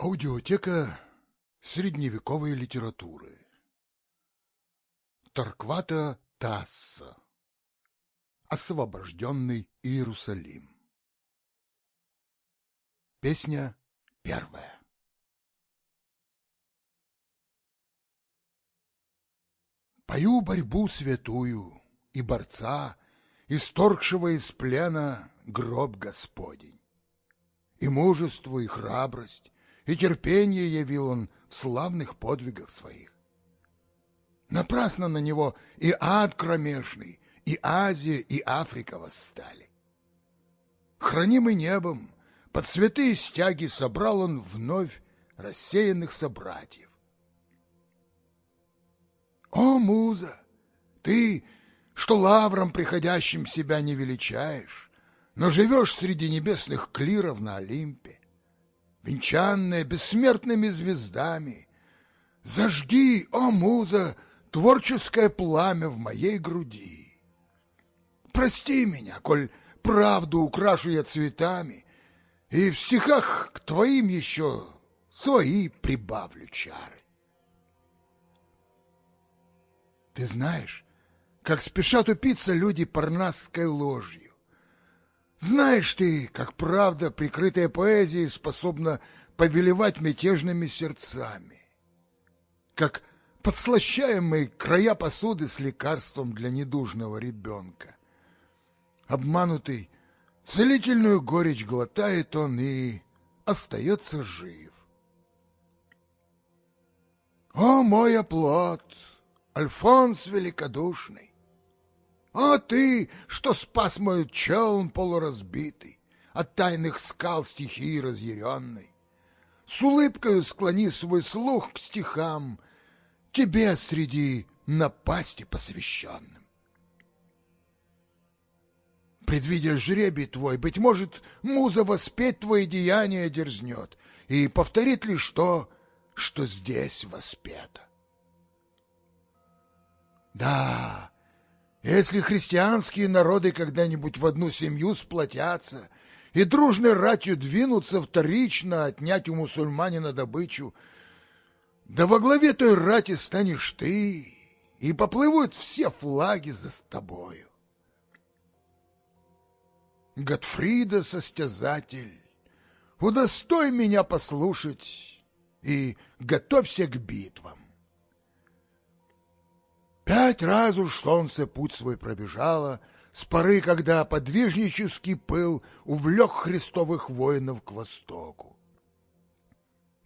Аудиотека средневековой литературы. Тарквата Тасса. Освобожденный Иерусалим. Песня первая. Пою борьбу святую и борца, исторгшего из плена гроб Господень. И мужество, и храбрость, и терпение явил он в славных подвигах своих. Напрасно на него и ад кромешный, и Азия, и Африка восстали. Хранимый небом, под святые стяги собрал он вновь рассеянных собратьев. О, муза, ты, что лавром приходящим себя не величаешь, но живешь среди небесных клиров на Олимпе, венчанная бессмертными звездами, зажги, о, муза, творческое пламя в моей груди. Прости меня, коль правду украшу я цветами, и в стихах к твоим еще свои прибавлю чары. Ты знаешь, как спешат упиться люди парнасской ложью. Знаешь ты, как правда, прикрытая поэзией, способна повелевать мятежными сердцами. Как подслащаемые края посуды с лекарством для недужного ребенка. Обманутый, целительную горечь глотает он и остается жив. О, мой оплот, Альфонс великодушный! О, ты, что спас мой челн полуразбитый, От тайных скал стихии разъяренной! С улыбкою склони свой слух к стихам, Тебе среди напасти посвященным. Предвидя жребий твой, быть может, муза воспеть твои деяния дерзнет И повторит лишь то, что здесь воспето. Да, если христианские народы когда-нибудь в одну семью сплотятся и дружной ратью двинутся вторично отнять у мусульманина добычу, да во главе той рати станешь ты, и поплывут все флаги за тобою. Готфрида состязатель, удостой меня послушать и готовься к битвам. Пять раз уж солнце путь свой пробежало, с поры, когда подвижнический пыл увлек христовых воинов к востоку.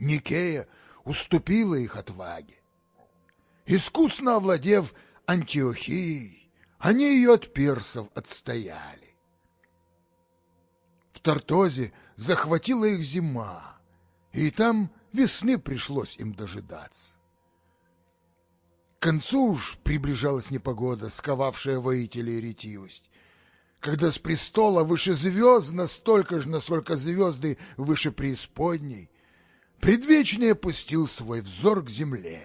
Никея уступила их отваге. Искусно овладев Антиохией, они ее от персов отстояли. В Тартозе захватила их зима, и там весны пришлось им дожидаться. К концу уж приближалась непогода, сковавшая воителей ретивость, когда с престола выше звезд настолько же, насколько звезды выше преисподней, предвечный опустил свой взор к земле.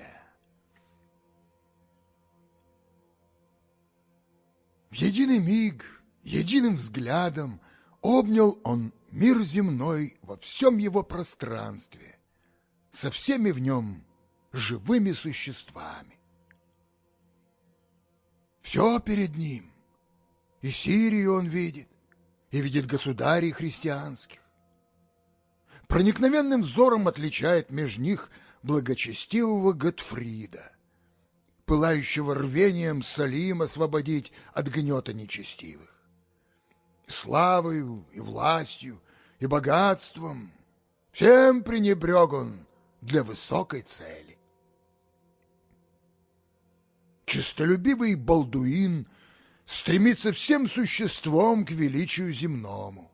В единый миг, единым взглядом обнял он мир земной во всем его пространстве, со всеми в нем живыми существами. Все перед ним. И Сирию он видит, и видит государей христианских. Проникновенным взором отличает между них благочестивого Готфрида, пылающего рвением Салим освободить от гнета нечестивых. И славою, и властью, и богатством всем пренебрег он для высокой цели честолюбивый Балдуин стремится всем существом к величию земному.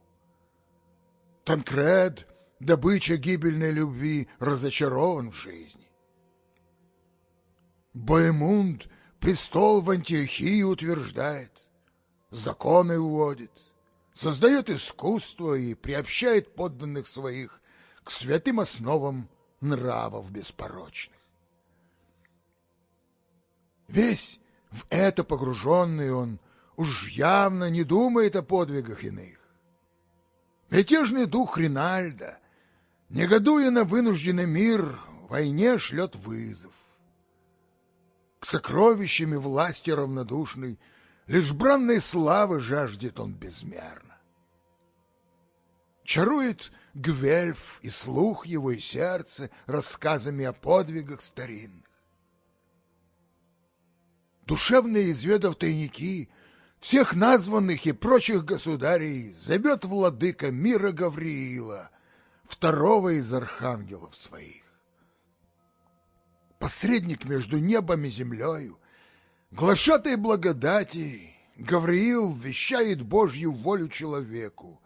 Танкред, добыча гибельной любви, разочарован в жизни. Боемунд престол в Антиохии утверждает, законы уводит, создает искусство и приобщает подданных своих к святым основам нравов беспорочных. Весь в это погруженный он уж явно не думает о подвигах иных. Мятежный дух Ринальда, негодуя на вынужденный мир, войне шлет вызов. К сокровищам и власти равнодушный, лишь бранной славы жаждет он безмерно. Чарует Гвельф и слух его, и сердце рассказами о подвигах старинных. Душевные изведав тайники всех названных и прочих государей зовет владыка мира Гавриила, второго из архангелов своих. Посредник между небом и землею, глашатой благодати, Гавриил вещает Божью волю человеку,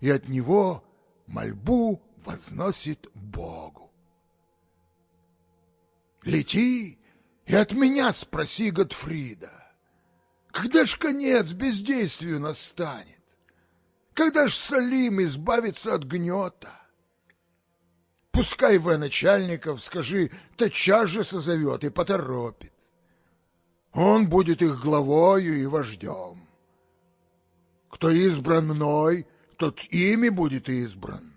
и от него мольбу возносит Богу. Лети и от меня спроси Готфрида, когда ж конец бездействию настанет? Когда ж Салим избавится от гнета? Пускай начальников, скажи, тотчас же созовет и поторопит. Он будет их главою и вождем. Кто избран мной, тот ими будет избран.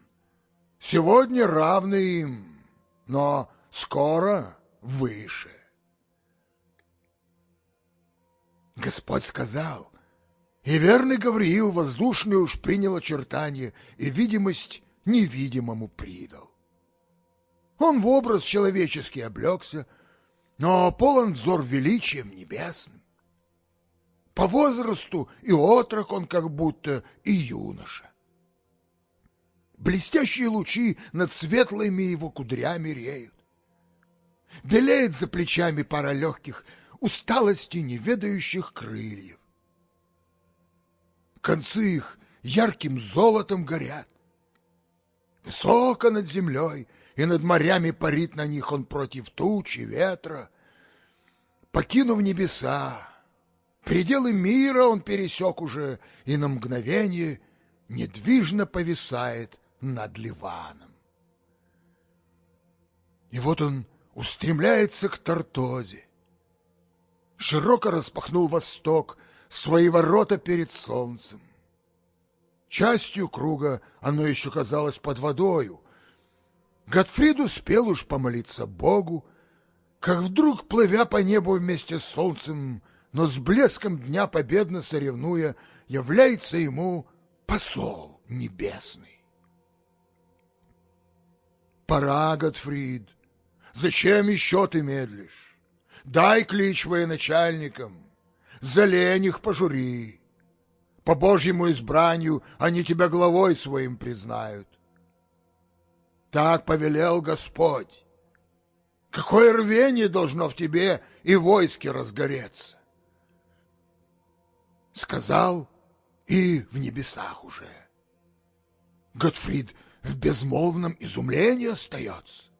Сегодня равны им, но скоро выше. Господь сказал, и верный Гавриил воздушный уж принял очертание и видимость невидимому придал. Он в образ человеческий облегся, но полон взор величием небесным. По возрасту и отрок он как будто и юноша. Блестящие лучи над светлыми его кудрями реют. Белеет за плечами пара легких, усталости неведающих крыльев. Концы их ярким золотом горят. Высоко над землей и над морями парит на них он против тучи, ветра. Покинув небеса, пределы мира он пересек уже, и на мгновение недвижно повисает над Ливаном. И вот он устремляется к Тартозе. Широко распахнул восток свои ворота перед солнцем. Частью круга оно еще казалось под водою. Готфрид успел уж помолиться Богу, как вдруг, плывя по небу вместе с солнцем, но с блеском дня победно соревнуя, является ему посол небесный. Пора, Готфрид. Зачем еще ты медлишь? Дай клич военачальникам, залень их пожури. По Божьему избранию они тебя главой своим признают. Так повелел Господь. Какое рвение должно в тебе и войске разгореться? Сказал и в небесах уже. Готфрид в безмолвном изумлении остается.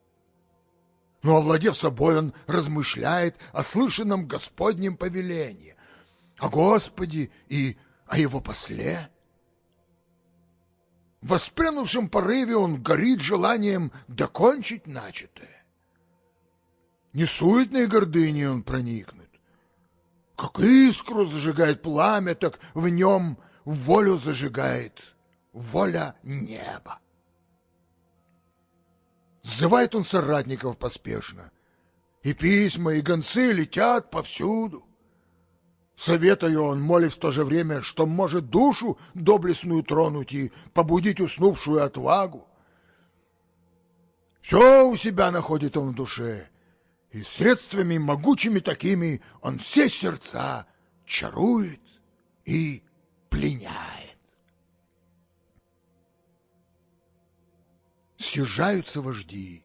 Но, овладев собой, он размышляет о слышанном Господнем повелении, о Господе и о его после. В воспрянувшем порыве он горит желанием докончить начатое. Не суетной гордыней он проникнет. Как искру зажигает пламя, так в нем волю зажигает воля неба. Зывает он соратников поспешно, и письма, и гонцы летят повсюду. Советую он, молясь в то же время, что может душу доблестную тронуть и побудить уснувшую отвагу. Все у себя находит он в душе, и средствами могучими такими он все сердца чарует и пленяет. Съезжаются вожди.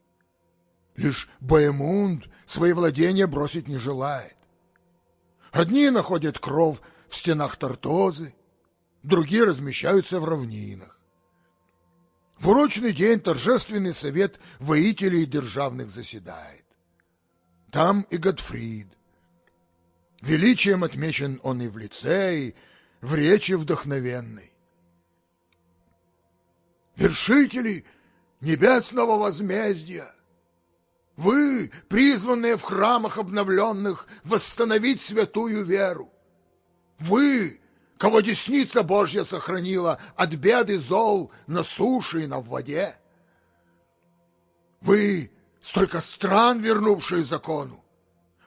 Лишь Боемунд свои владения бросить не желает. Одни находят кров в стенах Тартозы, другие размещаются в равнинах. В урочный день торжественный совет воителей державных заседает. Там и Готфрид. Величием отмечен он и в лице, и в речи вдохновенной. Вершители — небесного возмездия. Вы, призванные в храмах обновленных, восстановить святую веру. Вы, кого десница Божья сохранила от бед и зол на суше и на воде. Вы, столько стран вернувшие закону,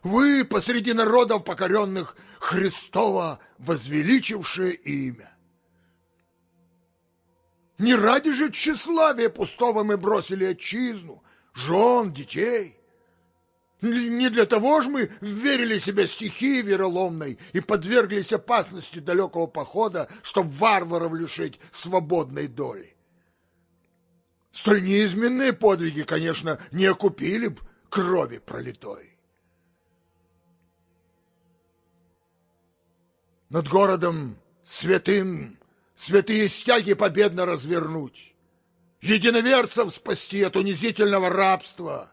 вы, посреди народов покоренных, Христова возвеличившее имя. Не ради же тщеславия пустого мы бросили отчизну, жен, детей. Не для того же мы верили себе стихии вероломной и подверглись опасности далекого похода, чтобы варваров лишить свободной доли. Столь неизменные подвиги, конечно, не окупили б крови пролитой. Над городом святым святые стяги победно развернуть, единоверцев спасти от унизительного рабства,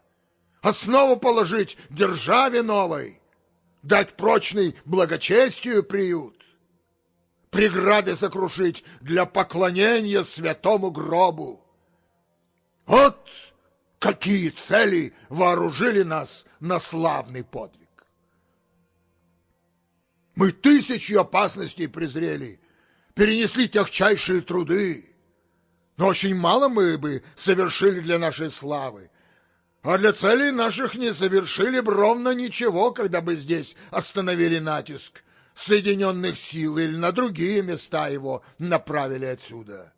основу положить державе новой, дать прочный благочестию приют, преграды сокрушить для поклонения святому гробу. Вот какие цели вооружили нас на славный подвиг. Мы тысячи опасностей презрели, перенесли тягчайшие труды, но очень мало мы бы совершили для нашей славы, а для целей наших не совершили бы ровно ничего, когда бы здесь остановили натиск Соединенных сил или на другие места его направили отсюда.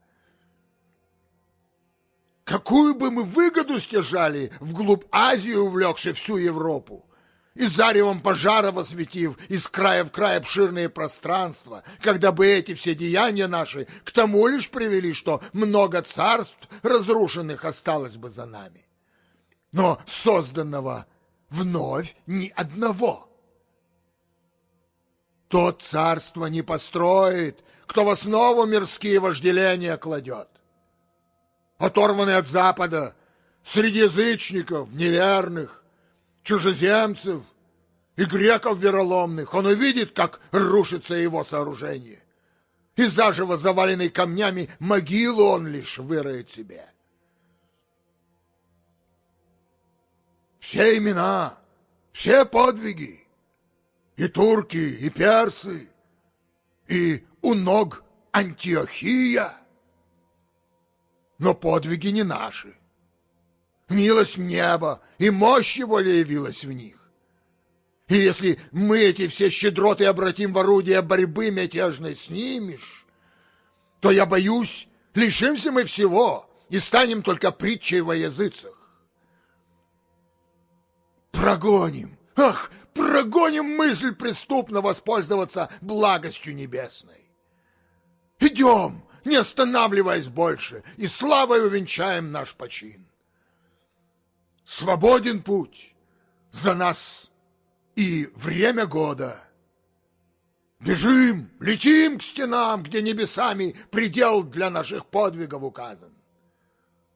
Какую бы мы выгоду стяжали вглубь Азии, увлекши всю Европу, и заревом пожара осветив из края в край обширные пространства, когда бы эти все деяния наши к тому лишь привели, что много царств разрушенных осталось бы за нами. Но созданного вновь ни одного. Тот царство не построит, кто в основу мирские вожделения кладет оторванный от Запада, среди язычников, неверных, чужеземцев и греков вероломных, он увидит, как рушится его сооружение. И заживо заваленный камнями могилу он лишь выроет себе. Все имена, все подвиги, и турки, и персы, и у ног Антиохия — но подвиги не наши. Милость неба и мощь его явилась в них. И если мы эти все щедроты обратим в орудие борьбы мятежной с ними то, я боюсь, лишимся мы всего и станем только притчей во языцах. Прогоним, ах, прогоним мысль преступно воспользоваться благостью небесной. Идем, не останавливаясь больше, и славой увенчаем наш почин. Свободен путь за нас и время года. Бежим, летим к стенам, где небесами предел для наших подвигов указан.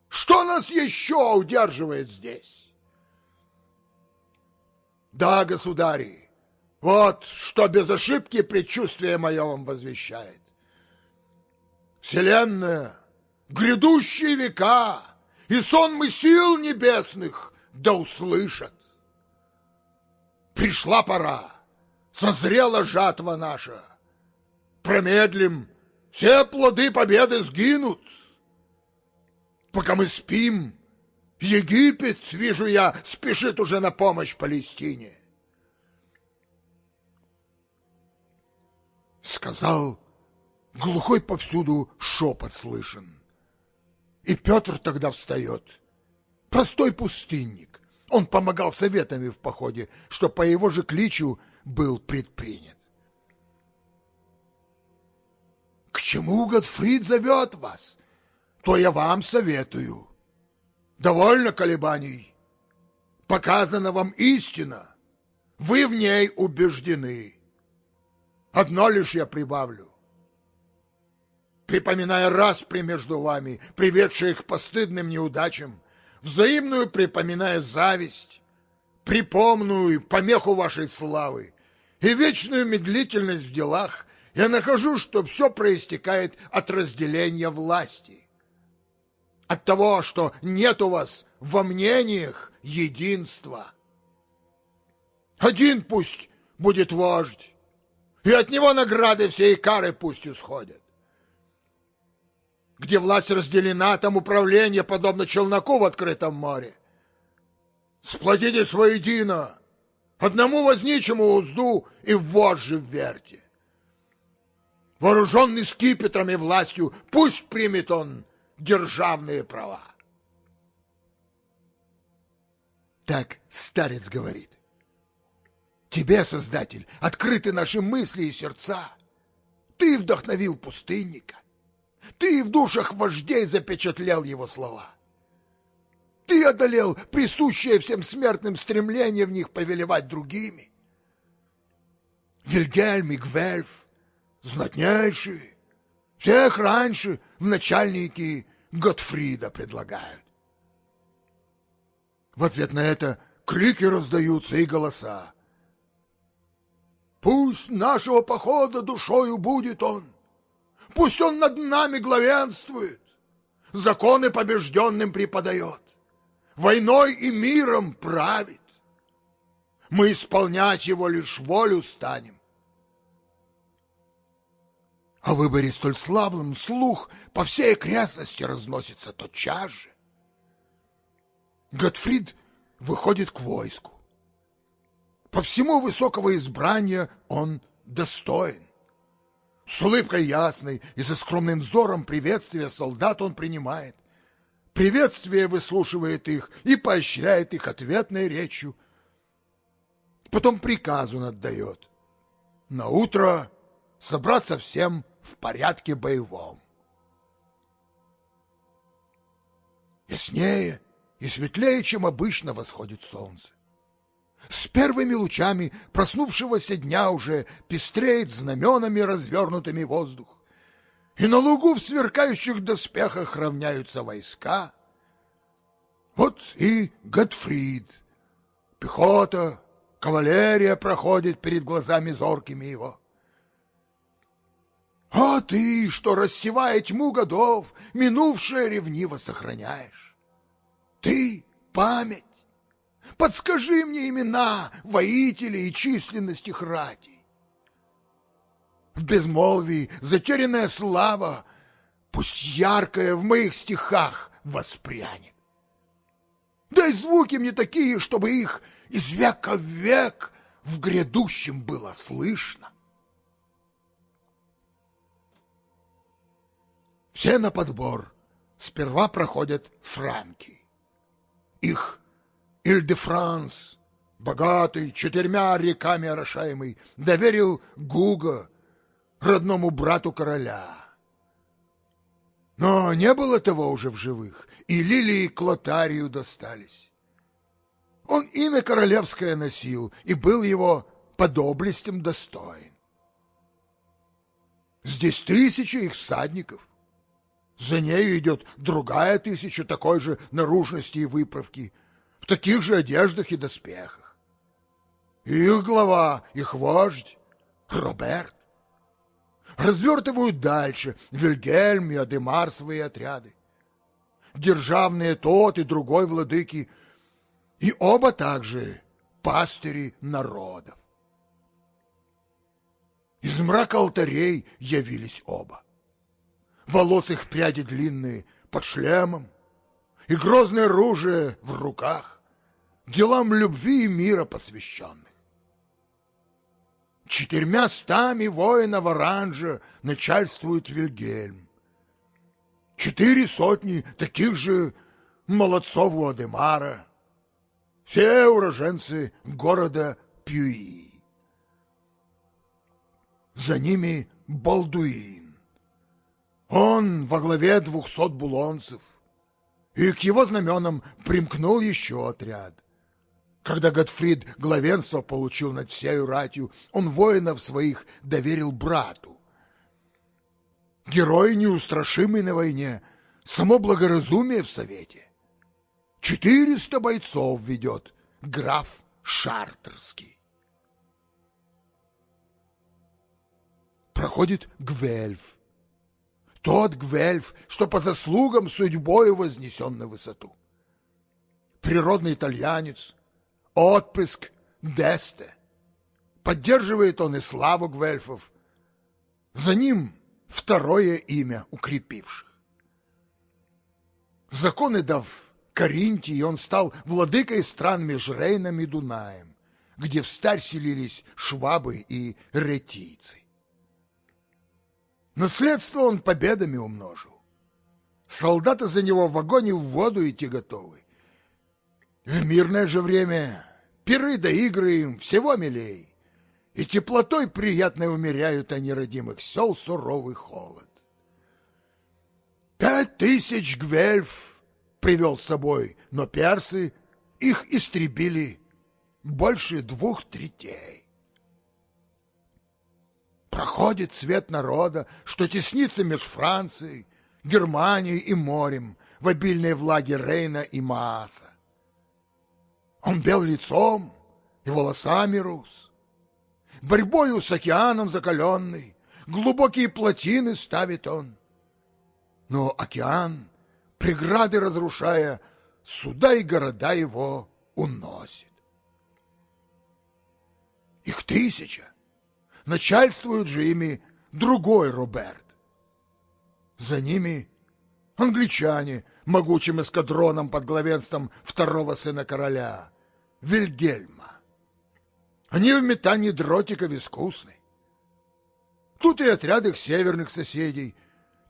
Что нас еще удерживает здесь? Да, государи, вот что без ошибки предчувствие мое вам возвещает. Вселенная, грядущие века и сонмы сил небесных да услышат. Пришла пора, созрела жатва наша. Промедлим, все плоды победы сгинут. Пока мы спим, Египет, вижу я, спешит уже на помощь Палестине. Сказал Глухой повсюду шепот слышен. И Петр тогда встает. Простой пустынник. Он помогал советами в походе, что по его же кличу был предпринят. К чему Готфрид зовет вас, то я вам советую. Довольно колебаний. Показана вам истина. Вы в ней убеждены. Одно лишь я прибавлю припоминая распри между вами, приведшие к постыдным неудачам, взаимную припоминая зависть, припомную помеху вашей славы и вечную медлительность в делах, я нахожу, что все проистекает от разделения власти, от того, что нет у вас во мнениях единства. Один пусть будет вождь, и от него награды всей кары пусть исходят. Где власть разделена, там управление подобно челноку в открытом море. Сплотитесь воедино, одному возничему узду и вожжи вверьте. Вооруженный скипетром и властью, пусть примет он державные права. Так старец говорит. Тебе, Создатель, открыты наши мысли и сердца. Ты вдохновил пустынника. Ты в душах вождей запечатлел его слова. Ты одолел присущее всем смертным стремление в них повелевать другими. Вильгельм и Гвельф, знатнейшие, всех раньше в начальники Готфрида предлагают. В ответ на это крики раздаются и голоса. Пусть нашего похода душою будет он, пусть он над нами главенствует, законы побежденным преподает, войной и миром правит. Мы исполнять его лишь волю станем. О выборе столь славным слух по всей окрестности разносится тотчас же. Готфрид выходит к войску. По всему высокого избрания он достоин. С улыбкой ясной и со скромным взором приветствия солдат он принимает. Приветствие выслушивает их и поощряет их ответной речью. Потом приказ он отдает. На утро собраться всем в порядке боевом. Яснее и светлее, чем обычно восходит солнце. С первыми лучами проснувшегося дня уже пестреет знаменами развернутыми воздух. И на лугу в сверкающих доспехах равняются войска. Вот и Готфрид, пехота, кавалерия проходит перед глазами зоркими его. А ты, что, рассевая тьму годов, минувшее ревниво сохраняешь. Ты — память. Подскажи мне имена воителей и численность их ратей. В безмолвии затерянная слава, пусть яркая в моих стихах воспрянет. Дай звуки мне такие, чтобы их из века в век в грядущем было слышно. Все на подбор сперва проходят франки. Их Иль-де-Франс, богатый, четырьмя реками орошаемый, доверил Гуга, родному брату короля. Но не было того уже в живых, и Лилии Клотарию достались. Он имя королевское носил и был его по доблестям достоин. Здесь тысячи их всадников. За нею идет другая тысяча такой же наружности и выправки, в таких же одеждах и доспехах. Их глава, их вождь, Роберт. Развертывают дальше Вильгельм и Адемар свои отряды. Державные тот и другой владыки, и оба также пастыри народов. Из мрака алтарей явились оба волос их пряди длинные под шлемом, и грозное оружие в руках, делам любви и мира посвященных. Четырьмя стами воинов оранжа начальствует Вильгельм. Четыре сотни таких же молодцов у Адемара. Все уроженцы города Пюи. За ними Балдуин он во главе двухсот булонцев, и к его знаменам примкнул еще отряд. Когда Готфрид главенство получил над всею ратью, он воинов своих доверил брату. Герой неустрашимый на войне, само благоразумие в совете. Четыреста бойцов ведет граф Шартерский. Проходит Гвельф, тот Гвельф, что по заслугам судьбою вознесен на высоту. Природный итальянец, отпрыск Десте. Поддерживает он и славу Гвельфов. За ним второе имя укрепивших. Законы дав Каринтии он стал владыкой стран между Рейном и Дунаем, где в старь селились швабы и ретийцы. Наследство он победами умножил. Солдаты за него в вагоне в воду идти готовы. В мирное же время пиры да игры им всего милей, и теплотой приятной умеряют они родимых сел суровый холод. Пять тысяч гвельф привел с собой, но персы их истребили больше двух третей. Проходит цвет народа, что теснится меж Францией, Германией и морем в обильной влаге Рейна и Мааса. Он бел лицом и волосами рус, борьбою с океаном закаленный, глубокие плотины ставит он. Но океан, преграды разрушая, суда и города его уносит. Их тысяча, начальствует же ими другой Роберт. За ними англичане, могучим эскадроном под главенством второго сына короля, Вильгельма. Они в метании дротиков искусны. Тут и отряд их северных соседей,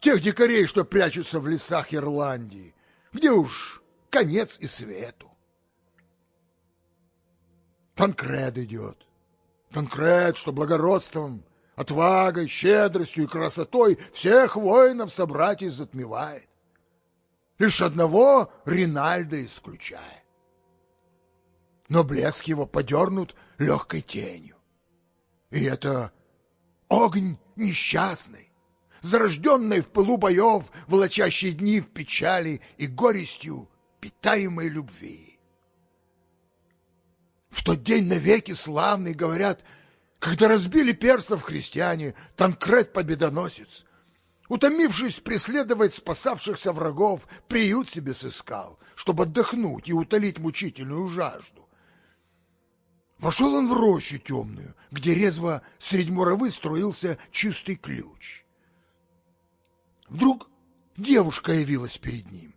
тех дикарей, что прячутся в лесах Ирландии, где уж конец и свету. Танкред идет. Танкред, что благородством, отвагой, щедростью и красотой всех воинов собрать и затмевает. Лишь одного Ринальда исключая но блеск его подернут легкой тенью. И это огонь несчастный, зарожденный в пылу боев, волочащий дни в печали и горестью питаемой любви. В тот день навеки славный, говорят, когда разбили персов христиане, Танкрет победоносец, утомившись преследовать спасавшихся врагов, приют себе сыскал, чтобы отдохнуть и утолить мучительную жажду. Вошел он в рощу темную, где резво средь муравы струился чистый ключ. Вдруг девушка явилась перед ним.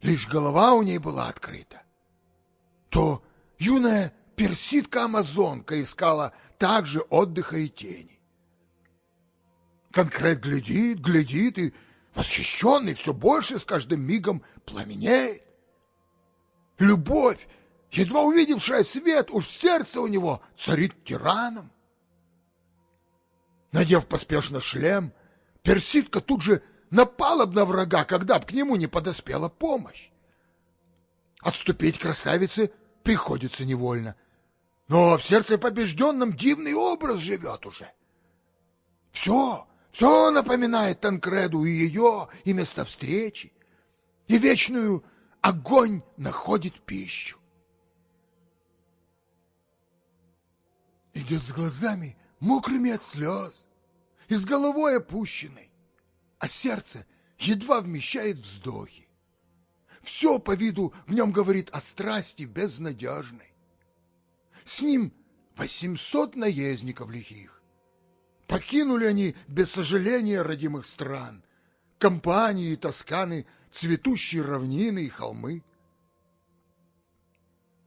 Лишь голова у ней была открыта. То юная персидка-амазонка искала также отдыха и тени. Конкрет глядит, глядит и, восхищенный, все больше с каждым мигом пламенеет. Любовь едва увидевшая свет, уж сердце у него царит тираном. Надев поспешно шлем, персидка тут же напала б на врага, когда б к нему не подоспела помощь. Отступить красавице приходится невольно, но в сердце побежденном дивный образ живет уже. Все, все напоминает Танкреду и ее, и место встречи, и вечную огонь находит пищу. Идет с глазами мокрыми от слез и с головой опущенной, а сердце едва вмещает вздохи. Все по виду в нем говорит о страсти безнадежной. С ним восемьсот наездников лихих. Покинули они без сожаления родимых стран, компании и тосканы, цветущие равнины и холмы.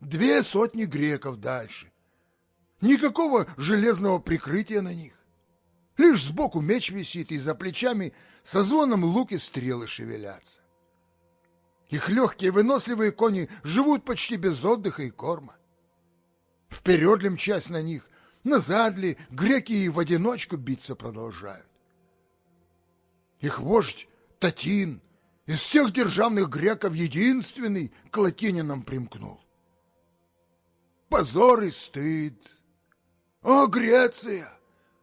Две сотни греков дальше, Никакого железного прикрытия на них. Лишь сбоку меч висит, и за плечами со звоном луки стрелы шевелятся. Их легкие выносливые кони живут почти без отдыха и корма. Вперед ли мчась на них, назад ли греки и в одиночку биться продолжают. Их вождь Татин из всех державных греков единственный к латининам примкнул. Позор и стыд, о, Греция!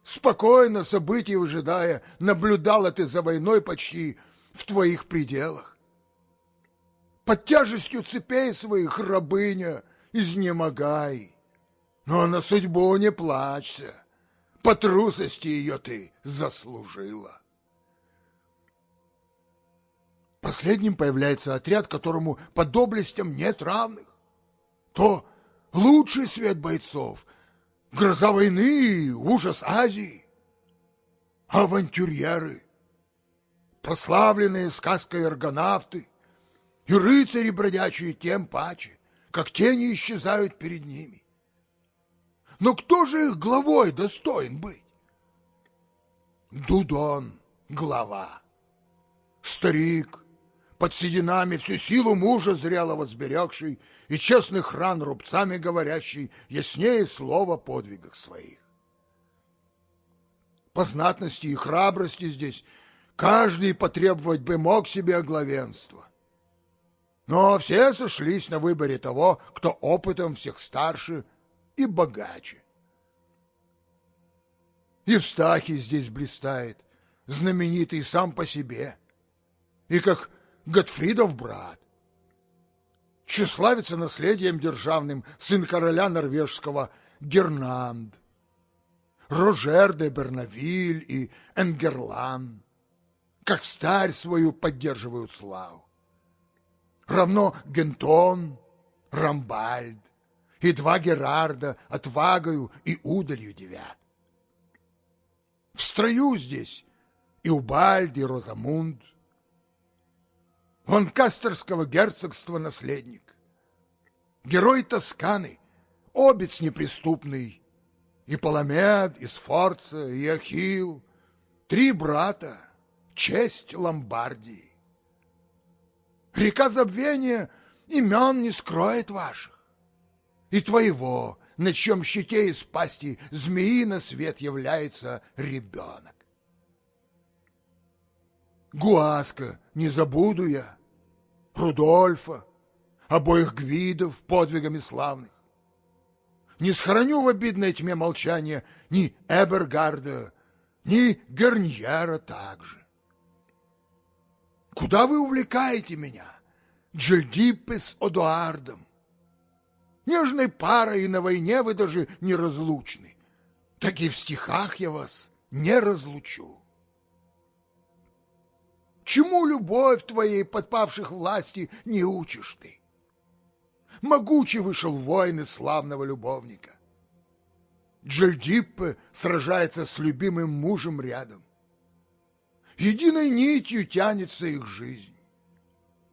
Спокойно, событий выжидая, наблюдала ты за войной почти в твоих пределах. Под тяжестью цепей своих, рабыня, изнемогай. Но на судьбу не плачься, по трусости ее ты заслужила. Последним появляется отряд, которому по доблестям нет равных. То лучший свет бойцов — Гроза войны, ужас Азии. Авантюрьеры, прославленные сказкой аргонавты, и рыцари бродячие тем паче, как тени исчезают перед ними. Но кто же их главой достоин быть? Дудон — глава. Старик, под сединами всю силу мужа зрелого сберегший и честных ран рубцами говорящий яснее слова подвигах своих. По знатности и храбрости здесь каждый потребовать бы мог себе главенства. Но все сошлись на выборе того, кто опытом всех старше и богаче. Евстахий здесь блистает, знаменитый сам по себе, и как Готфридов брат. Тщеславится наследием державным сын короля норвежского Гернанд, Рожер де Бернавиль и Энгерлан, как старь свою поддерживают славу. Равно Гентон, Рамбальд и два Герарда отвагою и удалью девят. В строю здесь и Убальд, и Розамунд, Ланкастерского герцогства наследник, герой Тосканы, обец неприступный, и Паламед, и Сфорца, и Ахил, три брата, честь Ломбардии. Река забвения имен не скроет ваших, и твоего, на чем щите из пасти змеи на свет является ребенок. Гуаска не забуду я, Рудольфа, обоих гвидов подвигами славных, не сохраню в обидной тьме молчания ни Эбергарда, ни Герньера также. Куда вы увлекаете меня, Джельдиппе с Одуардом? Нежной парой на войне вы даже неразлучны, так и в стихах я вас не разлучу. Чему любовь твоей подпавших власти не учишь ты? могучий вышел воин из славного любовника. Джельдиппе сражается с любимым мужем рядом. Единой нитью тянется их жизнь.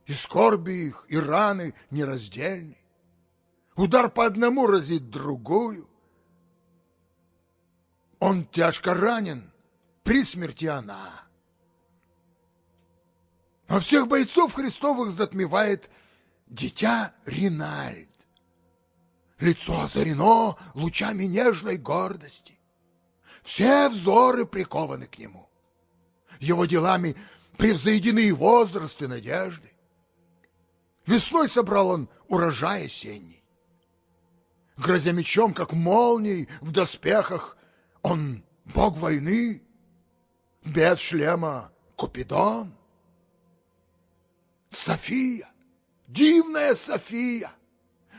И скорби их, и раны нераздельны. Удар по одному разит другую. Он тяжко ранен, при смерти она. А всех бойцов Христовых затмевает дитя Ринальд. Лицо озарено лучами нежной гордости. Все взоры прикованы к нему. Его делами превзойдены возраст, и надежды. Весной собрал он урожай осенний. Грозя мечом, как молнией в доспехах, он бог войны, без шлема Купидон. София, Дивная София!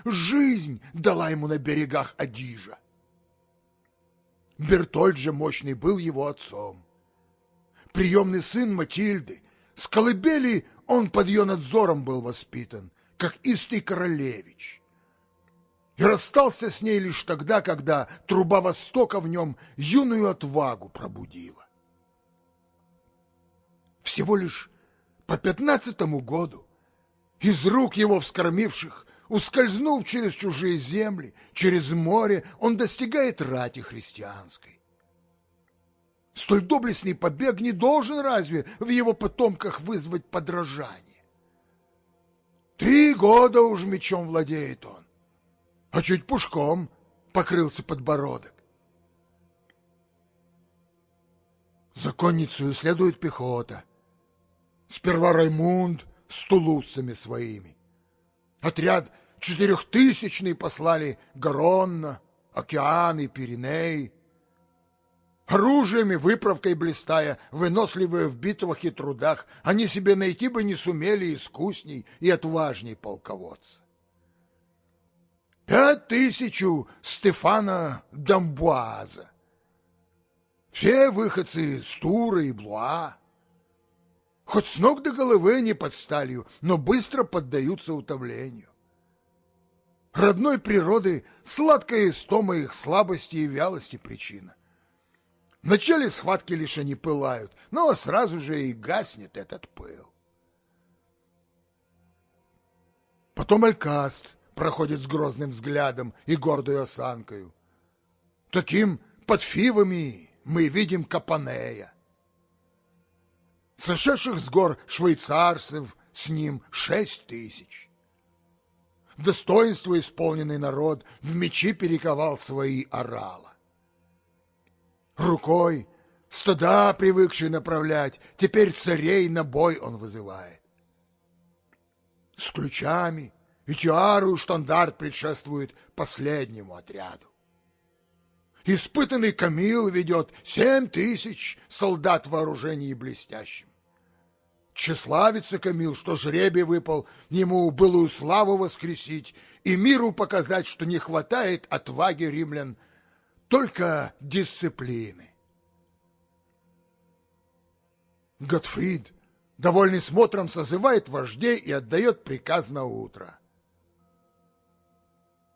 Жизнь дала ему на берегах Адижа. Бертольд же мощный был его отцом. Приемный сын Матильды, с колыбели он под ее надзором был воспитан, как истый королевич. И расстался с ней лишь тогда, когда труба Востока в нем юную отвагу пробудила. Всего лишь по пятнадцатому году из рук его вскормивших, ускользнув через чужие земли, через море, он достигает рати христианской. Столь доблестный побег не должен разве в его потомках вызвать подражание? Три года уж мечом владеет он, а чуть пушком покрылся подбородок. Законницу следует пехота. Сперва Раймунд, с тулузцами своими. Отряд четырехтысячный послали Гаронна, океаны, Пиренеи. Оружиями, выправкой блистая, выносливые в битвах и трудах, они себе найти бы не сумели искусней и отважней полководца. Пять тысячу Стефана Дамбуаза. Все выходцы с Тура и Блуа, хоть с ног до головы не под сталью, но быстро поддаются утомлению. Родной природы сладкая истома их слабости и вялости причина. В начале схватки лишь они пылают, но сразу же и гаснет этот пыл. Потом Алькаст проходит с грозным взглядом и гордой осанкою. Таким под фивами мы видим Капанея. Сошедших с гор швейцарцев с ним шесть тысяч. Достоинство исполненный народ в мечи перековал свои орала. Рукой стада, привыкший направлять, теперь царей на бой он вызывает. С ключами и тиару штандарт предшествует последнему отряду. Испытанный Камил ведет семь тысяч солдат в вооружении блестящим. Тщеславится Камил, что жребий выпал ему былую славу воскресить и миру показать, что не хватает отваги римлян, только дисциплины. Готфрид, довольный смотром, созывает вождей и отдает приказ на утро.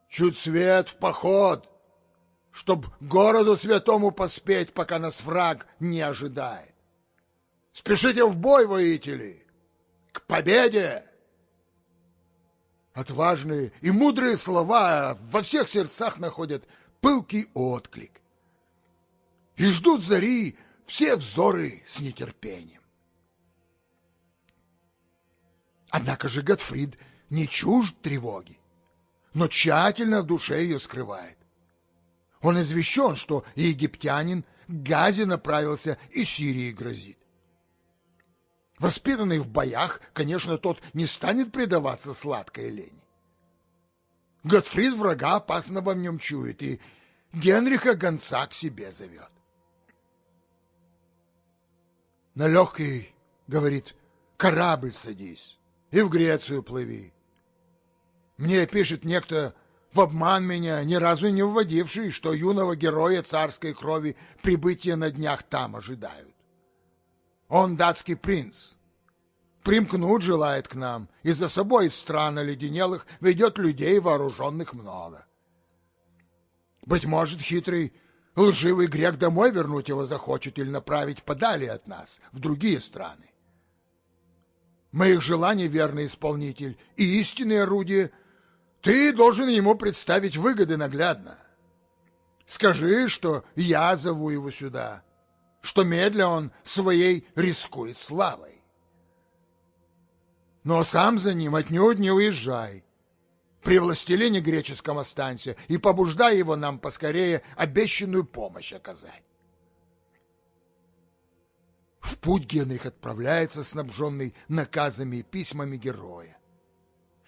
Чуть свет в поход, чтоб городу святому поспеть, пока нас враг не ожидает. Спешите в бой, воители, к победе! Отважные и мудрые слова во всех сердцах находят пылкий отклик. И ждут зари все взоры с нетерпением. Однако же Готфрид не чужд тревоги, но тщательно в душе ее скрывает. Он извещен, что египтянин к Газе направился и Сирии грозит. Воспитанный в боях, конечно, тот не станет предаваться сладкой лени. Готфрид врага опасного в нем чует и Генриха гонца к себе зовет. На легкий, говорит, корабль садись и в Грецию плыви. Мне пишет некто в обман меня, ни разу не вводивший, что юного героя царской крови прибытие на днях там ожидают. Он датский принц. Примкнуть желает к нам, и за собой из стран оледенелых ведет людей вооруженных много. Быть может, хитрый, лживый грек домой вернуть его захочет или направить подали от нас, в другие страны. Моих желаний верный исполнитель и истинное орудие, ты должен ему представить выгоды наглядно. Скажи, что я зову его сюда, что медля он своей рискует славой. Но сам за ним отнюдь не уезжай при властелине греческом останься и побуждай его нам поскорее обещанную помощь оказать. В путь Генрих отправляется, снабженный наказами и письмами героя.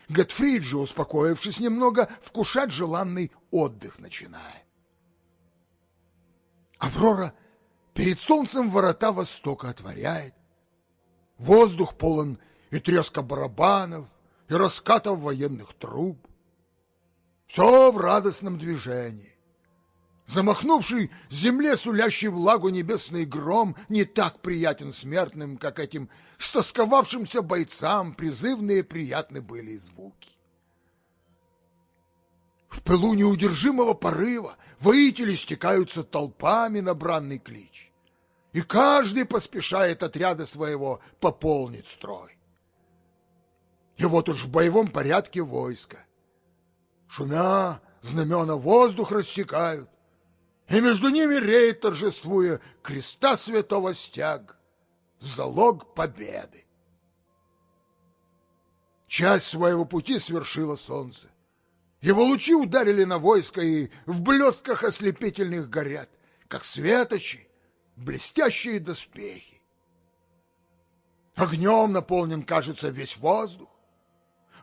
Готфрид же, успокоившись немного, вкушать желанный отдых начинает. Аврора перед солнцем ворота востока отворяет. Воздух полон и треска барабанов, и раскатов военных труб. Все в радостном движении. Замахнувший земле, сулящий влагу небесный гром, не так приятен смертным, как этим стосковавшимся бойцам призывные приятны были звуки. В пылу неудержимого порыва воители стекаются толпами на бранный клич, и каждый поспешает отряда своего пополнить строй. И вот уж в боевом порядке войска. Шумя, знамена воздух рассекают, и между ними реет, торжествуя, креста святого стяг, залог победы. Часть своего пути свершило солнце. Его лучи ударили на войско и в блестках ослепительных горят, как светочи, блестящие доспехи. Огнем наполнен, кажется, весь воздух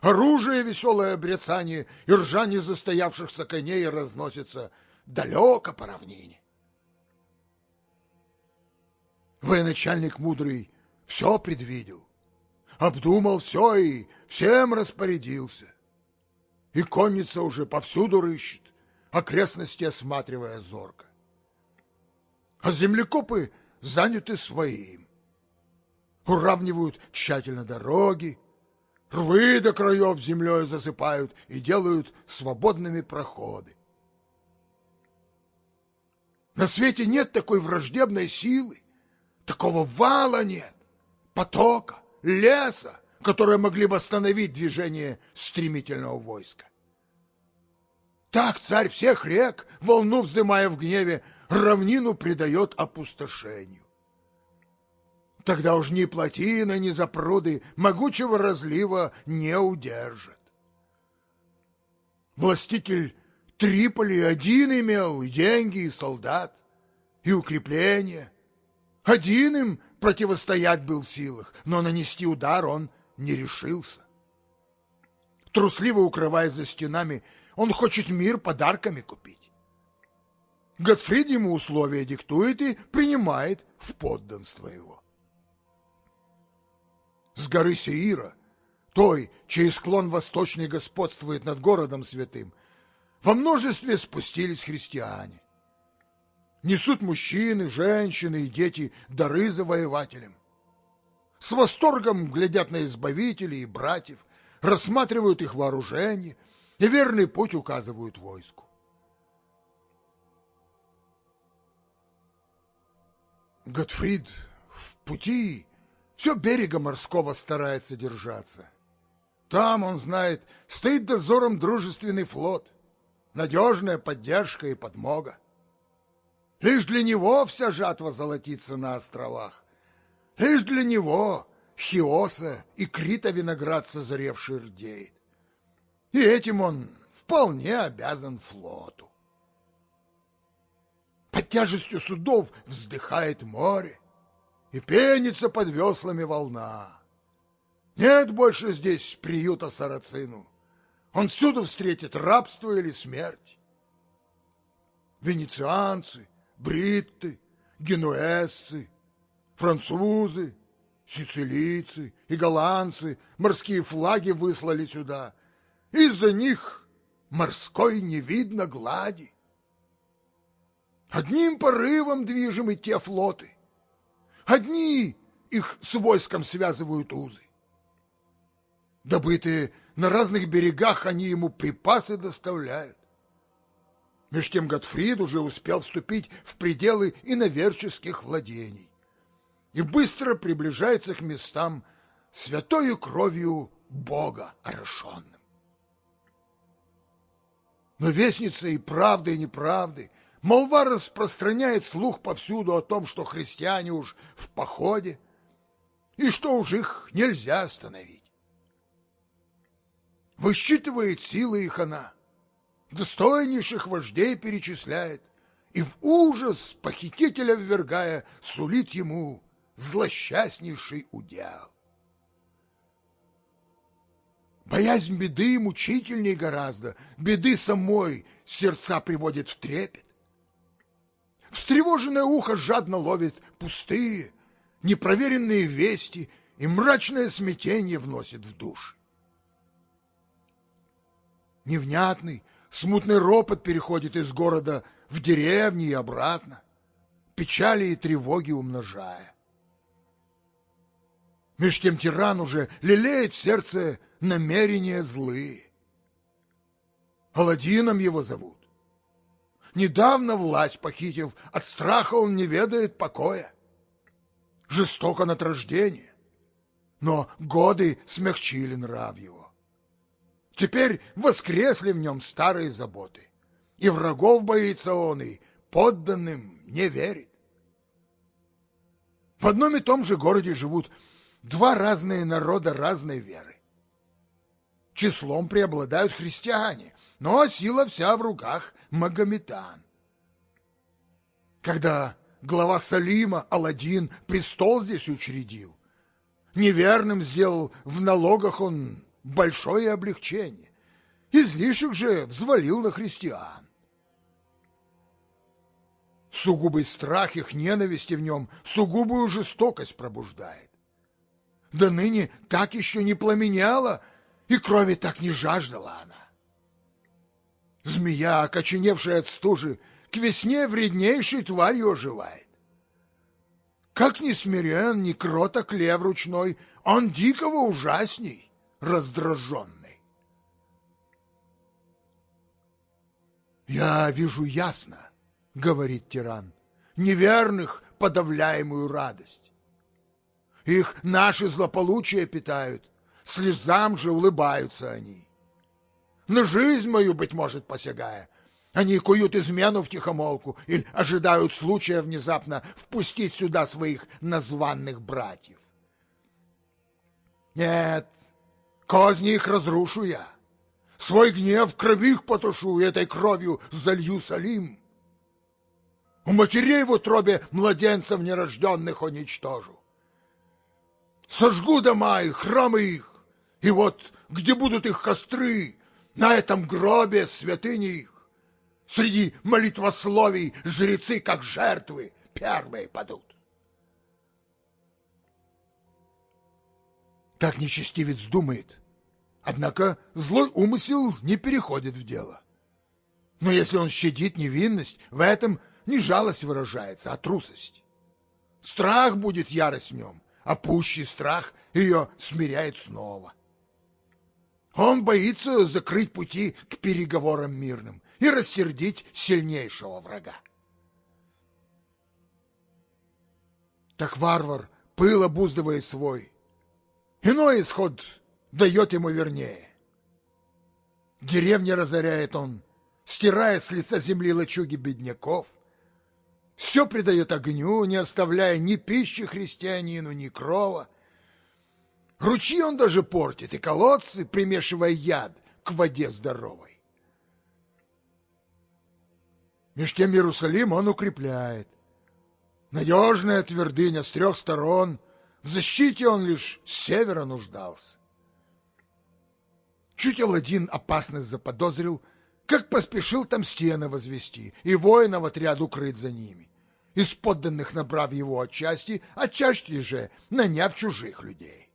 оружие веселое брецание и ржание застоявшихся коней разносится далеко по равнине. Военачальник мудрый все предвидел, обдумал все и всем распорядился. И конница уже повсюду рыщет, окрестности осматривая зорко. А землекопы заняты своим. Уравнивают тщательно дороги, рвы до краев землей засыпают и делают свободными проходы. На свете нет такой враждебной силы, такого вала нет, потока, леса, которые могли бы остановить движение стремительного войска. Так царь всех рек, волну вздымая в гневе, равнину предает опустошению. Тогда уж ни плотина, ни запруды могучего разлива не удержат. Властитель Триполи один имел и деньги, и солдат, и укрепления. Один им противостоять был в силах, но нанести удар он не решился. Трусливо укрываясь за стенами, он хочет мир подарками купить. Готфрид ему условия диктует и принимает в подданство его. С горы Сеира, той, чей склон восточный господствует над городом святым, во множестве спустились христиане. Несут мужчины, женщины и дети дары завоевателям. С восторгом глядят на избавителей и братьев, рассматривают их вооружение и верный путь указывают войску. Готфрид в пути все берега морского старается держаться. Там, он знает, стоит дозором дружественный флот, надежная поддержка и подмога. Лишь для него вся жатва золотится на островах. Лишь для него Хиоса и Крита виноград созревший рдеет. И этим он вполне обязан флоту. Под тяжестью судов вздыхает море, и пенится под веслами волна. Нет больше здесь приюта сарацину. Он всюду встретит рабство или смерть. Венецианцы, бритты, генуэзцы, французы, сицилийцы и голландцы морские флаги выслали сюда. Из-за них морской не видно глади. Одним порывом движимы те флоты. Одни их с войском связывают узы. Добытые на разных берегах они ему припасы доставляют. Меж тем Готфрид уже успел вступить в пределы иноверческих владений и быстро приближается к местам святою кровью Бога орошенным. Но вестница и правды, и неправды, молва распространяет слух повсюду о том, что христиане уж в походе, и что уж их нельзя остановить. Высчитывает силы их она, достойнейших вождей перечисляет, и в ужас похитителя ввергая сулит ему злосчастнейший удел. Боязнь беды мучительней гораздо, беды самой сердца приводит в трепет. Встревоженное ухо жадно ловит пустые, непроверенные вести и мрачное смятение вносит в душ. Невнятный, смутный ропот переходит из города в деревни и обратно, печали и тревоги умножая. Меж тем тиран уже лелеет в сердце намерения злые. Паладином его зовут. Недавно власть похитив, от страха он не ведает покоя. Жестоко от рождения, но годы смягчили нрав его. Теперь воскресли в нем старые заботы, и врагов боится он, и подданным не верит. В одном и том же городе живут два разные народа разной веры. Числом преобладают христиане, но сила вся в руках магометан. Когда глава Салима Аладдин престол здесь учредил, неверным сделал в налогах он большое облегчение. Излишек же взвалил на христиан. Сугубый страх их ненависти в нем сугубую жестокость пробуждает да ныне так еще не пламеняла, и крови так не жаждала она. Змея, окоченевшая от стужи, к весне вреднейшей тварью оживает. Как ни смирен, ни кроток лев ручной, он дикого ужасней, раздраженный. «Я вижу ясно», — говорит тиран, — «неверных подавляемую радость. Их наши злополучия питают, слезам же улыбаются они. На жизнь мою, быть может, посягая, они куют измену в тихомолку или ожидают случая внезапно впустить сюда своих названных братьев. Нет, козни их разрушу я. Свой гнев крови их потушу, и этой кровью залью Салим. У матерей в утробе младенцев нерожденных уничтожу. Сожгу дома их, храмы их, и вот где будут их костры, на этом гробе святыни их, среди молитвословий жрецы, как жертвы, первые падут. Так нечестивец думает, однако злой умысел не переходит в дело. Но если он щадит невинность, в этом не жалость выражается, а трусость. Страх будет ярость в нем, а пущий страх ее смиряет снова. Он боится закрыть пути к переговорам мирным и рассердить сильнейшего врага. Так варвар, пыл обуздывая свой, иной исход дает ему вернее. Деревни разоряет он, стирая с лица земли лачуги бедняков, все придает огню, не оставляя ни пищи христианину, ни крова. Ручьи он даже портит и колодцы, примешивая яд к воде здоровой. Меж тем Иерусалим он укрепляет. Надежная твердыня с трех сторон, в защите он лишь с севера нуждался. Чуть Аладдин опасность заподозрил, как поспешил там стены возвести и воинов отряд укрыть за ними из подданных набрав его отчасти, отчасти же наняв чужих людей.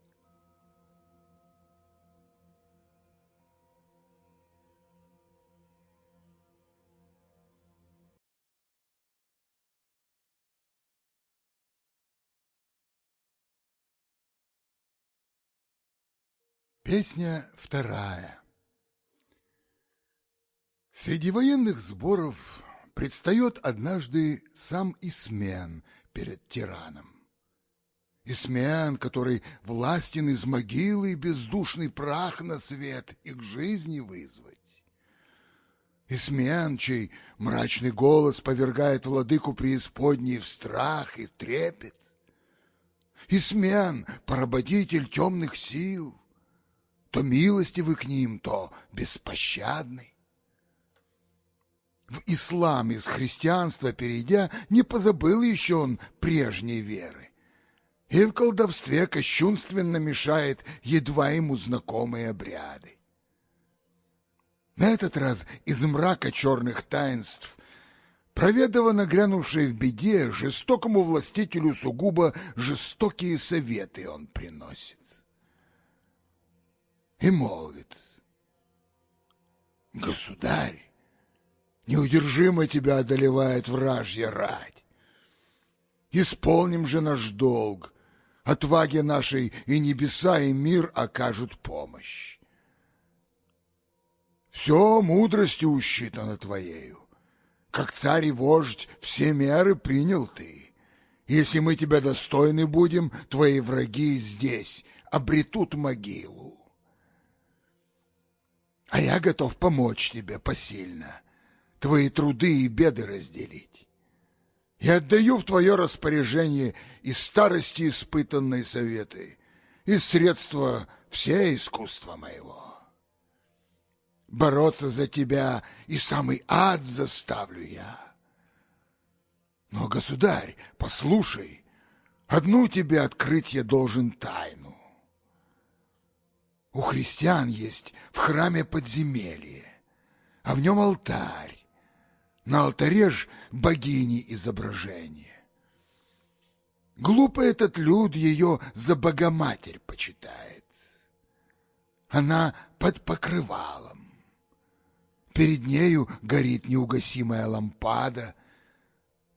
Песня вторая. Среди военных сборов предстает однажды сам Исмен перед тираном. Исмен, который властен из могилы бездушный прах на свет и к жизни вызвать. Исмен, чей мрачный голос повергает владыку преисподней в страх и трепет. Исмен, поработитель темных сил, то милостивый к ним, то беспощадный в ислам из христианства перейдя, не позабыл еще он прежней веры. И в колдовстве кощунственно мешает едва ему знакомые обряды. На этот раз из мрака черных таинств, проведово нагрянувший в беде, жестокому властителю сугубо жестокие советы он приносит. И молвит, «Государь, Неудержимо тебя одолевает вражья рать. Исполним же наш долг, отваге нашей и небеса, и мир окажут помощь. Все мудростью усчитано твоею. Как царь и вождь все меры принял ты. Если мы тебя достойны будем, твои враги здесь обретут могилу. А я готов помочь тебе посильно твои труды и беды разделить. Я отдаю в твое распоряжение и старости испытанные советы, и средства все искусства моего. Бороться за тебя и самый ад заставлю я. Но, государь, послушай, одну тебе открыть я должен тайну. У христиан есть в храме подземелье, а в нем алтарь, на алтаре ж богини изображение. Глупый этот люд ее за Богоматерь почитает. Она под покрывалом. Перед нею горит неугасимая лампада.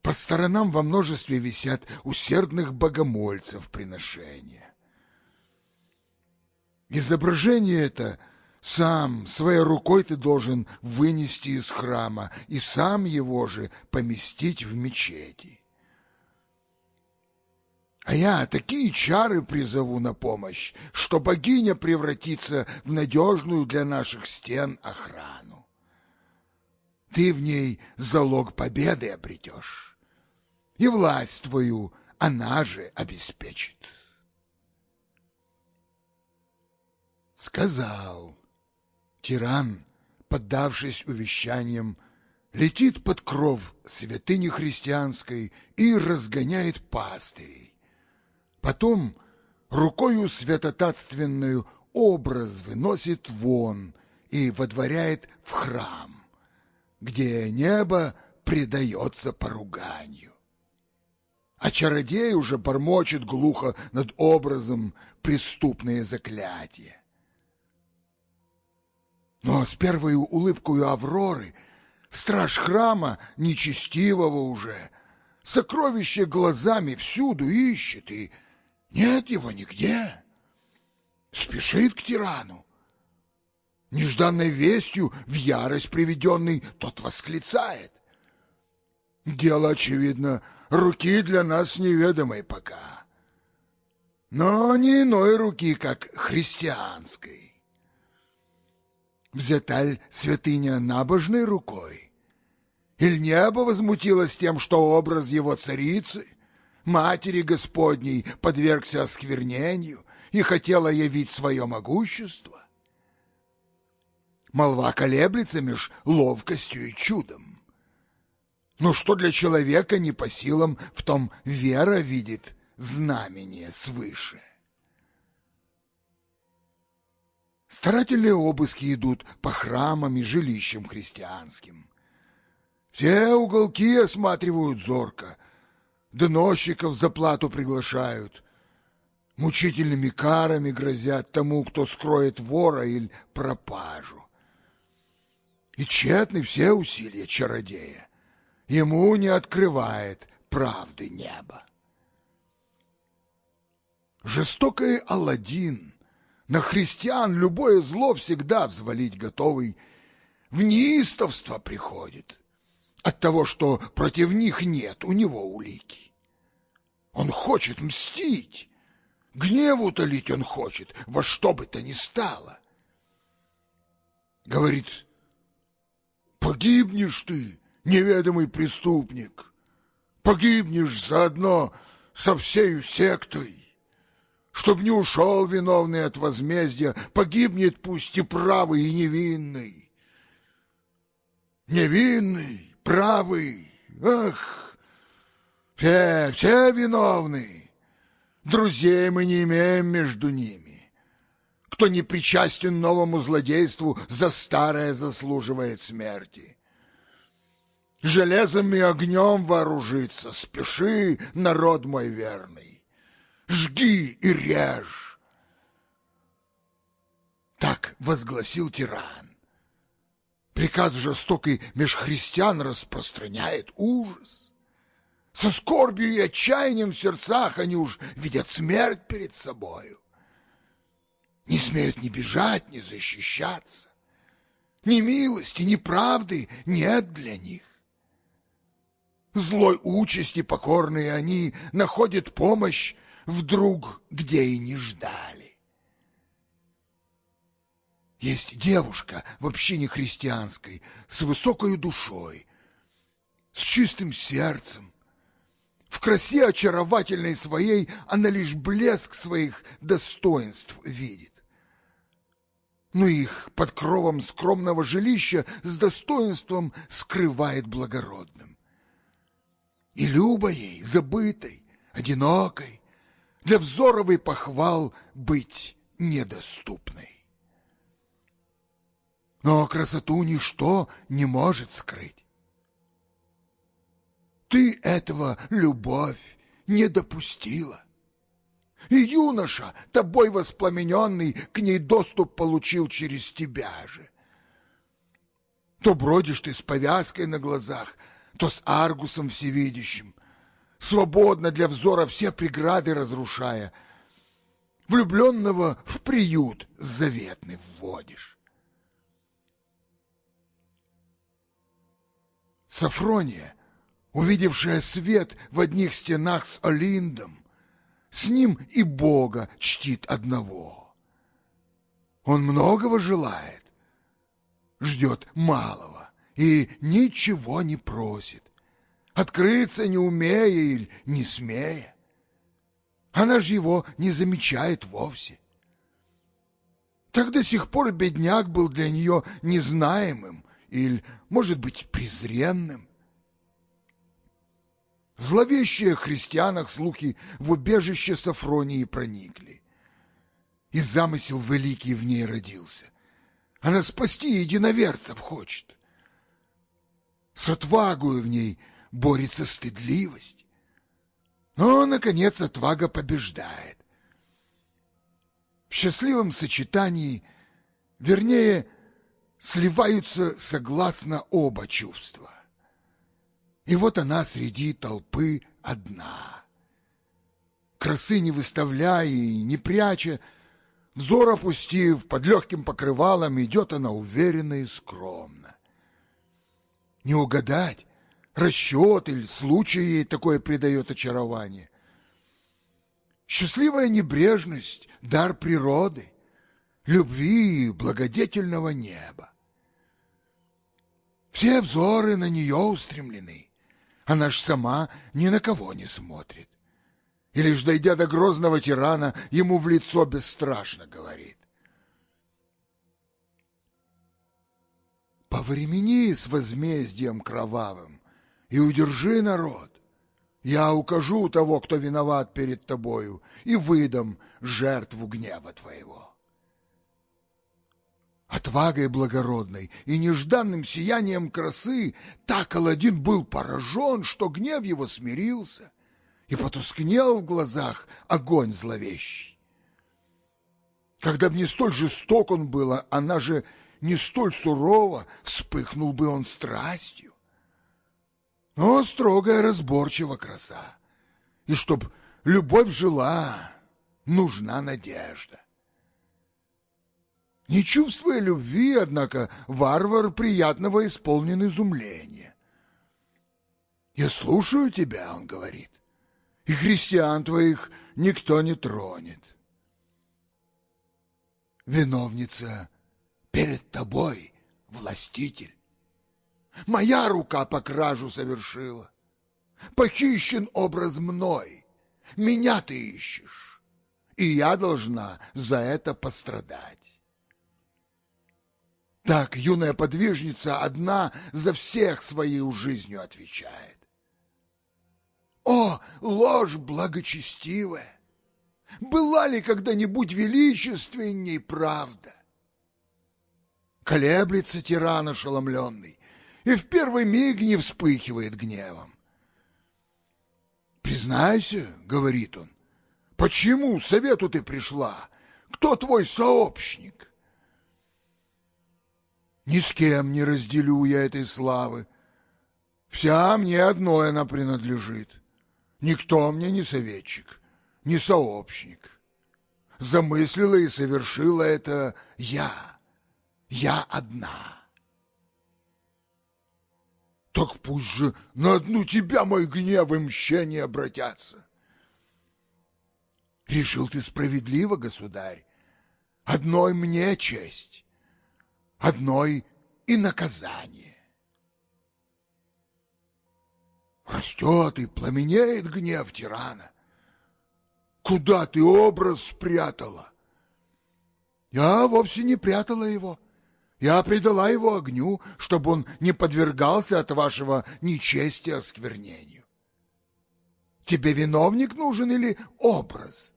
По сторонам во множестве висят усердных богомольцев приношения. Изображение это — сам своей рукой ты должен вынести из храма и сам его же поместить в мечети. А я такие чары призову на помощь, что богиня превратится в надежную для наших стен охрану. Ты в ней залог победы обретешь, и власть твою она же обеспечит. Сказал тиран, поддавшись увещаниям, летит под кров святыни христианской и разгоняет пастырей. Потом рукою святотатственную образ выносит вон и водворяет в храм, где небо предается поруганию. А чародей уже бормочет глухо над образом преступные заклятия. Но с первой улыбкою Авроры — Страж храма, нечестивого уже, сокровище глазами всюду ищет, и нет его нигде. Спешит к тирану. Нежданной вестью в ярость приведенный тот восклицает. Дело, очевидно, руки для нас неведомой пока. Но не иной руки, как христианской. Взяталь святыня набожной рукой? Иль небо возмутилось тем, что образ его царицы, матери Господней, подвергся осквернению и хотела явить свое могущество? Молва колеблется меж ловкостью и чудом. Но что для человека не по силам, в том вера видит знамение свыше. Старательные обыски идут по храмам и жилищам христианским. Все уголки осматривают зорко, доносчиков за плату приглашают, мучительными карами грозят тому, кто скроет вора или пропажу. И тщетны все усилия чародея. Ему не открывает правды неба. Жестокий Аладдин на христиан любое зло всегда взвалить готовый, в неистовство приходит. От того, что против них нет у него улики. Он хочет мстить, гнев утолить он хочет, во что бы то ни стало. Говорит, погибнешь ты, неведомый преступник, погибнешь заодно со всею сектой чтоб не ушел виновный от возмездия, погибнет пусть и правый, и невинный. Невинный, правый, ах, все, все виновны. Друзей мы не имеем между ними. Кто не причастен новому злодейству, за старое заслуживает смерти. Железом и огнем вооружиться, спеши, народ мой верный жги и режь. Так возгласил тиран. Приказ жестокий меж христиан распространяет ужас. Со скорбью и отчаянием в сердцах они уж видят смерть перед собою. Не смеют ни бежать, ни защищаться. Ни милости, ни правды нет для них. Злой участи покорные они находят помощь вдруг где и не ждали. Есть девушка в общине христианской с высокой душой, с чистым сердцем. В красе очаровательной своей она лишь блеск своих достоинств видит. Но их под кровом скромного жилища с достоинством скрывает благородным. И люба ей, забытой, одинокой, для взоров и похвал быть недоступной. Но красоту ничто не может скрыть. Ты этого, любовь, не допустила. И юноша, тобой воспламененный, к ней доступ получил через тебя же. То бродишь ты с повязкой на глазах, то с аргусом всевидящим, свободно для взора все преграды разрушая, влюбленного в приют заветный вводишь. Сафрония, увидевшая свет в одних стенах с Олиндом, с ним и Бога чтит одного. Он многого желает, ждет малого и ничего не просит, открыться не умея или не смея. Она же его не замечает вовсе. Так до сих пор бедняк был для нее незнаемым или, может быть, презренным. Зловещие христианах слухи в убежище Сафронии проникли. И замысел великий в ней родился. Она спасти единоверцев хочет. С отвагою в ней борется стыдливость. Но, наконец, отвага побеждает. В счастливом сочетании, вернее, сливаются согласно оба чувства. И вот она среди толпы одна. Красы не выставляя и не пряча, взор опустив, под легким покрывалом идет она уверенно и скромно. Не угадать, расчет или случай такое придает очарование. Счастливая небрежность — дар природы, любви и благодетельного неба. Все взоры на нее устремлены. Она ж сама ни на кого не смотрит. И лишь дойдя до грозного тирана, ему в лицо бесстрашно говорит. Повремени с возмездием кровавым и удержи народ. Я укажу того, кто виноват перед тобою, и выдам жертву гнева твоего. Отвагой благородной и нежданным сиянием красы так Аладдин был поражен, что гнев его смирился, и потускнел в глазах огонь зловещий. Когда б не столь жесток он был, а она же не столь сурова, вспыхнул бы он страстью но строгая разборчива краса. И чтоб любовь жила, нужна надежда. Не чувствуя любви, однако, варвар приятного исполнен изумления. «Я слушаю тебя», — он говорит, — «и христиан твоих никто не тронет». Виновница перед тобой, властитель. Моя рука по кражу совершила. Похищен образ мной. Меня ты ищешь. И я должна за это пострадать. Так юная подвижница одна за всех своей жизнью отвечает. О, ложь благочестивая! Была ли когда-нибудь величественней правда? Колеблется тиран ошеломленный, и в первый миг не вспыхивает гневом. «Признайся», — говорит он, — «почему совету ты пришла? Кто твой сообщник?» «Ни с кем не разделю я этой славы. Вся мне одной она принадлежит. Никто мне не советчик, не сообщник. Замыслила и совершила это я, я одна». Так пусть же на одну тебя мой гнев и мщение обратятся. Решил ты справедливо, государь. Одной мне честь, одной и наказание. Растет и пламенеет гнев тирана. Куда ты образ спрятала? Я вовсе не прятала его. — я предала его огню, чтобы он не подвергался от вашего нечестия осквернению. Тебе виновник нужен или образ?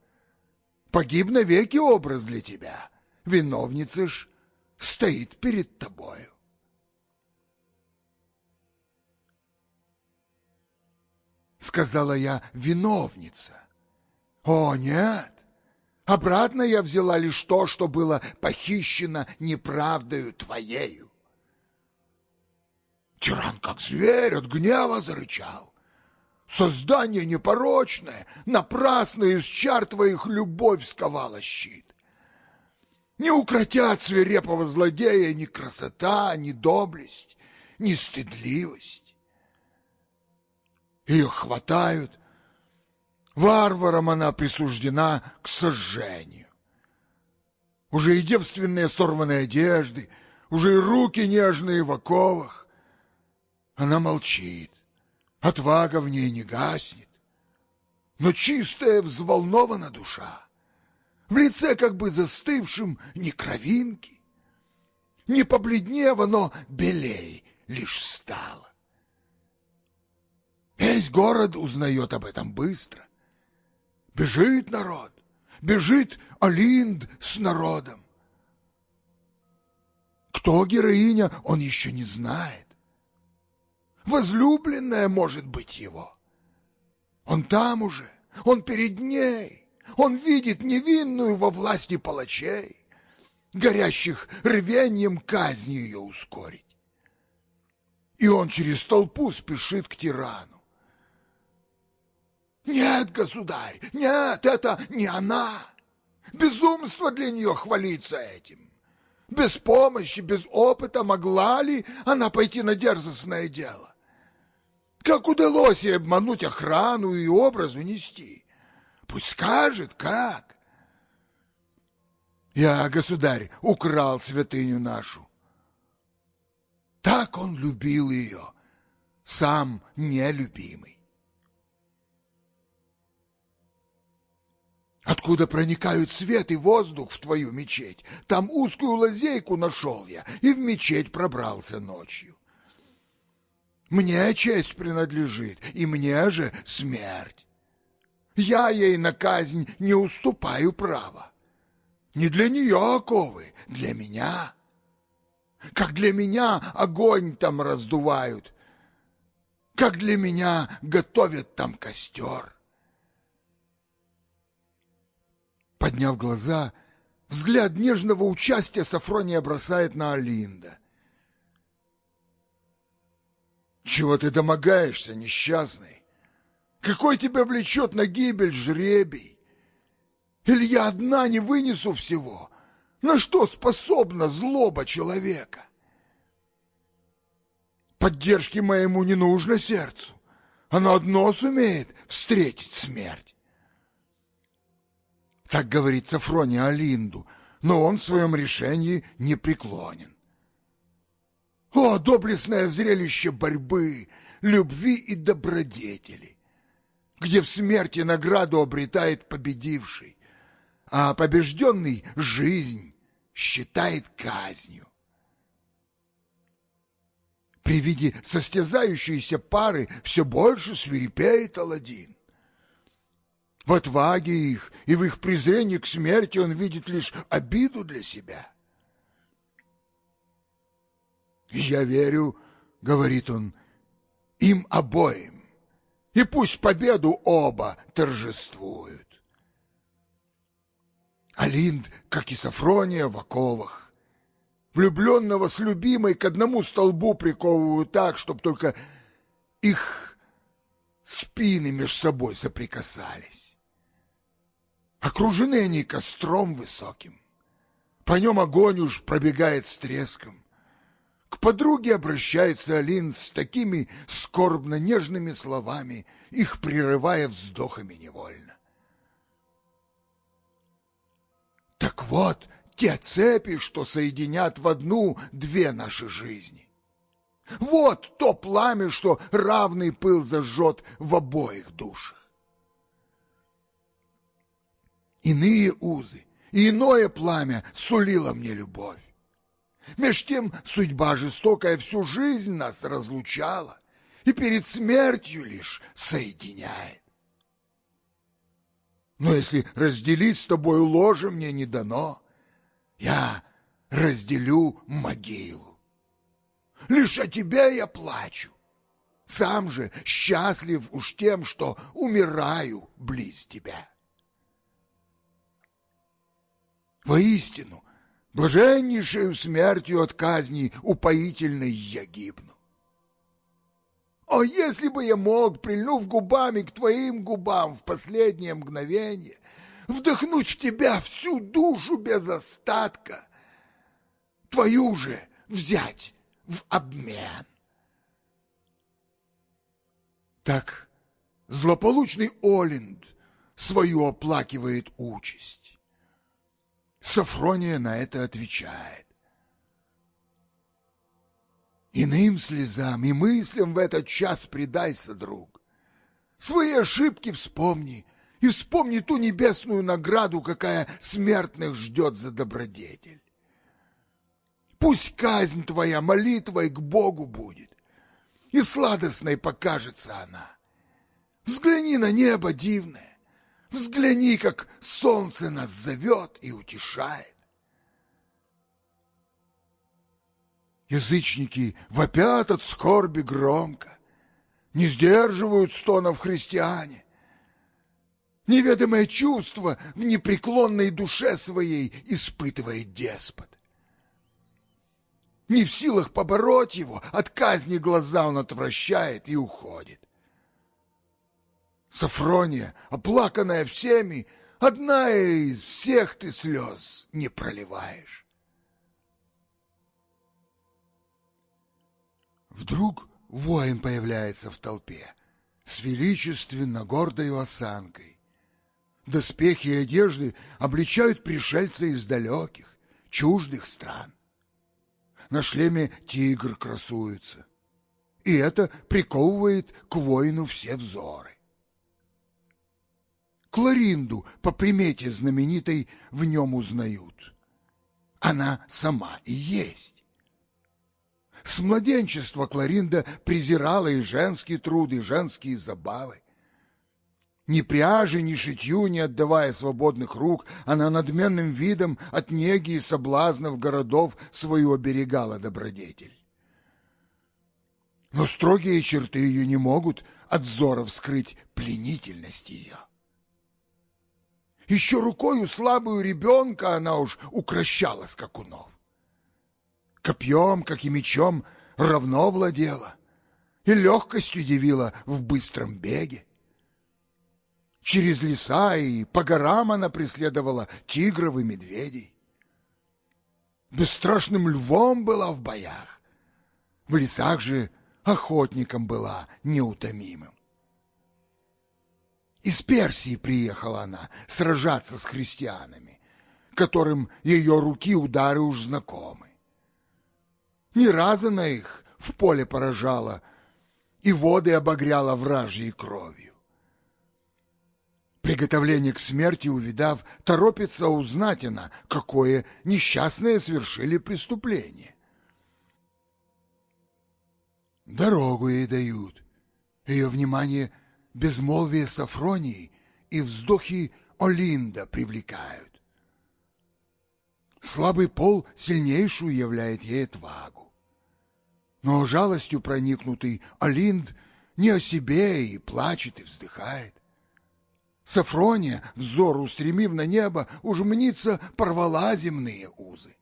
Погиб навеки образ для тебя. Виновница ж стоит перед тобою. Сказала я, виновница. О, нет, Обратно я взяла лишь то, что было похищено неправдою твоею. Тиран, как зверь, от гнева зарычал. Создание непорочное, напрасно из чар твоих любовь сковала щит. Не укротят свирепого злодея ни красота, ни доблесть, ни стыдливость. Ее хватают, Варварам она присуждена к сожжению. Уже и девственные сорванные одежды, уже и руки нежные в оковах. Она молчит, отвага в ней не гаснет, но чистая взволнована душа. В лице как бы застывшим ни кровинки, не побледнева, но белей лишь стало. Весь город узнает об этом быстро. Бежит народ, бежит Алинд с народом. Кто героиня, он еще не знает. Возлюбленная может быть его. Он там уже, он перед ней, он видит невинную во власти палачей, горящих рвением казни ее ускорить. И он через толпу спешит к тирану. Нет, государь, нет, это не она. Безумство для нее хвалиться этим. Без помощи, без опыта могла ли она пойти на дерзостное дело? Как удалось ей обмануть охрану и образ унести? Пусть скажет, как. Я, государь, украл святыню нашу. Так он любил ее, сам нелюбимый. Откуда проникают свет и воздух в твою мечеть? Там узкую лазейку нашел я и в мечеть пробрался ночью. Мне честь принадлежит, и мне же смерть. Я ей на казнь не уступаю права. Не для нее оковы, для меня. Как для меня огонь там раздувают, как для меня готовят там костер. Подняв глаза, взгляд нежного участия Сафрония бросает на Алинда. Чего ты домогаешься, несчастный? Какой тебя влечет на гибель жребий? Или я одна не вынесу всего? На что способна злоба человека? Поддержки моему не нужно сердцу. Оно одно сумеет встретить смерть. Так говорит Сафроний Алинду, но он в своем решении не преклонен. О, доблестное зрелище борьбы, любви и добродетели, где в смерти награду обретает победивший, а побежденный жизнь считает казнью. При виде состязающейся пары все больше свирепеет Аладдин. В отваге их и в их презрении к смерти он видит лишь обиду для себя. «Я верю, — говорит он, — им обоим, и пусть победу оба торжествуют». Алинд, как и Сафрония, в оковах. Влюбленного с любимой к одному столбу приковывают так, чтобы только их спины меж собой соприкасались. Окружены они костром высоким. По нем огонь уж пробегает с треском. К подруге обращается Алин с такими скорбно-нежными словами, их прерывая вздохами невольно. Так вот, те цепи, что соединят в одну две наши жизни. Вот то пламя, что равный пыл зажжет в обоих душах иные узы, и иное пламя сулило мне любовь. Меж тем судьба жестокая всю жизнь нас разлучала и перед смертью лишь соединяет. Но если разделить с тобой ложе мне не дано, я разделю могилу. Лишь о тебе я плачу, сам же счастлив уж тем, что умираю близ тебя. Воистину, блаженнейшую смертью от казни упоительной я гибну. О, если бы я мог, прильнув губами к твоим губам в последнее мгновение, вдохнуть в тебя всю душу без остатка, твою же взять в обмен. Так злополучный Олинд свою оплакивает участь. Сафрония на это отвечает. Иным слезам и мыслям в этот час предайся, друг. Свои ошибки вспомни и вспомни ту небесную награду, какая смертных ждет за добродетель. Пусть казнь твоя молитвой к Богу будет, и сладостной покажется она. Взгляни на небо дивное, взгляни, как солнце нас зовет и утешает. Язычники вопят от скорби громко, не сдерживают стонов христиане. Неведомое чувство в непреклонной душе своей испытывает деспот. Не в силах побороть его, от казни глаза он отвращает и уходит. Сафрония, оплаканная всеми, одна из всех ты слез не проливаешь. Вдруг воин появляется в толпе с величественно гордою осанкой. Доспехи и одежды обличают пришельца из далеких, чуждых стран. На шлеме тигр красуется, и это приковывает к воину все взоры. Кларинду по примете знаменитой в нем узнают. Она сама и есть. С младенчества Кларинда презирала и женский труд, и женские забавы. Ни пряжи, ни шитью, не отдавая свободных рук, она надменным видом от неги и соблазнов городов свою оберегала добродетель. Но строгие черты ее не могут от взоров скрыть пленительность ее. Еще рукою слабую ребенка она уж укращала скакунов копьем, как и мечом, равно владела и легкостью явила в быстром беге. Через леса и по горам она преследовала тигров и медведей. Бесстрашным львом была в боях, в лесах же охотником была неутомимым. Из Персии приехала она сражаться с христианами, которым ее руки удары уж знакомы. Ни разу на их в поле поражала и воды обогряла вражьей кровью. Приготовление к смерти увидав, торопится узнать она, какое несчастное совершили преступление. Дорогу ей дают. Ее внимание безмолвие Сафронии и вздохи Олинда привлекают. Слабый пол сильнейшую являет ей отвагу. Но жалостью проникнутый Алинд не о себе и плачет и вздыхает. Сафрония, взор устремив на небо, уж мнится, порвала земные узы.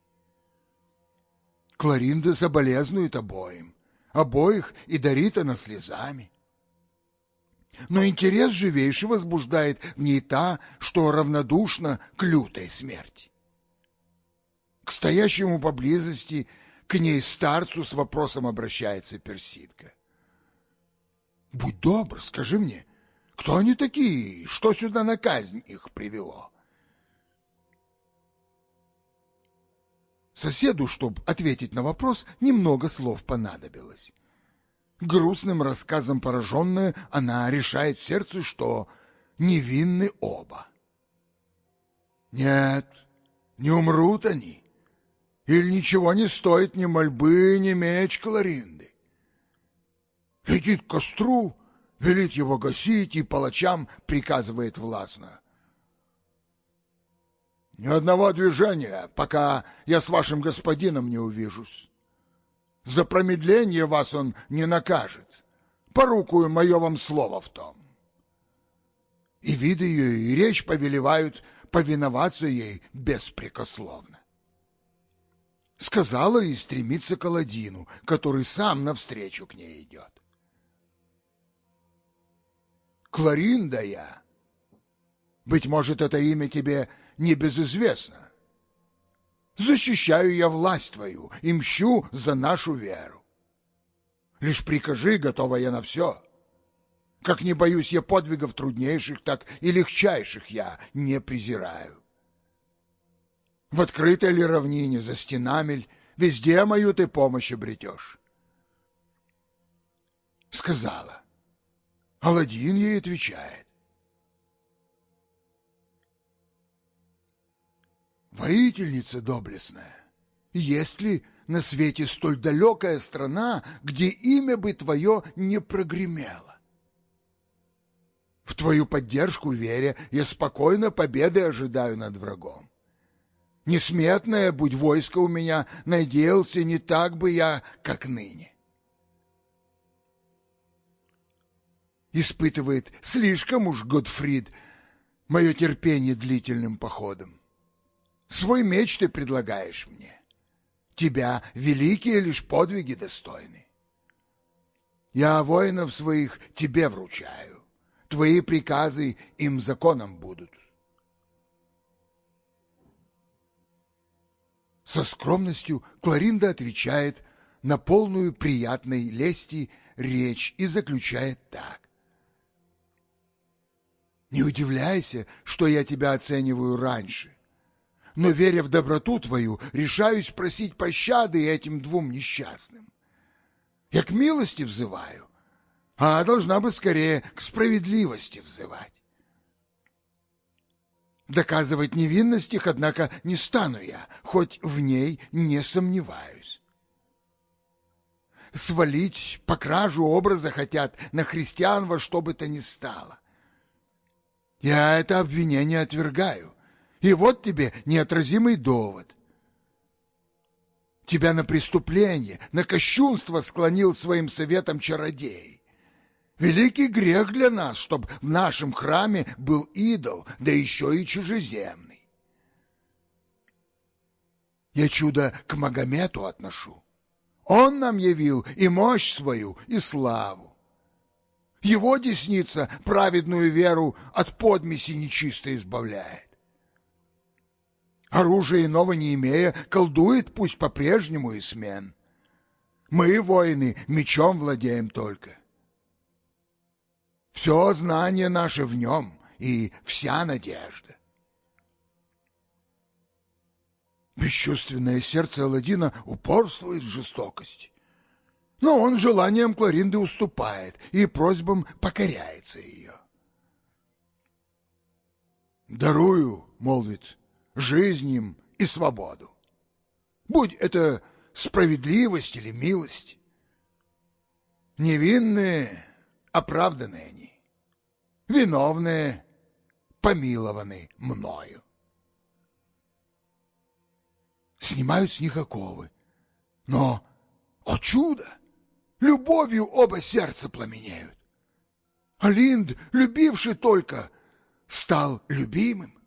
Кларинда соболезнует обоим, обоих и дарит она слезами. Но интерес живейший возбуждает в ней та, что равнодушна к лютой смерти. К стоящему поблизости к ней старцу с вопросом обращается персидка. Будь добр, скажи мне, кто они такие, что сюда на казнь их привело? Соседу, чтобы ответить на вопрос, немного слов понадобилось. Грустным рассказом пораженная, она решает в сердце, что невинны оба. Нет, не умрут они. Или ничего не стоит ни мольбы, ни меч Кларинды. Летит к костру, велит его гасить и палачам приказывает властно. Ни одного движения, пока я с вашим господином не увижусь. За промедление вас он не накажет. Порукую мое вам слово в том. И виды ее, и речь повелевают повиноваться ей беспрекословно сказала и стремится к Аладдину, который сам навстречу к ней идет. Кларинда я. Быть может, это имя тебе небезызвестно. Защищаю я власть твою и мщу за нашу веру. Лишь прикажи, готова я на все. Как не боюсь я подвигов труднейших, так и легчайших я не презираю. В открытой ли равнине, за стенами ль, везде мою ты помощь обретешь. Сказала. Аладдин ей отвечает. Воительница доблестная, есть ли на свете столь далекая страна, где имя бы твое не прогремело? В твою поддержку веря, я спокойно победы ожидаю над врагом. Несметное, будь войско у меня, надеялся, не так бы я, как ныне. Испытывает слишком уж Годфрид мое терпение длительным походом. Свой меч ты предлагаешь мне. Тебя великие лишь подвиги достойны. Я воинов своих тебе вручаю. Твои приказы им законом будут. Со скромностью Кларинда отвечает на полную приятной лести речь и заключает так. Не удивляйся, что я тебя оцениваю раньше, но, веря в доброту твою, решаюсь просить пощады этим двум несчастным. Я к милости взываю, а должна бы скорее к справедливости взывать. Доказывать невинность их, однако, не стану я, хоть в ней не сомневаюсь. Свалить по кражу образа хотят на христиан во что бы то ни стало. Я это обвинение отвергаю, и вот тебе неотразимый довод. Тебя на преступление, на кощунство склонил своим советом чародей. Великий грех для нас, чтоб в нашем храме был идол, да еще и чужеземный. Я чудо к Магомету отношу. Он нам явил и мощь свою, и славу. Его десница праведную веру от подмеси нечисто избавляет. Оружия иного не имея, колдует пусть по-прежнему и смен. Мы, воины, мечом владеем только. Все знание наше в нем и вся надежда. Бесчувственное сердце Аладдина упорствует в жестокости. Но он желанием Кларинды уступает и просьбам покоряется ее. «Дарую, — молвит, — жизнь им и свободу. Будь это справедливость или милость. Невинные оправданы они, виновные помилованы мною. Снимают с них оковы, но, о чудо, любовью оба сердца пламенеют. Алинд, любивший только, стал любимым.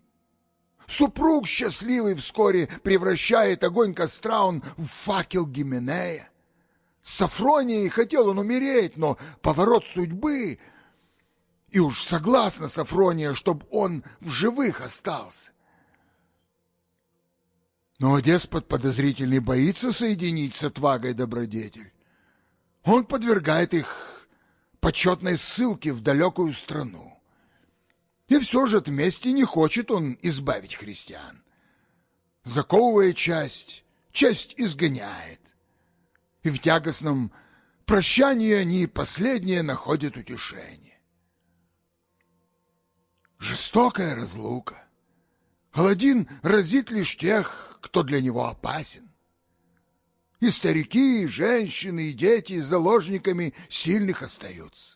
Супруг счастливый вскоре превращает огонь костра он в факел Гименея. С Сафронией хотел он умереть, но поворот судьбы... И уж согласна Сафрония, чтоб он в живых остался. Но деспот подозрительный боится соединить с отвагой добродетель. Он подвергает их почетной ссылке в далекую страну. И все же от мести не хочет он избавить христиан. Заковывая часть, часть изгоняет и в тягостном прощании они последние находят утешение. Жестокая разлука. Аладдин разит лишь тех, кто для него опасен. И старики, и женщины, и дети заложниками сильных остаются.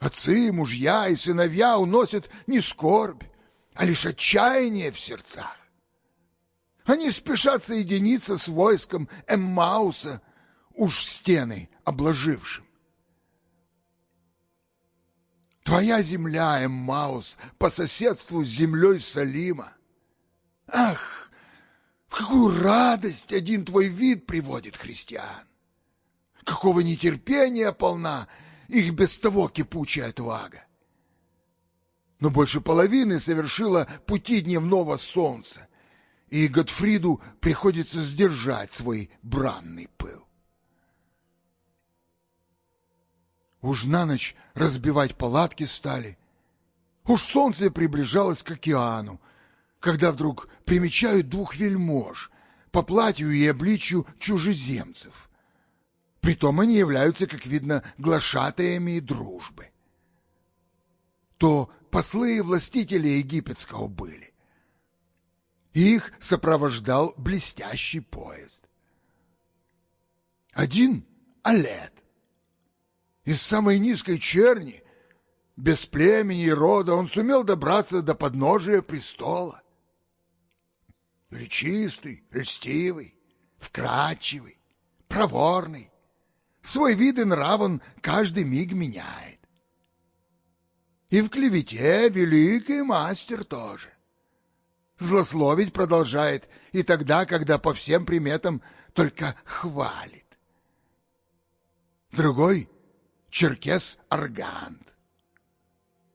Отцы, мужья и сыновья уносят не скорбь, а лишь отчаяние в сердцах. Они спешат соединиться с войском Эммауса, уж стены обложившим. Твоя земля, Эммаус, по соседству с землей Салима. Ах, в какую радость один твой вид приводит христиан! Какого нетерпения полна их без того кипучая отвага! Но больше половины совершила пути дневного солнца, и Готфриду приходится сдержать свой бранный пыл. Уж на ночь разбивать палатки стали. Уж солнце приближалось к океану, когда вдруг примечают двух вельмож по платью и обличью чужеземцев. Притом они являются, как видно, глашатаями дружбы. То послы и властители египетского были. Их сопровождал блестящий поезд. Один — Алет. Из самой низкой черни, без племени и рода, он сумел добраться до подножия престола. Речистый, льстивый, вкрадчивый, проворный, свой вид и нрав он каждый миг меняет. И в клевете великий мастер тоже. Злословить продолжает и тогда, когда по всем приметам только хвалит. Другой — черкес Аргант.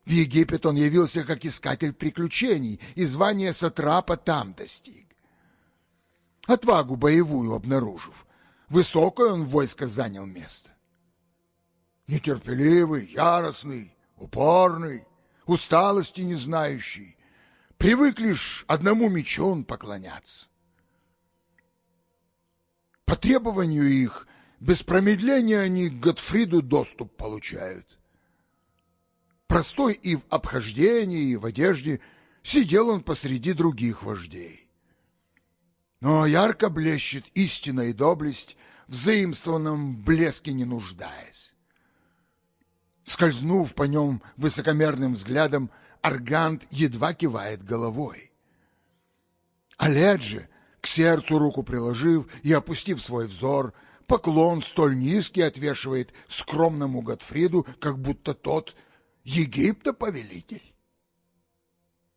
В Египет он явился как искатель приключений и звание сатрапа там достиг. Отвагу боевую обнаружив, высокое он войско занял место. Нетерпеливый, яростный, упорный, усталости не знающий, привык лишь одному мечу он поклоняться. По требованию их, без промедления они к Готфриду доступ получают. Простой и в обхождении, и в одежде сидел он посреди других вождей. Но ярко блещет истина и доблесть, в заимствованном блеске не нуждаясь. Скользнув по нем высокомерным взглядом, Аргант едва кивает головой. Олег же, к сердцу руку приложив и опустив свой взор, поклон столь низкий отвешивает скромному Готфриду, как будто тот Египта повелитель.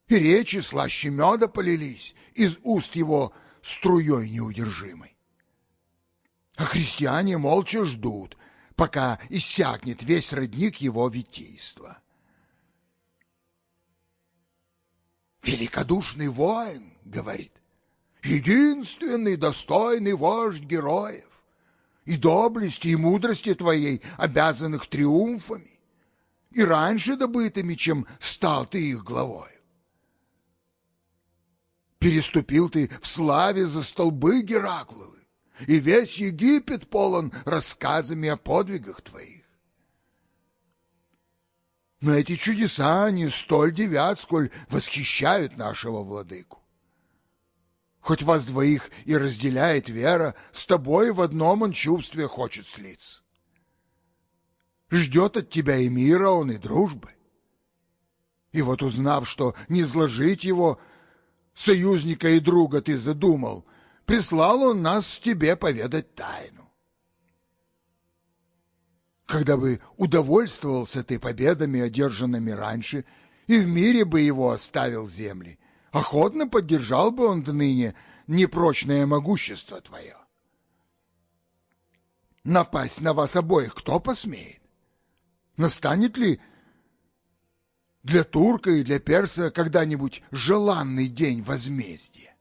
И речи слаще меда полились из уст его струей неудержимой. А христиане молча ждут, пока иссякнет весь родник его витийства. «Великодушный воин», — говорит, — «единственный достойный вождь героев, и доблести, и мудрости твоей, обязанных триумфами, и раньше добытыми, чем стал ты их главой. Переступил ты в славе за столбы Геракловы, и весь Египет полон рассказами о подвигах твоих. Но эти чудеса не столь девят, сколь восхищают нашего владыку. Хоть вас двоих и разделяет вера, с тобой в одном он чувстве хочет слиться. Ждет от тебя и мира он, и дружбы. И вот узнав, что не сложить его, союзника и друга ты задумал — прислал он нас тебе поведать тайну. Когда бы удовольствовался ты победами, одержанными раньше, и в мире бы его оставил земли, охотно поддержал бы он ныне непрочное могущество твое. Напасть на вас обоих кто посмеет? Настанет ли для турка и для перса когда-нибудь желанный день возмездия?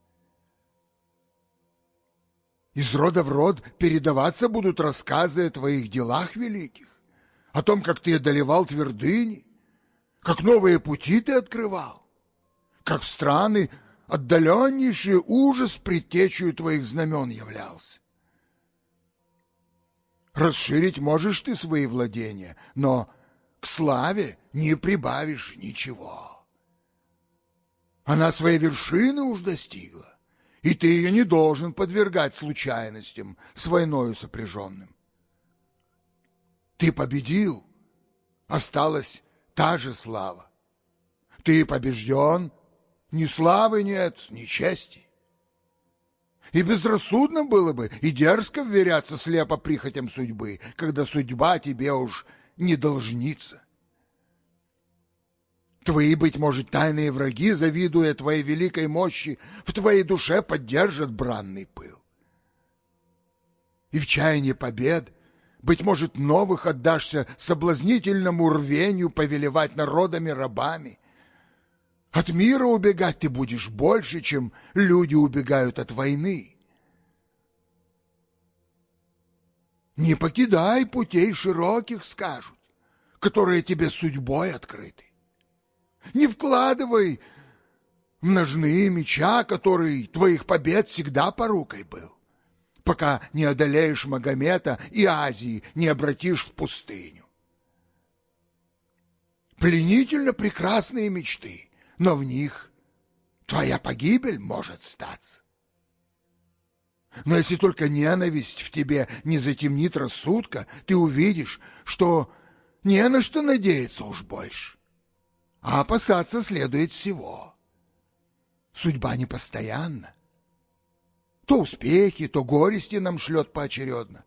Из рода в род передаваться будут рассказы о твоих делах великих, о том, как ты одолевал твердыни, как новые пути ты открывал, как в страны отдаленнейший ужас предтечью твоих знамен являлся. Расширить можешь ты свои владения, но славе не прибавишь ничего. Она своей вершины уж достигла и ты ее не должен подвергать случайностям с войною сопряженным. Ты победил, осталась та же слава. Ты побежден, ни славы нет, ни чести. И безрассудно было бы и дерзко вверяться слепо прихотям судьбы, когда судьба тебе уж не должница. Твои, быть может, тайные враги, завидуя твоей великой мощи, в твоей душе поддержат бранный пыл. И в чаянии побед, быть может, новых отдашься соблазнительному рвению повелевать народами рабами. От мира убегать ты будешь больше, чем люди убегают от войны. Не покидай путей широких, скажут. которые тебе судьбой открыты. Не вкладывай в ножные меча, который твоих побед всегда порукой был, пока не одолеешь Магомета и Азии не обратишь в пустыню. Пленительно прекрасные мечты, но в них твоя погибель может статься. Но если только ненависть в тебе не затемнит рассудка, ты увидишь, что не на что надеяться уж больше. А опасаться следует всего. Судьба непостоянна. То успехи, то горести нам шлет поочередно.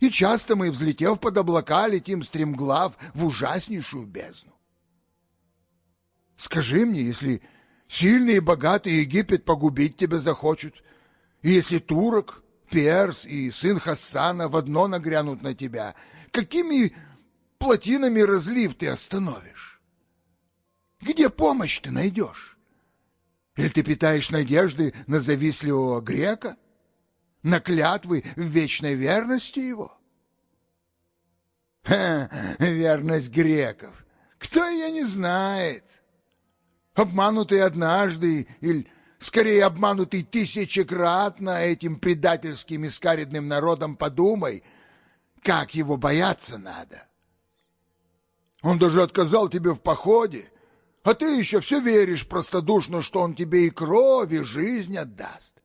И часто мы, взлетев под облака, летим стремглав в ужаснейшую бездну. Скажи мне, если сильный и богатый Египет погубить тебя захочут, и если турок, перс и сын Хасана в одно нагрянут на тебя, какими плотинами разлив ты остановишь? Где помощь ты найдешь? Или ты питаешь надежды на завистливого грека? На клятвы в вечной верности его? Ха, верность греков. Кто ее не знает? Обманутый однажды или скорее обманутый тысячекратно этим предательским и скаридным народом, подумай, как его бояться надо. Он даже отказал тебе в походе, а ты еще все веришь простодушно, что он тебе и кровь, и жизнь отдаст.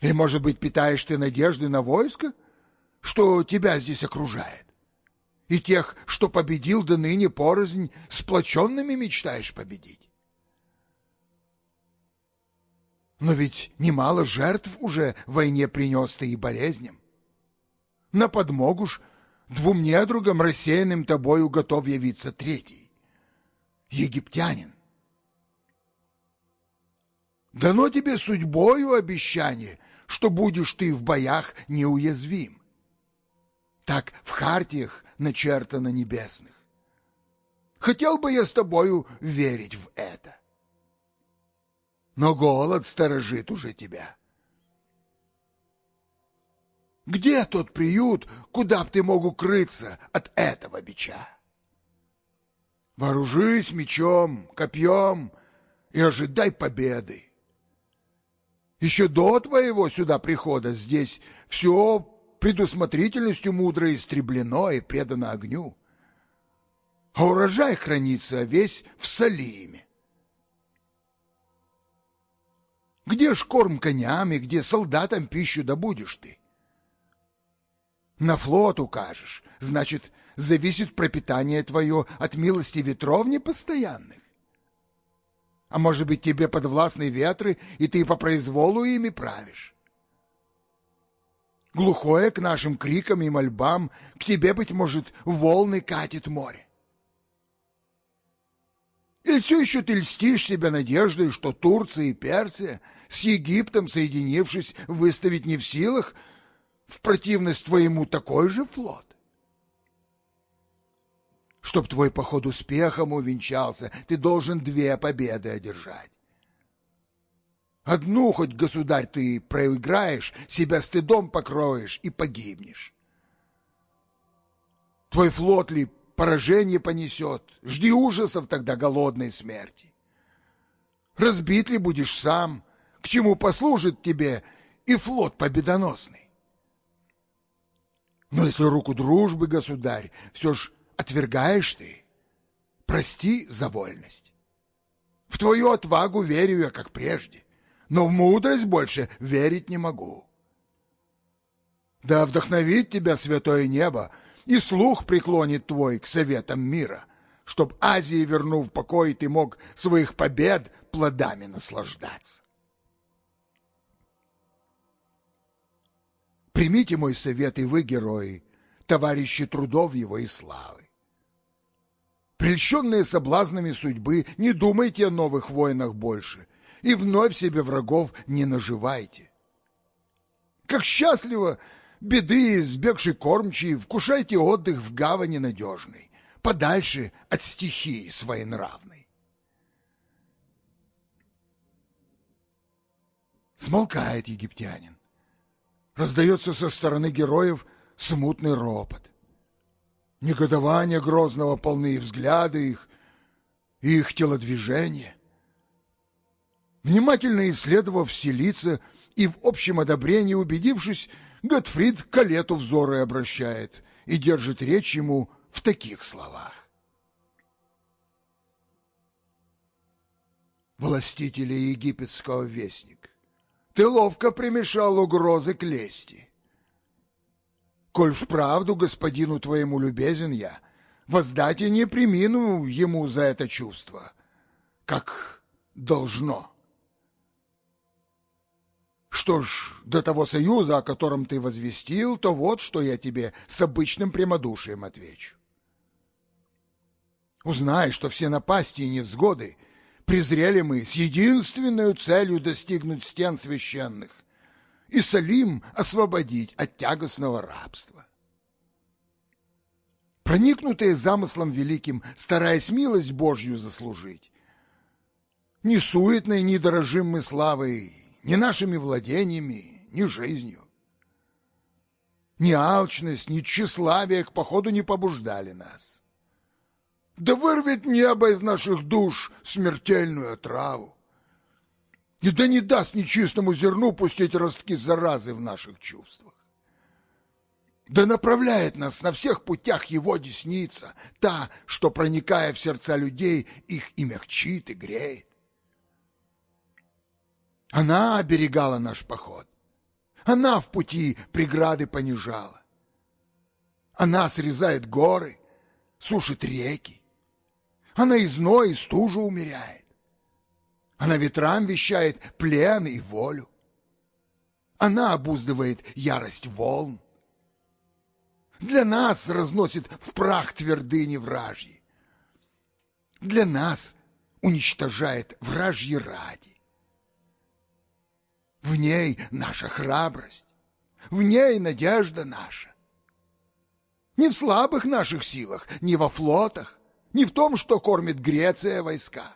Или, может быть, питаешь ты надежды на войско, что тебя здесь окружает? И тех, что победил до ныне порознь, сплоченными мечтаешь победить? Но ведь немало жертв уже войне принес ты и болезням. На подмогу ж двум недругам, рассеянным тобою, готов явиться третий — египтянин. Дано тебе судьбою обещание, что будешь ты в боях неуязвим. Так в хартиях начертано небесных. Хотел бы я с тобою верить в это но голод сторожит уже тебя. Где тот приют, куда б ты мог укрыться от этого бича? Вооружись мечом, копьем и ожидай победы. Еще до твоего сюда прихода здесь все предусмотрительностью мудро истреблено и предано огню. А урожай хранится весь в Салиме. Где ж корм коням и где солдатам пищу добудешь ты? На флот укажешь, значит, зависит пропитание твое от милости ветров непостоянных. А может быть, тебе подвластны ветры, и ты по произволу ими правишь? Глухое к нашим крикам и мольбам, к тебе, быть может, волны катит море. Или все еще ты льстишь себя надеждой, что Турция и Персия — с Египтом соединившись, выставить не в силах в противность твоему такой же флот? Чтоб твой поход успехом увенчался, ты должен две победы одержать. Одну хоть, государь, ты проиграешь, себя стыдом покроешь и погибнешь. Твой флот ли поражение понесет, жди ужасов тогда голодной смерти. Разбит ли будешь сам, к чему послужит тебе и флот победоносный. Но если руку дружбы, государь, все ж отвергаешь ты, прости за вольность. В твою отвагу верю я, как прежде, но в мудрость больше верить не могу. Да вдохновит тебя святое небо, и слух преклонит твой к советам мира, чтоб Азии, вернув покой, ты мог своих побед плодами наслаждаться. Примите мой совет и вы, герои, товарищи трудов его и славы. Прельщенные соблазнами судьбы, не думайте о новых войнах больше и вновь себе врагов не наживайте. Как счастливо беды избегший кормчий, вкушайте отдых в гавани надежной, подальше от стихии своенравной. Смолкает египтянин. Раздается со стороны героев смутный ропот. Негодование грозного полны взгляды их, и их телодвижения. Внимательно исследовав все лица и в общем одобрении убедившись, Готфрид к Калету взоры обращает и держит речь ему в таких словах. Властители египетского вестник, ты ловко примешал угрозы к лести. Коль вправду господину твоему любезен я, воздать и не примину ему за это чувство, как должно. Что ж, до того союза, о котором ты возвестил, то вот что я тебе с обычным прямодушием отвечу. Узнай, что все напасти и невзгоды презрели мы с единственной целью достигнуть стен священных и Салим освободить от тягостного рабства. Проникнутые замыслом великим, стараясь милость Божью заслужить, не суетной, не дорожим мы славой, ни нашими владениями, ни жизнью. Ни алчность, ни тщеславие к походу не побуждали нас. Да вырвет небо из наших душ смертельную отраву. И да не даст нечистому зерну пустить ростки заразы в наших чувствах. Да направляет нас на всех путях его десница, та, что, проникая в сердца людей, их и мягчит, и греет. Она оберегала наш поход. Она в пути преграды понижала. Она срезает горы, сушит реки. Она и зной, и стужу умеряет. Она ветрам вещает плен и волю. Она обуздывает ярость волн. Для нас разносит в прах твердыни вражьи. Для нас уничтожает вражьи ради. В ней наша храбрость, в ней надежда наша. Не в слабых наших силах, не во флотах, не в том, что кормит Греция войска,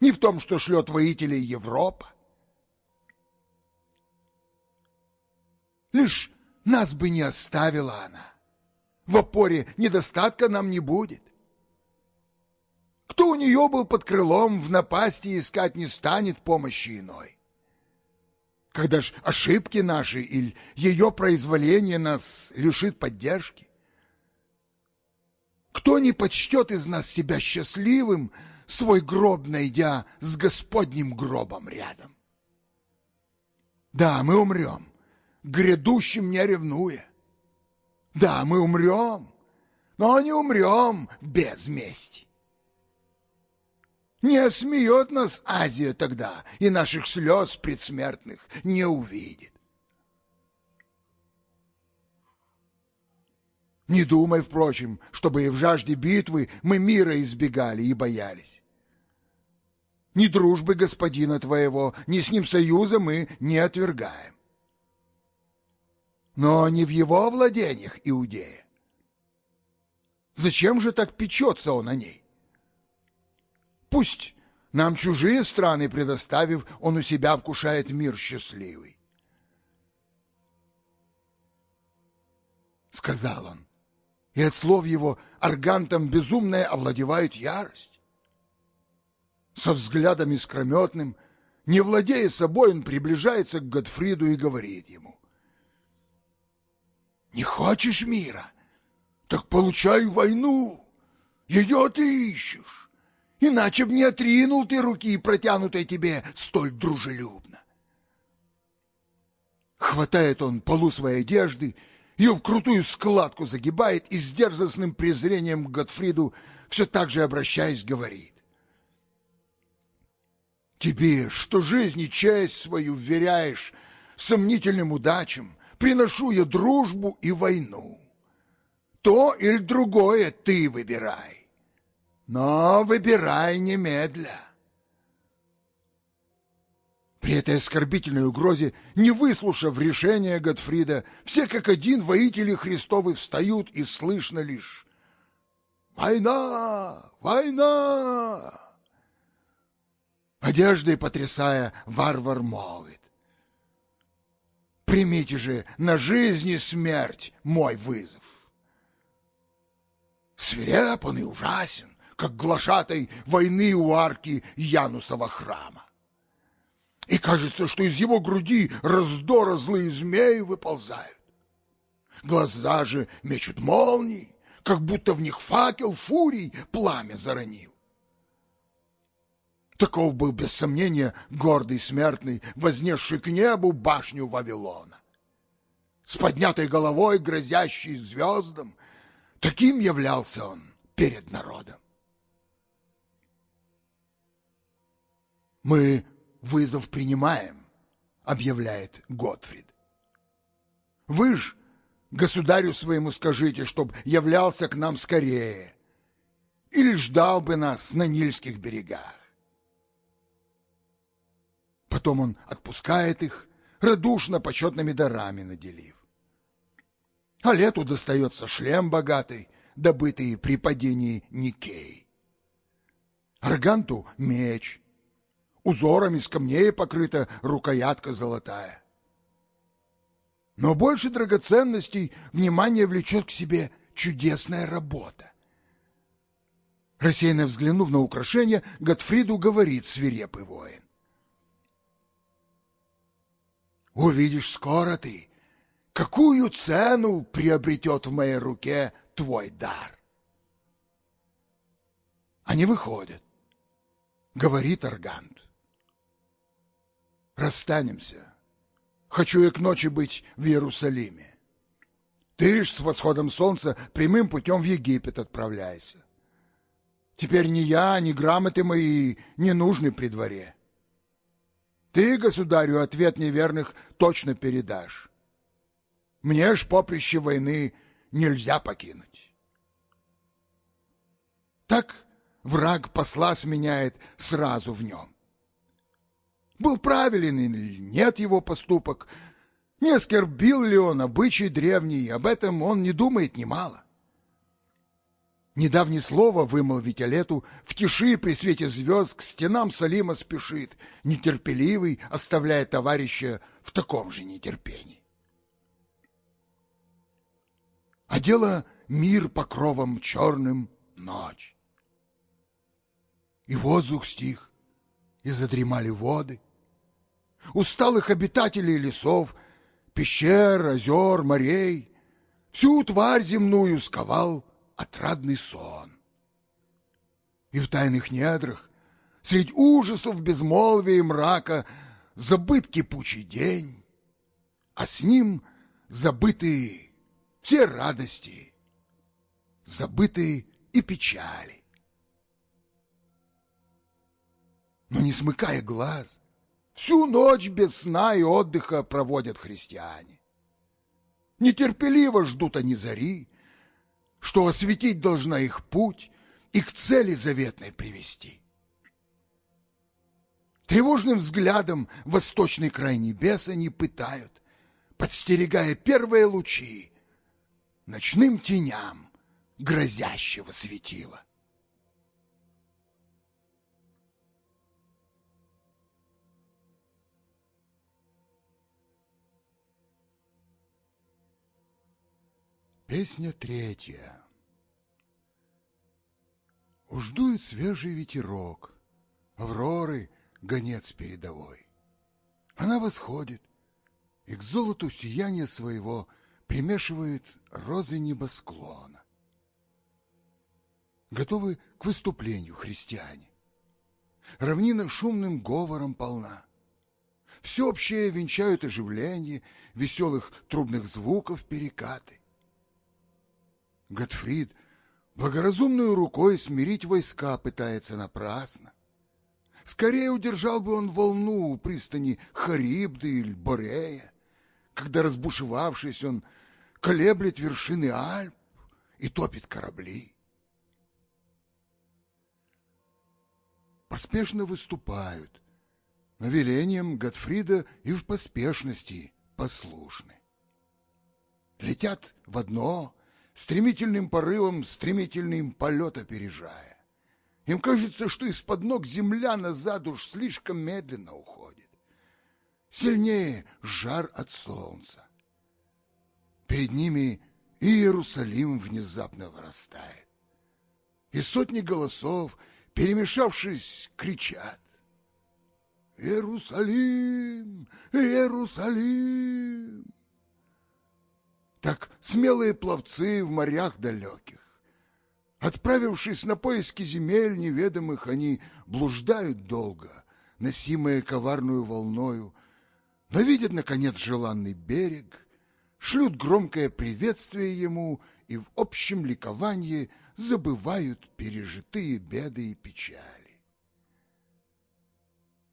не в том, что шлет воителей Европа. Лишь нас бы не оставила она. В опоре недостатка нам не будет. Кто у нее был под крылом, в напасти искать не станет помощи иной когда ж ошибки наши или ее произволение нас лишит поддержки? Кто не почтет из нас себя счастливым, свой гроб найдя с Господним гробом рядом? Да, мы умрем, грядущим не ревнуя. Да, мы умрем, но не умрем без мести. Не осмеет нас Азия тогда, и наших слез предсмертных не увидит. Не думай, впрочем, чтобы и в жажде битвы мы мира избегали и боялись. Ни дружбы господина твоего, ни с ним союза мы не отвергаем. Но не в его владениях Иудея. Зачем же так печется он о ней? Пусть нам чужие страны предоставив, он у себя вкушает мир счастливый. Сказал он, и от слов его аргантом безумная овладевает ярость. Со взглядом искрометным, не владея собой, он приближается к Готфриду и говорит ему, «Не хочешь мира? Так получай войну, ее ты ищешь иначе б не отринул ты руки, протянутой тебе столь дружелюбно. Хватает он полу своей одежды, ее в крутую складку загибает и с дерзостным презрением к Готфриду, все так же обращаясь, говорит. Тебе, что жизнь и честь свою вверяешь сомнительным удачам, приношу я дружбу и войну. То или другое ты выбирай. Но выбирай немедля. При этой оскорбительной угрозе, не выслушав решения Готфрида, все как один воители Христовы встают, и слышно лишь «Война! Война!» Одеждой потрясая, варвар молвит. «Примите же на жизнь и смерть мой вызов!» свиреп он и ужасен, как глашатай войны у арки Янусова храма. И кажется, что из его груди раздора злые змеи выползают. Глаза же мечут молнии, как будто в них факел фурий пламя заронил. Таков был, без сомнения, гордый смертный, вознесший к небу башню Вавилона. С поднятой головой, грозящий звездам, таким являлся он перед народом. Мы вызов принимаем, объявляет Готфрид. Вы ж государю своему скажите, чтоб являлся к нам скорее, или ждал бы нас на Нильских берегах. Потом он отпускает их, радушно почетными дарами наделив. А лету достается шлем богатый, добытый при падении Никей. Арганту — меч, узорами из камней покрыта рукоятка золотая. Но больше драгоценностей внимание влечет к себе чудесная работа. Рассеянно взглянув на украшение, Готфриду говорит свирепый воин. Увидишь скоро ты, какую цену приобретет в моей руке твой дар. Они выходят. Говорит Аргант. Расстанемся. Хочу я к ночи быть в Иерусалиме. Ты ж с восходом солнца прямым путем в Египет отправляйся. Теперь ни я, ни грамоты мои не нужны при дворе. Ты, государю, ответ неверных точно передашь. Мне ж поприще войны нельзя покинуть. Так враг посла сменяет сразу в нем. Был правилен или нет его поступок, не оскорбил ли он обычай древний, об этом он не думает немало. Недавнее слово вымолвить Олету в тиши при свете звезд к стенам Салима спешит, нетерпеливый, оставляя товарища в таком же нетерпении. А дело мир покровом черным ночь. И воздух стих, и задремали воды. Усталых обитателей лесов, пещер, озер, морей, всю тварь земную сковал отрадный сон. И в тайных недрах, средь ужасов, безмолвия и мрака, забыт кипучий день, а с ним забыты все радости, забыты и печали. Но не смыкая глаз, всю ночь без сна и отдыха проводят христиане. Нетерпеливо ждут они зари, что осветить должна их путь и к цели заветной привести. Тревожным взглядом восточный край небес они пытают, подстерегая первые лучи ночным теням грозящего светила. Песня третья. Уж дует свежий ветерок, Авроры гонец передовой. Она восходит, и к золоту сияния своего Примешивает розы небосклона. Готовы к выступлению христиане. Равнина шумным говором полна. Всеобщее венчают оживление веселых трубных звуков перекаты. Готфрид благоразумную рукой смирить войска пытается напрасно. Скорее удержал бы он волну у пристани Харибды или Борея, когда, разбушевавшись, он колеблет вершины Альп и топит корабли. Поспешно выступают, но велением Готфрида и в поспешности послушны. Летят в одно, стремительным порывом стремительным полет опережая. Им кажется, что из-под ног земля назад уж слишком медленно уходит. Сильнее жар от солнца. Перед ними Иерусалим внезапно вырастает. и сотни голосов, перемешавшись, кричат. «Иерусалим! Иерусалим!» Так смелые пловцы в морях далеких. Отправившись на поиски земель неведомых, они блуждают долго, носимые коварную волною, но видят, наконец, желанный берег, шлют громкое приветствие ему и в общем ликовании забывают пережитые беды и печали.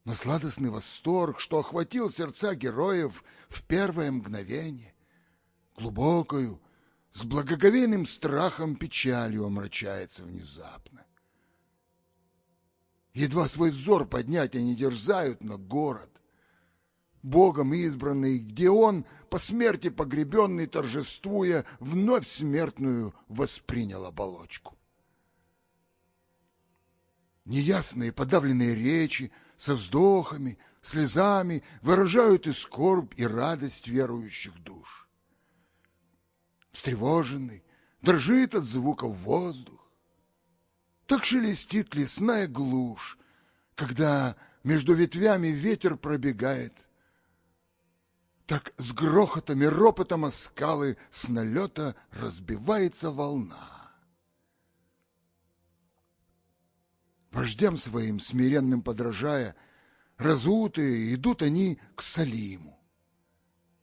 Но сладостный восторг, что охватил сердца героев в первое мгновение, глубокую, с благоговейным страхом печалью омрачается внезапно. Едва свой взор поднять они дерзают на город, Богом избранный, где он, по смерти погребенный, торжествуя, вновь смертную воспринял оболочку. Неясные подавленные речи со вздохами, слезами выражают и скорбь, и радость верующих душ. Встревоженный, дрожит от звуков воздух. Так шелестит лесная глушь, когда между ветвями ветер пробегает. Так с грохотом и ропотом о скалы с налета разбивается волна. Вождям своим смиренным подражая, разутые идут они к Салиму.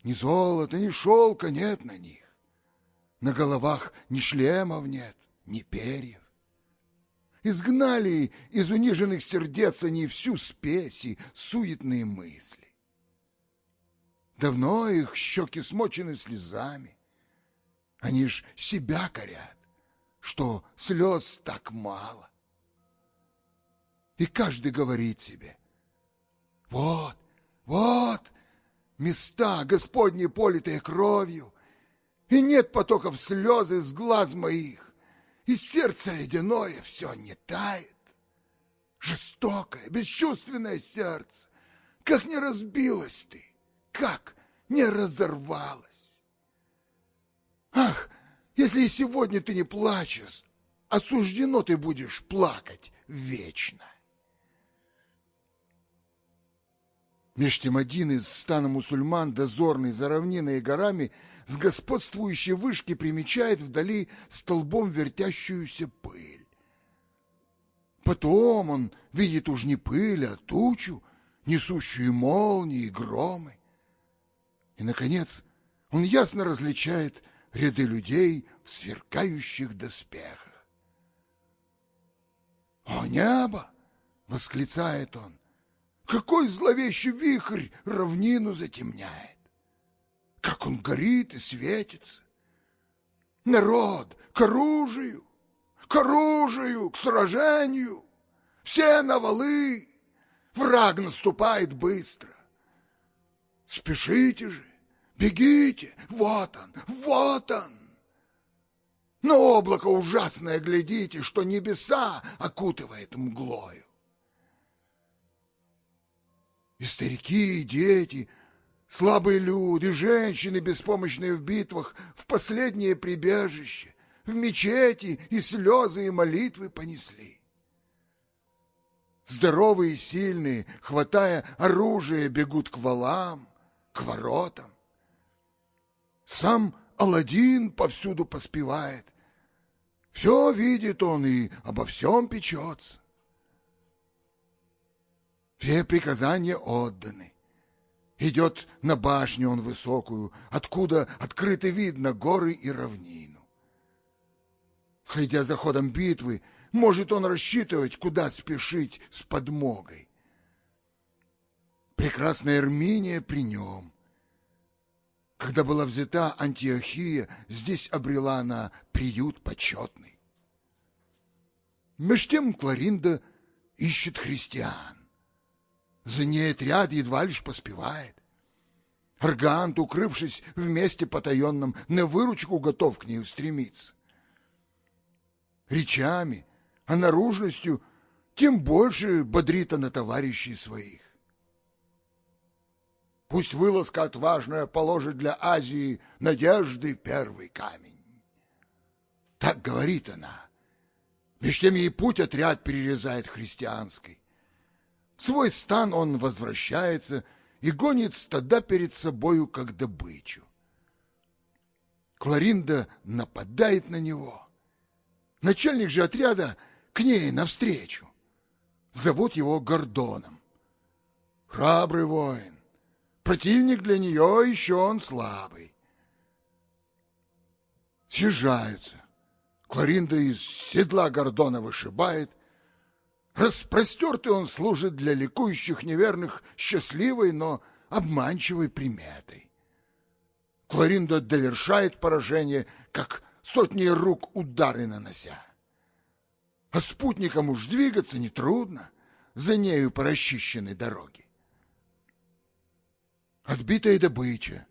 Ни золота, ни шелка нет на них. На головах ни шлемов нет, ни перьев. Изгнали из униженных сердец они всю спесь и суетные мысли. Давно их щеки смочены слезами. Они ж себя корят, что слез так мало. И каждый говорит себе, вот, вот, места Господни политые кровью, и нет потоков слез из глаз моих, и сердце ледяное все не тает. Жестокое, бесчувственное сердце, как не разбилось ты, как не разорвалось. Ах, если и сегодня ты не плачешь, осуждено ты будешь плакать вечно. Меж тем один из стана мусульман, дозорный за равниной и горами, с господствующей вышки примечает вдали столбом вертящуюся пыль. Потом он видит уж не пыль, а тучу, несущую молнии и громы. И, наконец, он ясно различает ряды людей в сверкающих доспехах. «О, небо!» — восклицает он. Какой зловещий вихрь равнину затемняет! Как он горит и светится! Народ, к оружию, к оружию, к сражению! Все на валы! Враг наступает быстро! Спешите же, бегите! Вот он, вот он! На облако ужасное глядите, что небеса окутывает мглою. И старики, и дети, слабые люди, женщины, беспомощные в битвах, в последнее прибежище, в мечети и слезы, и молитвы понесли. Здоровые и сильные, хватая оружие, бегут к валам, к воротам. Сам Аладдин повсюду поспевает. Все видит он и обо всем печется. Все приказания отданы. Идет на башню он высокую, откуда открытый вид на горы и равнину. Следя за ходом битвы, может он рассчитывать, куда спешить с подмогой. Прекрасная Эрминия при нем. Когда была взята Антиохия, здесь обрела она приют почетный. Меж тем Кларинда ищет христиан. За ней отряд едва лишь поспевает. Аргант, укрывшись в месте потаенном, на выручку готов к ней устремиться. Речами, а наружностью тем больше бодрит она товарищей своих. Пусть вылазка отважная положит для Азии надежды первый камень. Так говорит она. Меж тем ей путь отряд перерезает христианский. В свой стан он возвращается и гонит стада перед собою, как добычу. Кларинда нападает на него. Начальник же отряда к ней навстречу. Зовут его Гордоном. Храбрый воин. Противник для нее еще он слабый. Съезжаются. Кларинда из седла Гордона вышибает. Распростертый он служит для ликующих неверных счастливой, но обманчивой приметой. Кларинда довершает поражение, как сотни рук удары нанося. А спутникам уж двигаться нетрудно, за нею по расчищенной дороге. Отбитая добыча.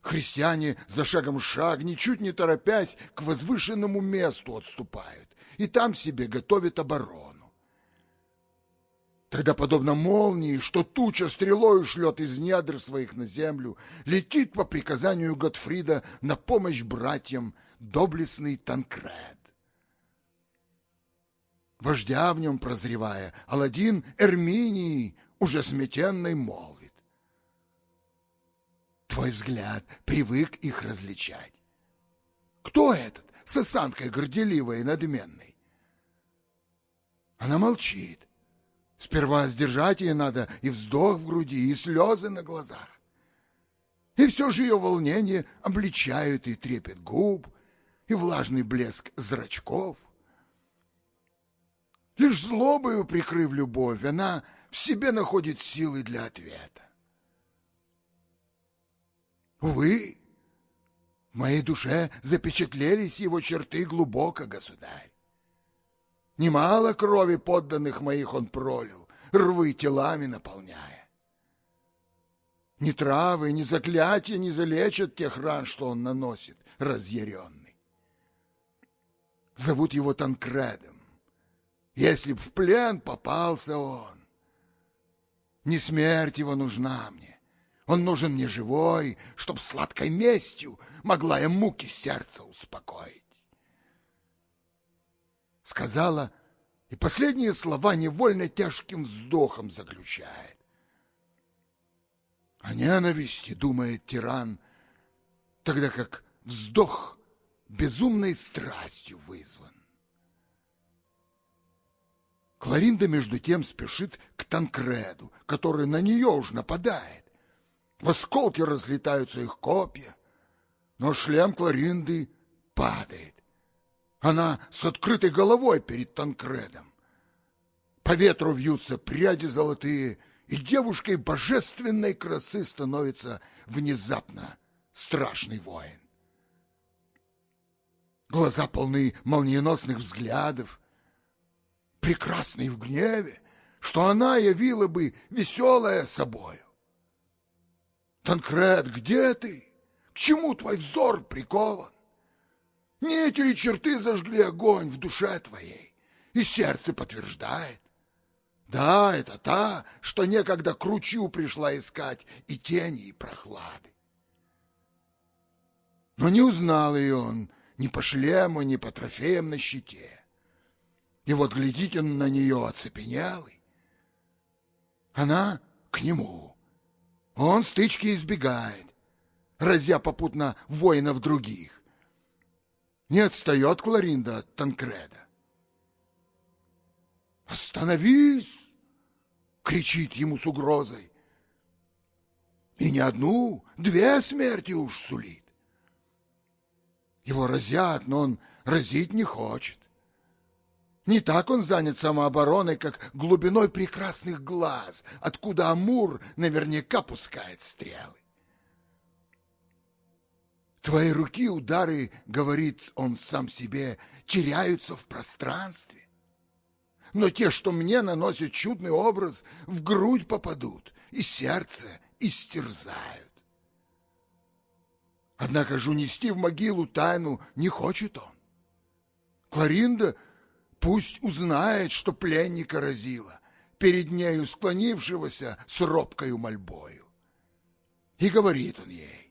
Христиане за шагом шаг, ничуть не торопясь, к возвышенному месту отступают, и там себе готовят оборону. Тогда, подобно молнии, что туча стрелою шлет из недр своих на землю, летит по приказанию Готфрида на помощь братьям доблестный Танкред. Вождя в нем прозревая, Аладдин Эрминии уже сметенной молвит. Твой взгляд привык их различать. Кто этот с осанкой горделивой и надменной? Она молчит. Сперва сдержать ей надо и вздох в груди, и слезы на глазах. И все же ее волнение обличают и трепет губ, и влажный блеск зрачков. Лишь злобою прикрыв любовь, она в себе находит силы для ответа. Увы, в моей душе запечатлелись его черты глубоко, государь. Немало крови подданных моих он пролил, рвы телами наполняя. Ни травы, ни заклятия не залечат тех ран, что он наносит, разъяренный. Зовут его Танкредом. Если б в плен попался он, не смерть его нужна мне. Он нужен мне живой, чтоб сладкой местью могла я муки сердца успокоить. Сказала, и последние слова невольно тяжким вздохом заключает. О ненависти думает тиран, тогда как вздох безумной страстью вызван. Кларинда, между тем, спешит к Танкреду, который на нее уж нападает. В осколки разлетаются их копья, но шлем Кларинды падает. Она с открытой головой перед Танкредом. По ветру вьются пряди золотые, и девушкой божественной красы становится внезапно страшный воин. Глаза полны молниеносных взглядов, прекрасной в гневе, что она явила бы веселая собою. Танкред, где ты? К чему твой взор прикован? Не эти ли черты зажгли огонь в душе твоей, и сердце подтверждает? Да, это та, что некогда кручу пришла искать и тени, и прохлады. Но не узнал ее он ни по шлему, ни по трофеям на щите. И вот глядите на нее оцепенелый. Она к нему. Он стычки избегает, разя попутно воинов других. Не отстает Кларинда от Танкреда. «Остановись!» — кричит ему с угрозой. И не одну, две смерти уж сулит. Его разят, но он разить не хочет. Не так он занят самообороной, как глубиной прекрасных глаз, откуда Амур наверняка пускает стрелы. Твои руки удары, говорит он сам себе, теряются в пространстве. Но те, что мне наносят чудный образ, в грудь попадут и сердце истерзают. Однако же унести в могилу тайну не хочет он. Кларинда Пусть узнает, что пленника разила, перед нею склонившегося с робкою мольбою. И говорит он ей,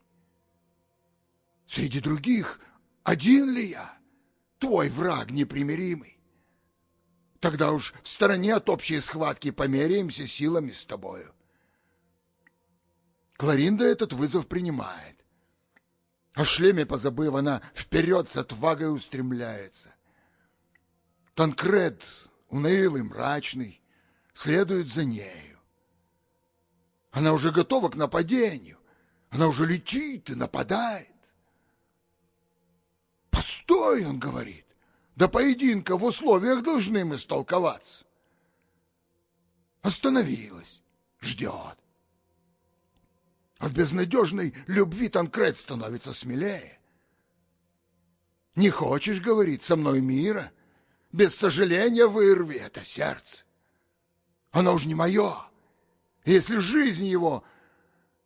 «Среди других один ли я, твой враг непримиримый? Тогда уж в стороне от общей схватки померяемся силами с тобою. Кларинда этот вызов принимает. О шлеме позабыв, она вперед с отвагой устремляется. Танкред, унылый, мрачный, следует за нею. Она уже готова к нападению. Она уже летит и нападает. «Постой!» — он говорит. «До поединка в условиях должны мы столковаться». Остановилась, ждет. От безнадежной любви Танкред становится смелее. Не хочешь, говорит, со мной мира? Без сожаления вырви это сердце. Оно уж не мое. Если жизнь его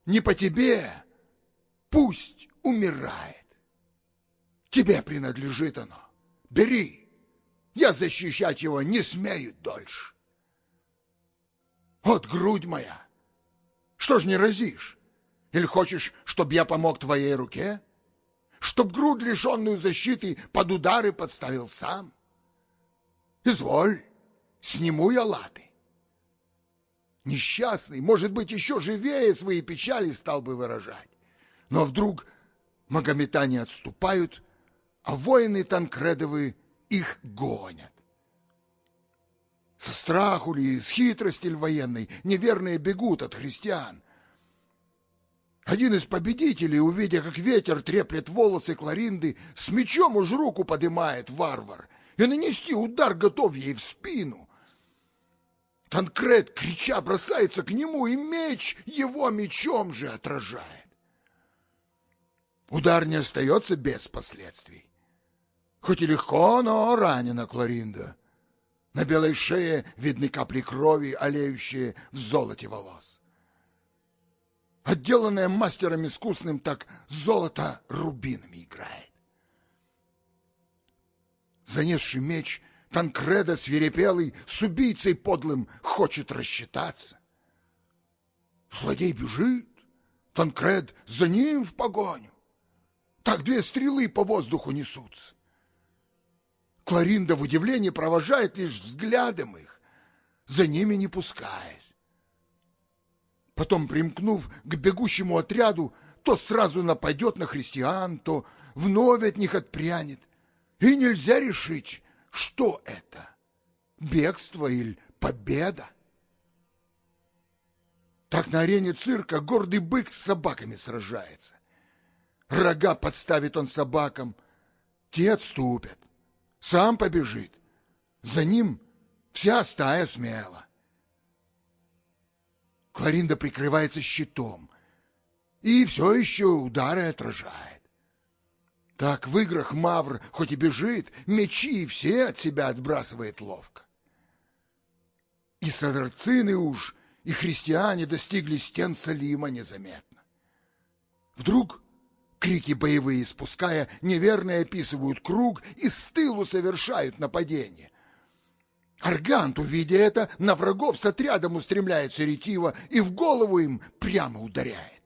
не по тебе, пусть умирает. Тебе принадлежит оно. Бери. Я защищать его не смею дольше. Вот грудь моя. Что ж не разишь? Или хочешь, чтобы я помог твоей руке? Чтоб грудь, лишенную защиты, под удары подставил сам? Изволь, сниму я латы. Несчастный, может быть, еще живее свои печали стал бы выражать. Но вдруг магометане отступают, а воины Танкредовы их гонят. Со страху ли, с хитрости ли военной, неверные бегут от христиан, один из победителей, увидя, как ветер треплет волосы Кларинды, с мечом уж руку подымает варвар и нанести удар готов ей в спину. Танкред, крича, бросается к нему, и меч его мечом же отражает. Удар не остается без последствий. Хоть и легко, но ранена Кларинда. На белой шее видны капли крови, олеющие в золоте волос отделанное мастером искусным, так золото рубинами играет. Занесший меч, Танкреда свирепелый, с убийцей подлым хочет рассчитаться. Злодей бежит, Танкред за ним в погоню. Так две стрелы по воздуху несутся. Кларинда в удивлении провожает лишь взглядом их, за ними не пускаясь. Потом, примкнув к бегущему отряду, то сразу нападет на христиан, то вновь от них отпрянет. И нельзя решить, что это – бегство или победа. Так на арене цирка гордый бык с собаками сражается. Рога подставит он собакам, те отступят. Сам побежит. За ним вся стая смела. Кларинда прикрывается щитом и все еще удары отражает. Так в играх Мавр хоть и бежит, мечи все от себя отбрасывает ловко. И садрацины уж, и христиане достигли стен Салима незаметно. Вдруг крики боевые спуская, неверные описывают круг и с тылу совершают нападение. Аргант, увидя это, на врагов с отрядом устремляется ретиво и в голову им прямо ударяет.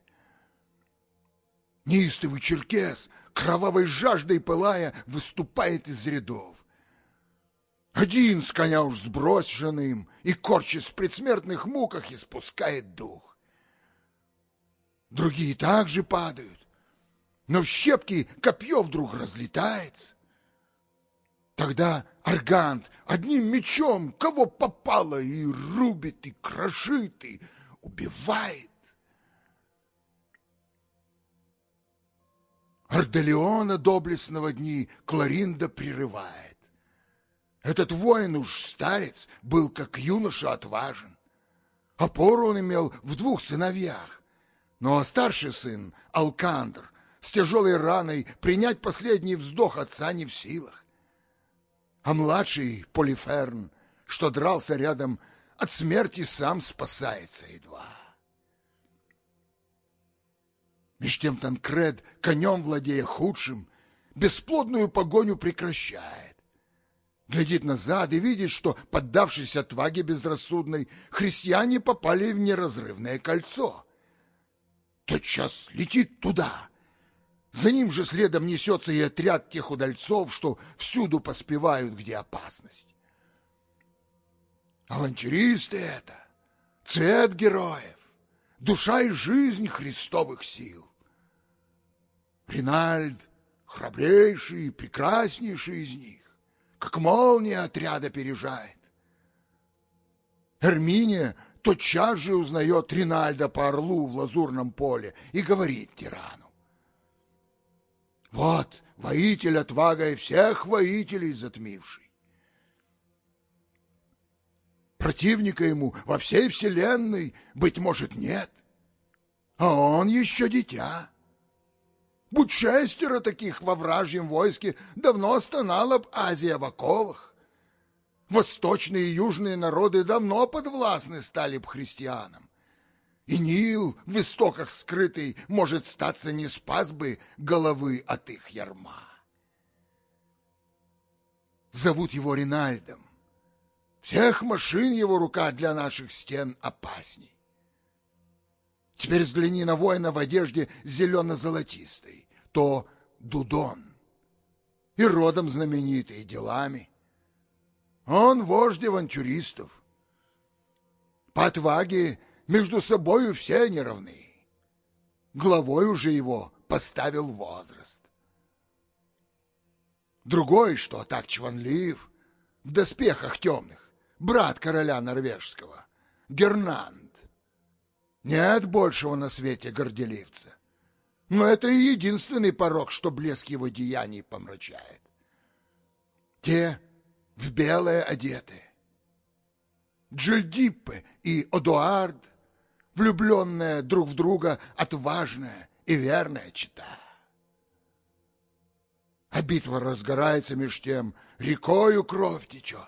Неистовый черкес, кровавой жаждой пылая, выступает из рядов. Один с коня уж сброшенным и, корчась в предсмертных муках, испускает дух. Другие также падают, но в щепки копье вдруг разлетается. Тогда Аргант одним мечом кого попало и рубит, и крошит, и убивает. Арделеона доблестного дни Кларинда прерывает. Этот воин уж старец, был как юноша отважен. Опору он имел в двух сыновьях. Но старший сын, Алкандр, с тяжелой раной принять последний вздох отца не в силах а младший Полиферн, что дрался рядом, от смерти сам спасается едва. Меж тем Танкред, конем владея худшим, бесплодную погоню прекращает. Глядит назад и видит, что, поддавшись отваге безрассудной, христиане попали в неразрывное кольцо. Тотчас летит туда, за ним же следом несется и отряд тех удальцов, что всюду поспевают, где опасность. Авантюристы это, цвет героев, душа и жизнь христовых сил. Ринальд храбрейший и прекраснейший из них, как молния отряда пережает. Эрминия тотчас же узнает Ринальда по орлу в лазурном поле и говорит тирану. Вот воитель отвагой всех воителей затмивший. Противника ему во всей вселенной, быть может, нет. А он еще дитя. Будь шестеро таких во вражьем войске, давно стонала б Азия в оковах. Восточные и южные народы давно подвластны стали б христианам. И Нил в истоках скрытый, может, статься не спас бы головы от их ярма. Зовут его Ринальдом. Всех машин его рука для наших стен опасней. Теперь взгляни на воина в одежде зелено-золотистой. То Дудон. И родом знаменитый, делами. Он вождь авантюристов. По отваге между собою все они равны. Главой уже его поставил возраст. Другой, что так чванлив, в доспехах темных, брат короля норвежского, Гернанд. Нет большего на свете горделивца. Но это и единственный порог, что блеск его деяний помрачает. Те в белое одеты. Джильдиппе и Одуард, влюбленная друг в друга отважная и верная чита. А битва разгорается меж тем, рекою кровь течет.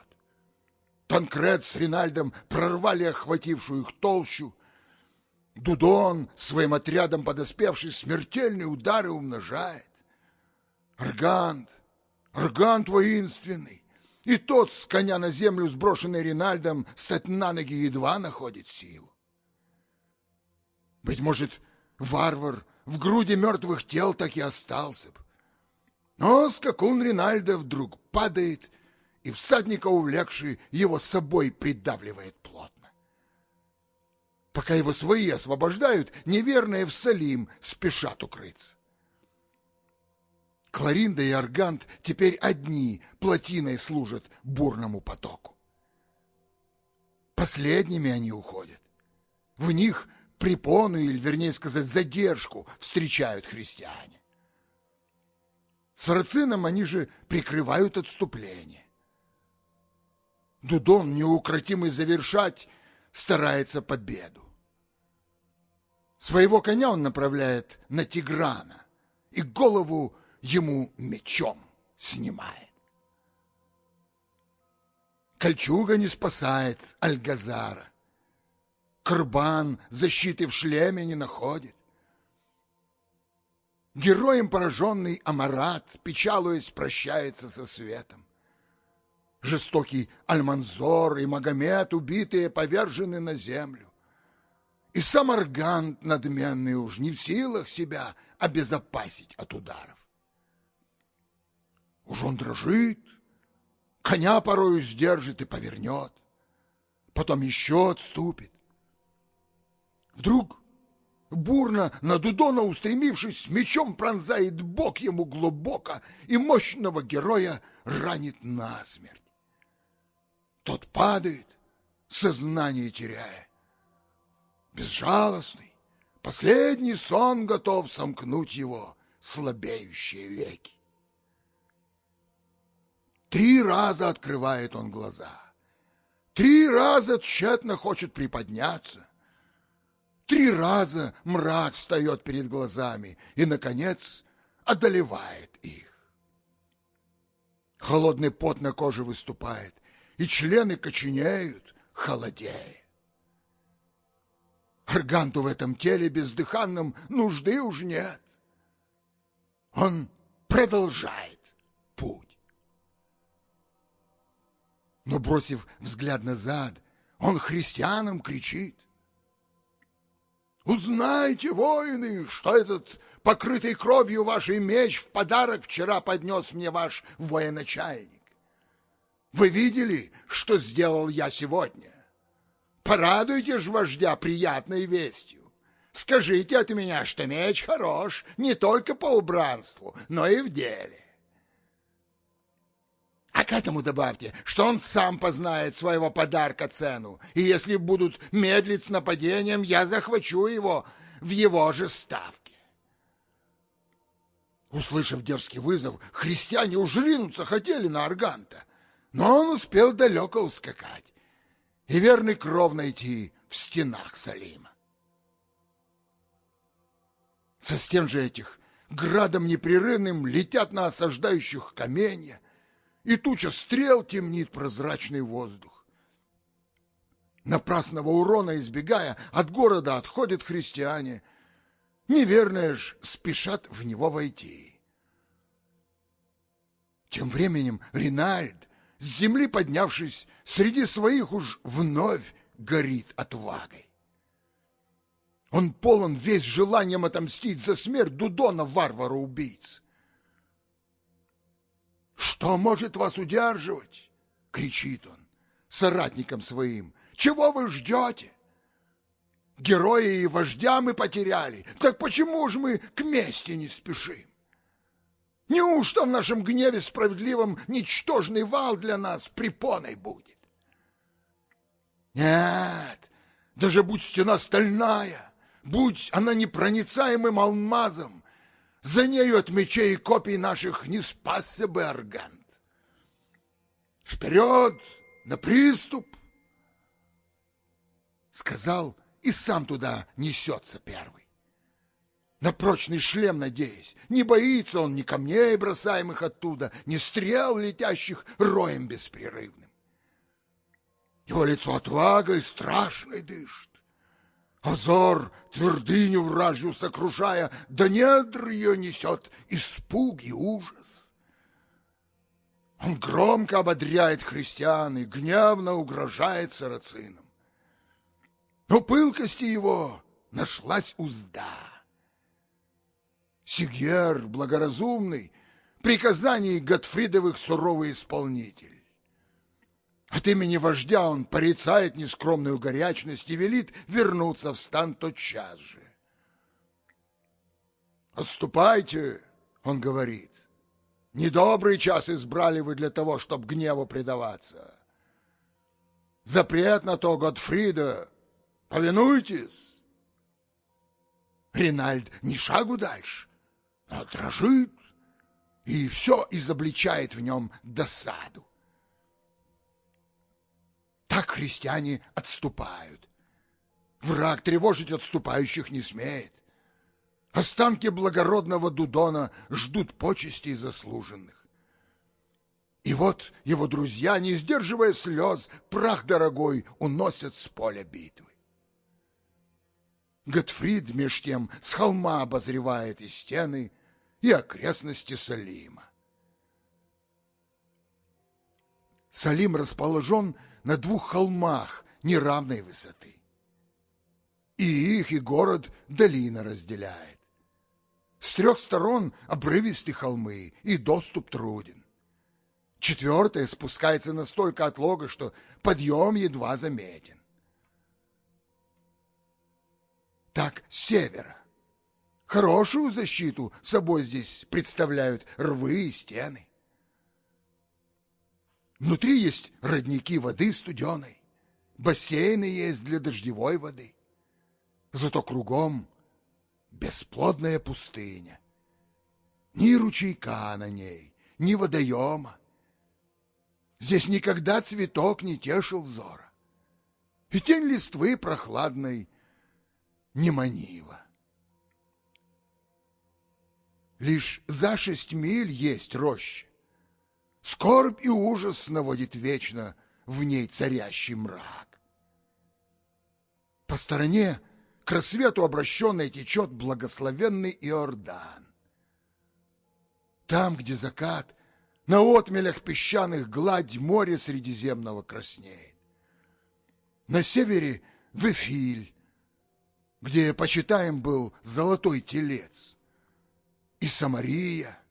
Танкред с Ринальдом прорвали охватившую их толщу. Дудон, своим отрядом подоспевший, смертельные удары умножает. Аргант, Аргант воинственный, и тот с коня на землю, сброшенный Ринальдом, стать на ноги едва находит силу. Быть может, варвар в груди мертвых тел так и остался б. Но скакун Ринальда вдруг падает и всадника, увлекший, его с собой придавливает плотно. Пока его свои освобождают, неверные в Салим спешат укрыться. Кларинда и Аргант теперь одни плотиной служат бурному потоку. Последними они уходят. В них препону, или, вернее сказать, задержку встречают христиане. Сарацинам они же прикрывают отступление. Дудон, неукротимый завершать, старается победу. Своего коня он направляет на Тиграна и голову ему мечом снимает. Кольчуга не спасает Альгазара. Крбан защиты в шлеме не находит. Героем пораженный Амарат, печалуясь, прощается со светом. Жестокий Альманзор и Магомед, убитые, повержены на землю. И сам Аргант надменный уж не в силах себя обезопасить от ударов. Уж он дрожит, коня порою сдержит и повернет, потом еще отступит. Вдруг бурно на Дудона устремившись, мечом пронзает бок ему глубоко и мощного героя ранит насмерть. Тот падает, сознание теряя. Безжалостный, последний сон готов сомкнуть его слабеющие веки. Три раза открывает он глаза. Три раза тщетно хочет приподняться. Три раза мрак встает перед глазами и, наконец, одолевает их. Холодный пот на коже выступает, и члены коченеют, холодея. Арганту в этом теле бездыханном нужды уж нет. Он продолжает путь. Но, бросив взгляд назад, он христианам кричит. «Узнайте, воины, что этот покрытый кровью вашей меч в подарок вчера поднес мне ваш военачальник. Вы видели, что сделал я сегодня? порадуйте ж вождя приятной вестью. Скажите от меня, что меч хорош не только по убранству, но и в деле. А к этому добавьте, что он сам познает своего подарка цену, и если будут медлить с нападением, я захвачу его в его же ставке. Услышав дерзкий вызов, христиане уж ринуться хотели на Арганта, но он успел далеко ускакать и верный кров найти в стенах Салима. Со стен же этих градом непрерывным летят на осаждающих каменья, и туча стрел темнит прозрачный воздух. Напрасного урона избегая, от города отходят христиане, неверные ж спешат в него войти. Тем временем Ринальд, с земли поднявшись, среди своих уж вновь горит отвагой. Он полон весь желанием отомстить за смерть Дудона, варвара-убийц. «Что может вас удерживать?» — кричит он соратникам своим. «Чего вы ждете? Героя и вождя мы потеряли, так почему же мы к мести не спешим? Неужто в нашем гневе справедливом ничтожный вал для нас препоной будет? Нет, даже будь стена стальная, будь она непроницаемым алмазом, за нею от мечей и копий наших не спасся бы Аргант. Вперед, на приступ! Сказал, и сам туда несется первый. На прочный шлем надеясь, не боится он ни камней, бросаемых оттуда, ни стрел, летящих роем беспрерывным. Его лицо отвагой страшной дышит. Озор твердыню вражью сокрушая, до недр ее несет испуг и ужас. Он громко ободряет христиан и гневно угрожает сарацинам. Но пылкости его нашлась узда. Сигьер, благоразумный, приказаний Готфридовых суровый исполнитель. От имени вождя он порицает нескромную горячность и велит вернуться в стан тотчас же. «Отступайте», — он говорит, — «недобрый час избрали вы для того, чтобы гневу предаваться. Запрет на то Готфрида, повинуйтесь». Ринальд ни шагу дальше, а дрожит, и все изобличает в нем досаду. Так христиане отступают. Враг тревожить отступающих не смеет. Останки благородного Дудона ждут почестей заслуженных. И вот его друзья, не сдерживая слез, прах дорогой уносят с поля битвы. Готфрид меж тем с холма обозревает и стены, и окрестности Салима. Салим расположен на двух холмах неравной высоты. И их, и город долина разделяет. С трех сторон обрывистые холмы, и доступ труден. Четвертое спускается настолько отлого, что подъем едва заметен. Так, с севера. Хорошую защиту собой здесь представляют рвы и стены. Внутри есть родники воды студеной, бассейны есть для дождевой воды. Зато кругом бесплодная пустыня. Ни ручейка на ней, ни водоема. Здесь никогда цветок не тешил взора, и тень листвы прохладной не манила. Лишь за шесть миль есть роща, Скорбь и ужас наводит вечно в ней царящий мрак. По стороне к рассвету обращенной течет благословенный Иордан. Там, где закат, на отмелях песчаных гладь море Средиземного краснеет. На севере Вефиль, где почитаем был золотой телец, и Самария —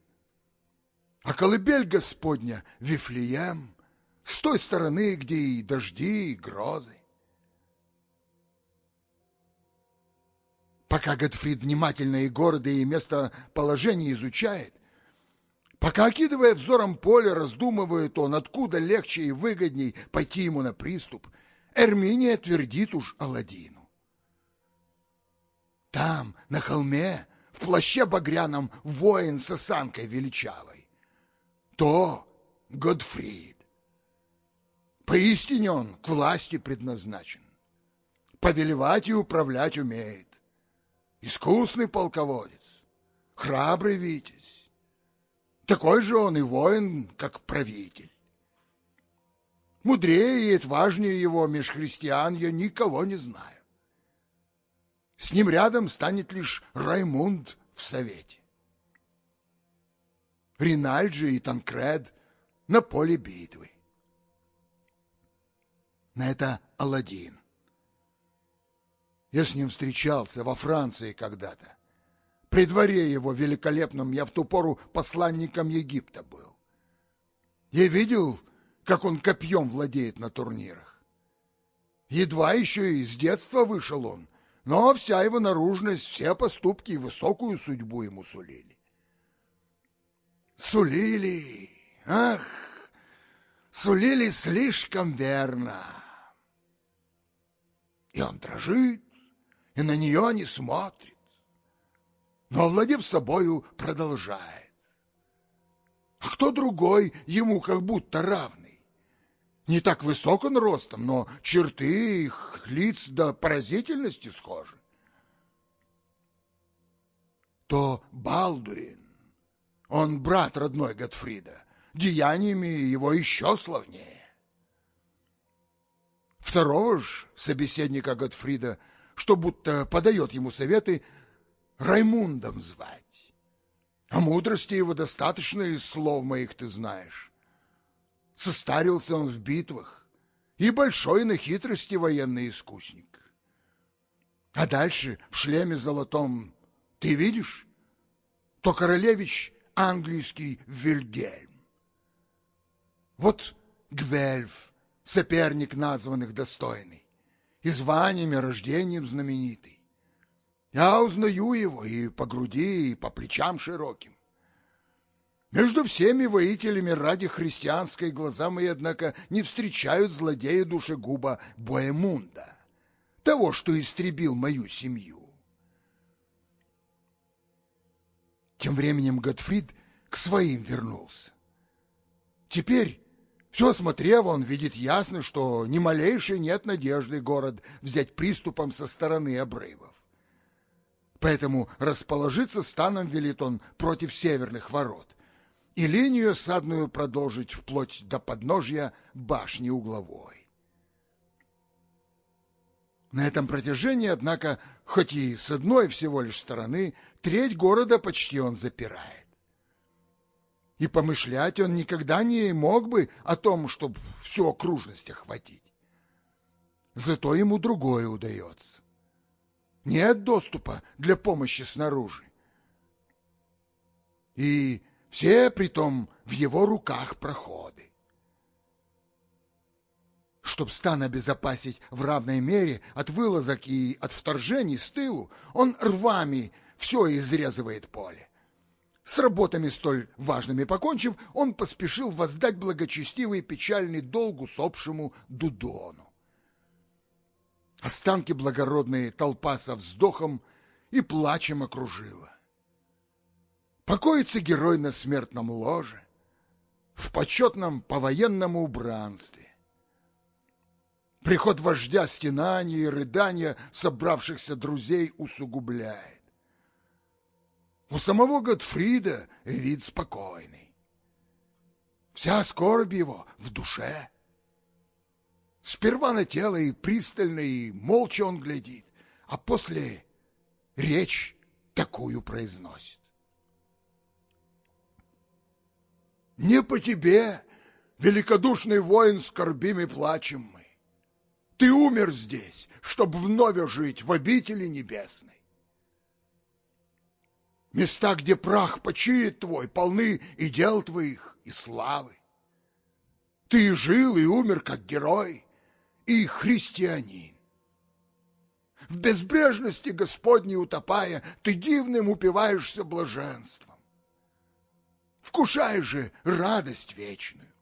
а колыбель Господня — Вифлеем, с той стороны, где и дожди, и грозы. Пока Готфрид внимательно и города, и местоположение изучает, пока, окидывая взором поле, раздумывает он, откуда легче и выгодней пойти ему на приступ, Эрминия твердит уж Аладдину. Там, на холме, в плаще багряном, воин с осанкой величавой. То Годфрид. Поистине он к власти предназначен. Повелевать и управлять умеет. Искусный полководец, храбрый витязь. Такой же он и воин, как правитель. Мудрее и отважнее его меж христиан я никого не знаю. С ним рядом станет лишь Раймунд в совете. Ринальджи и Танкред на поле битвы. На это Аладдин. Я с ним встречался во Франции когда-то. При дворе его великолепном я в ту пору посланником Египта был. Я видел, как он копьем владеет на турнирах. Едва еще и с детства вышел он, но вся его наружность, все поступки и высокую судьбу ему сулили. Сулили, ах, сулили слишком верно. И он дрожит, и на нее не смотрит, но, овладев собою, продолжает. А кто другой ему как будто равный? Не так высок он ростом, но черты их лиц до поразительности схожи. То Балдуин, он брат родной Готфрида, деяниями его еще славнее. Второго ж собеседника Готфрида – что будто подает ему советы, Раймундом звать. А мудрости его достаточно из слов моих ты знаешь. Состарился он в битвах, и большой на хитрости военный искусник. А дальше в шлеме золотом ты видишь? То королевич английский Вильгельм. Вот Гвельф, соперник названных достойный и званиями, рождением знаменитый. Я узнаю его и по груди, и по плечам широким. Между всеми воителями ради христианской глаза мои, однако, не встречают злодея душегуба Боемунда, того, что истребил мою семью. Тем временем Готфрид к своим вернулся. Теперь все осмотрев, он видит ясно, что ни малейшей нет надежды город взять приступом со стороны обрывов. Поэтому расположиться станом велит он против северных ворот и линию садную продолжить вплоть до подножья башни угловой. На этом протяжении, однако, хоть и с одной всего лишь стороны, треть города почти он запирает и помышлять он никогда не мог бы о том, чтобы всю окружность охватить. Зато ему другое удается. Нет доступа для помощи снаружи. И все притом в его руках проходы. Чтоб стан обезопасить в равной мере от вылазок и от вторжений с тылу, он рвами все изрезывает поле. С работами столь важными покончив, он поспешил воздать благочестивый печальный долг усопшему Дудону. Останки благородные толпа со вздохом и плачем окружила. Покоится герой на смертном ложе, в почетном повоенному убранстве. Приход вождя стенания и рыдания собравшихся друзей усугубляет. У самого Готфрида вид спокойный. Вся скорбь его в душе. Сперва на тело и пристально, и молча он глядит, а после речь такую произносит. Не по тебе, великодушный воин, скорбим и плачем мы. Ты умер здесь, чтобы вновь жить в обители небесной. Места, где прах почиет твой, полны и дел твоих, и славы. Ты жил и умер, как герой, и христианин. В безбрежности Господней утопая, ты дивным упиваешься блаженством. Вкушай же радость вечную.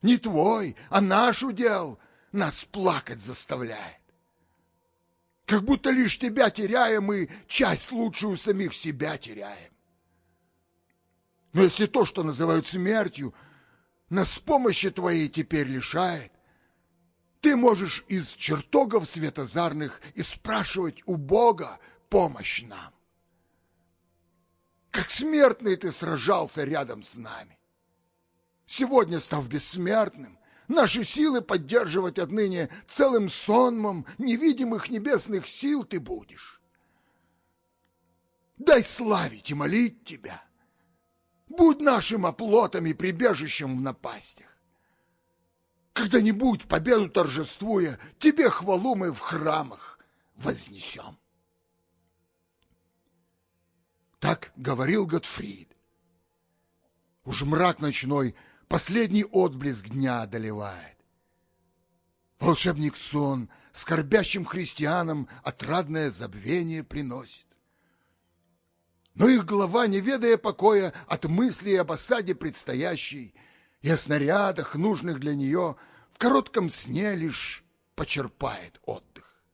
Не твой, а наш удел нас плакать заставляет. Как будто лишь тебя теряя, мы часть лучшую самих себя теряем. Но если то, что называют смертью, нас помощи твоей теперь лишает, ты можешь из чертогов светозарных и спрашивать у Бога помощь нам. Как смертный ты сражался рядом с нами. Сегодня, став бессмертным, наши силы поддерживать отныне целым сонмом невидимых небесных сил ты будешь. Дай славить и молить тебя. Будь нашим оплотом и прибежищем в напастях. Когда-нибудь, победу торжествуя, тебе хвалу мы в храмах вознесем. Так говорил Готфрид. Уж мрак ночной последний отблеск дня одолевает. Волшебник сон скорбящим христианам отрадное забвение приносит. Но их голова, не ведая покоя от мыслей об осаде предстоящей и о снарядах, нужных для нее, в коротком сне лишь почерпает отдых.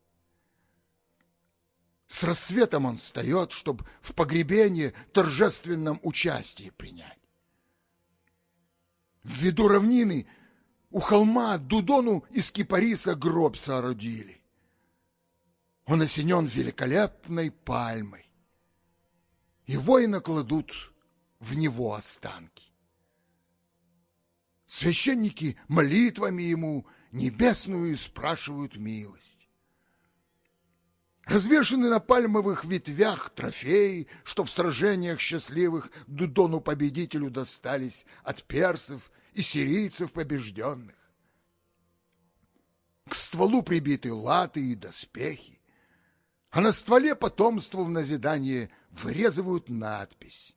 С рассветом он встает, чтобы в погребении торжественном участие принять. В виду равнины у холма Дудону из кипариса гроб соорудили. Он осенен великолепной пальмой, и воина кладут в него останки. Священники молитвами ему небесную спрашивают милость. Развешаны на пальмовых ветвях трофеи, что в сражениях счастливых Дудону-победителю достались от персов и сирийцев побежденных. К стволу прибиты латы и доспехи, а на стволе потомству в назидание вырезывают надпись.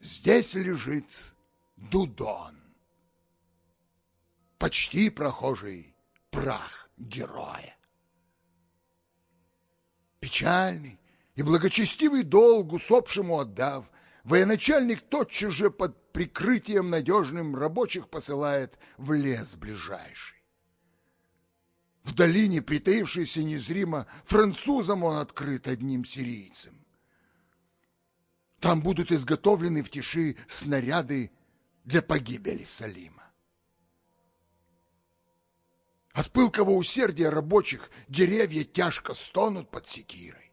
Здесь лежит Дудон. Почти прохожий прах героя. Печальный и благочестивый долг усопшему отдав, военачальник тотчас же под прикрытием надежным рабочих посылает в лес ближайший. В долине, притаившийся незримо, французам он открыт одним сирийцем. Там будут изготовлены в тиши снаряды для погибели Салима. От пылкого усердия рабочих деревья тяжко стонут под секирой.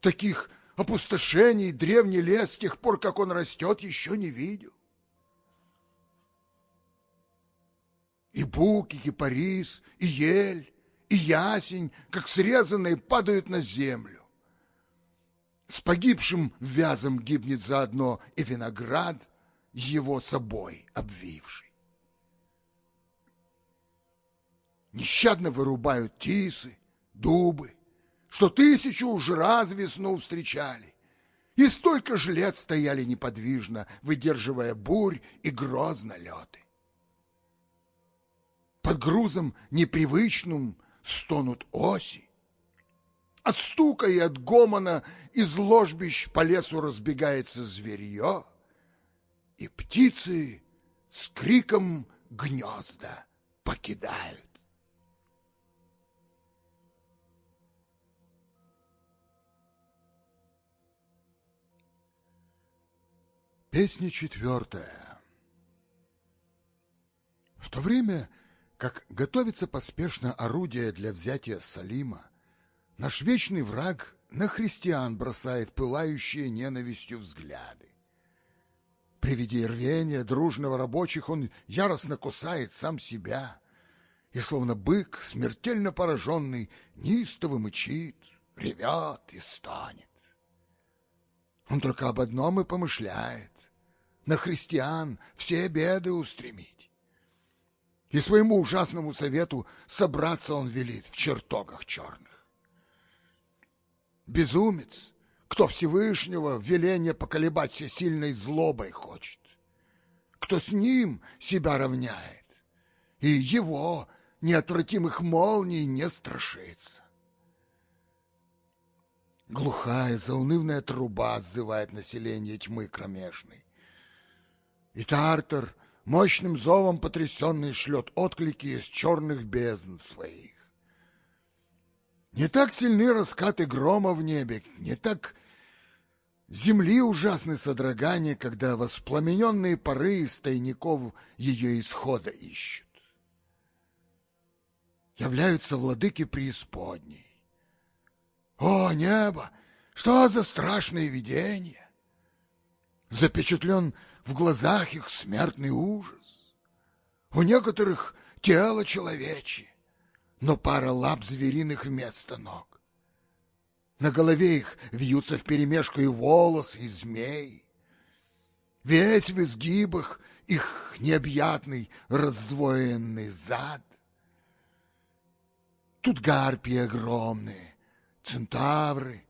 Таких опустошений древний лес с тех пор, как он растет, еще не видел. И бук, и кипарис, и ель, и ясень, как срезанные, падают на землю. С погибшим вязом гибнет заодно и виноград, его собой обвивший. Нещадно вырубают тисы, дубы, что тысячу уже раз весну встречали, и столько же лет стояли неподвижно, выдерживая бурь и гроз налеты. Под грузом непривычным стонут оси, от стука и от гомона из ложбищ по лесу разбегается зверье, и птицы с криком гнезда покидают. Песня четвертая. В то время, как готовится поспешно орудие для взятия Салима, наш вечный враг на христиан бросает пылающие ненавистью взгляды. При виде рвения дружного рабочих он яростно кусает сам себя и, словно бык, смертельно пораженный, неистово мычит, ревет и станет. Он только об одном и помышляет — на христиан все беды устремить. И своему ужасному совету собраться он велит в чертогах черных. Безумец, кто Всевышнего веление поколебать всесильной злобой хочет, кто с ним себя равняет, и его неотвратимых молний не страшится. Глухая заунывная труба сзывает население тьмы кромешной. И Тартар, мощным зовом потрясенный, шлет отклики из черных бездн своих. Не так сильны раскаты грома в небе, не так земли ужасны содрогания, когда воспламененные поры из тайников ее исхода ищут. Являются владыки преисподней. О, небо! Что за страшное видение! Запечатлен в глазах их смертный ужас. У некоторых тело человечье, но пара лап звериных вместо ног. На голове их вьются вперемешку и волосы, и змей. Весь в изгибах их необъятный раздвоенный зад. Тут гарпии огромные, центавры,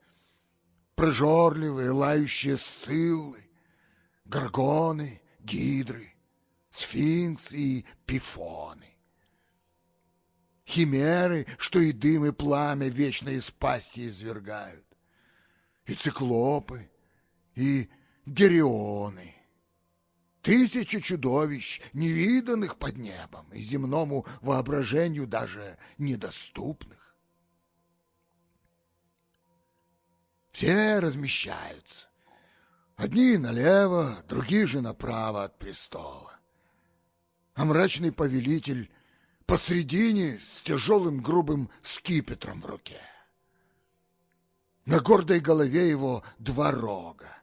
прожорливые, лающие сциллы, горгоны, гидры, сфинксы и пифоны. Химеры, что и дым, и пламя вечно из пасти извергают, и циклопы, и герионы. Тысячи чудовищ, невиданных под небом и земному воображению даже недоступных. Все размещаются. Одни налево, другие же направо от престола. А мрачный повелитель посредине с тяжелым грубым скипетром в руке. На гордой голове его два рога,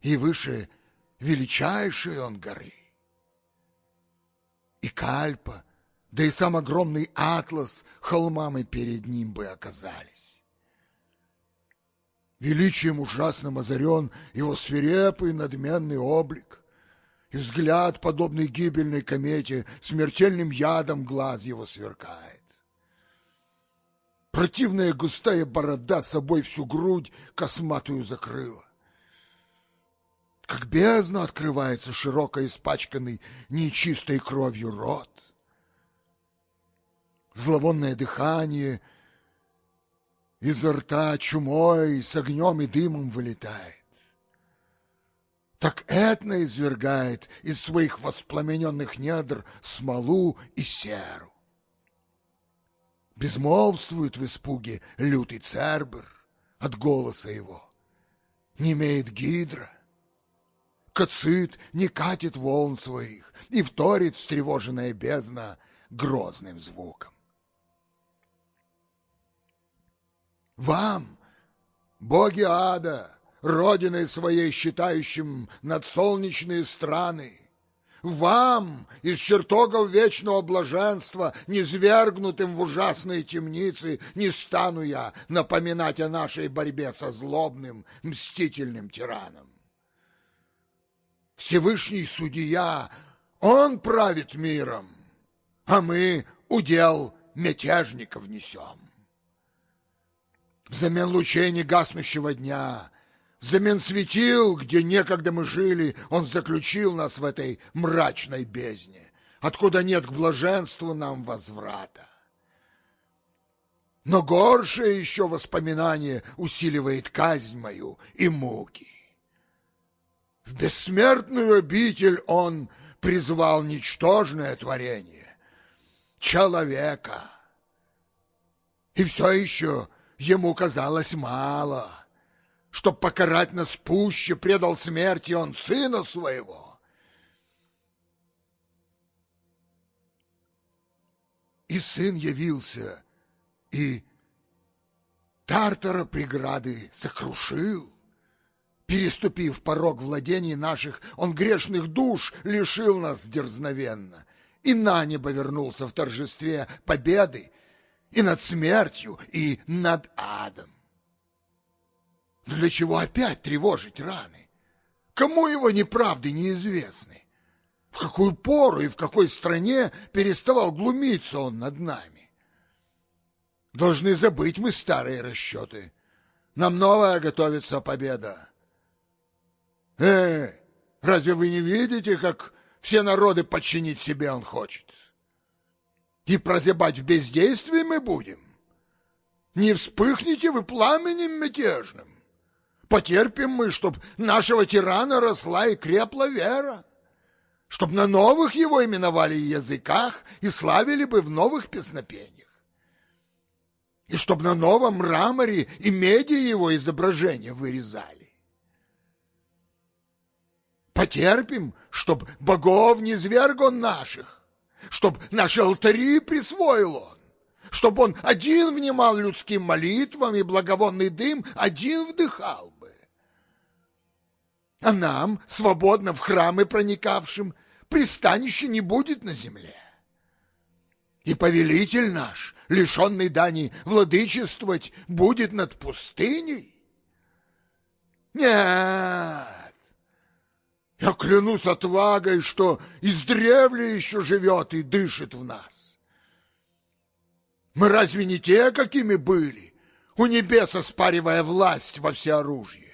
и выше величайшей он горы. И Кальпа, да и сам огромный атлас холмами перед ним бы оказались. Величием ужасным озарен его свирепый надменный облик, и взгляд, подобный гибельной комете, смертельным ядом глаз его сверкает. Противная густая борода собой всю грудь косматую закрыла. Как бездна открывается широко испачканный нечистой кровью рот. Зловонное дыхание — изо рта чумой с огнем и дымом вылетает. Так Этна извергает из своих воспламененных недр смолу и серу. Безмолвствует в испуге лютый цербер от голоса его. Не имеет гидра. Кацит не катит волн своих и вторит встревоженная бездна грозным звуком. Вам, боги ада, родиной своей считающим надсолнечные страны, вам, из чертогов вечного блаженства, низвергнутым в ужасные темницы, не стану я напоминать о нашей борьбе со злобным, мстительным тираном. Всевышний судья, он правит миром, а мы удел мятежников несем взамен лучей негаснущего дня, взамен светил, где некогда мы жили, он заключил нас в этой мрачной бездне, откуда нет к блаженству нам возврата. Но горшее еще воспоминание усиливает казнь мою и муки. В бессмертную обитель он призвал ничтожное творение — человека. И все еще Ему казалось мало. Чтоб покарать нас пуще, предал смерти он сына своего. И сын явился, и Тартара преграды сокрушил. Переступив порог владений наших, он грешных душ лишил нас дерзновенно и на небо вернулся в торжестве победы и над смертью, и над адом. Для чего опять тревожить раны? Кому его неправды неизвестны? В какую пору и в какой стране переставал глумиться он над нами? Должны забыть мы старые расчеты. Нам новая готовится победа. Э, разве вы не видите, как все народы подчинить себе он хочет? И прозябать в бездействии мы будем. Не вспыхните вы пламенем мятежным. Потерпим мы, чтоб нашего тирана росла и крепла вера, чтоб на новых его именовали языках и славили бы в новых песнопениях и чтоб на новом мраморе и меди его изображения вырезали. Потерпим, чтоб богов не зверг он наших, чтоб наши алтари присвоил он, чтоб он один внимал людским молитвам и благовонный дым один вдыхал бы. А нам, свободно в храмы проникавшим, пристанища не будет на земле. И повелитель наш, лишенный дани, владычествовать будет над пустыней? Нет, я клянусь отвагой, что издревле еще живет и дышит в нас. Мы разве не те, какими были, у небеса спаривая власть во всеоружие?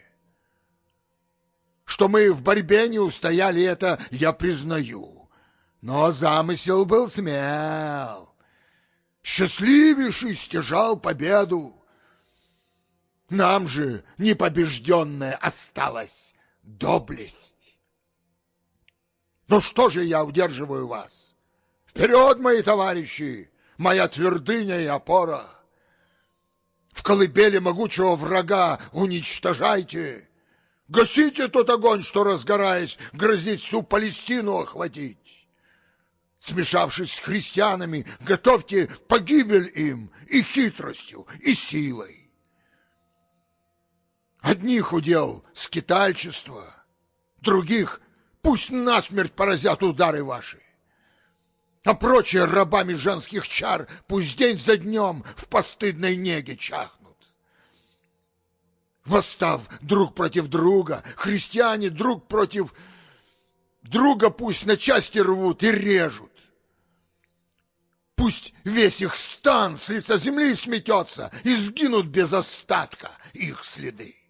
Что мы в борьбе не устояли, это я признаю. Но замысел был смел. Счастливейший стяжал победу. Нам же непобежденная осталась доблесть. Ну что же я удерживаю вас? Вперед, мои товарищи, моя твердыня и опора. В колыбели могучего врага уничтожайте. Гасите тот огонь, что, разгораясь, грозит всю Палестину охватить смешавшись с христианами, готовьте погибель им и хитростью, и силой. Одних удел скитальчество, других пусть насмерть поразят удары ваши. А прочие рабами женских чар пусть день за днем в постыдной неге чахнут. Восстав друг против друга, христиане друг против друга пусть на части рвут и режут. Пусть весь их стан с лица земли сметется, и сгинут без остатка их следы.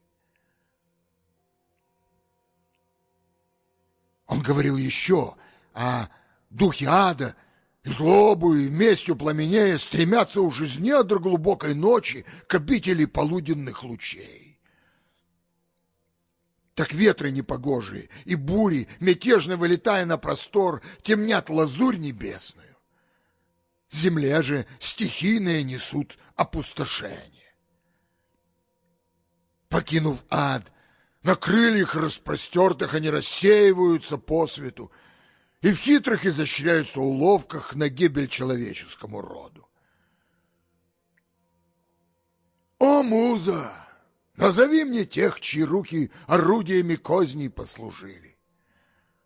Он говорил еще, а духи ада, и злобу, и местью пламенея стремятся уже из недр глубокой ночи к обители полуденных лучей. Так ветры непогожие и бури, мятежно вылетая на простор, темнят лазурь небесную земле же стихийные несут опустошение. Покинув ад, на крыльях распростертых они рассеиваются по свету и в хитрых изощряются уловках на гибель человеческому роду. О, муза, назови мне тех, чьи руки орудиями козней послужили.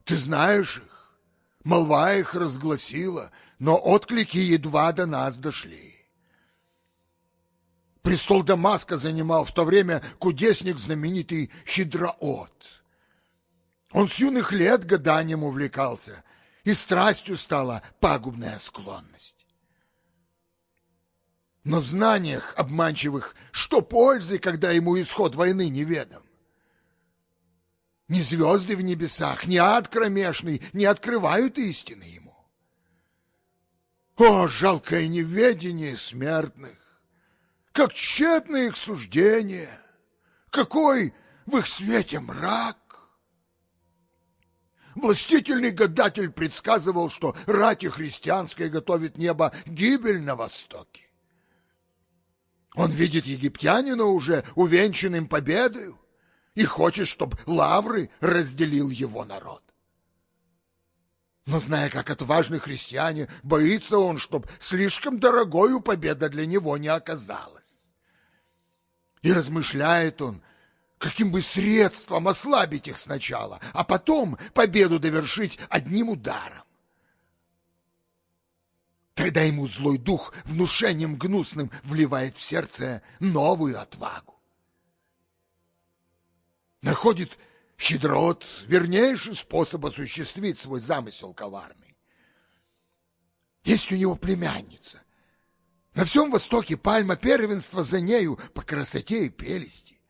Ты знаешь их, молва их разгласила — но отклики едва до нас дошли. Престол Дамаска занимал в то время кудесник знаменитый Хидроот. Он с юных лет гаданием увлекался, и страстью стала пагубная склонность. Но в знаниях обманчивых что пользы, когда ему исход войны неведом? Ни звезды в небесах, ни ад кромешный не открывают истины ему. О, жалкое неведение смертных! Как тщетно их суждение! Какой в их свете мрак! Властительный гадатель предсказывал, что рати христианская готовит небо гибель на востоке. Он видит египтянина уже увенчанным победою и хочет, чтобы лавры разделил его народ. Но зная, как отважный христиане, боится он, чтоб слишком дорогою победа для него не оказалась. И размышляет он, каким бы средством ослабить их сначала, а потом победу довершить одним ударом. Тогда ему злой дух внушением гнусным вливает в сердце новую отвагу. Находит Щедрот — вернейший способ осуществить свой замысел коварный. Есть у него племянница. На всем Востоке пальма первенства за нею по красоте и прелести.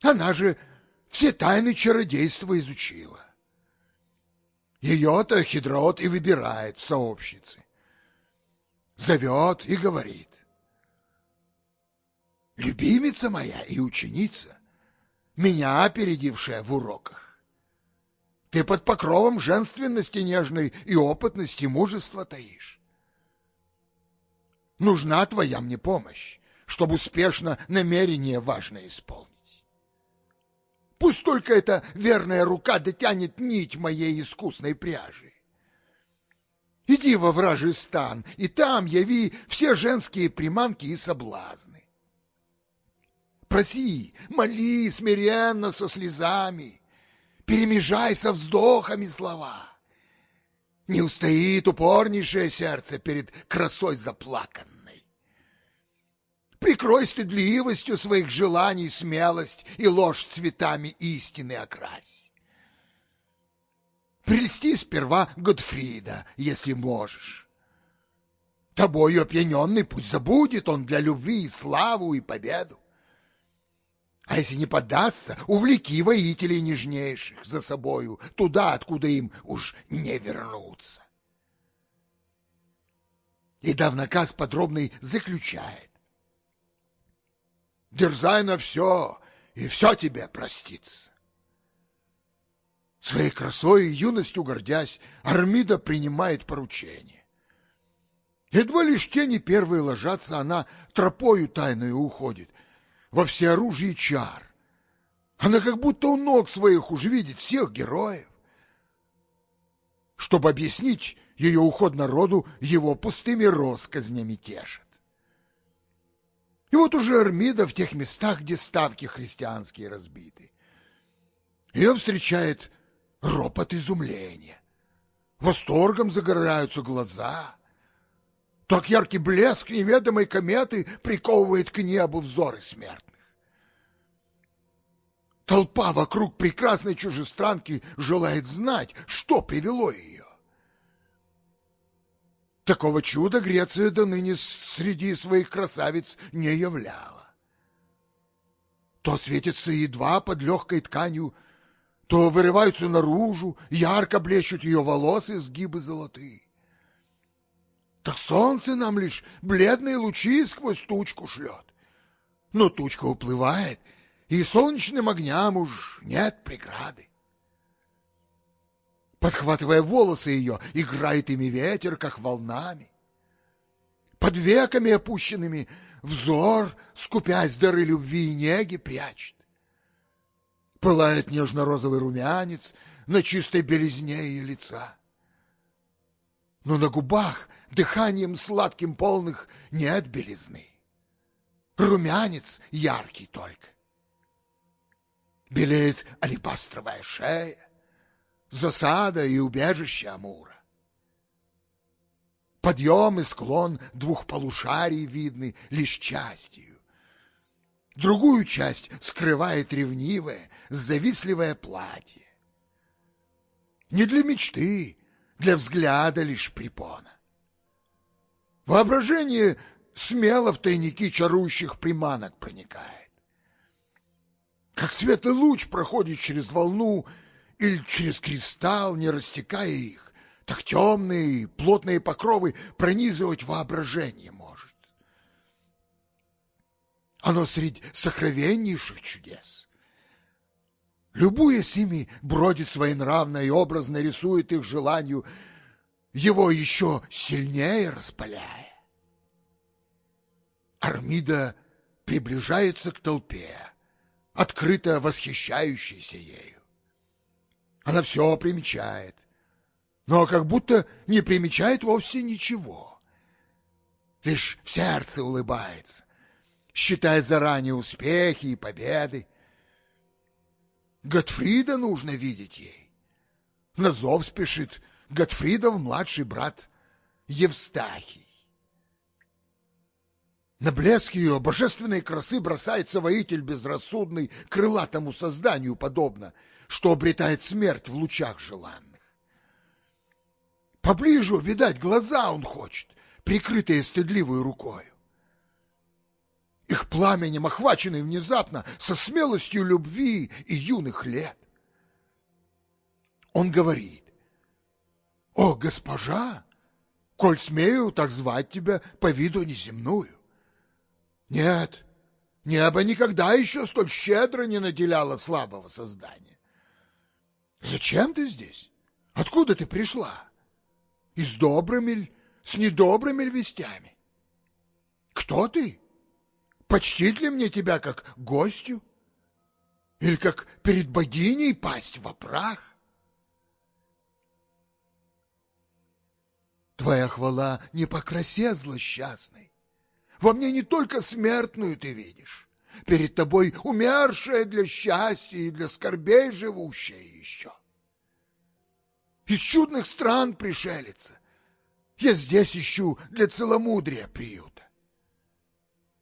Она же все тайны чародейства изучила. Ее-то Хидрот и выбирает сообщницы. зовет и говорит. Любимица моя и ученица, меня опередившая в уроках. Ты под покровом женственности нежной и опытности мужества таишь. Нужна твоя мне помощь, чтобы успешно намерение важное исполнить. Пусть только эта верная рука дотянет нить моей искусной пряжи. Иди во вражий стан, и там яви все женские приманки и соблазны. Проси, моли смиренно со слезами, перемежай со вздохами слова. Не устоит упорнейшее сердце перед красой заплаканной. Прикрой стыдливостью своих желаний смелость и ложь цветами истины окрась. Прельсти сперва Годфрида, если можешь. Тобою опьяненный пусть забудет он для любви и славу, и победу. А если не поддастся, увлеки воителей нежнейших за собою туда, откуда им уж не вернуться. И давнаказ подробный заключает. Дерзай на все, и все тебе простится. Своей красой и юностью гордясь, Армида принимает поручение. Едва лишь тени первые ложатся, она тропою тайную уходит, во всеоружии чар. Она как будто у ног своих уж видит всех героев. Чтобы объяснить ее уход народу, его пустыми россказнями тешит. И вот уже Армида в тех местах, где ставки христианские разбиты. Ее встречает ропот изумления. Восторгом загораются глаза. Так яркий блеск неведомой кометы приковывает к небу взоры смертных. Толпа вокруг прекрасной чужестранки желает знать, что привело ее. Такого чуда Греция до ныне среди своих красавиц не являла. То светится едва под легкой тканью то вырываются наружу, ярко блещут ее волосы, сгибы золотые. Так солнце нам лишь бледные лучи сквозь тучку шлет. Но тучка уплывает, и солнечным огням уж нет преграды. Подхватывая волосы ее, играет ими ветер, как волнами. Под веками опущенными взор, скупясь дары любви и неги, прячет. Пылает нежно-розовый румянец на чистой белизне ее лица. Но на губах дыханием сладким полных нет белизны. Румянец яркий только. Белеет алебастровая шея, засада и убежище Амура. Подъем и склон двух полушарий видны лишь частью. Другую часть скрывает ревнивое, завистливое платье. Не для мечты, для взгляда лишь препона. Воображение смело в тайники чарующих приманок проникает. Как светлый луч проходит через волну или через кристалл, не растекая их, так темные плотные покровы пронизывать воображение оно среди сокровеннейших чудес. Любуясь ими, бродит своенравно и образно рисует их желанию, его еще сильнее распаляя. Армида приближается к толпе, открыто восхищающейся ею. Она все примечает, но как будто не примечает вовсе ничего. Лишь в сердце улыбается, считая заранее успехи и победы. Готфрида нужно видеть ей. На зов спешит Готфридов младший брат Евстахий. На блеск ее божественной красы бросается воитель безрассудный крылатому созданию подобно, что обретает смерть в лучах желанных. Поближе видать глаза он хочет, прикрытые стыдливой рукою их пламенем, охваченный внезапно, со смелостью любви и юных лет. Он говорит, «О, госпожа, коль смею так звать тебя по виду неземную. Нет, небо никогда еще столь щедро не наделяло слабого создания. Зачем ты здесь? Откуда ты пришла? И с добрыми с недобрыми ль вестями? Кто ты? Почтить ли мне тебя как гостю? Или как перед богиней пасть в прах? Твоя хвала не по красе злосчастной. Во мне не только смертную ты видишь, перед тобой умершая для счастья и для скорбей живущая еще. Из чудных стран пришелица, я здесь ищу для целомудрия приюта.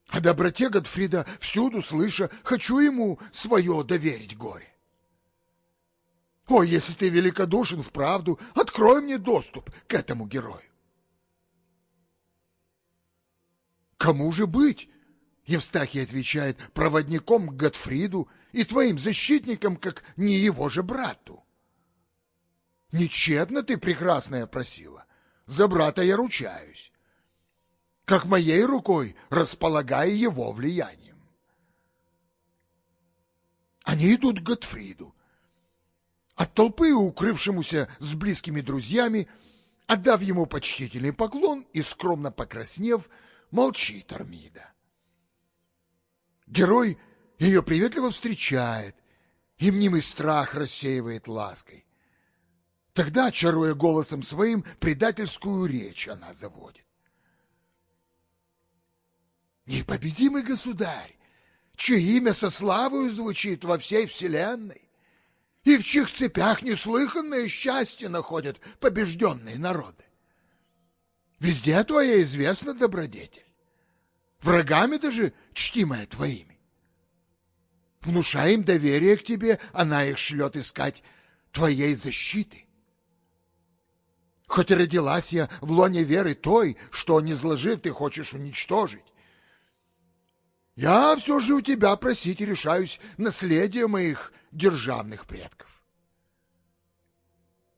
О доброте Готфрида всюду слыша, хочу ему свое доверить горе. О, если ты великодушен вправду, открой мне доступ к этому герою. Кому же быть? Евстахий отвечает, проводником к Готфриду и твоим защитником, как не его же брату. Нечетно ты, прекрасная, просила. За брата я ручаюсь. Как моей рукой располагая его влиянием. Они идут к Готфриду. От толпы, укрывшемуся с близкими друзьями, отдав ему почтительный поклон и скромно покраснев, молчит Армида. Герой ее приветливо встречает, и мнимый страх рассеивает лаской. Тогда, чаруя голосом своим, предательскую речь она заводит. Непобедимый государь, чье имя со славою звучит во всей вселенной, и в чьих цепях неслыханное счастье находят побежденные народы. Везде твоя известна добродетель, врагами даже чтимая твоими. Внушая им доверие к тебе, она их шлет искать твоей защиты. Хоть и родилась я в лоне веры той, что, не зложив, ты хочешь уничтожить. Я все же у тебя просить решаюсь наследие моих державных предков.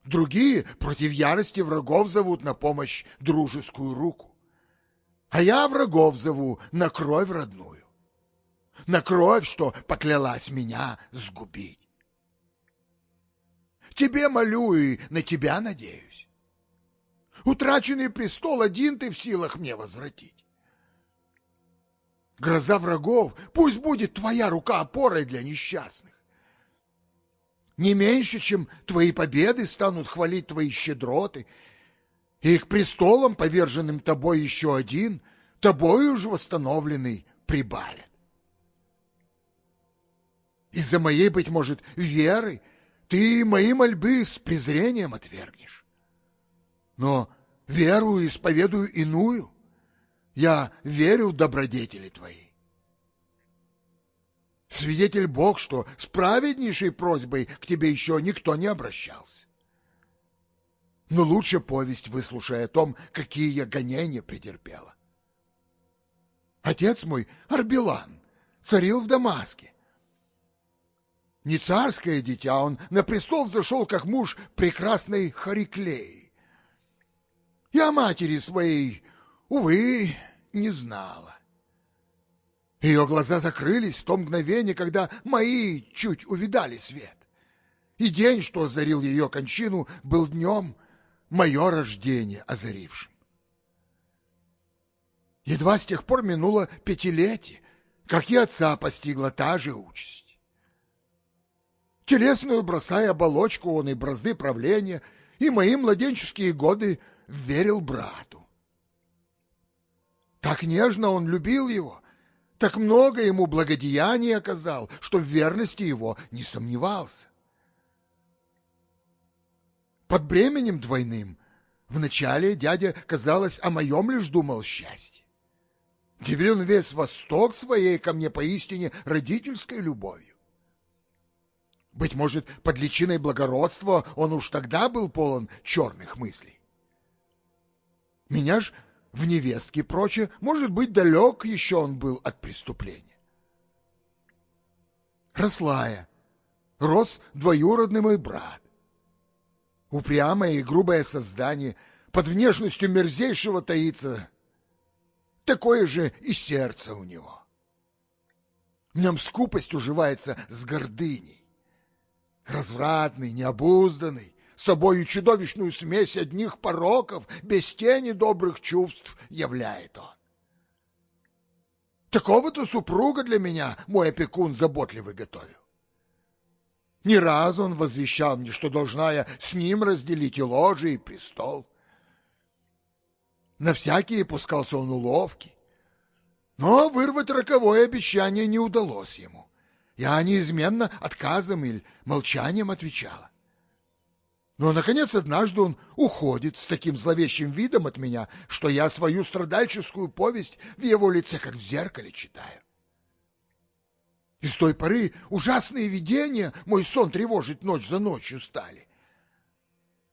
Другие против ярости врагов зовут на помощь дружескую руку. А я врагов зову на кровь родную. На кровь, что поклялась меня сгубить. Тебе молю и на тебя надеюсь. Утраченный престол один ты в силах мне возвратить. Гроза врагов, пусть будет твоя рука опорой для несчастных. Не меньше, чем твои победы станут хвалить твои щедроты, и к престолам, поверженным тобой еще один, тобой уж восстановленный, прибавят. Из-за моей, быть может, веры ты мои мольбы с презрением отвергнешь но верую исповедую иную. Я верю в добродетели твои. Свидетель Бог, что с праведнейшей просьбой к тебе еще никто не обращался. Но лучше повесть выслушай о том, какие я гонения претерпела. Отец мой, Арбелан, царил в Дамаске. Не царское дитя, он на престол зашел как муж прекрасной Хариклеи. Я матери своей, увы, не знала. Ее глаза закрылись в то мгновение, когда мои чуть увидали свет. И день, что озарил ее кончину, был днем мое рождение озарившим. Едва с тех пор минуло пятилетие, как и отца постигла та же участь. Телесную бросая оболочку он и бразды правления, и мои младенческие годы — верил брату. Так нежно он любил его, так много ему благодеяний оказал, что в верности его не сомневался. Под бременем двойным вначале дядя, казалось, о моем лишь думал счастье. Дивлен весь восток своей ко мне поистине родительской любовью. Быть может, под личиной благородства он уж тогда был полон черных мыслей. Меня ж в невестке прочее, может быть, далек еще он был от преступления. Росла я, рос двоюродный мой брат. Упрямое и грубое создание, под внешностью мерзейшего таится такое же и сердце у него. В нем скупость уживается с гордыней. Развратный, необузданный, собою чудовищную смесь одних пороков, без тени добрых чувств являет он. Такого-то супруга для меня мой опекун заботливый готовил. Ни разу он возвещал мне, что должна я с ним разделить и ложе, и престол. На всякие пускался он уловки. Но вырвать роковое обещание не удалось ему. Я неизменно отказом или молчанием отвечала. Но, наконец, однажды он уходит с таким зловещим видом от меня, что я свою страдальческую повесть в его лице, как в зеркале, читаю. И с той поры ужасные видения мой сон тревожить ночь за ночью стали.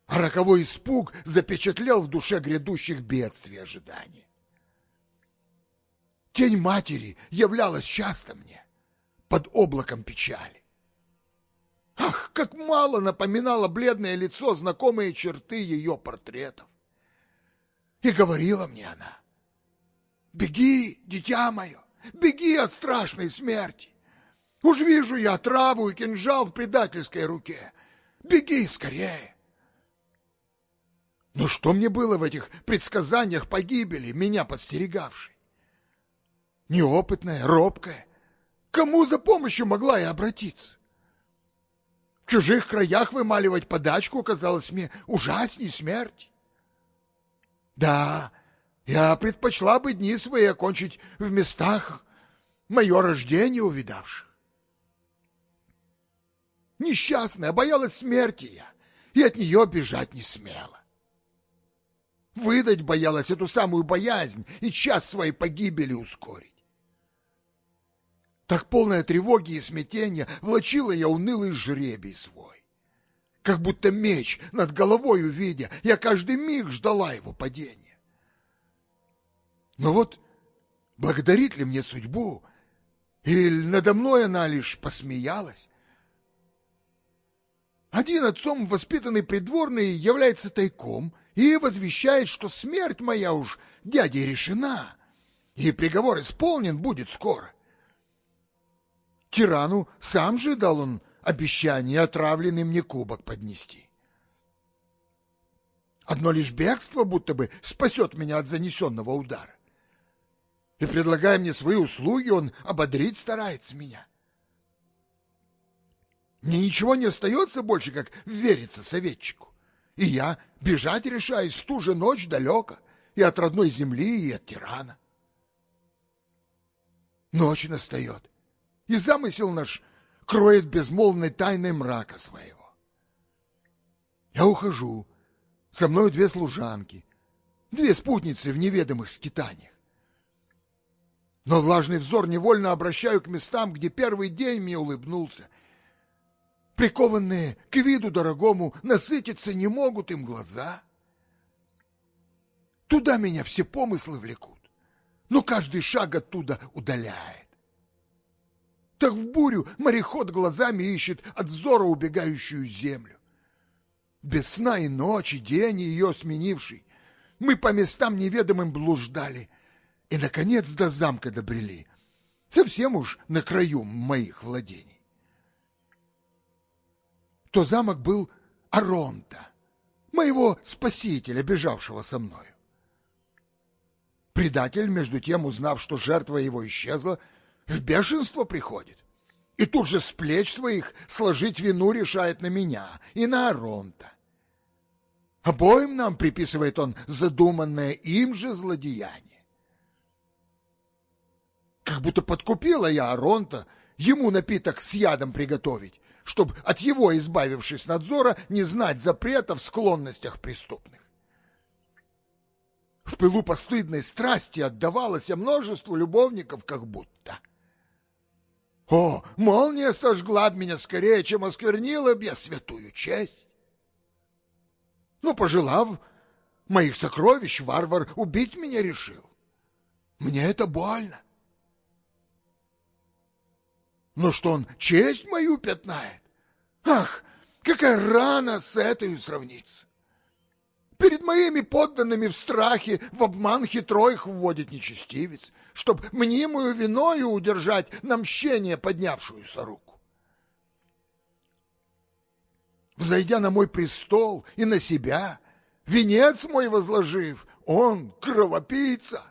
А роковой испуг запечатлел в душе грядущих бедствий ожидания. Тень матери являлась часто мне, под облаком печали. Ах, как мало напоминало бледное лицо знакомые черты ее портретов. И говорила мне она, «Беги, дитя мое, беги от страшной смерти. Уж вижу я траву и кинжал в предательской руке. Беги скорее!» Но что мне было в этих предсказаниях погибели, меня подстерегавшей? Неопытная, робкая, кому за помощью могла я обратиться? В чужих краях вымаливать подачку казалось мне ужасней смерти. Да, я предпочла бы дни свои окончить в местах мое рождение увидавших. Несчастная, боялась смерти я, и от нее бежать не смела. Выдать боялась эту самую боязнь и час своей погибели ускорить. Так полная тревоги и смятения влачила я унылый жребий свой. Как будто меч над головой увидя, я каждый миг ждала его падения. Но вот благодарит ли мне судьбу, или надо мной она лишь посмеялась? Один отцом воспитанный придворный является тайком и возвещает, что смерть моя уж дядей решена, и приговор исполнен будет скоро. Тирану сам же дал он обещание отравленный мне кубок поднести. Одно лишь бегство будто бы спасет меня от занесенного удара. И, предлагая мне свои услуги, он ободрить старается меня. Мне ничего не остается больше, как вериться советчику. И я бежать решаюсь в ту же ночь далеко, и от родной земли, и от тирана. Ночь настает, и замысел наш кроет безмолвной тайной мрака своего. Я ухожу, со мною две служанки, две спутницы в неведомых скитаниях. Но влажный взор невольно обращаю к местам, где первый день мне улыбнулся. Прикованные к виду дорогому, насытиться не могут им глаза. Туда меня все помыслы влекут, но каждый шаг оттуда удаляет. Так в бурю мореход глазами ищет от взора убегающую землю. Без сна и ночи, день ее сменивший, мы по местам неведомым блуждали и, наконец, до замка добрели, совсем уж на краю моих владений. То замок был Аронта, моего спасителя, бежавшего со мною. Предатель, между тем, узнав, что жертва его исчезла, в бешенство приходит. И тут же с плеч своих сложить вину решает на меня и на Аронта. Обоим нам приписывает он задуманное им же злодеяние. Как будто подкупила я Аронта ему напиток с ядом приготовить, чтобы от его, избавившись надзора, не знать запретов в склонностях преступных. В пылу постыдной страсти отдавалось множеству любовников как будто — о, молния сожгла б меня скорее, чем осквернила б я святую честь. Но, пожелав моих сокровищ, варвар убить меня решил. Мне это больно. Но что он честь мою пятнает? Ах, какая рана с этой сравнится! Перед моими подданными в страхе в обман хитро их вводит нечестивец, чтоб мнимую виною удержать на мщение поднявшуюся руку. Взойдя на мой престол и на себя, венец мой возложив, он кровопийца.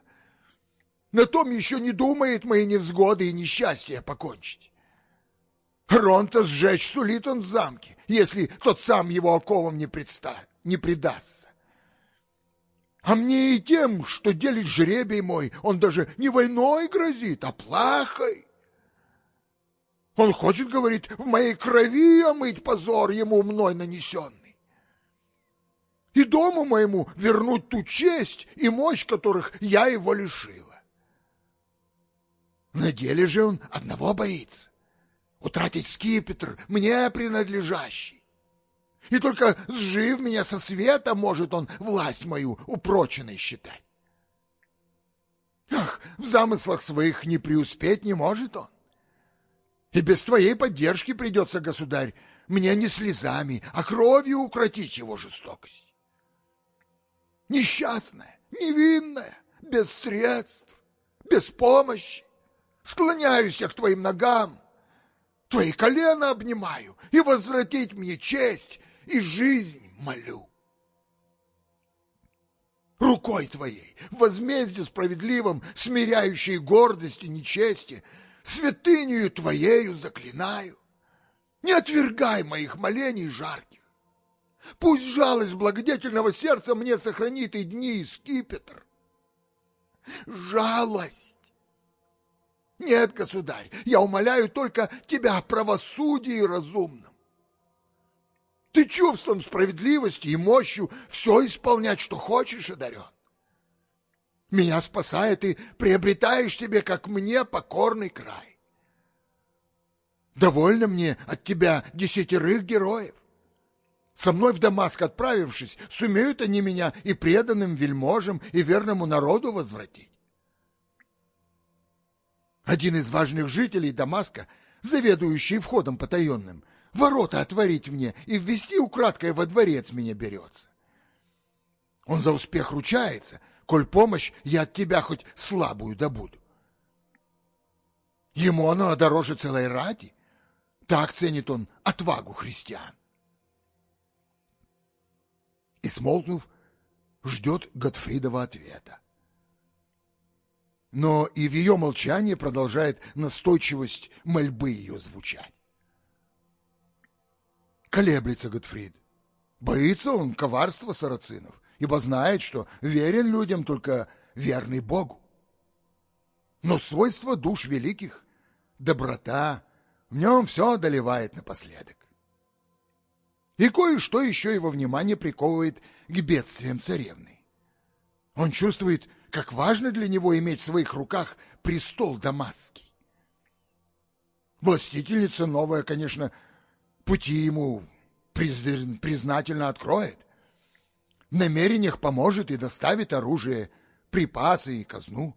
На том еще не думает мои невзгоды и несчастья покончить. Рон-то сжечь сулит он в замке, если тот сам его оковам не, предста... не предастся. А мне и тем, что делит жребий мой, он даже не войной грозит, а плахой. Он хочет, говорит, в моей крови омыть позор ему мной нанесенный. И дому моему вернуть ту честь и мощь, которых я его лишила. На деле же он одного боится — утратить скипетр, мне принадлежащий. И только сжив меня со света, может он власть мою упроченной считать. Ах, в замыслах своих не преуспеть не может он. И без твоей поддержки придется, государь, мне не слезами, а кровью укротить его жестокость. Несчастная, невинная, без средств, без помощи, склоняюсь я к твоим ногам, твои колена обнимаю и возвратить мне честь и жизнь молю. Рукой твоей, возмездие справедливым, смиряющей гордость и нечести, святынею твоею заклинаю. Не отвергай моих молений жарких. Пусть жалость благодетельного сердца мне сохранит и дни и скипетр. Жалость! Нет, государь, я умоляю только тебя о правосудии разумном. Ты чувством справедливости и мощью все исполнять, что хочешь, одарен. Меня спасает и приобретаешь себе, как мне, покорный край. Довольно мне от тебя десятерых героев. Со мной в Дамаск отправившись, сумеют они меня и преданным вельможам, и верному народу возвратить. Один из важных жителей Дамаска, заведующий входом потаенным, ворота отворить мне и ввести украдкой во дворец меня берется. Он за успех ручается, коль помощь я от тебя хоть слабую добуду. Ему оно дороже целой рати. Так ценит он отвагу христиан. И, смолкнув, ждет Готфридова ответа. Но и в ее молчании продолжает настойчивость мольбы ее звучать. Колеблется Готфрид. Боится он коварства сарацинов, ибо знает, что верен людям только верный Богу. Но свойство душ великих — доброта, в нем все одолевает напоследок. И кое-что еще его внимание приковывает к бедствиям царевны. Он чувствует, как важно для него иметь в своих руках престол Дамасский. Властительница новая, конечно, пути ему признательно откроет. В намерениях поможет и доставит оружие, припасы и казну.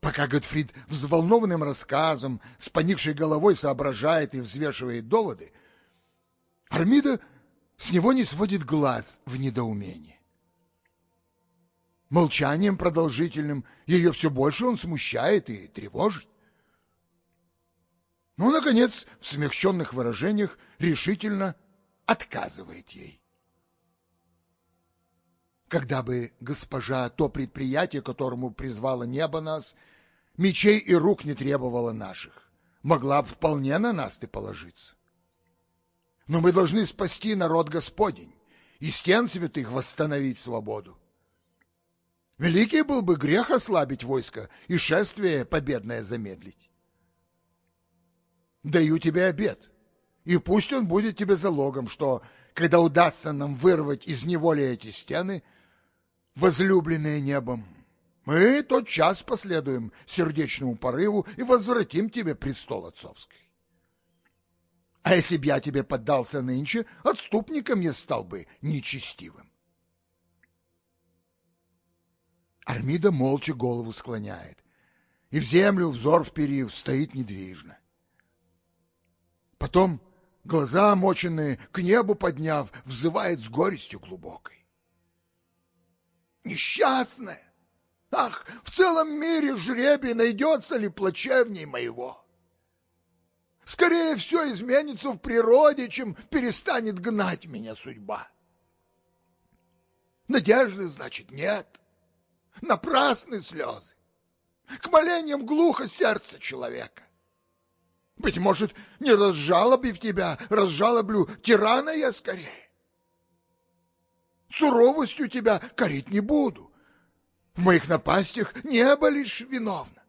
Пока Готфрид взволнованным рассказом, с поникшей головой соображает и взвешивает доводы, Армида с него не сводит глаз в недоумении. Молчанием продолжительным ее все больше он смущает и тревожит. Ну, наконец, в смягченных выражениях решительно отказывает ей. Когда бы госпожа то предприятие, которому призвало небо нас, мечей и рук не требовало наших, могла бы вполне на нас ты положиться. Но мы должны спасти народ Господень, и стен святых восстановить свободу. Великий был бы грех ослабить войско и шествие победное замедлить. Даю тебе обед, и пусть он будет тебе залогом, что, когда удастся нам вырвать из неволи эти стены, возлюбленные небом, мы тот час последуем сердечному порыву и возвратим тебе престол отцовский. А если б я тебе поддался нынче, отступником я стал бы нечестивым. Армида молча голову склоняет, и в землю взор вперив стоит недвижно. Потом глаза моченные к небу подняв, взывает с горестью глубокой. Несчастная! Ах, в целом мире жребий найдется ли плачевней моего? Скорее все изменится в природе, чем перестанет гнать меня судьба. Надежды, значит, нет. Напрасны слезы. К молениям глухо сердце человека. Быть может, не разжалобив тебя, разжалоблю тирана я скорее. Суровостью тебя корить не буду. В моих напастях небо лишь виновно.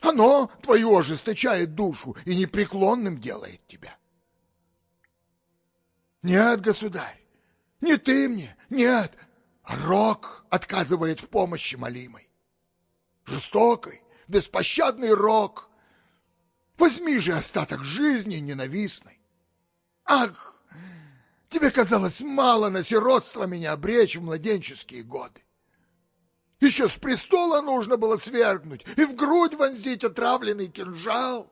Оно твою ожесточает душу и непреклонным делает тебя. Нет, государь, не ты мне, нет, рок отказывает в помощи молимой. Жестокий, беспощадный рок. Возьми же остаток жизни ненавистной. Ах, тебе казалось мало на сиротство меня обречь в младенческие годы. Еще с престола нужно было свергнуть и в грудь вонзить отравленный кинжал.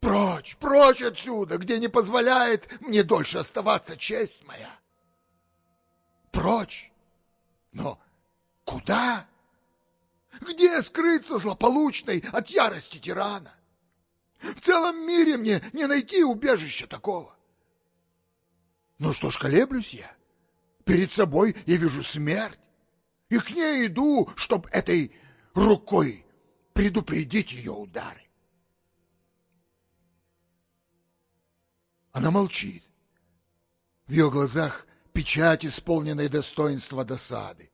Прочь, прочь отсюда, где не позволяет мне дольше оставаться честь моя. Прочь. Но куда? Где скрыться злополучной от ярости тирана? В целом мире мне не найти убежища такого. Ну что ж, колеблюсь я. Перед собой я вижу смерть и к ней иду, чтоб этой рукой предупредить ее удары. Она молчит. В ее глазах печать, исполненной достоинства досады.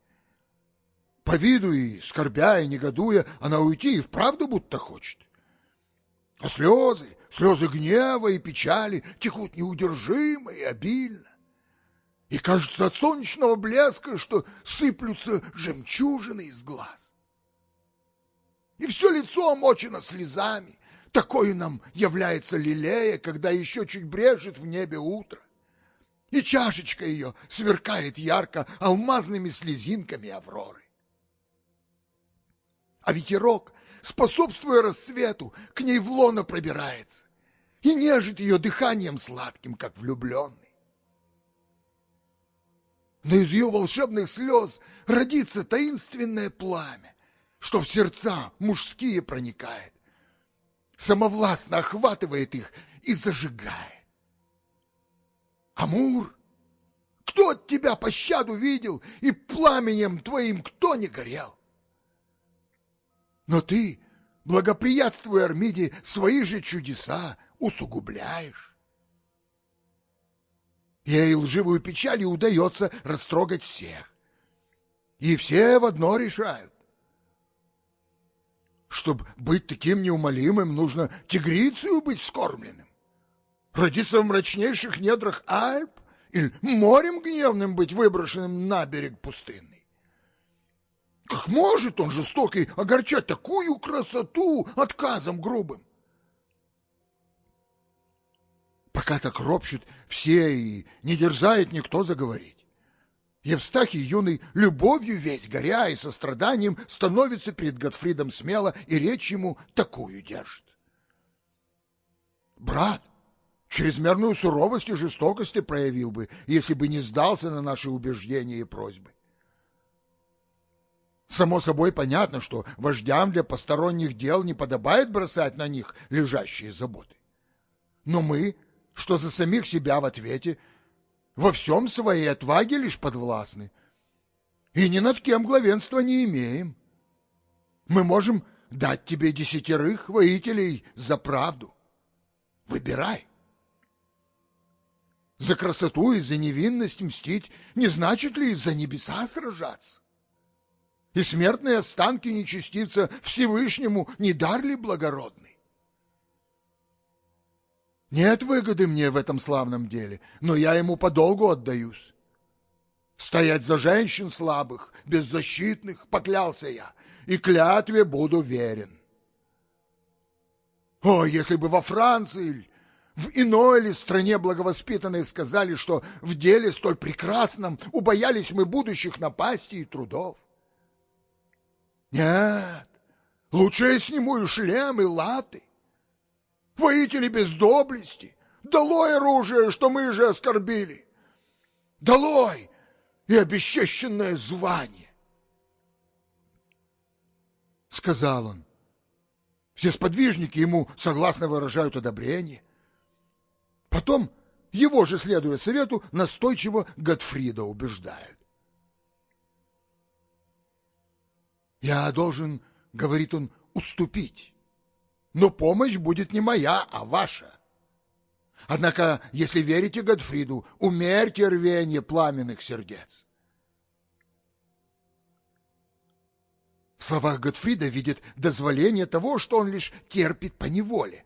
По виду и скорбя, и негодуя, она уйти и вправду будто хочет. А слезы, слезы гнева и печали текут неудержимо и обильно. И кажется от солнечного блеска, что сыплются жемчужины из глаз. И все лицо омочено слезами. Такой нам является лилея, когда еще чуть брежет в небе утро. И чашечка ее сверкает ярко алмазными слезинками авроры. А ветерок, способствуя рассвету, к ней в лоно пробирается и нежит ее дыханием сладким, как влюбленный но из ее волшебных слез родится таинственное пламя, что в сердца мужские проникает, самовластно охватывает их и зажигает. Амур, кто от тебя пощаду видел, и пламенем твоим кто не горел? Но ты, благоприятствуя Армиде, свои же чудеса усугубляешь. Ей лживую печалью удается растрогать всех. И все в одно решают. Чтобы быть таким неумолимым, нужно тигрицею быть скормленным. Родиться в мрачнейших недрах Альп или морем гневным быть выброшенным на берег пустынный. Как может он, жестокий, огорчать такую красоту отказом грубым? Пока так ропщут все, и не дерзает никто заговорить. Евстахий юный любовью весь горя и состраданием становится перед Готфридом смело и речь ему такую держит. Брат, чрезмерную суровость и жестокость проявил бы, если бы не сдался на наши убеждения и просьбы. Само собой понятно, что вождям для посторонних дел не подобает бросать на них лежащие заботы. Но мы что за самих себя в ответе во всем своей отваге лишь подвластны, и ни над кем главенства не имеем. Мы можем дать тебе десятерых воителей за правду. Выбирай. За красоту и за невинность мстить не значит ли за небеса сражаться? И смертные останки нечестивца Всевышнему не дар ли благородный? Нет выгоды мне в этом славном деле, но я ему подолгу отдаюсь. Стоять за женщин слабых, беззащитных, поклялся я, и клятве буду верен. О, если бы во Франции, в иной ли стране благовоспитанные сказали, что в деле столь прекрасном убоялись мы будущих напастей и трудов. Нет, лучше я сниму и шлем, и латы. воители без доблести, долой оружие, что мы же оскорбили, долой и обесчещенное звание. Сказал он. Все сподвижники ему согласно выражают одобрение. Потом его же, следуя совету, настойчиво Готфрида убеждают. Я должен, говорит он, уступить. Но помощь будет не моя, а ваша. Однако, если верите Готфриду, умерьте рвение пламенных сердец. В словах Готфрида видит дозволение того, что он лишь терпит по неволе.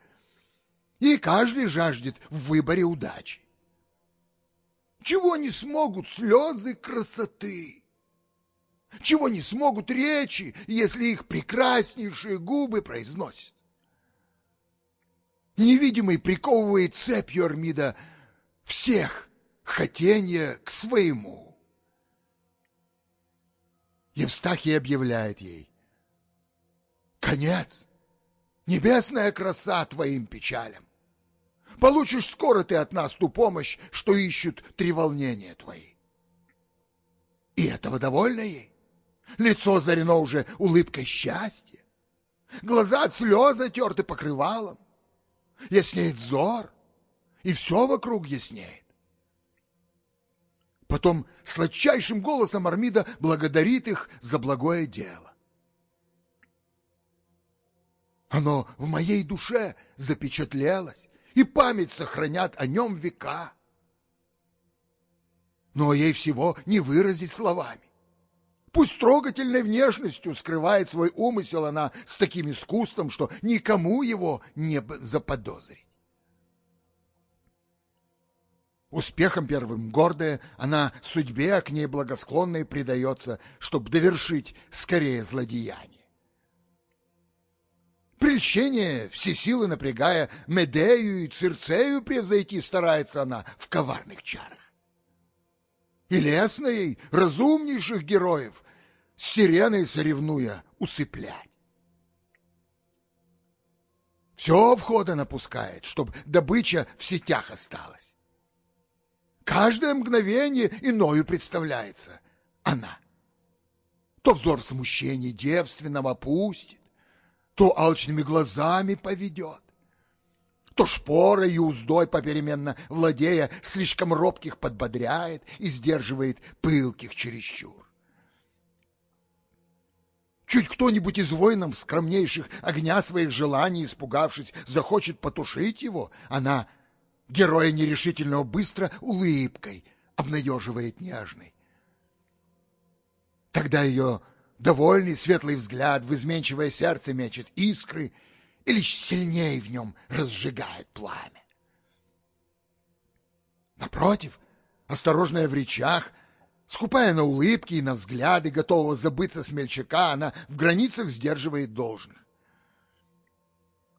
И каждый жаждет в выборе удачи. Чего не смогут слезы красоты? Чего не смогут речи, если их прекраснейшие губы произносят? Невидимый приковывает цепью Армида всех хотения к своему. Евстахий объявляет ей. Конец. Небесная краса твоим печалям. Получишь скоро ты от нас ту помощь, что ищут три волнения твои. И этого довольно ей. Лицо зарено уже улыбкой счастья. Глаза от слез отерты покрывалом. Яснеет взор, и все вокруг яснеет. Потом сладчайшим голосом Армида благодарит их за благое дело. Оно в моей душе запечатлелось, и память сохранят о нем века. Но ей всего не выразить словами. Пусть трогательной внешностью скрывает свой умысел она с таким искусством, что никому его не заподозрить. Успехом первым гордая, она судьбе а к ней благосклонной предается, чтобы довершить скорее злодеяние. Прельщение, все силы напрягая, Медею и Цирцею превзойти старается она в коварных чарах. И лестно ей разумнейших героев с сиреной соревнуя усыплять. Все входа напускает, чтоб добыча в сетях осталась. Каждое мгновение иною представляется она. То взор смущения девственного опустит, то алчными глазами поведет, то шпорой и уздой попеременно владея, слишком робких подбодряет и сдерживает пылких чересчур. Чуть кто-нибудь из воинов, скромнейших огня своих желаний, испугавшись, захочет потушить его, она героя нерешительного быстро улыбкой обнадеживает нежной. Тогда ее довольный светлый взгляд в изменчивое сердце мечет искры и лишь сильнее в нем разжигает пламя. Напротив, осторожная в речах, скупая на улыбки и на взгляды, готового забыться смельчака, она в границах сдерживает должных.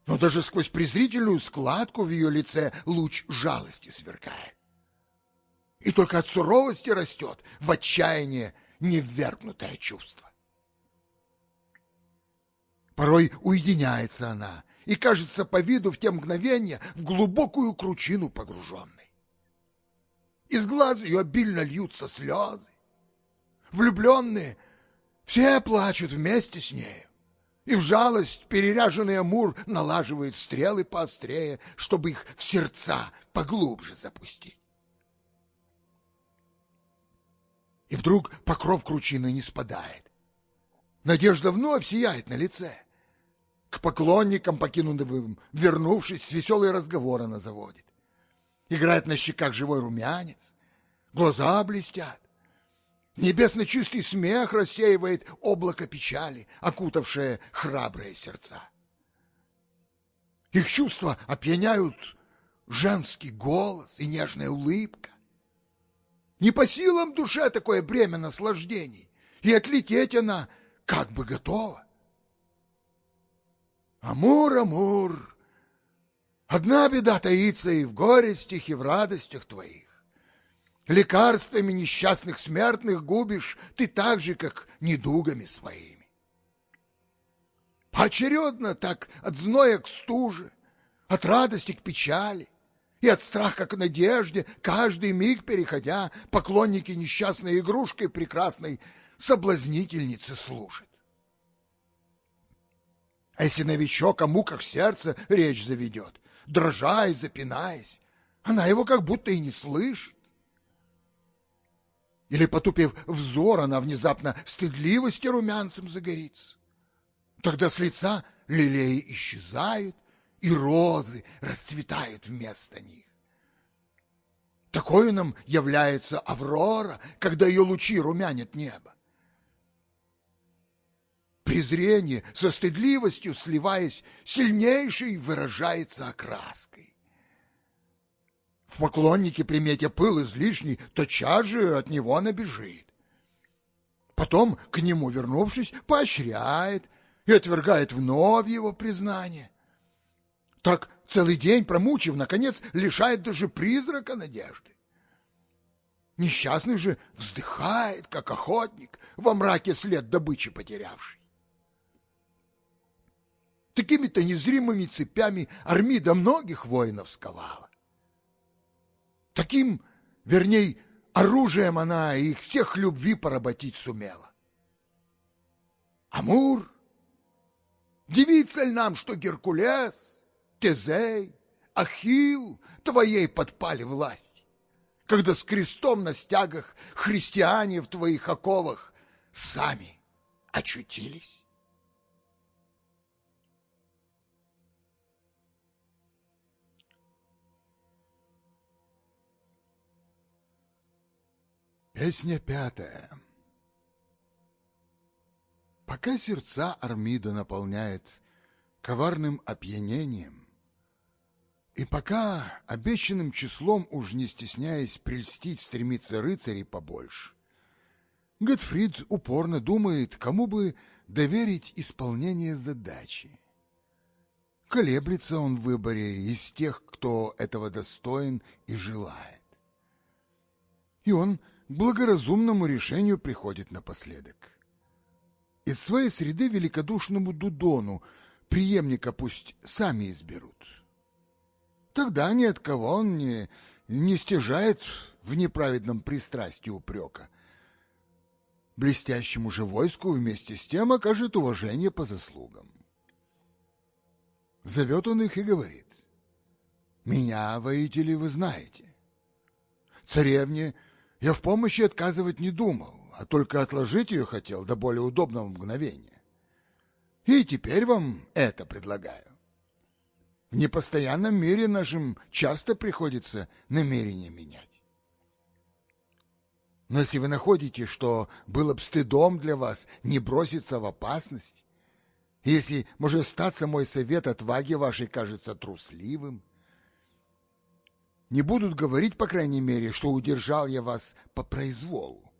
Но даже сквозь презрительную складку в ее лице луч жалости сверкает. И только от суровости растет в отчаяние неввергнутое чувство. Порой уединяется она и кажется по виду в те мгновения в глубокую кручину погруженной. Из глаз ее обильно льются слезы. Влюбленные все плачут вместе с нею. И в жалость переряженный Амур налаживает стрелы поострее, чтобы их в сердца поглубже запустить. И вдруг покров кручины не спадает. Надежда вновь сияет на лице. К поклонникам, покинутым, вернувшись, веселые разговоры она заводит. Играет на щеках живой румянец, глаза блестят. Небесно чистый смех рассеивает облако печали, окутавшее храбрые сердца. Их чувства опьяняют женский голос и нежная улыбка. Не по силам душе такое бремя наслаждений, и отлететь она как бы готова. Амур, Амур, одна беда таится и в горестях, и в радостях твоих. Лекарствами несчастных смертных губишь ты так же, как недугами своими. Поочередно так от зноя к стуже, от радости к печали и от страха к надежде, каждый миг переходя, поклонники несчастной игрушкой прекрасной соблазнительницы служат. А если новичок о муках сердца речь заведет, дрожа и запинаясь, она его как будто и не слышит. Или, потупив взор, она внезапно стыдливости румянцем загорится. Тогда с лица лилеи исчезают, и розы расцветают вместо них. Такой нам является Аврора, когда ее лучи румянят небо. Презрение со стыдливостью, сливаясь, сильнейшей выражается окраской. В поклоннике, приметя пыл излишний, тотчас же от него набежит. Потом, к нему вернувшись, поощряет и отвергает вновь его признание. Так целый день промучив, наконец, лишает даже призрака надежды. Несчастный же вздыхает, как охотник, во мраке след добычи потерявший. Такими-то незримыми цепями Армида многих воинов сковала. Таким, верней, оружием она их всех любви поработить сумела. Амур, дивится ли нам, что Геркулес, Тезей, Ахил твоей подпали власть, когда с крестом на стягах христиане в твоих оковах сами очутились? Песня пятая. Пока сердца Армида наполняет коварным опьянением, и пока обещанным числом уж не стесняясь прельстить стремится рыцарей побольше, Готфрид упорно думает, кому бы доверить исполнение задачи. Колеблется он в выборе из тех, кто этого достоин и желает. И он благоразумному решению приходит напоследок. Из своей среды великодушному Дудону преемника пусть сами изберут. Тогда ни от кого он не, не стяжает в неправедном пристрастии упрека. Блестящему же войску вместе с тем окажет уважение по заслугам. Зовет он их и говорит. «Меня, воители, вы знаете. Царевне — я в помощи отказывать не думал, а только отложить ее хотел до более удобного мгновения. И теперь вам это предлагаю. В непостоянном мире нашим часто приходится намерение менять. Но если вы находите, что было бы стыдом для вас не броситься в опасность, если, может, статься мой совет отваги вашей кажется трусливым, не будут говорить, по крайней мере, что удержал я вас по произволу.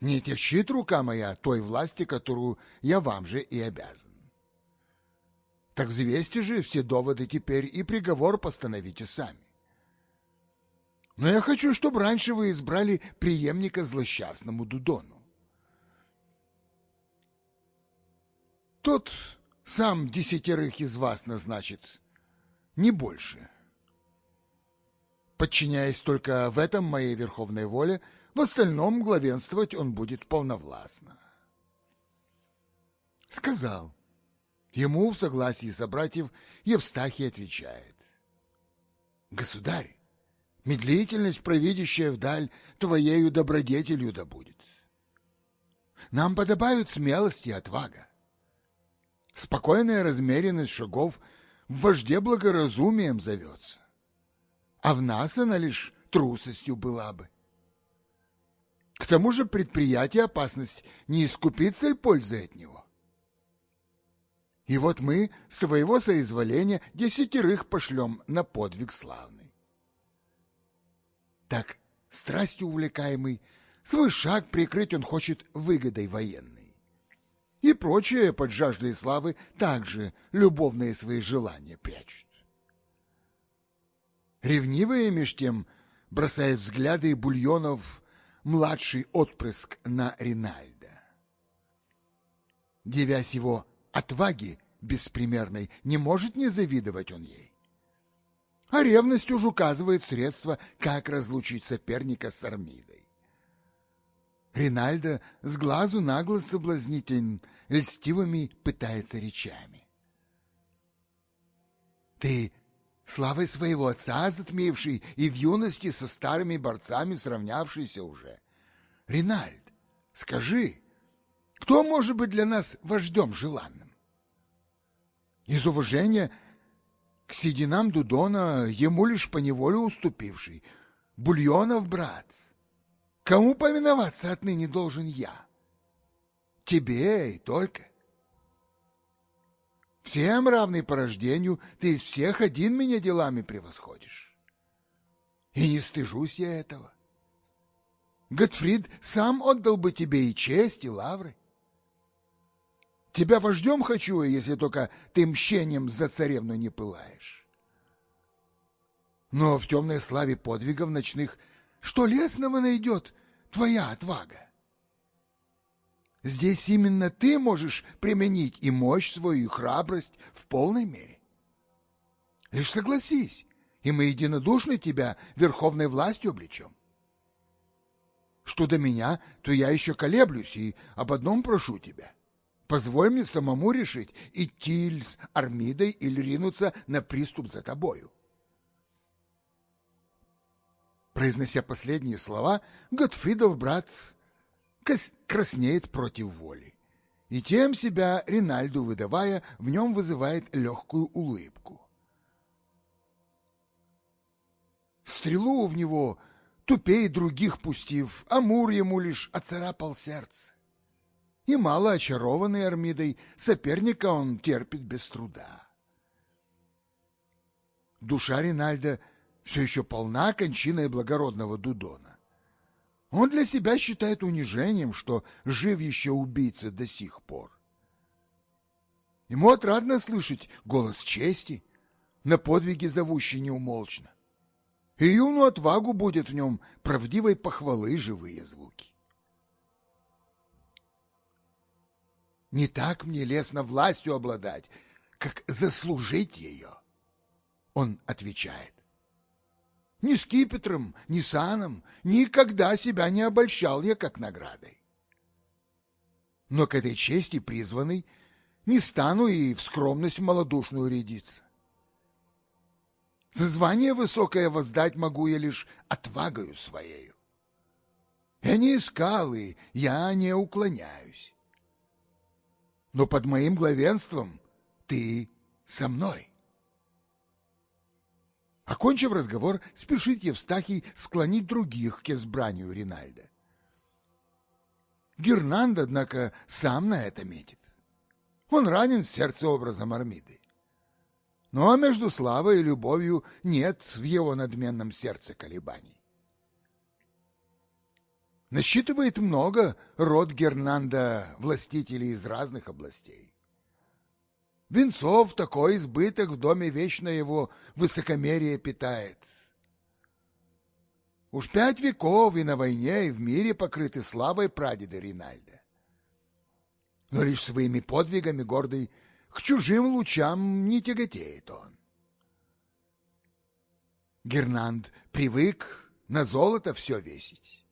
Не тещит рука моя той власти, которую я вам же и обязан. Так взвесьте же все доводы теперь и приговор постановите сами. Но я хочу, чтобы раньше вы избрали преемника злосчастному Дудону. Тот сам десятерых из вас назначит, не больше. — Подчиняясь только в этом моей верховной воле, в остальном главенствовать он будет полновластно. Сказал. Ему в согласии собратьев Евстахий отвечает. Государь, медлительность, провидящая вдаль, твоею добродетелью да будет. Нам подобают смелость и отвага. Спокойная размеренность шагов в вожде благоразумием зовется а в нас она лишь трусостью была бы. К тому же предприятие опасность не искупится ли пользы от него? И вот мы с твоего соизволения десятерых пошлем на подвиг славный. Так, страстью увлекаемый, свой шаг прикрыть он хочет выгодой военной. И прочее под жаждой славы также любовные свои желания прячут. Ревнивые, меж тем, бросает взгляды бульонов младший отпрыск на Ринальда. Девясь его отваги, беспримерной, не может не завидовать он ей. А ревность уж указывает средства, как разлучить соперника с Армидой. Ринальдо с глазу на глаз соблазнителен, льстивыми пытается речами. Ты славой своего отца затмивший и в юности со старыми борцами сравнявшийся уже. Ринальд, скажи, кто может быть для нас вождем желанным? Из уважения к сединам Дудона ему лишь поневоле уступивший, Бульонов брат. Кому повиноваться отныне должен я? Тебе и только. Всем равный по рождению, ты из всех один меня делами превосходишь. И не стыжусь я этого. Готфрид сам отдал бы тебе и честь, и лавры. Тебя вождем хочу, если только ты мщением за царевну не пылаешь. Но в темной славе подвигов ночных что лесного найдет твоя отвага? Здесь именно ты можешь применить и мощь свою, и храбрость в полной мере. Лишь согласись, и мы единодушно тебя верховной властью облечем. Что до меня, то я еще колеблюсь и об одном прошу тебя. Позволь мне самому решить, идти ли с Армидой или ринуться на приступ за тобою. Произнося последние слова, Готфридов брат краснеет против воли. И тем себя Ринальду выдавая, в нем вызывает легкую улыбку. Стрелу в него, тупей других пустив, Амур ему лишь оцарапал сердце и мало очарованный Армидой, соперника он терпит без труда. Душа Ринальда все еще полна кончиной благородного Дудона. Он для себя считает унижением, что жив еще убийца до сих пор. Ему отрадно слышать голос чести, на подвиги зовущий неумолчно. И юну отвагу будет в нем правдивой похвалы живые звуки. Не так мне лестно властью обладать, как заслужить ее. Он отвечает. Ни скипетром, ни саном никогда себя не обольщал я как наградой. Но к этой чести призванный не стану и в скромность малодушную рядиться. За звание высокое воздать могу я лишь отвагою своею. Я не искал, и я не уклоняюсь но под моим главенством ты со мной. Окончив разговор, спешит Евстахий склонить других к избранию Ринальда. Гернанд, однако, сам на это метит. Он ранен в сердце образом Армиды. Но между славой и любовью нет в его надменном сердце колебаний. Насчитывает много род Гернанда властителей из разных областей. Венцов такой избыток в доме вечно его высокомерие питает. Уж пять веков и на войне, и в мире покрыты славой прадеда Ринальда. Но лишь своими подвигами гордый к чужим лучам не тяготеет он. Гернанд привык на золото все весить.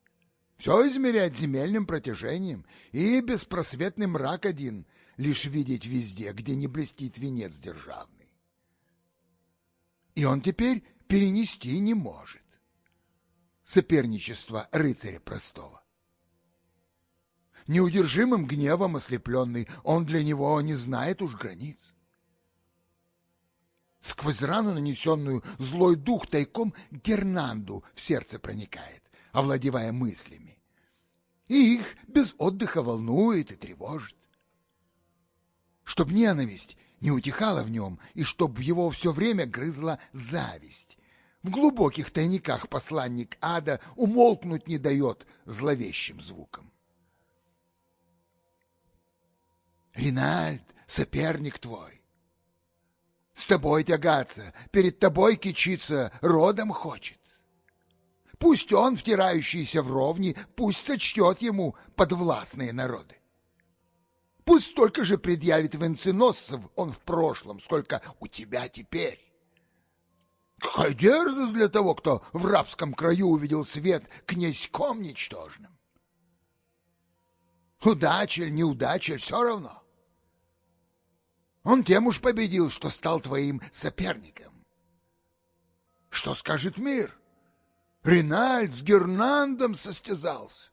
Все измерять земельным протяжением и беспросветный мрак один лишь видеть везде, где не блестит венец державный. И он теперь перенести не может соперничество рыцаря простого. Неудержимым гневом ослепленный, он для него не знает уж границ. Сквозь рану, нанесенную злой дух, тайком Гернанду в сердце проникает овладевая мыслями. И их без отдыха волнует и тревожит. Чтоб ненависть не утихала в нем, и чтоб его все время грызла зависть. В глубоких тайниках посланник ада умолкнуть не дает зловещим звуком. Ринальд, соперник твой, с тобой тягаться, перед тобой кичиться родом хочет. Пусть он, втирающийся в ровни, пусть сочтет ему подвластные народы. Пусть столько же предъявит венценосцев он в прошлом, сколько у тебя теперь. Какая дерзость для того, кто в рабском краю увидел свет князьком ничтожным. Удача неудача, все равно. Он тем уж победил, что стал твоим соперником. Что скажет мир? Ринальд с Гернандом состязался.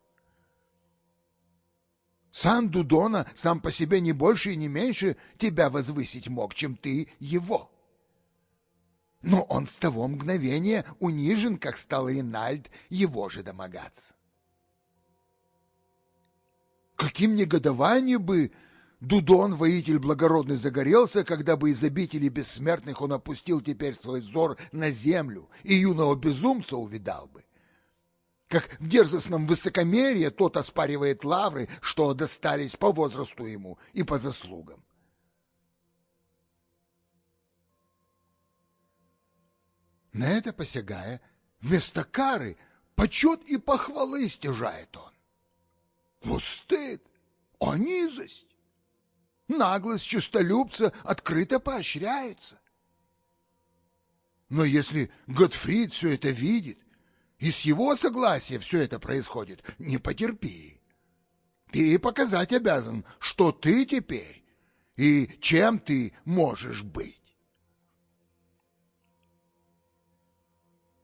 Сам Дудона сам по себе не больше и не меньше тебя возвысить мог, чем ты его. Но он с того мгновения унижен, как стал Ринальд его же домогаться. Каким негодованием бы Дудон, воитель благородный, загорелся, когда бы из обители бессмертных он опустил теперь свой взор на землю и юного безумца увидал бы. Как в дерзостном высокомерии тот оспаривает лавры, что достались по возрасту ему и по заслугам. На это посягая, вместо кары почет и похвалы стяжает он. Вот стыд, о низость! Наглость честолюбца открыто поощряется. Но если Готфрид все это видит, и с его согласия все это происходит, не потерпи. Ты показать обязан, что ты теперь и чем ты можешь быть.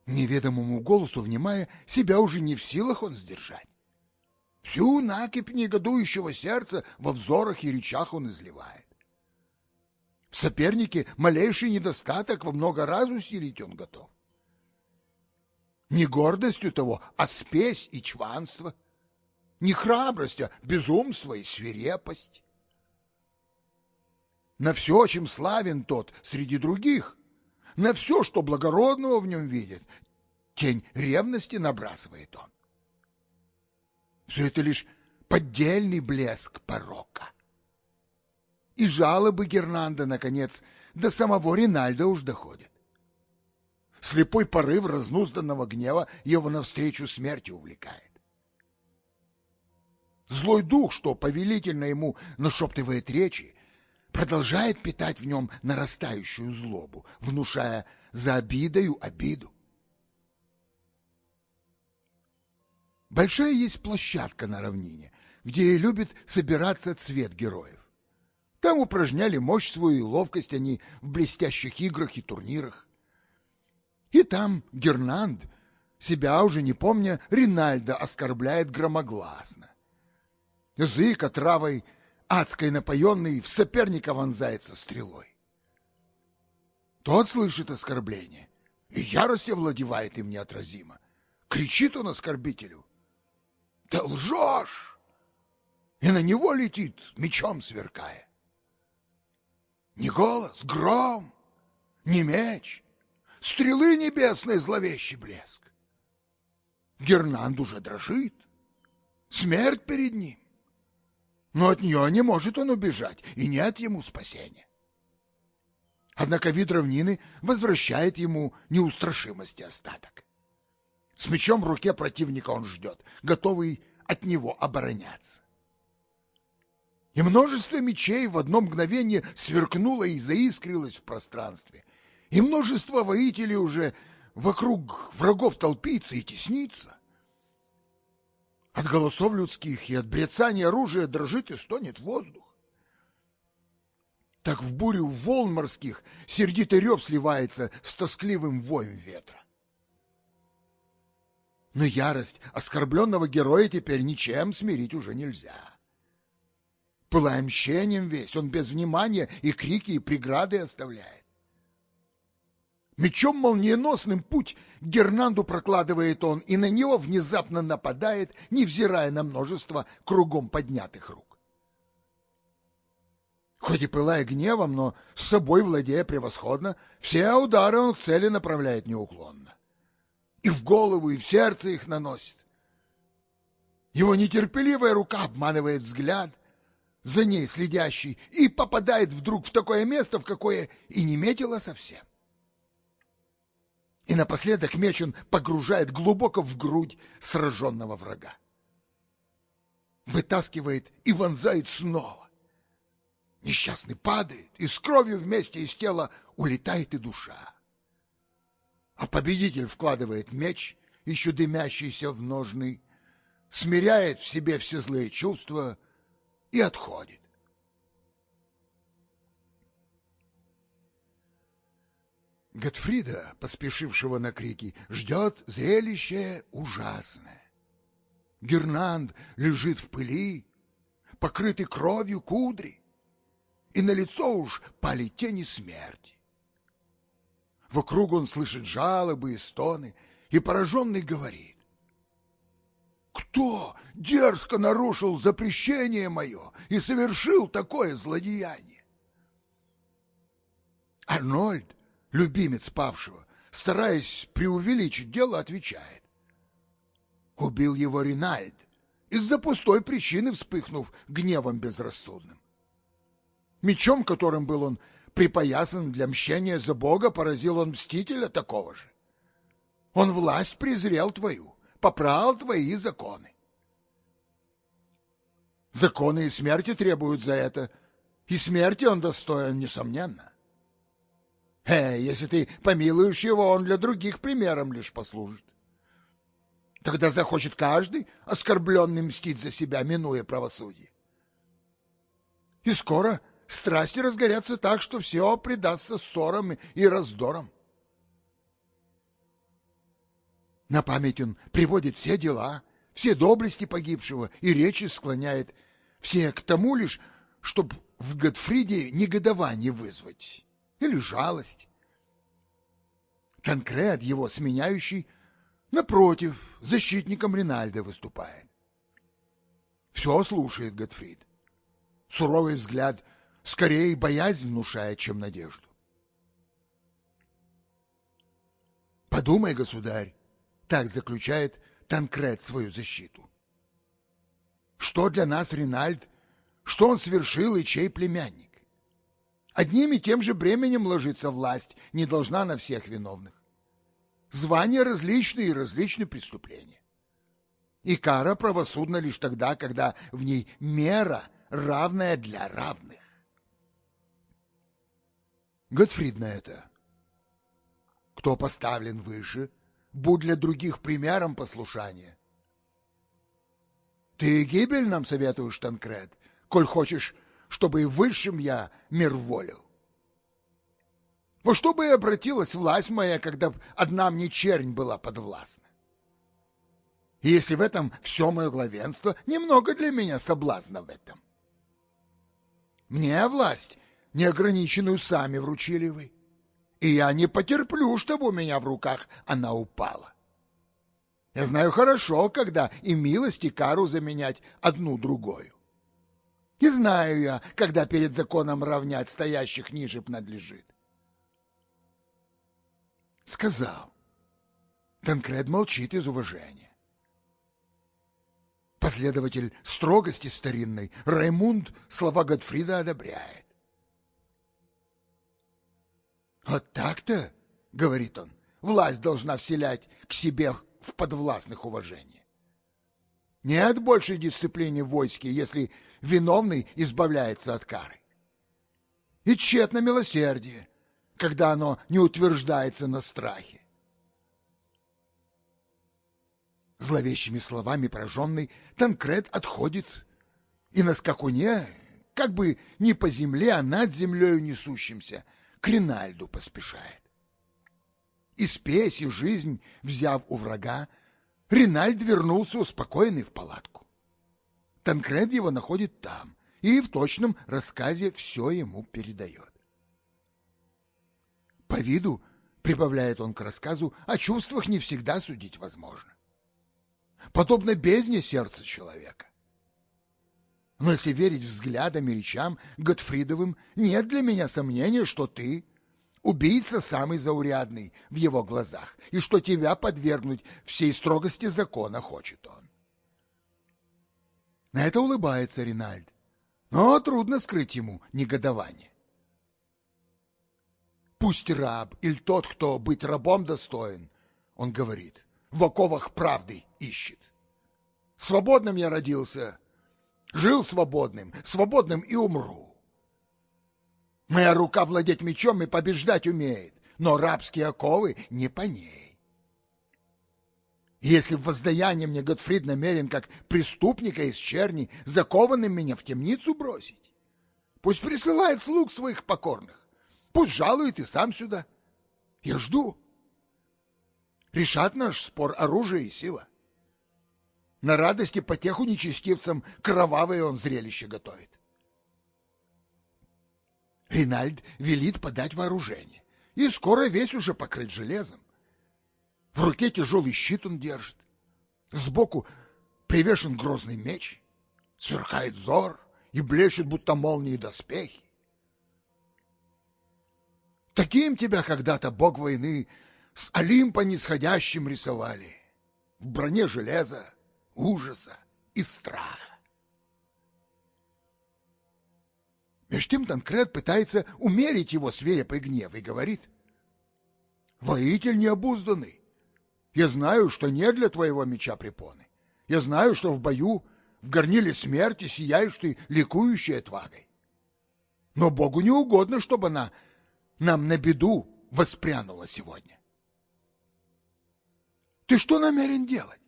Неведомому голосу внимая, себя уже не в силах он сдержать. Всю накипь негодующего сердца во взорах и речах он изливает. В сопернике малейший недостаток во много раз усилить он готов. Не гордостью того, а спесь и чванство. Не храбрость, а безумство и свирепость. На все, чем славен тот среди других, на все, что благородного в нем видит, тень ревности набрасывает он. Все это лишь поддельный блеск порока. И жалобы Гернанда, наконец, до самого Ринальда уж доходят. Слепой порыв разнузданного гнева его навстречу смерти увлекает. Злой дух, что повелительно ему нашептывает речи, продолжает питать в нем нарастающую злобу, внушая за обидою обиду. Большая есть площадка на равнине, где любит собираться цвет героев. Там упражняли мощь свою и ловкость они в блестящих играх и турнирах. И там Гернанд, себя уже не помня, Ринальдо оскорбляет громогласно. Язык отравой адской напоенный в соперника вонзается стрелой. Тот слышит оскорбление, и ярость овладевает им неотразимо. Кричит он оскорбителю. «Ты лжешь!» И на него летит, мечом сверкая. Не голос, гром, не меч, стрелы небесной зловещий блеск. Гернанд уже дрожит, смерть перед ним. Но от нее не может он убежать, и нет ему спасения. Однако вид равнины возвращает ему неустрашимость и остаток. С мечом в руке противника он ждет, готовый от него обороняться. И множество мечей в одно мгновение сверкнуло и заискрилось в пространстве — и множество воителей уже вокруг врагов толпится и теснится. От голосов людских и от брецания оружия дрожит и стонет воздух. Так в бурю волн морских сердитый рев сливается с тоскливым воем ветра. Но ярость оскорбленного героя теперь ничем смирить уже нельзя. Пылая мщением весь, он без внимания и крики, и преграды оставляет. Мечом молниеносным путь Гернанду прокладывает он, и на него внезапно нападает, невзирая на множество кругом поднятых рук. Хоть и пылая гневом, но с собой владея превосходно, все удары он к цели направляет неуклонно. И в голову, и в сердце их наносит. Его нетерпеливая рука обманывает взгляд, за ней следящий, и попадает вдруг в такое место, в какое и не метила совсем. И напоследок меч он погружает глубоко в грудь сраженного врага. Вытаскивает и вонзает снова. Несчастный падает, и с кровью вместе из тела улетает и душа. А победитель вкладывает меч, еще дымящийся в ножны, смиряет в себе все злые чувства и отходит. Готфрида, поспешившего на крики, ждет зрелище ужасное. Гернанд лежит в пыли, покрытый кровью кудри, и на лицо уж пали тени смерти. Вокруг он слышит жалобы и стоны, и пораженный говорит. Кто дерзко нарушил запрещение мое и совершил такое злодеяние? Арнольд, любимец павшего, стараясь преувеличить дело, отвечает. Убил его Ринальд, из-за пустой причины вспыхнув гневом безрассудным. Мечом, которым был он припоясан для мщения за Бога, поразил он мстителя такого же. Он власть презрел твою, попрал твои законы. Законы и смерти требуют за это, и смерти он достоин, несомненно. Э, если ты помилуешь его, он для других примером лишь послужит. Тогда захочет каждый оскорбленный мстить за себя, минуя правосудие. И скоро страсти разгорятся так, что все предастся ссорам и раздорам. На память он приводит все дела, все доблести погибшего и речи склоняет все к тому лишь, чтобы в Готфриде негодование вызвать или жалость. Конкрет его сменяющий, напротив, защитником Ринальда выступает. Все слушает Готфрид. Суровый взгляд скорее боязнь внушает, чем надежду. Подумай, государь, так заключает Танкрет свою защиту. Что для нас Ринальд, что он совершил и чей племянник? Одним и тем же бременем ложится власть, не должна на всех виновных. Звания различные и различные преступления. И кара правосудна лишь тогда, когда в ней мера, равная для равных. Готфрид на это. Кто поставлен выше, будь для других примером послушания. Ты гибель нам советуешь, Танкред, коль хочешь, чтобы и высшим я мир волил. Во что бы и обратилась власть моя, когда одна мне чернь была подвластна? И если в этом все мое главенство, немного для меня соблазна в этом. Мне власть неограниченную сами вручили вы и я не потерплю, чтобы у меня в руках она упала. Я знаю хорошо, когда и милость, и кару заменять одну другую. И знаю я, когда перед законом равнять стоящих ниже надлежит. Сказал. Танкред молчит из уважения. Последователь строгости старинной Раймунд слова Готфрида одобряет. Вот так-то, говорит он, власть должна вселять к себе в подвластных уважение. Нет большей дисциплины в войске, если виновный избавляется от кары. И тщетно милосердие, когда оно не утверждается на страхе. Зловещими словами пораженный Танкред отходит и на скакуне, как бы не по земле, а над землею несущимся, к Ринальду поспешает. И спесью жизнь, взяв у врага, Ринальд вернулся успокоенный в палатку. Танкред его находит там и в точном рассказе все ему передает. По виду, прибавляет он к рассказу, о чувствах не всегда судить возможно. Подобно бездне сердца человека. Но если верить взглядам и речам Готфридовым, нет для меня сомнения, что ты убийца самый заурядный в его глазах, и что тебя подвергнуть всей строгости закона хочет он. На это улыбается Ринальд, но трудно скрыть ему негодование. Пусть раб или тот, кто быть рабом достоин, он говорит, в оковах правды ищет. Свободным я родился, Жил свободным, свободным и умру. Моя рука владеть мечом и побеждать умеет, но рабские оковы не по ней. Если в воздаяние мне Готфрид намерен, как преступника из черни, закованным меня в темницу бросить, пусть присылает слуг своих покорных, пусть жалует и сам сюда. Я жду. Решат наш спор оружие и сила. На радости потеху нечестивцам кровавое он зрелище готовит. Ринальд велит подать вооружение, и скоро весь уже покрыт железом. В руке тяжелый щит он держит. Сбоку привешен грозный меч. Сверкает взор и блещут, будто молнии доспехи. Таким тебя когда-то бог войны с Олимпа нисходящим рисовали. В броне железа, ужаса и страха. Меж тем Танкред пытается умерить его свирепый гнев и говорит, «Воитель необузданный, я знаю, что не для твоего меча препоны. Я знаю, что в бою, в горниле смерти сияешь ты ликующей отвагой. Но Богу не угодно, чтобы она нам на беду воспрянула сегодня. Ты что намерен делать?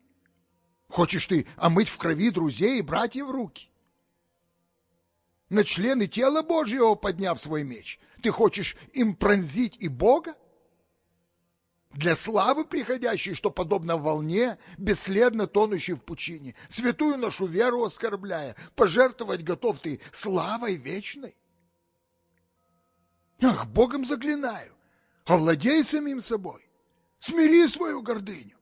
Хочешь ты омыть в крови друзей и братьев руки? На члены тела Божьего подняв свой меч, ты хочешь им пронзить и Бога? Для славы приходящей, что, подобно волне, бесследно тонущей в пучине, святую нашу веру оскорбляя, пожертвовать готов ты славой вечной? Ах, Богом заклинаю, овладей самим собой, смири свою гордыню.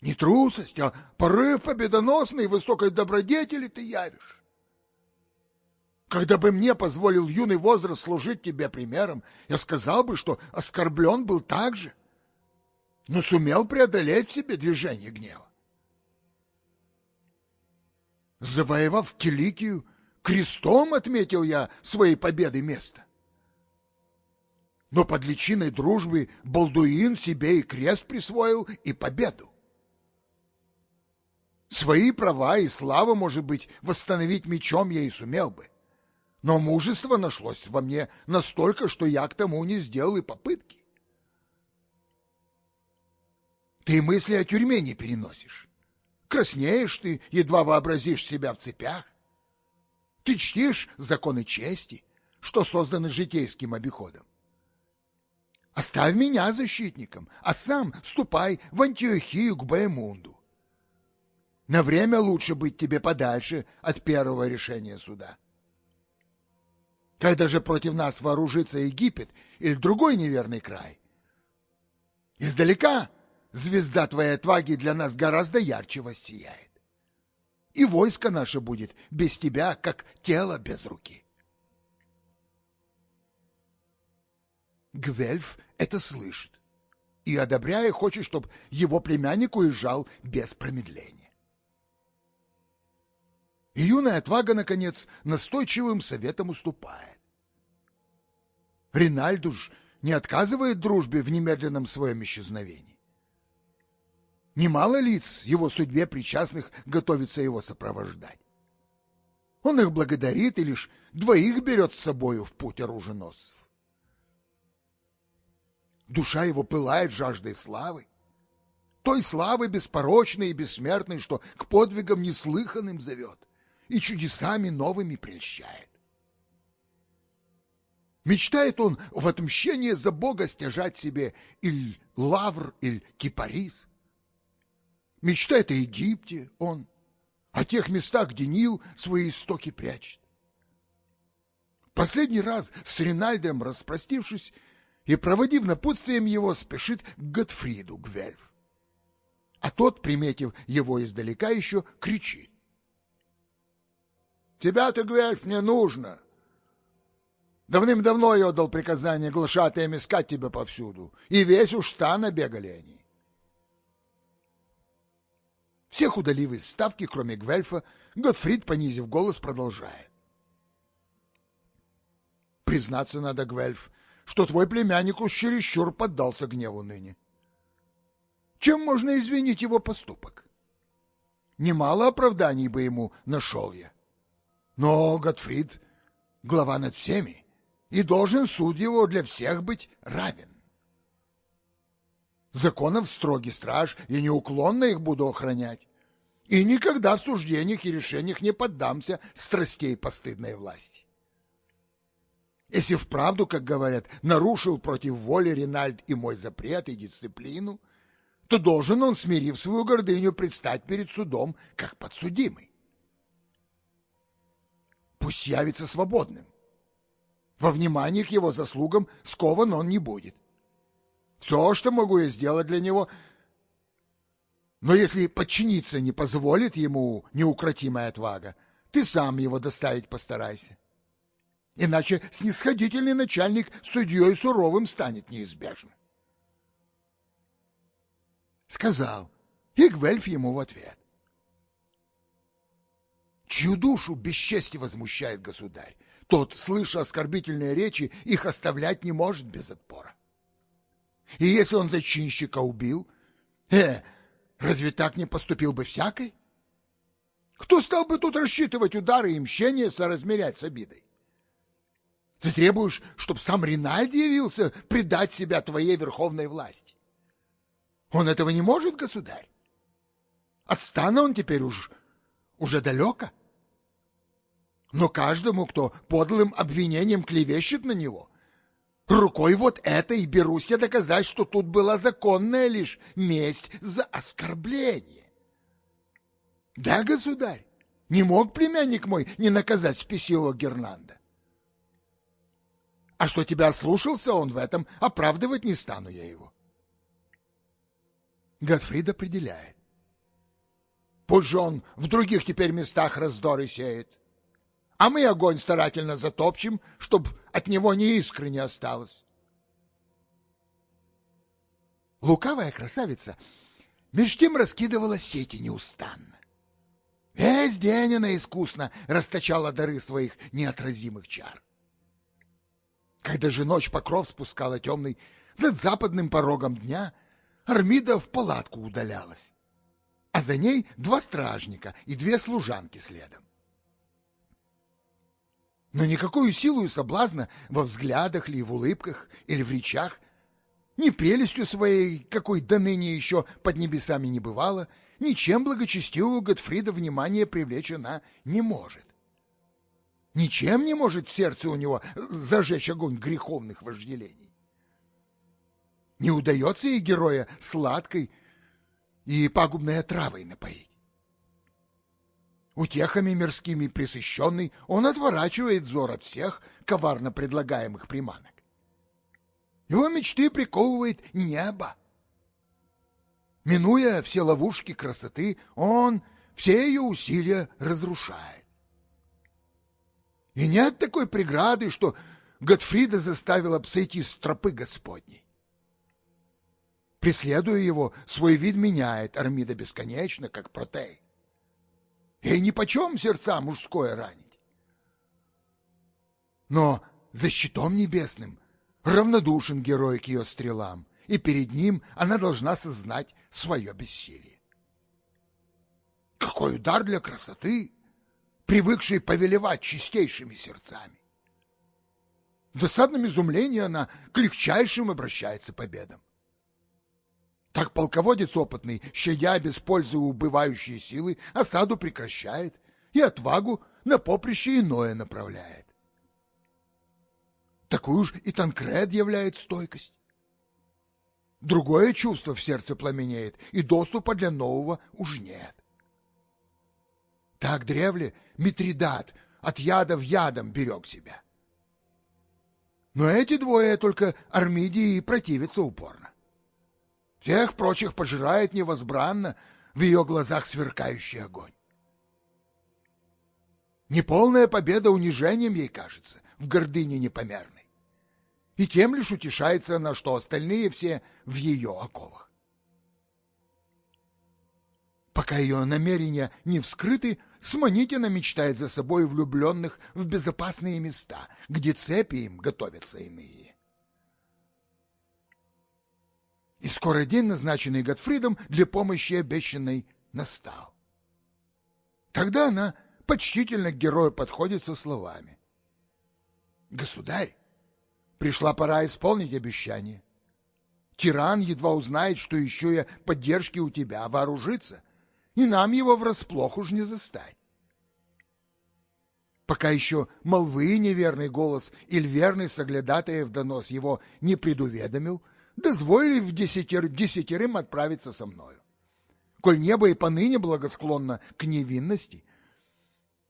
Не трусость, а порыв победоносной высокой добродетели ты явишь. Когда бы мне позволил юный возраст служить тебе примером, я сказал бы, что оскорблен был так же, но сумел преодолеть в себе движение гнева. Завоевав Киликию, крестом отметил я своей победы место. Но под личиной дружбы Балдуин себе и крест присвоил, и победу. Свои права и славу, может быть, восстановить мечом я и сумел бы. Но мужество нашлось во мне настолько, что я к тому не сделал и попытки. Ты мысли о тюрьме не переносишь. Краснеешь ты, едва вообразишь себя в цепях. Ты чтишь законы чести, что созданы житейским обиходом. Оставь меня защитником, а сам ступай в Антиохию к Баемунду. На время лучше быть тебе подальше от первого решения суда. Когда же против нас вооружится Египет или другой неверный край? Издалека звезда твоей отваги для нас гораздо ярче воссияет. И войско наше будет без тебя, как тело без руки. Гвельф это слышит и, одобряя, хочет, чтобы его племянник уезжал без промедления. И юная отвага, наконец, настойчивым советом уступает. Ринальдуш не отказывает дружбе в немедленном своем исчезновении. Немало лиц его судьбе причастных готовится его сопровождать. Он их благодарит и лишь двоих берет с собою в путь оруженосцев. Душа его пылает жаждой славы, той славы беспорочной и бессмертной, что к подвигам неслыханным зовет и чудесами новыми прельщает. Мечтает он в отмщении за Бога стяжать себе или лавр, или кипарис. Мечтает о Египте он, о тех местах, где Нил свои истоки прячет. Последний раз с Ринальдом распростившись и проводив напутствием его, спешит к Готфриду Гвельф. А тот, приметив его издалека, еще кричит. Тебя-то, Гвельф, не нужно. Давным-давно я отдал приказание глашатаям искать тебя повсюду, и весь уж стан обегали они. Всех удалив из ставки, кроме Гвельфа, Готфрид, понизив голос, продолжает. Признаться надо, Гвельф, что твой племянник уж чересчур поддался гневу ныне. Чем можно извинить его поступок? Немало оправданий бы ему нашел я. Но Готфрид — глава над всеми, и должен суд его для всех быть равен. Законов строгий страж, и неуклонно их буду охранять. И никогда в суждениях и решениях не поддамся страстей постыдной власти. Если вправду, как говорят, нарушил против воли Ринальд и мой запрет и дисциплину, то должен он, смирив свою гордыню, предстать перед судом как подсудимый. Пусть явится свободным. Во внимании к его заслугам скован он не будет. Все, что могу я сделать для него, но если подчиниться не позволит ему неукротимая отвага, ты сам его доставить постарайся. Иначе снисходительный начальник судьей суровым станет неизбежно. Сказал, и ему в ответ. Чью душу бесчестие возмущает государь, тот, слыша оскорбительные речи, их оставлять не может без отпора. И если он зачинщика убил, э, разве так не поступил бы всякой? Кто стал бы тут рассчитывать удары и мщения соразмерять с обидой? Ты требуешь, чтобы сам Ринальди явился предать себя твоей верховной власти. Он этого не может, государь. От стана он теперь уж уже далеко. Но каждому, кто подлым обвинением клевещет на него, рукой вот это и берусь я доказать, что тут была законная лишь месть за оскорбление. Да, государь, не мог племянник мой не наказать спесивого Гернанда. А что тебя ослушался он в этом, оправдывать не стану я его. Готфрид определяет. Пусть же он в других теперь местах раздоры сеет. А мы огонь старательно затопчем, чтоб от него ни искры не осталось. Лукавая красавица меж тем раскидывала сети неустанно. Весь день она искусно расточала дары своих неотразимых чар. Когда же ночь покров спускала темный над западным порогом дня, Армида в палатку удалялась, а за ней два стражника и две служанки следом. Но никакую силу и соблазна во взглядах ли, в улыбках или в речах, ни прелестью своей, какой до ныне еще под небесами не бывало, ничем благочестивого Готфрида внимание привлечь она не может. Ничем не может сердце у него зажечь огонь греховных вожделений. Не удается ей героя сладкой и пагубной отравой напоить. Утехами мирскими присыщенный, он отворачивает взор от всех коварно предлагаемых приманок. Его мечты приковывает небо. Минуя все ловушки красоты, он все ее усилия разрушает. И нет такой преграды, что Готфрида заставила обсойти с тропы Господней. Преследуя его, свой вид меняет Армида бесконечно, как протей. И нипочем сердца мужское ранить. Но за щитом небесным равнодушен герой к ее стрелам, и перед ним она должна сознать свое бессилие. Какой удар для красоты! привыкшей повелевать чистейшими сердцами. В досадном изумлении она к легчайшим обращается победам. Так полководец опытный, щадя без пользы убывающие силы, осаду прекращает и отвагу на поприще иное направляет. Такую ж и Танкред являет стойкость. Другое чувство в сердце пламенеет, и доступа для нового уж нет. Так древле Митридат от яда в ядом берег себя. Но эти двое только Армидии противятся упорно. Всех прочих пожирает невозбранно в ее глазах сверкающий огонь. Неполная победа унижением ей кажется, в гордыне непомерной. И тем лишь утешается она, что остальные все в ее оковах. Пока ее намерения не вскрыты, Сманитина мечтает за собой влюбленных в безопасные места, где цепи им готовятся иные. И скоро день, назначенный Готфридом для помощи обещанной, настал. Тогда она почтительно к герою подходит со словами. «Государь, Пришла пора исполнить обещание. Тиран едва узнает, что еще я поддержки у тебя, вооружится, и нам его врасплох уж не застать. Пока еще молвы неверный голос или верный соглядатаев донос его не предуведомил, дозволили в десятер, десятерым отправиться со мною. Коль небо и поныне благосклонно к невинности,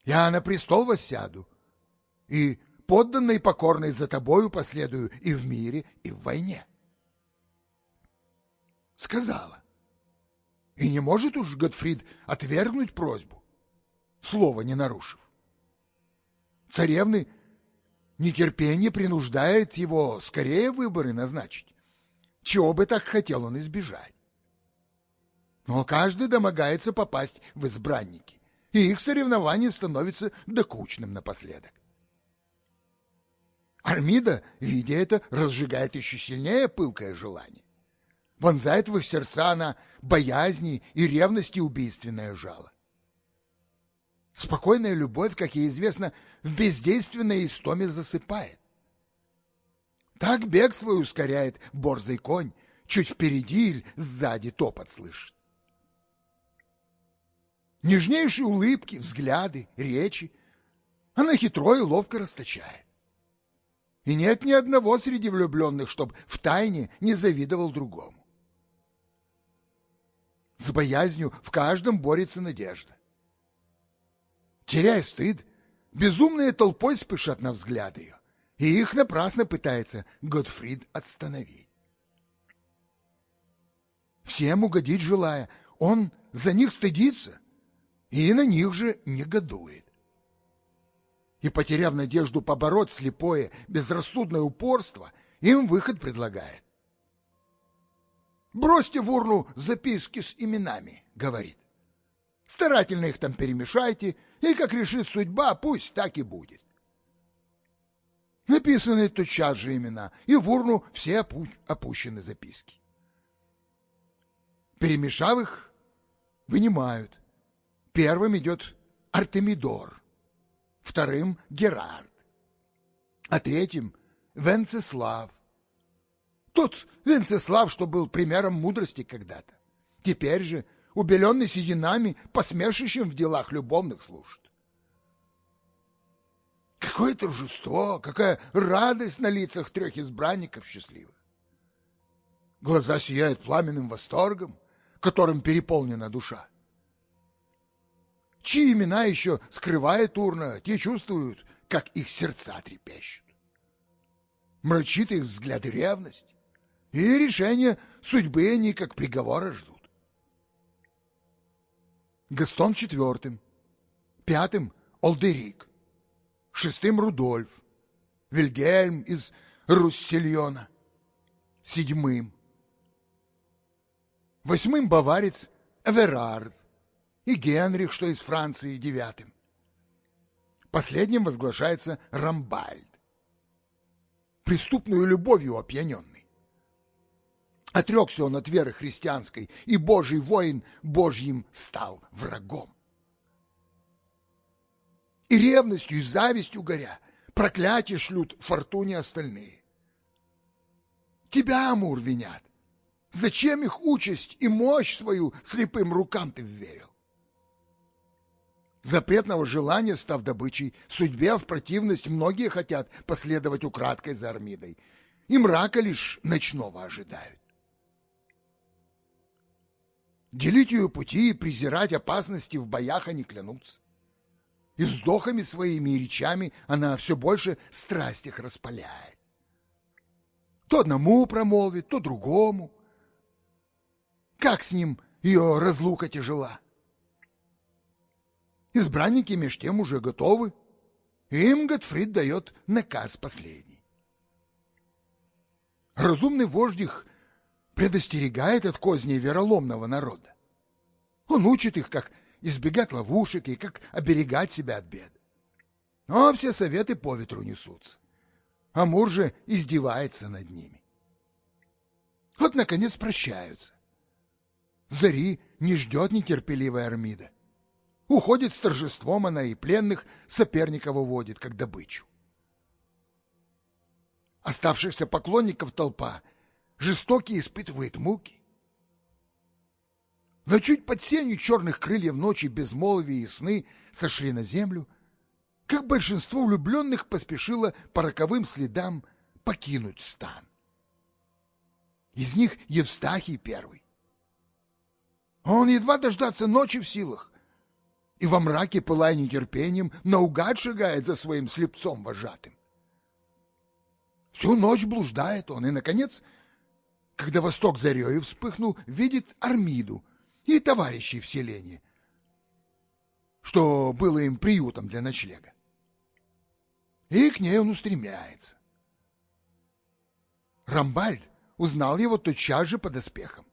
я на престол воссяду, и подданный покорный за тобою последую и в мире, и в войне. Сказала. И не может уж Готфрид отвергнуть просьбу, слова не нарушив. Царевны нетерпение принуждает его скорее выборы назначить. Чего бы так хотел он избежать? Но каждый домогается попасть в избранники, и их соревнование становится докучным напоследок. Армида, видя это, разжигает еще сильнее пылкое желание. Вонзает в их сердца на боязни и ревности убийственное жало. Спокойная любовь, как и известно, в бездейственной истоме засыпает. Так бег свой ускоряет борзый конь, чуть впереди или сзади топот слышит. Нежнейшие улыбки, взгляды, речи она хитро и ловко расточает. И нет ни одного среди влюбленных, чтоб в тайне не завидовал другому. С боязнью в каждом борется надежда. Теряя стыд, безумные толпой спешат на взгляд ее, и их напрасно пытается Готфрид остановить. Всем угодить желая, он за них стыдится и на них же негодует. И, потеряв надежду побороть слепое, безрассудное упорство, им выход предлагает. «Бросьте в урну записки с именами», — говорит. «Старательно их там перемешайте, и как решит судьба, пусть так и будет». Написаны тотчас же имена, и в урну все опу опущены записки. Перемешав их, вынимают. Первым идет Артемидор, вторым — Герард, а третьим — Венцеслав. Тот Венцеслав, что был примером мудрости когда-то. Теперь же, убеленный сединами, посмешищем в делах любовных служит. Какое торжество, какая радость на лицах трех избранников счастливых. Глаза сияют пламенным восторгом, которым переполнена душа. Чьи имена еще скрывает урна, те чувствуют, как их сердца трепещут. Мрачит их взгляд и ревность, и решение судьбы они как приговора ждут. Гастон четвертым, пятым — Олдерик, шестым — Рудольф, Вильгельм из Руссельона, седьмым, восьмым — баварец Эверард, и Генрих, что из Франции, девятым. Последним возглашается Рамбальд, преступную любовью опьяненный. Отрекся он от веры христианской, и Божий воин Божьим стал врагом. И ревностью, и завистью горя, проклятие шлют фортуне остальные. Тебя, Амур, винят. Зачем их участь и мощь свою слепым рукам ты верил? запретного желания, став добычей, судьбе в противность многие хотят последовать украдкой за Армидой, и мрака лишь ночного ожидают. Делить ее пути и презирать опасности в боях они клянутся. И вздохами своими и речами она все больше страсть их распаляет. То одному промолвит, то другому. Как с ним ее разлука тяжела? Избранники меж тем уже готовы. Им Готфрид дает наказ последний. Разумный вождь их предостерегает от козней вероломного народа. Он учит их, как избегать ловушек и как оберегать себя от бед. Но все советы по ветру несутся. Амур же издевается над ними. Вот, наконец, прощаются. Зари не ждет нетерпеливая Армида. Уходит с торжеством она и пленных соперников уводит, как добычу. Оставшихся поклонников толпа жестоки испытывает муки. Но чуть под сенью черных крыльев ночи безмолвие и сны сошли на землю, как большинство влюбленных поспешило по роковым следам покинуть стан. Из них Евстахий первый. Он едва дождаться ночи в силах, и во мраке, пылая нетерпением, наугад шагает за своим слепцом вожатым. Всю ночь блуждает он, и, наконец, когда восток зарею вспыхнул, видит Армиду и товарищей в селении, что было им приютом для ночлега. И к ней он устремляется. Рамбальд узнал его тотчас же под оспехом.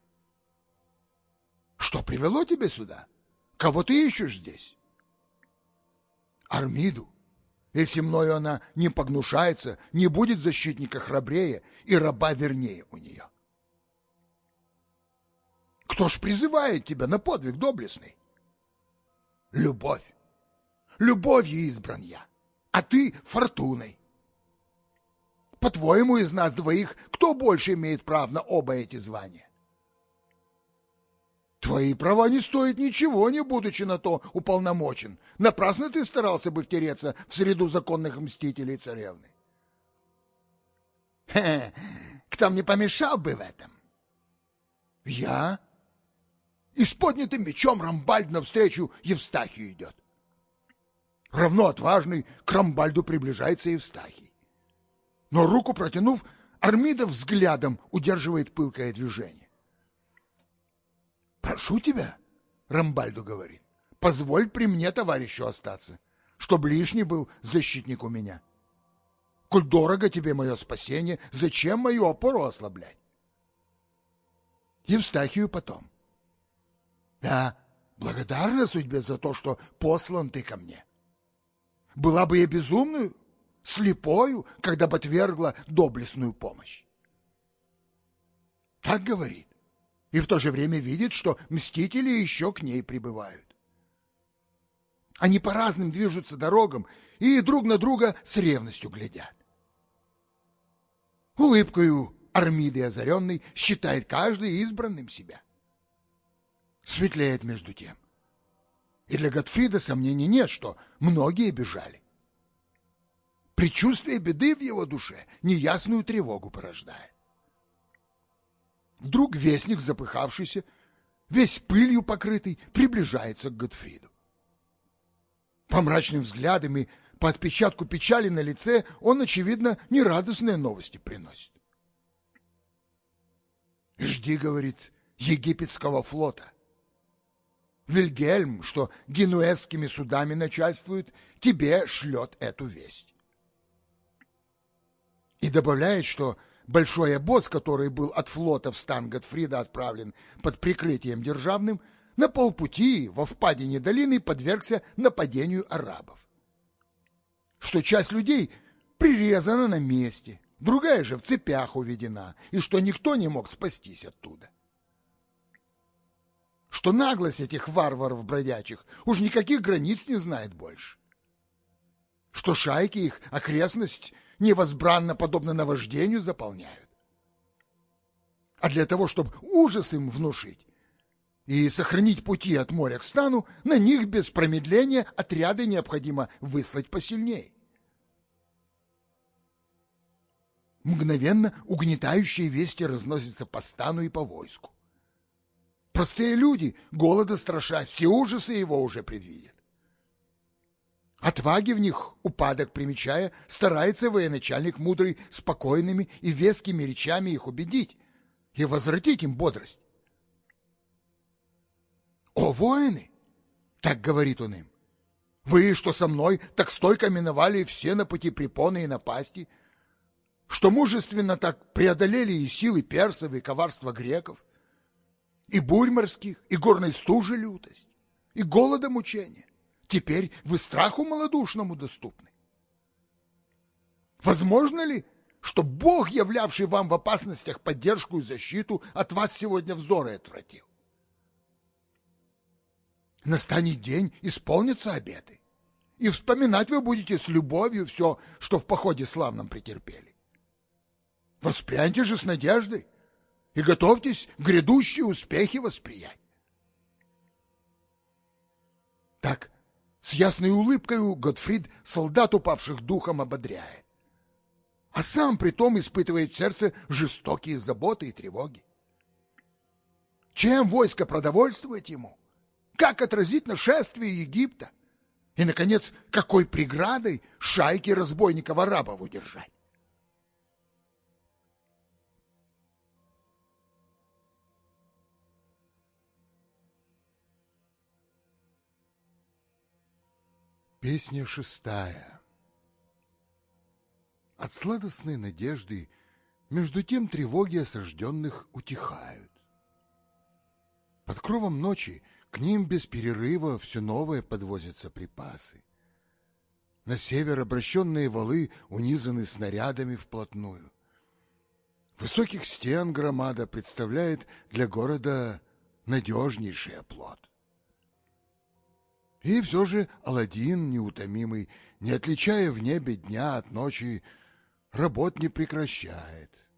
Что привело тебя сюда? Кого ты ищешь здесь? Армиду. Если мною она не погнушается, не будет защитника храбрее и раба вернее у нее. Кто ж призывает тебя на подвиг доблестный? Любовь. Любовью избран я, а ты фортуной. По-твоему, из нас двоих кто больше имеет право на оба эти звания? Твои права не стоят ничего, не будучи на то уполномочен. Напрасно ты старался бы втереться в среду законных мстителей царевны. Хе, кто мне помешал бы в этом? Я? И с поднятым мечом Рамбальд навстречу Евстахию идет. Равно отважный к Рамбальду приближается Евстахий. Но руку протянув, Армида взглядом удерживает пылкое движение. «Прошу тебя», — Рамбальду говорит, — «позволь при мне товарищу остаться, чтоб лишний был защитник у меня. Коль дорого тебе мое спасение, зачем мою опору ослаблять?» Евстахию потом. «Да, благодарна судьбе за то, что послан ты ко мне. Была бы я безумную, слепою, когда бы отвергла доблестную помощь. Так говорит, и в то же время видит, что мстители еще к ней прибывают. Они по разным движутся дорогам и друг на друга с ревностью глядят. Улыбкою Армиды озаренный считает каждый избранным себя. Светлеет между тем. И для Готфрида сомнений нет, что многие бежали. Причувствие беды в его душе неясную тревогу порождает. Вдруг вестник, запыхавшийся, весь пылью покрытый, приближается к Готфриду. По мрачным взглядам и по отпечатку печали на лице он, очевидно, нерадостные новости приносит. «Жди, — говорит, — египетского флота. Вильгельм, что генуэзскими судами начальствует, тебе шлет эту весть и добавляет, что большой обоз, который был от флота в стан Готфрида отправлен под прикрытием державным, на полпути во впадине долины подвергся нападению арабов. Что часть людей прирезана на месте, другая же в цепях уведена, и что никто не мог спастись оттуда. Что наглость этих варваров бродячих уж никаких границ не знает больше. Что шайки их окрестность невозбранно, подобно наваждению, заполняют. А для того, чтобы ужас им внушить и сохранить пути от моря к стану, на них без промедления отряды необходимо выслать посильнее. Мгновенно угнетающие вести разносятся по стану и по войску. Простые люди, голода страша, все ужасы его уже предвидят. Отваги в них, упадок примечая, старается военачальник мудрый спокойными и вескими речами их убедить и возвратить им бодрость. «О, воины!» — так говорит он им. «Вы, что со мной, так стойко миновали все на пути препоны и напасти, что мужественно так преодолели и силы персов, и коварство греков, и бурь морских, и горной стужи лютость, и голода мучения. Теперь вы страху малодушному доступны. Возможно ли, что Бог, являвший вам в опасностях поддержку и защиту, от вас сегодня взоры отвратил? Настанет день, исполнятся обеты, и вспоминать вы будете с любовью все, что в походе славном претерпели. Воспряньте же с надеждой и готовьтесь грядущие успехи восприять. Так, с ясной улыбкой Готфрид солдат упавших духом ободряет, а сам притом испытывает в сердце жестокие заботы и тревоги. Чем войско продовольствовать ему? Как отразить нашествие Египта? И, наконец, какой преградой шайки разбойников-арабов удержать? Песня шестая От сладостной надежды Между тем тревоги осажденных утихают. Под кровом ночи к ним без перерыва все новое подвозятся припасы. На север обращенные валы унизаны снарядами вплотную. Высоких стен громада представляет для города надежнейший оплот. И все же Аладдин неутомимый, не отличая в небе дня от ночи, работ не прекращает.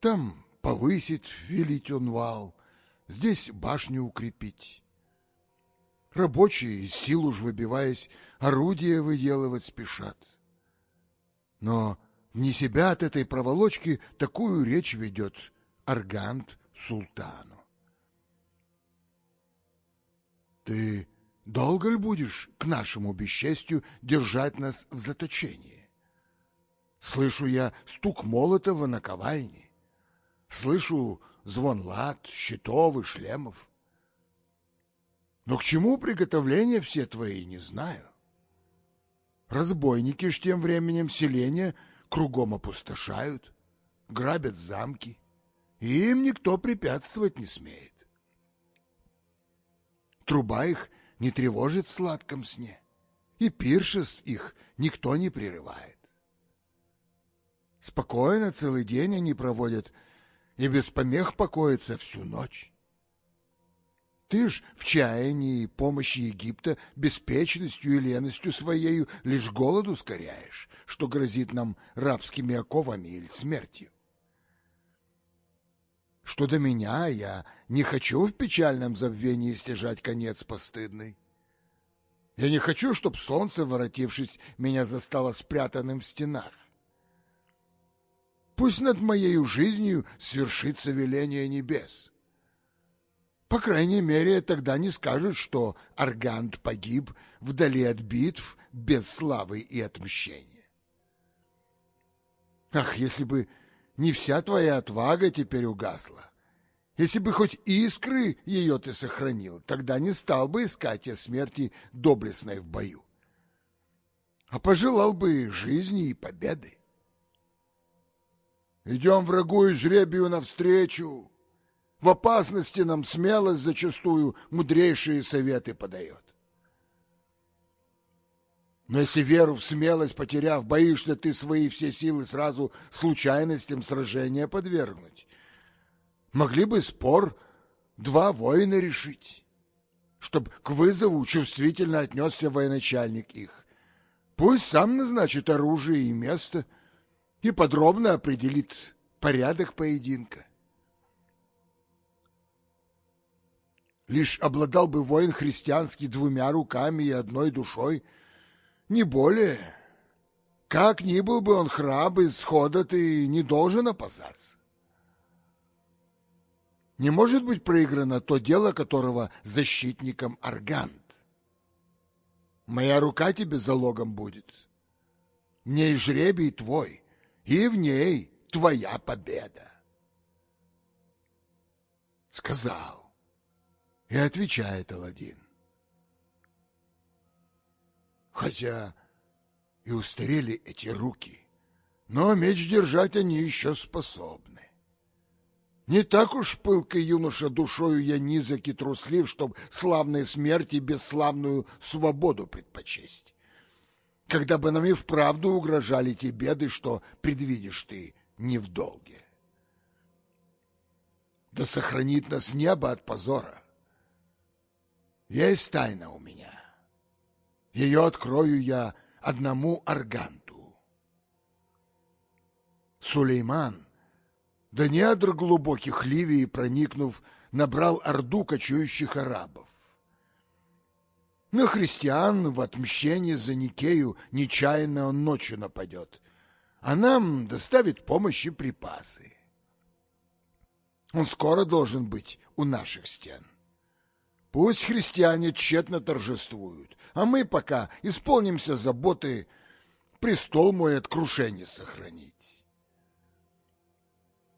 Там повысить велить он вал, здесь башню укрепить. Рабочие, сил уж выбиваясь, орудия выделывать спешат. Но не себя от этой проволочки такую речь ведет Аргант султану. Ты Долго ли будешь, к нашему бесчестью, держать нас в заточении? Слышу я стук молотого на ковальне. Слышу звон лад, щитов и шлемов. Но к чему приготовления все твои, не знаю. Разбойники ж тем временем селения кругом опустошают, грабят замки, им никто препятствовать не смеет. Труба их — не тревожит в сладком сне, и пиршеств их никто не прерывает. Спокойно целый день они проводят и без помех покоятся всю ночь. Ты ж в чаянии помощи Египта беспечностью и леностью своею лишь голоду скоряешь, что грозит нам рабскими оковами или смертью. Что до меня, я не хочу в печальном забвении стяжать конец постыдный. Я не хочу, чтоб солнце, воротившись, меня застало спрятанным в стенах. Пусть над моею жизнью свершится веление небес. По крайней мере, тогда не скажут, что Аргант погиб вдали от битв без славы и отмщения. Ах, если бы не вся твоя отвага теперь угасла. Если бы хоть искры ее ты сохранил, тогда не стал бы искать я смерти доблестной в бою, а пожелал бы жизни и победы. Идем врагу и жребию навстречу. В опасности нам смелость зачастую мудрейшие советы подает. Но если веру в смелость потеряв, боишься ты свои все силы сразу случайностям сражения подвергнуть. Могли бы спор два воина решить, чтоб к вызову чувствительно отнесся военачальник их. Пусть сам назначит оружие и место и подробно определит порядок поединка. Лишь обладал бы воин христианский двумя руками и одной душой — не более. Как ни был бы он храб, исхода ты не должен опасаться. Не может быть проиграно то дело, которого защитником Аргант. Моя рука тебе залогом будет. В ней жребий твой, и в ней твоя победа. Сказал. И отвечает Аладдин хотя и устарели эти руки, но меч держать они еще способны. Не так уж пылкой юноша душою я низок и труслив, чтоб славной смерти бесславную свободу предпочесть. Когда бы нам и вправду угрожали те беды, что предвидишь ты не в долге. Да сохранит нас небо от позора. Есть тайна у меня. Ее открою я одному Арганту. Сулейман, до недр глубоких Ливии проникнув, набрал орду кочующих арабов. На христиан в отмщение за Никею нечаянно он ночью нападет, а нам доставит помощь и припасы. Он скоро должен быть у наших стен. Пусть христиане тщетно торжествуют, а мы пока исполнимся заботы престол мой от крушения сохранить.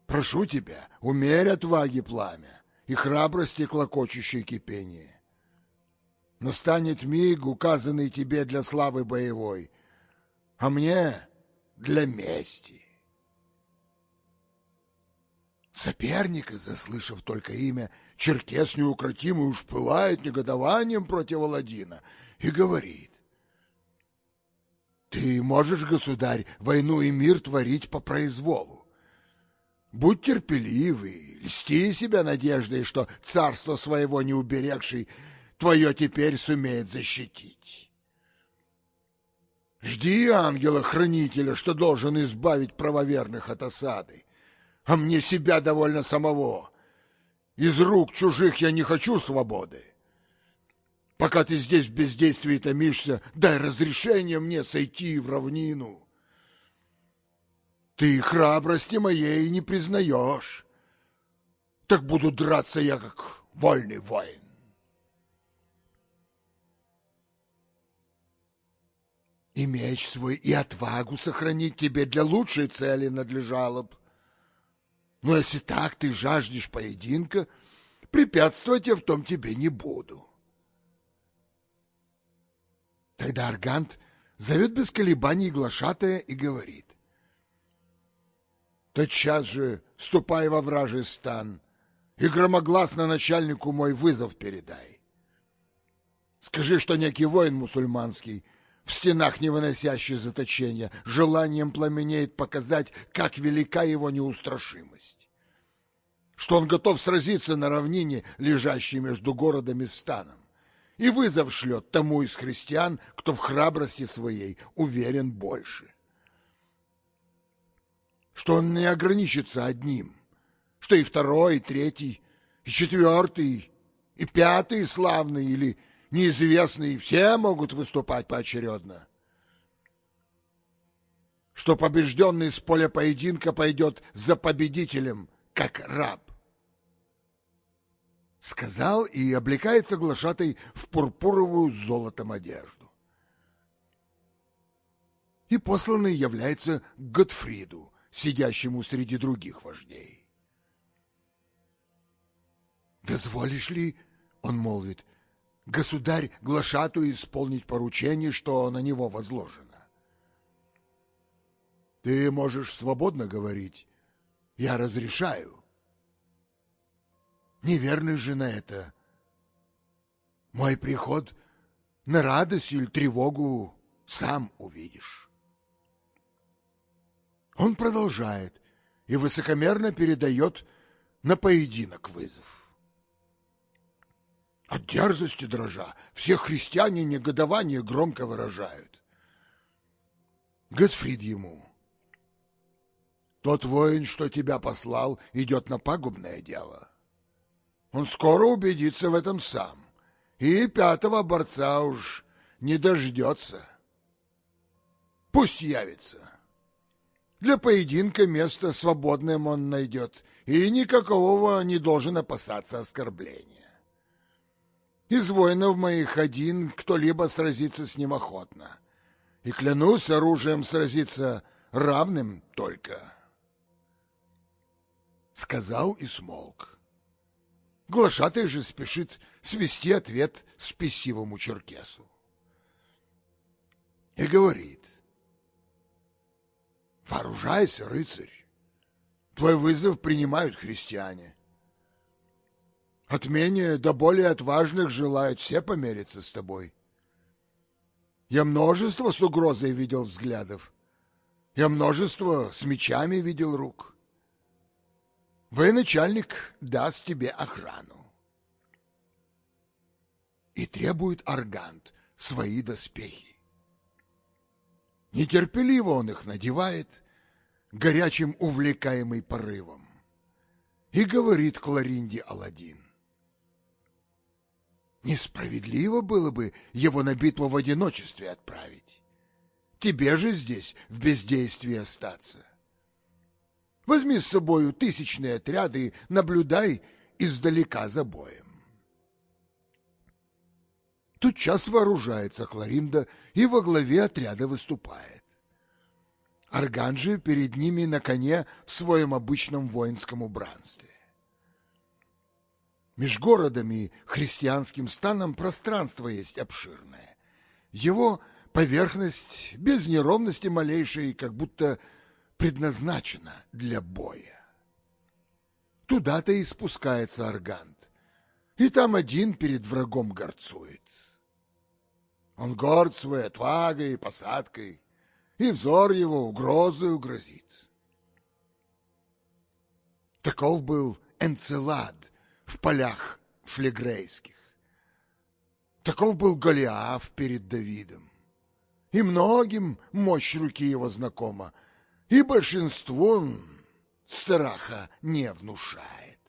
Прошу тебя, умерь отваги пламя и храбрости клокочущее кипение. Настанет миг, указанный тебе для славы боевой, а мне для мести. Соперник, заслышав только имя, черкес неукротимый уж пылает негодованием против Аладдина и говорит. Ты можешь, государь, войну и мир творить по произволу. Будь терпеливый, льсти себя надеждой, что царство своего не уберегший твое теперь сумеет защитить. Жди ангела-хранителя, что должен избавить правоверных от осады. А мне себя довольно самого. Из рук чужих я не хочу свободы. Пока ты здесь в бездействии томишься, дай разрешение мне сойти в равнину. Ты храбрости моей не признаешь. Так буду драться я, как вольный воин. И меч свой, и отвагу сохранить тебе для лучшей цели надлежало б. Но если так ты жаждешь поединка, препятствовать я в том тебе не буду. Тогда Аргант зовет без колебаний глашатая и говорит. Тотчас же ступай во вражий стан и громогласно начальнику мой вызов передай. Скажи, что некий воин мусульманский, в стенах не выносящий заточения, желанием пламенеет показать, как велика его неустрашимость. Что он готов сразиться на равнине, лежащей между городом и станом и вызов шлет тому из христиан, кто в храбрости своей уверен больше. Что он не ограничится одним, что и второй, и третий, и четвертый, и пятый славный или неизвестный, все могут выступать поочередно. Что побежденный с поля поединка пойдет за победителем, как раб сказал и облекается глашатай в пурпуровую золотом одежду. И посланный является Готфриду, сидящему среди других вождей. «Дозволишь ли, — он молвит, — государь глашату исполнить поручение, что на него возложено?» «Ты можешь свободно говорить. Я разрешаю», Неверный же на это. Мой приход на радость или тревогу сам увидишь. Он продолжает и высокомерно передает на поединок вызов. От дерзости дрожа все христиане негодование громко выражают. Готфрид ему. Тот воин, что тебя послал, идет на пагубное дело. Он скоро убедится в этом сам. И пятого борца уж не дождется. Пусть явится. Для поединка место свободным он найдет, и никакого не должен опасаться оскорбления. Из воинов моих один кто-либо сразится с ним охотно. И клянусь оружием сразиться равным только. Сказал и смолк. Глашатай же спешит свести ответ спесивому черкесу. И говорит, вооружайся, рыцарь, твой вызов принимают христиане. От менее до более отважных желают все помериться с тобой. Я множество с угрозой видел взглядов, я множество с мечами видел рук. Военачальник даст тебе охрану. И требует Аргант свои доспехи. Нетерпеливо он их надевает, горячим увлекаемый порывом. И говорит Кларинде Аладдин. Несправедливо было бы его на битву в одиночестве отправить. Тебе же здесь в бездействии остаться. Возьми с собою тысячные отряды и наблюдай издалека за боем. Тут час вооружается Кларинда и во главе отряда выступает. Арган же перед ними на коне в своем обычном воинском убранстве. Меж городом и христианским станом пространство есть обширное. Его поверхность без неровности малейшей, как будто предназначена для боя. Туда-то и спускается Аргант, и там один перед врагом горцует. Он горд своей отвагой и посадкой, и взор его угрозою грозит. Таков был Энцелад в полях флегрейских. Таков был Голиаф перед Давидом. И многим мощь руки его знакома, и большинству страха не внушает.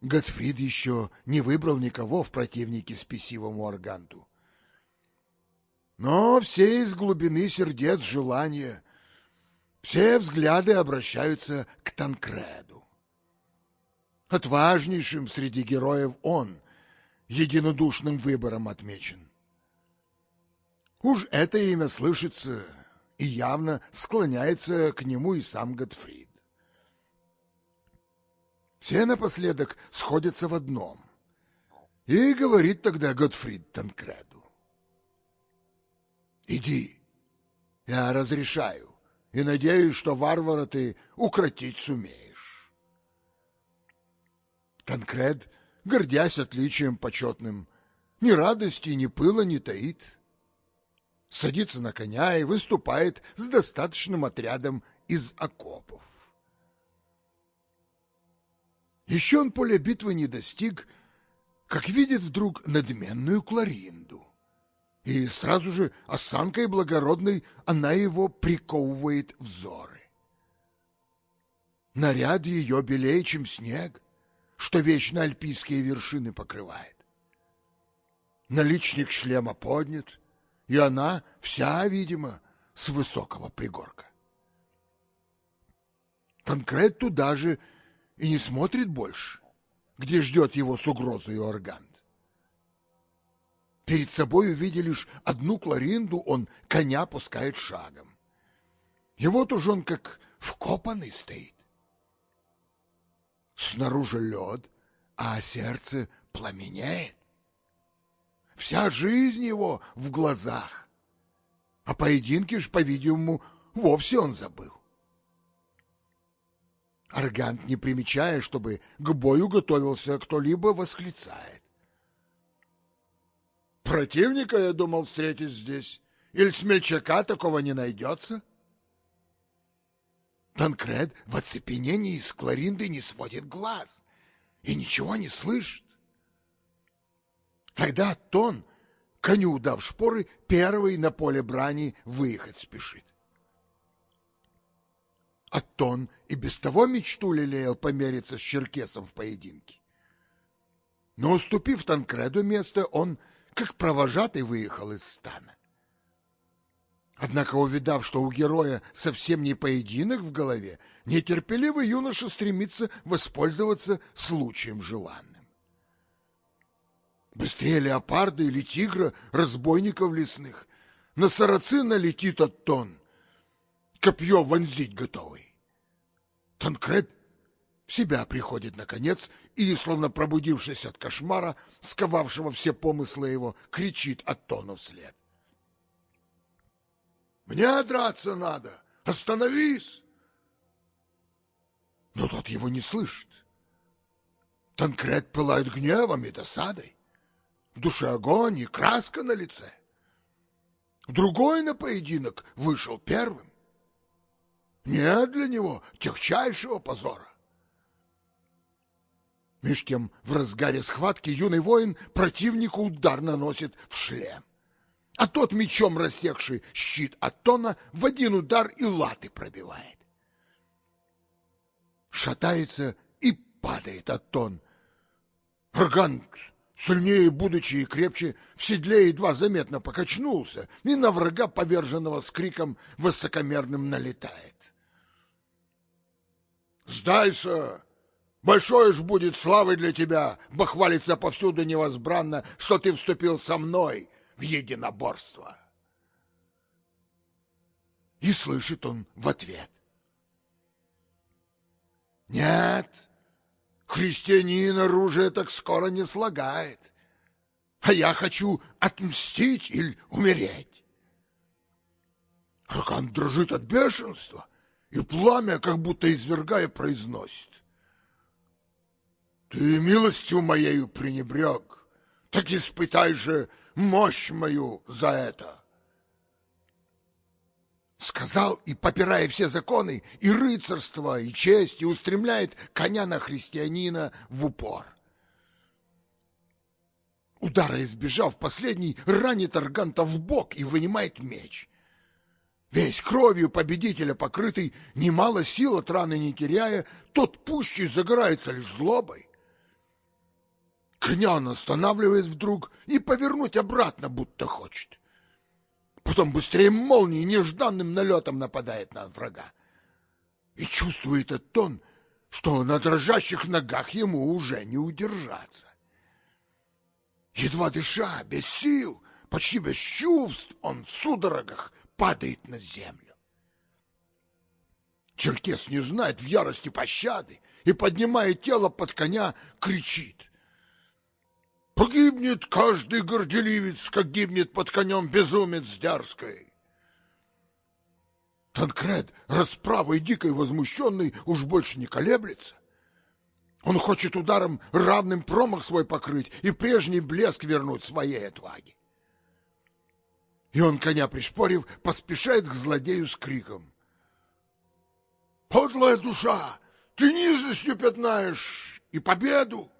Готфрид еще не выбрал никого в противнике спесивому Арганту. Но все из глубины сердец желания, все взгляды обращаются к Танкреду. Отважнейшим среди героев он единодушным выбором отмечен. Уж это имя слышится и явно склоняется к нему и сам Готфрид. Все напоследок сходятся в одном. И говорит тогда Готфрид Танкреду. Иди, я разрешаю, и надеюсь, что варвара ты укротить сумеешь. Танкред, гордясь отличием почетным, ни радости, ни пыла не таит. Садится на коня и выступает с достаточным отрядом из окопов. Еще он поле битвы не достиг, как видит вдруг надменную Кларинду. И сразу же осанкой благородной она его приковывает взоры. Наряд ее белее, чем снег, что вечно альпийские вершины покрывает. Наличник шлема поднят, и она вся, видимо, с высокого пригорка. Конкрет туда же и не смотрит больше, где ждет его с угрозой орган. Перед собой увидя лишь одну Кларинду, он коня пускает шагом. И вот уж он как вкопанный стоит. Снаружи лед, а сердце пламенеет. Вся жизнь его в глазах. А поединки ж, по-видимому, вовсе он забыл. Аргант, не примечая, чтобы к бою готовился кто-либо, восклицает. Противника, я думал, встретить здесь. Или смельчака такого не найдется? Танкред в оцепенении с Кларинды не сводит глаз и ничего не слышит. Тогда Тон, коню дав шпоры, первый на поле брани выехать спешит. А Тон и без того мечту лелеял помериться с черкесом в поединке. Но, уступив Танкреду место, он, как провожатый, выехал из стана. Однако, увидав, что у героя совсем не поединок в голове, нетерпеливый юноша стремится воспользоваться случаем желанным. Быстрее леопарда или тигра, разбойников лесных, на сарацина летит Аттон, копье вонзить готовый. Танкред в себя приходит наконец и, словно пробудившись от кошмара, сковавшего все помыслы его, кричит Аттону вслед. «Мне драться надо! Остановись!» Но тот его не слышит. Танкред пылает гневом и досадой. В душе огонь и краска на лице. Другой на поединок вышел первым. Нет для него техчайшего позора. Меж тем в разгаре схватки юный воин противнику удар наносит в шлем. А тот мечом рассекший щит Атона в один удар и латы пробивает. Шатается и падает Атон. Аргант, сильнее будучи и крепче, в седле едва заметно покачнулся и на врага, поверженного с криком высокомерным, налетает. «Сдайся! Большое ж будет славы для тебя, бахвалится повсюду невозбранно, что ты вступил со мной в единоборство!» И слышит он в ответ. «Нет, христианин оружие так скоро не слагает, а я хочу отмстить или умереть». Аркан дрожит от бешенства — и пламя, как будто извергая, произносит. Ты милостью моею пренебрег, так испытай же мощь мою за это. Сказал и, попирая все законы, и рыцарство, и честь, и устремляет коня на христианина в упор. Удара избежав, последний ранит Арганта в бок и вынимает меч — Весь кровью победителя покрытый, немало сил от раны не теряя, тот пущий загорается лишь злобой. Коня он останавливает вдруг и повернуть обратно будто хочет. Потом быстрее молнии нежданным налетом нападает на врага. И чувствует этот он, что на дрожащих ногах ему уже не удержаться. Едва дыша, без сил, почти без чувств, он в судорогах падает на землю. Черкес не знает в ярости пощады и, поднимая тело под коня, кричит. Погибнет каждый горделивец, как гибнет под конем безумец дерзкой. Танкред, расправой дикой возмущенный, уж больше не колеблется. Он хочет ударом равным промах свой покрыть и прежний блеск вернуть своей отваге. И он, коня пришпорив, поспешает к злодею с криком. «Подлая душа, ты низостью пятнаешь и победу!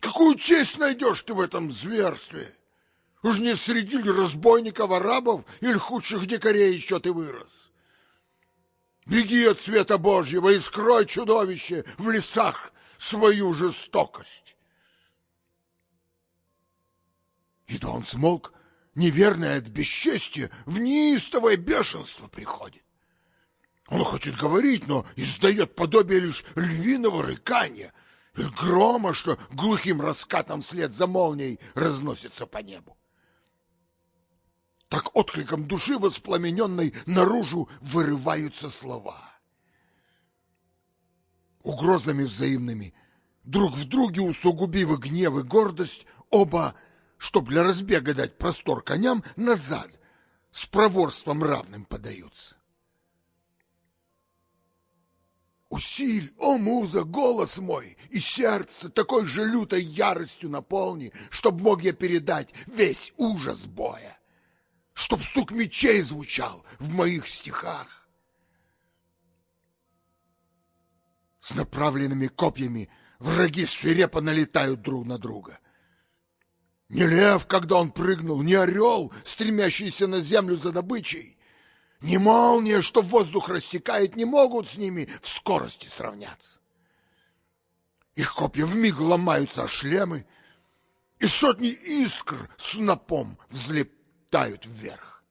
Какую честь найдешь ты в этом зверстве? Уж не среди разбойников, арабов или худших дикарей еще ты вырос? Беги от света Божьего и скрой чудовище в лесах свою жестокость!» И то он смолк, неверное от бесчестия в неистовое бешенство приходит. Он хочет говорить, но издает подобие лишь львиного рыкания грома, что глухим раскатом вслед за молнией разносится по небу. Так откликом души воспламененной наружу вырываются слова. Угрозами взаимными, друг в друге усугубив гнев и гордость, оба — чтоб для разбега дать простор коням, назад, с проворством равным подаются. Усиль, о муза, голос мой, и сердце такой же лютой яростью наполни, чтоб мог я передать весь ужас боя, чтоб стук мечей звучал в моих стихах. С направленными копьями враги свирепо налетают друг на друга — не лев, когда он прыгнул, не орел, стремящийся на землю за добычей, не молния, что воздух рассекает, не могут с ними в скорости сравняться. Их копья вмиг ломаются о шлемы, и сотни искр снопом взлетают вверх.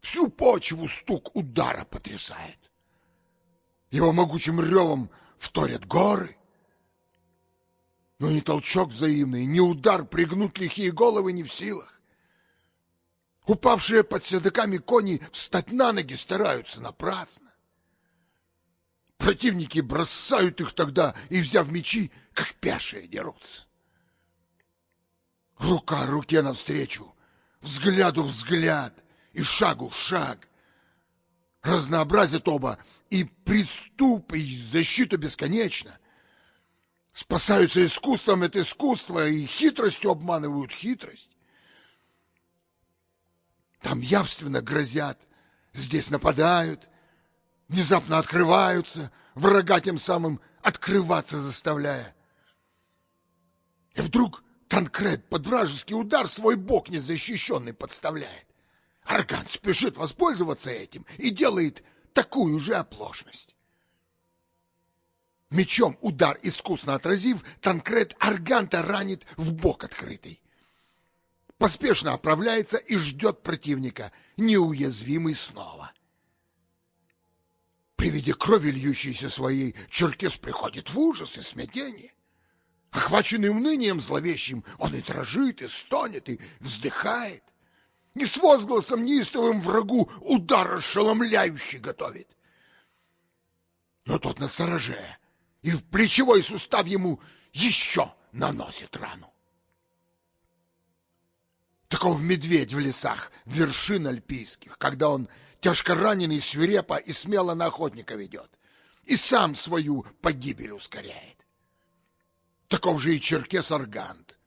Всю почву стук удара потрясает. Его могучим ревом вторят горы — но ни толчок взаимный, ни удар пригнуть лихие головы не в силах. Упавшие под седоками кони встать на ноги стараются напрасно. Противники бросают их тогда и, взяв мечи, как пешие дерутся. Рука руке навстречу, взгляду взгляд и шагу шаг. Разнообразят оба и приступ, и защита бесконечна спасаются искусством от искусства и хитростью обманывают хитрость. Там явственно грозят, здесь нападают, внезапно открываются, врага тем самым открываться заставляя. И вдруг Танкред под вражеский удар свой бок незащищенный подставляет. Арган спешит воспользоваться этим и делает такую же оплошность. Мечом удар искусно отразив, Танкред Арганта ранит в бок открытый. Поспешно оправляется и ждет противника, неуязвимый снова. При виде крови, льющейся своей, Черкес приходит в ужас и смятение. Охваченный унынием зловещим, он и дрожит, и стонет, и вздыхает, и с возгласом неистовым врагу удар ошеломляющий готовит. Но тот настороже, и в плечевой сустав ему еще наносит рану. Таков медведь в лесах, вершин альпийских, когда он тяжко раненый, свирепо и смело на охотника ведет, и сам свою погибель ускоряет. Таков же и черкес Аргант,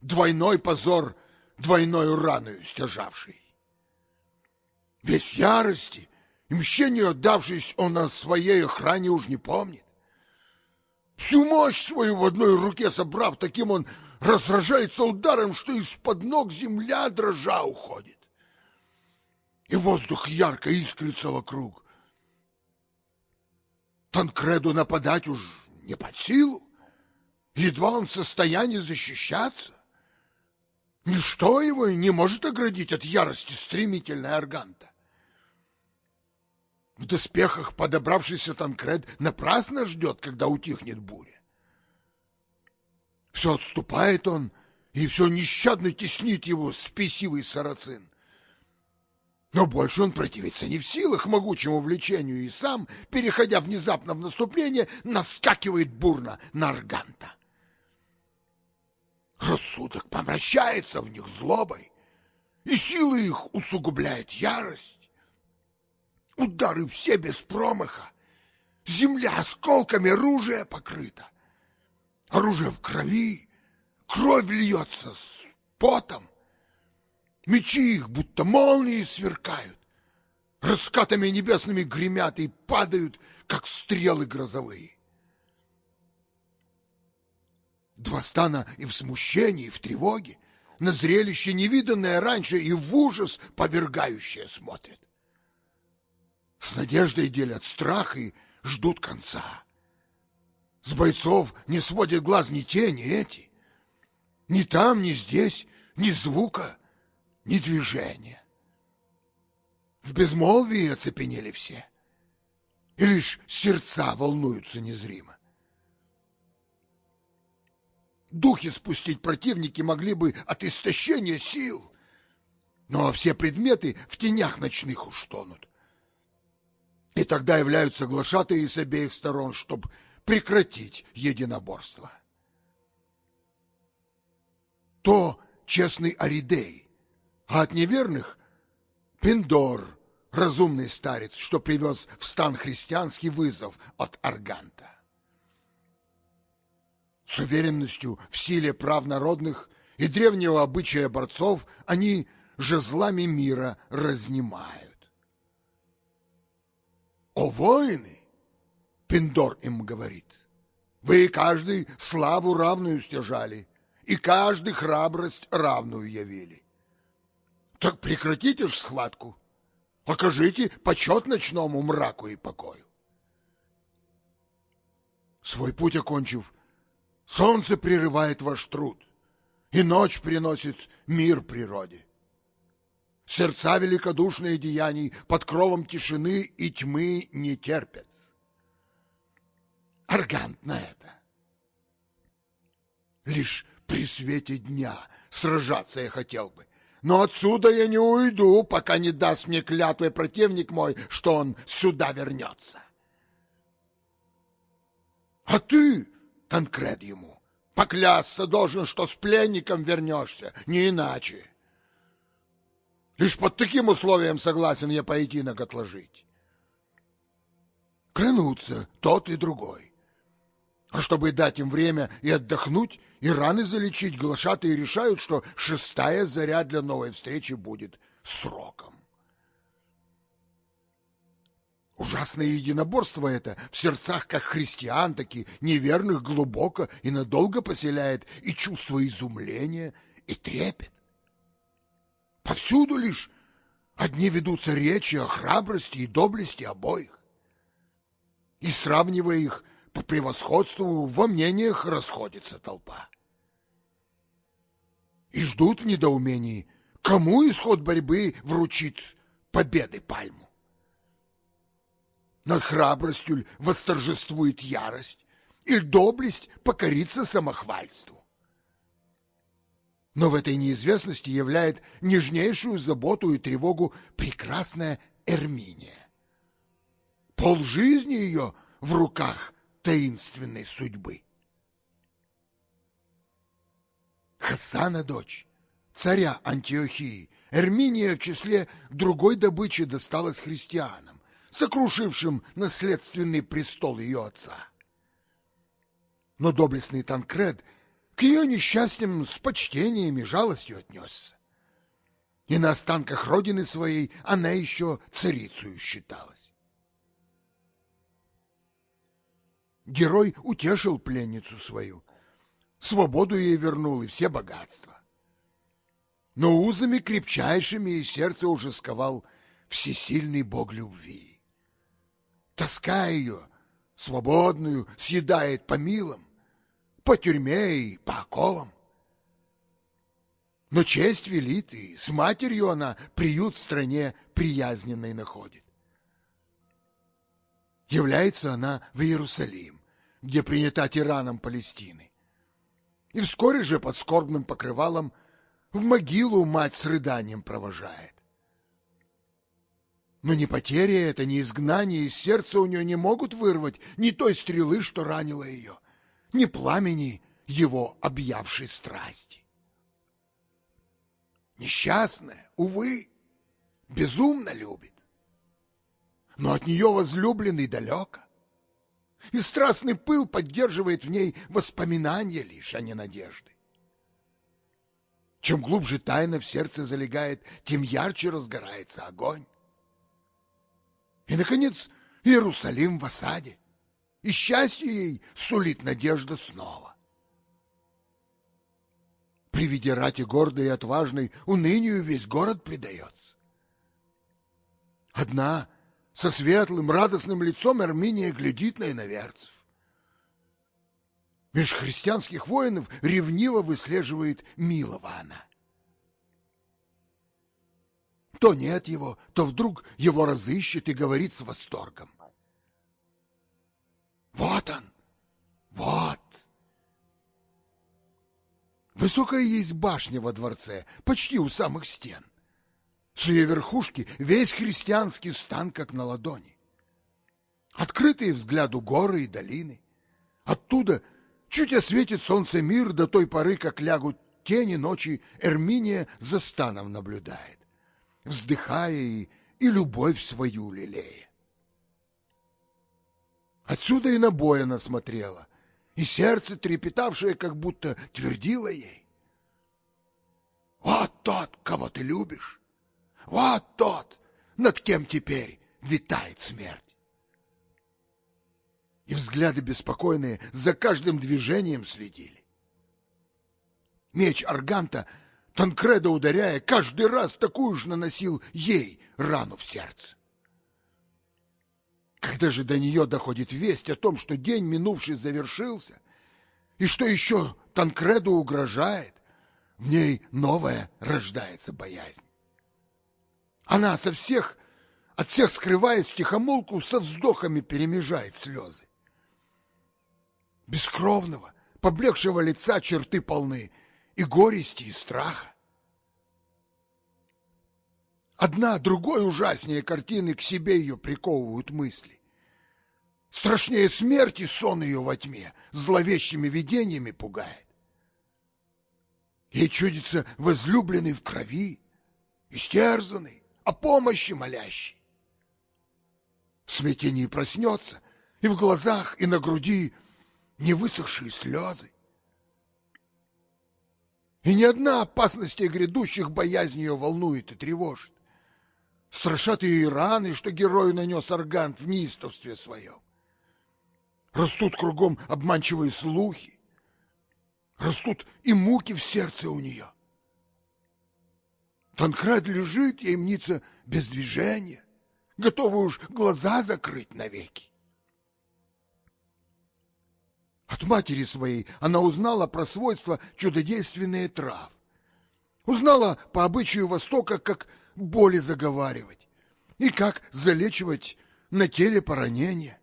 двойной позор, двойною раною стяжавший. Весь ярости и мщению отдавшись, он о своей охране уж не помнит. Всю мощь свою в одной руке собрав, таким он разражается ударом, что из-под ног земля дрожа уходит. И воздух ярко искрится вокруг. Танкреду нападать уж не под силу. Едва он в состоянии защищаться. Ничто его не может оградить от ярости стремительной арганта. В доспехах подобравшийся Танкред напрасно ждет, когда утихнет буря. Все отступает он, и все нещадно теснит его спесивый сарацин. Но больше он противиться не в силах могучему влечению и сам, переходя внезапно в наступление, наскакивает бурно на Арганта. Рассудок помрачается в них злобой, и силы их усугубляет ярость. Удары все без промаха, земля осколками оружия покрыта. Оружие в крови, кровь льется с потом. Мечи их, будто молнии, сверкают. Раскатами небесными гремят и падают, как стрелы грозовые. Два стана и в смущении, и в тревоге, на зрелище невиданное раньше и в ужас повергающее смотрят. С надеждой делят страх и ждут конца. С бойцов не сводят глаз ни те, ни эти. Ни там, ни здесь, ни звука, ни движения. В безмолвии оцепенели все, и лишь сердца волнуются незримо. Духи спустить противники могли бы от истощения сил, но все предметы в тенях ночных уж тонут. И тогда являются глашатые с обеих сторон, чтобы прекратить единоборство. То честный Аридей, а от неверных — Пиндор, разумный старец, что привез в стан христианский вызов от Арганта. С уверенностью в силе прав народных и древнего обычая борцов они жезлами мира разнимают. О воины! Пиндор им говорит. Вы каждый славу равную стяжали, и каждый храбрость равную явили. Так прекратите ж схватку, окажите почет ночному мраку и покою. Свой путь окончив, Солнце прерывает ваш труд, и ночь приносит мир природе. Сердца великодушные деяний под кровом тишины и тьмы не терпят. Аргантно это. Лишь при свете дня сражаться я хотел бы, но отсюда я не уйду, пока не даст мне клятвы противник мой, что он сюда вернется. А ты Танкред ему. Поклясться должен, что с пленником вернешься, не иначе. Лишь под таким условием согласен я поединок отложить. Клянутся тот и другой. А чтобы дать им время и отдохнуть, и раны залечить, глашатые решают, что шестая заря для новой встречи будет сроком. Ужасное единоборство это в сердцах как христиан, так и неверных глубоко и надолго поселяет и чувство изумления, и трепет. Повсюду лишь одни ведутся речи о храбрости и доблести обоих. И сравнивая их по превосходству, во мнениях расходится толпа. И ждут в недоумении, кому исход борьбы вручит победы пальму. Над храбростью восторжествует ярость, и доблесть покорится самохвальству. Но в этой неизвестности являет нежнейшую заботу и тревогу прекрасная Эрминия. Пол жизни ее в руках таинственной судьбы. Хасана дочь, царя Антиохии, Эрминия в числе другой добычи досталась христианам сокрушившим наследственный престол ее отца. Но доблестный Танкред к ее несчастьям с почтением и жалостью отнесся. И на останках родины своей она еще царицею считалась. Герой утешил пленницу свою, свободу ей вернул и все богатства. Но узами крепчайшими и сердце уже сковал всесильный бог любви. Тоска ее, свободную, съедает по милам, по тюрьме и по оковам. Но честь велит, и с матерью она приют в стране приязненной находит. Является она в Иерусалим, где принята тираном Палестины. И вскоре же под скорбным покрывалом в могилу мать с рыданием провожает. Но ни потеря это, ни изгнание из сердца у нее не могут вырвать ни той стрелы, что ранила ее, ни пламени его объявшей страсти. Несчастная, увы, безумно любит, но от нее возлюбленный далеко, и страстный пыл поддерживает в ней воспоминания лишь, а не надежды. Чем глубже тайна в сердце залегает, тем ярче разгорается огонь. И, наконец, Иерусалим в осаде. И счастье ей сулит надежда снова. При виде рати гордой и отважной унынию весь город предается. Одна со светлым, радостным лицом Армения глядит на иноверцев. Меж христианских воинов ревниво выслеживает милого она. То нет его, то вдруг его разыщет и говорит с восторгом. Вот он, вот. Высокая есть башня во дворце, почти у самых стен. С верхушки весь христианский стан как на ладони. Открытые взгляду горы и долины. Оттуда чуть осветит солнце мир до той поры, как лягут тени ночи, Эрминия за станом наблюдает вздыхая и, и любовь свою лелея. Отсюда и на бой она смотрела, и сердце, трепетавшее, как будто твердило ей. Вот тот, кого ты любишь, вот тот, над кем теперь витает смерть. И взгляды беспокойные за каждым движением следили. Меч Арганта Танкреда ударяя, каждый раз такую же наносил ей рану в сердце. Когда же до нее доходит весть о том, что день минувший завершился, и что еще Танкреду угрожает, в ней новая рождается боязнь. Она со всех, от всех скрываясь тихомолку, со вздохами перемежает слезы. Бескровного, поблекшего лица черты полны, и горести, и страха. Одна другой ужаснее картины к себе ее приковывают мысли. Страшнее смерти сон ее во тьме, зловещими видениями пугает. Ей чудится возлюбленный в крови, истерзанный, о помощи молящий. В смятении проснется, и в глазах, и на груди невысохшие слезы. И ни одна опасность грядущих боязнь ее волнует и тревожит. Страшат и раны, что герою нанес Аргант в неистовстве своем. Растут кругом обманчивые слухи. Растут и муки в сердце у нее. Танкрат лежит, ей мнится, без движения, готовый уж глаза закрыть навеки. От матери своей она узнала про свойства чудодейственные трав. Узнала по обычаю Востока, как боли заговаривать и как залечивать на теле поранения.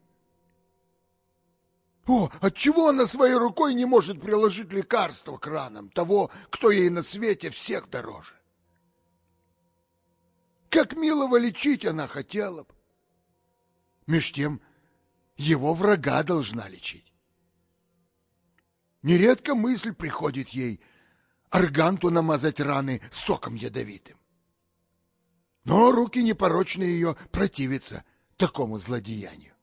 О, отчего она своей рукой не может приложить лекарство к ранам того, кто ей на свете всех дороже? Как милого лечить она хотела бы. Меж тем, его врага должна лечить. Нередко мысль приходит ей арганту намазать раны соком ядовитым. Но руки непорочные ее противятся такому злодеянию.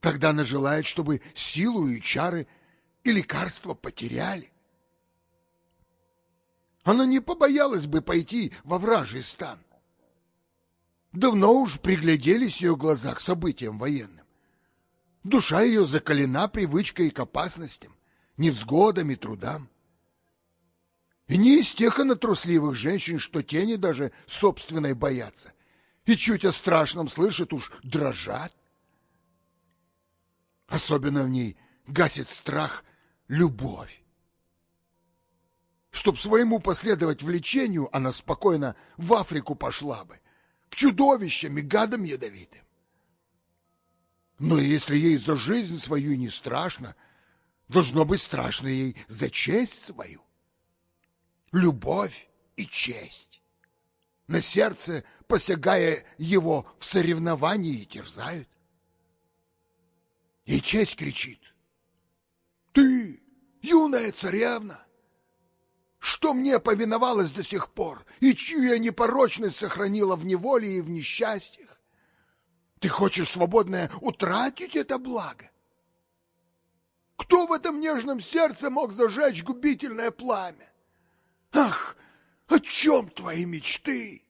Тогда она желает, чтобы силу и чары и лекарства потеряли. Она не побоялась бы пойти во вражий стан. Давно уж пригляделись ее глаза к событиям военным. Душа ее закалена привычкой к опасностям, невзгодам и трудам. И не из тех она трусливых женщин, что тени даже собственной боятся, и чуть о страшном слышат уж дрожат. Особенно в ней гасит страх любовь. Чтоб своему последовать влечению, она спокойно в Африку пошла бы, к чудовищам и гадам ядовитым. Но если ей за жизнь свою не страшно, должно быть страшно ей за честь свою. Любовь и честь. На сердце, посягая его в соревновании, терзают. И честь кричит. Ты, юная царевна, что мне повиновалась до сих пор, и чью я непорочность сохранила в неволе и в несчастьях? Ты хочешь свободное утратить это благо? Кто в этом нежном сердце мог зажечь губительное пламя? Ах, о чем твои мечты?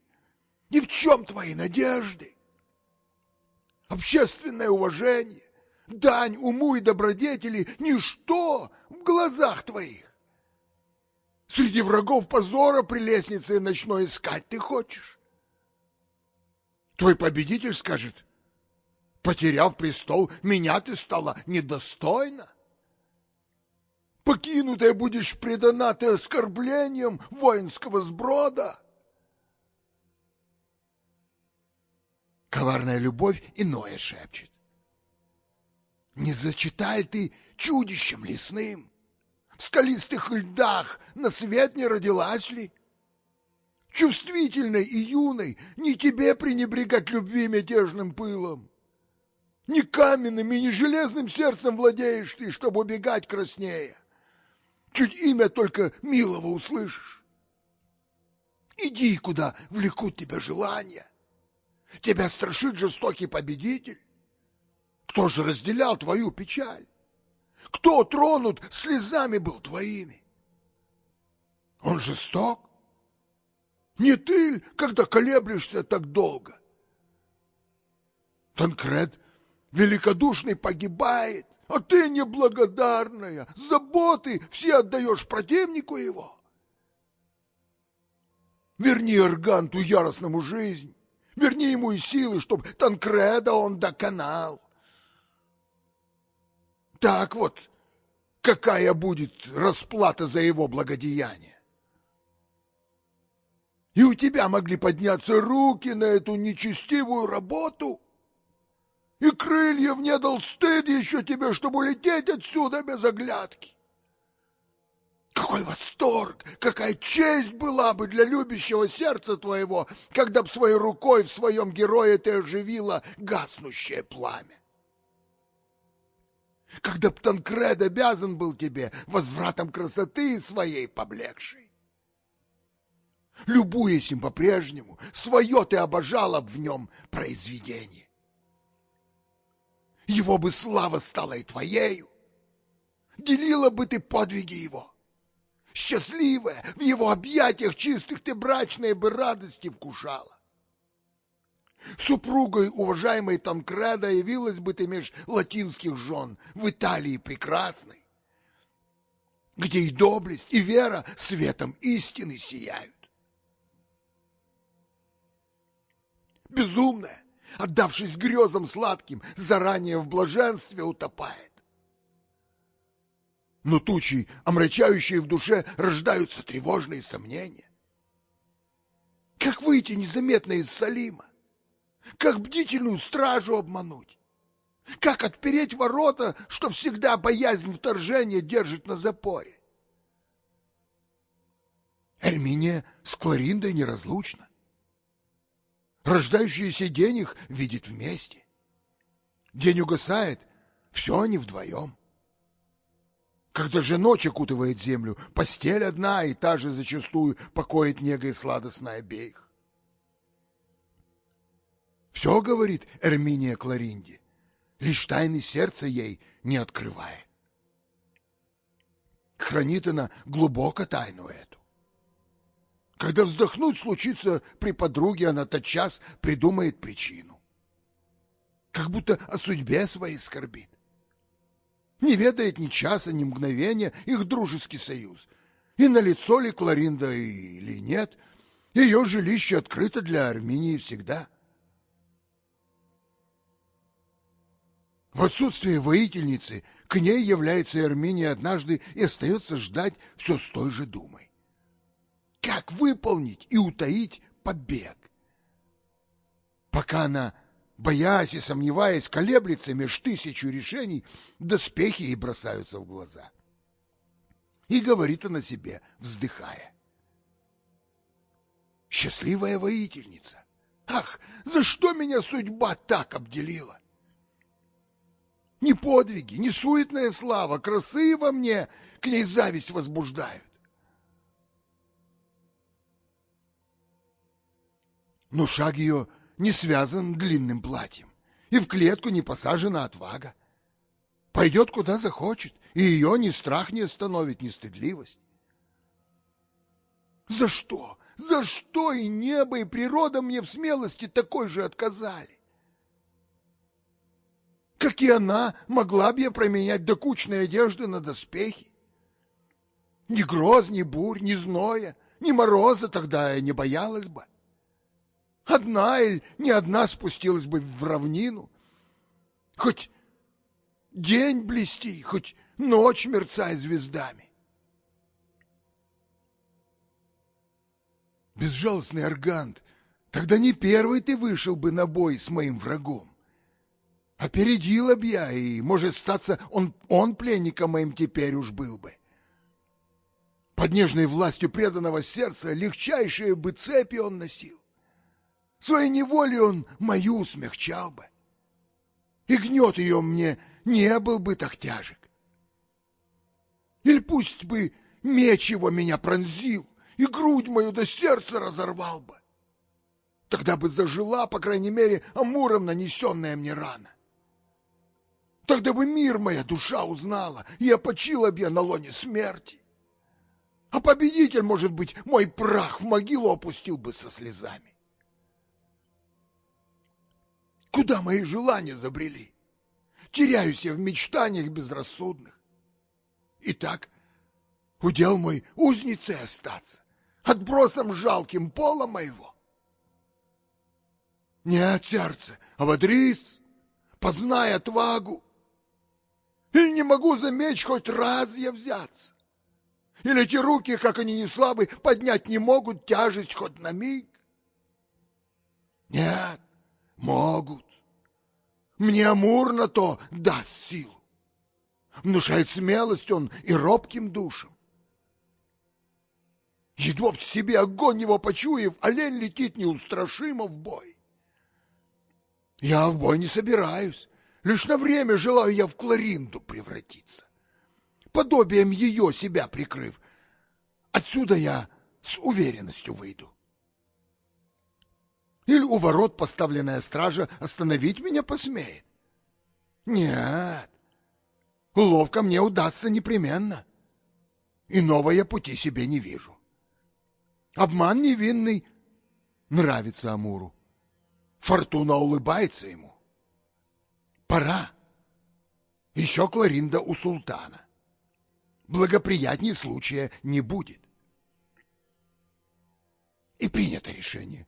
И в чем твои надежды? Общественное уважение, дань уму и добродетели — ничто в глазах твоих. Среди врагов позора при лестнице ночной искать ты хочешь? Твой победитель скажет, Потеряв престол, меня ты стала недостойна. Покинутая будешь предана ты оскорблением воинского сброда. Коварная любовь иное шепчет. Не зачитай ты чудищем лесным, В скалистых льдах на свет не родилась ли? Чувствительной и юной не тебе пренебрегать любви мятежным пылом. Не каменным и не железным сердцем владеешь ты, чтобы убегать краснее. Чуть имя только милого услышишь. Иди, куда влекут тебя желания. Тебя страшит жестокий победитель. Кто же разделял твою печаль? Кто тронут слезами был твоими? Он жесток? Не ты, когда колеблешься так долго? Танкред Великодушный погибает, а ты неблагодарная, заботы все отдаешь противнику его. Верни Арганту яростному жизнь, верни ему и силы, чтоб Танкреда он доконал. Так вот, какая будет расплата за его благодеяние? И у тебя могли подняться руки на эту нечестивую работу — и крыльев не дал стыд еще тебе, чтобы улететь отсюда без оглядки. Какой восторг, какая честь была бы для любящего сердца твоего, когда б своей рукой в своем герое ты оживила гаснущее пламя. Когда б Танкред обязан был тебе возвратом красоты своей поблекшей. Любуясь им по-прежнему, свое ты обожала б в нем произведение его бы слава стала и твоею. Делила бы ты подвиги его. Счастливая, в его объятиях чистых ты брачные бы радости вкушала. Супругой уважаемой Танкреда явилась бы ты меж латинских жен в Италии прекрасной, где и доблесть, и вера светом истины сияют. Безумная, отдавшись грезам сладким, заранее в блаженстве утопает. Но тучи, омрачающие в душе, рождаются тревожные сомнения. Как выйти незаметно из Салима? Как бдительную стражу обмануть? Как отпереть ворота, что всегда боязнь вторжения держит на запоре? Эрминия с Клариндой неразлучна. Рождающийся день их видит вместе. День угасает, все они вдвоем. Когда же ночь окутывает землю, постель одна и та же зачастую покоит негой сладостно обеих. Все, говорит Эрминия Кларинди, лишь тайны сердца ей не открывает. Хранит она глубоко тайну эту. Когда вздохнуть случится при подруге, она тотчас придумает причину. Как будто о судьбе своей скорбит. Не ведает ни часа, ни мгновения их дружеский союз. И на лицо ли Кларинда или нет, ее жилище открыто для Армении всегда. В отсутствие воительницы к ней является Армения однажды и остается ждать все с той же думой как выполнить и утаить побег. Пока она, боясь и сомневаясь, колеблется меж тысячу решений, доспехи ей бросаются в глаза. И говорит она себе, вздыхая. Счастливая воительница! Ах, за что меня судьба так обделила? Подвиги, ни суетная слава, красы во мне к ней зависть возбуждают. но шаг ее не связан длинным платьем, и в клетку не посажена отвага. Пойдет куда захочет, и ее ни страх не остановит, ни стыдливость. За что? За что и небо, и природа мне в смелости такой же отказали? Как и она, могла бы я променять докучные одежды на доспехи? Ни гроз, ни бурь, ни зноя, ни мороза тогда я не боялась бы. Одна или не одна спустилась бы в равнину. Хоть день блести, хоть ночь мерцай звездами. Безжалостный аргант, тогда не первый ты вышел бы на бой с моим врагом. Опередила б я, и, может, статься, он, он пленником моим теперь уж был бы. Под нежной властью преданного сердца легчайшие бы цепи он носил. Своей неволей он мою смягчал бы. И гнет ее мне не был бы так тяжек. Или пусть бы меч его меня пронзил, и грудь мою до сердца разорвал бы. Тогда бы зажила, по крайней мере, амуром нанесенная мне рана. Тогда бы мир моя душа узнала, и опочила бы я на лоне смерти. А победитель, может быть, мой прах в могилу опустил бы со слезами. Куда мои желания забрели? Теряюсь я в мечтаниях безрассудных. Итак, удел мой узницей остаться, отбросом жалким пола моего. Нет, сердце, ободрись, познай отвагу. Или не могу за меч хоть раз я взяться? Или эти руки, как они не слабы, поднять не могут тяжесть хоть на миг? Нет, Могут. Мне Амур на то даст силу. Внушает смелость он и робким душам. Едва в себе огонь его почуяв, олень летит неустрашимо в бой. Я в бой не собираюсь, лишь на время желаю я в Кларинду превратиться. Подобием ее себя прикрыв, отсюда я с уверенностью выйду. Или у ворот поставленная стража остановить меня посмеет? Нет, уловка мне удастся непременно. Иного я пути себе не вижу. Обман невинный нравится Амуру. Фортуна улыбается ему. Пора. Еще Кларинда у султана. Благоприятней случая не будет. И принято решение.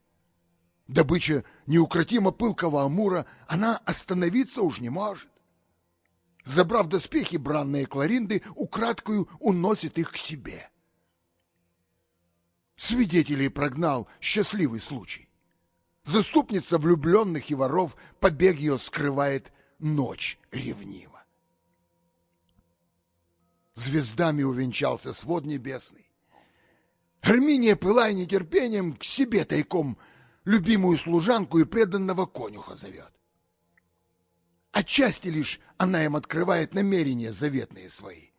Добыча неукротимо пылкого Амура, она остановиться уж не может. Забрав доспехи, бранные Кларинды украдкою уносит их к себе. Свидетелей прогнал счастливый случай. Заступница влюбленных и воров побег ее скрывает ночь ревнива. Звездами увенчался свод небесный. Арминия, пылая нетерпением, к себе тайком любимую служанку и преданного конюха зовет. Отчасти лишь она им открывает намерения заветные свои.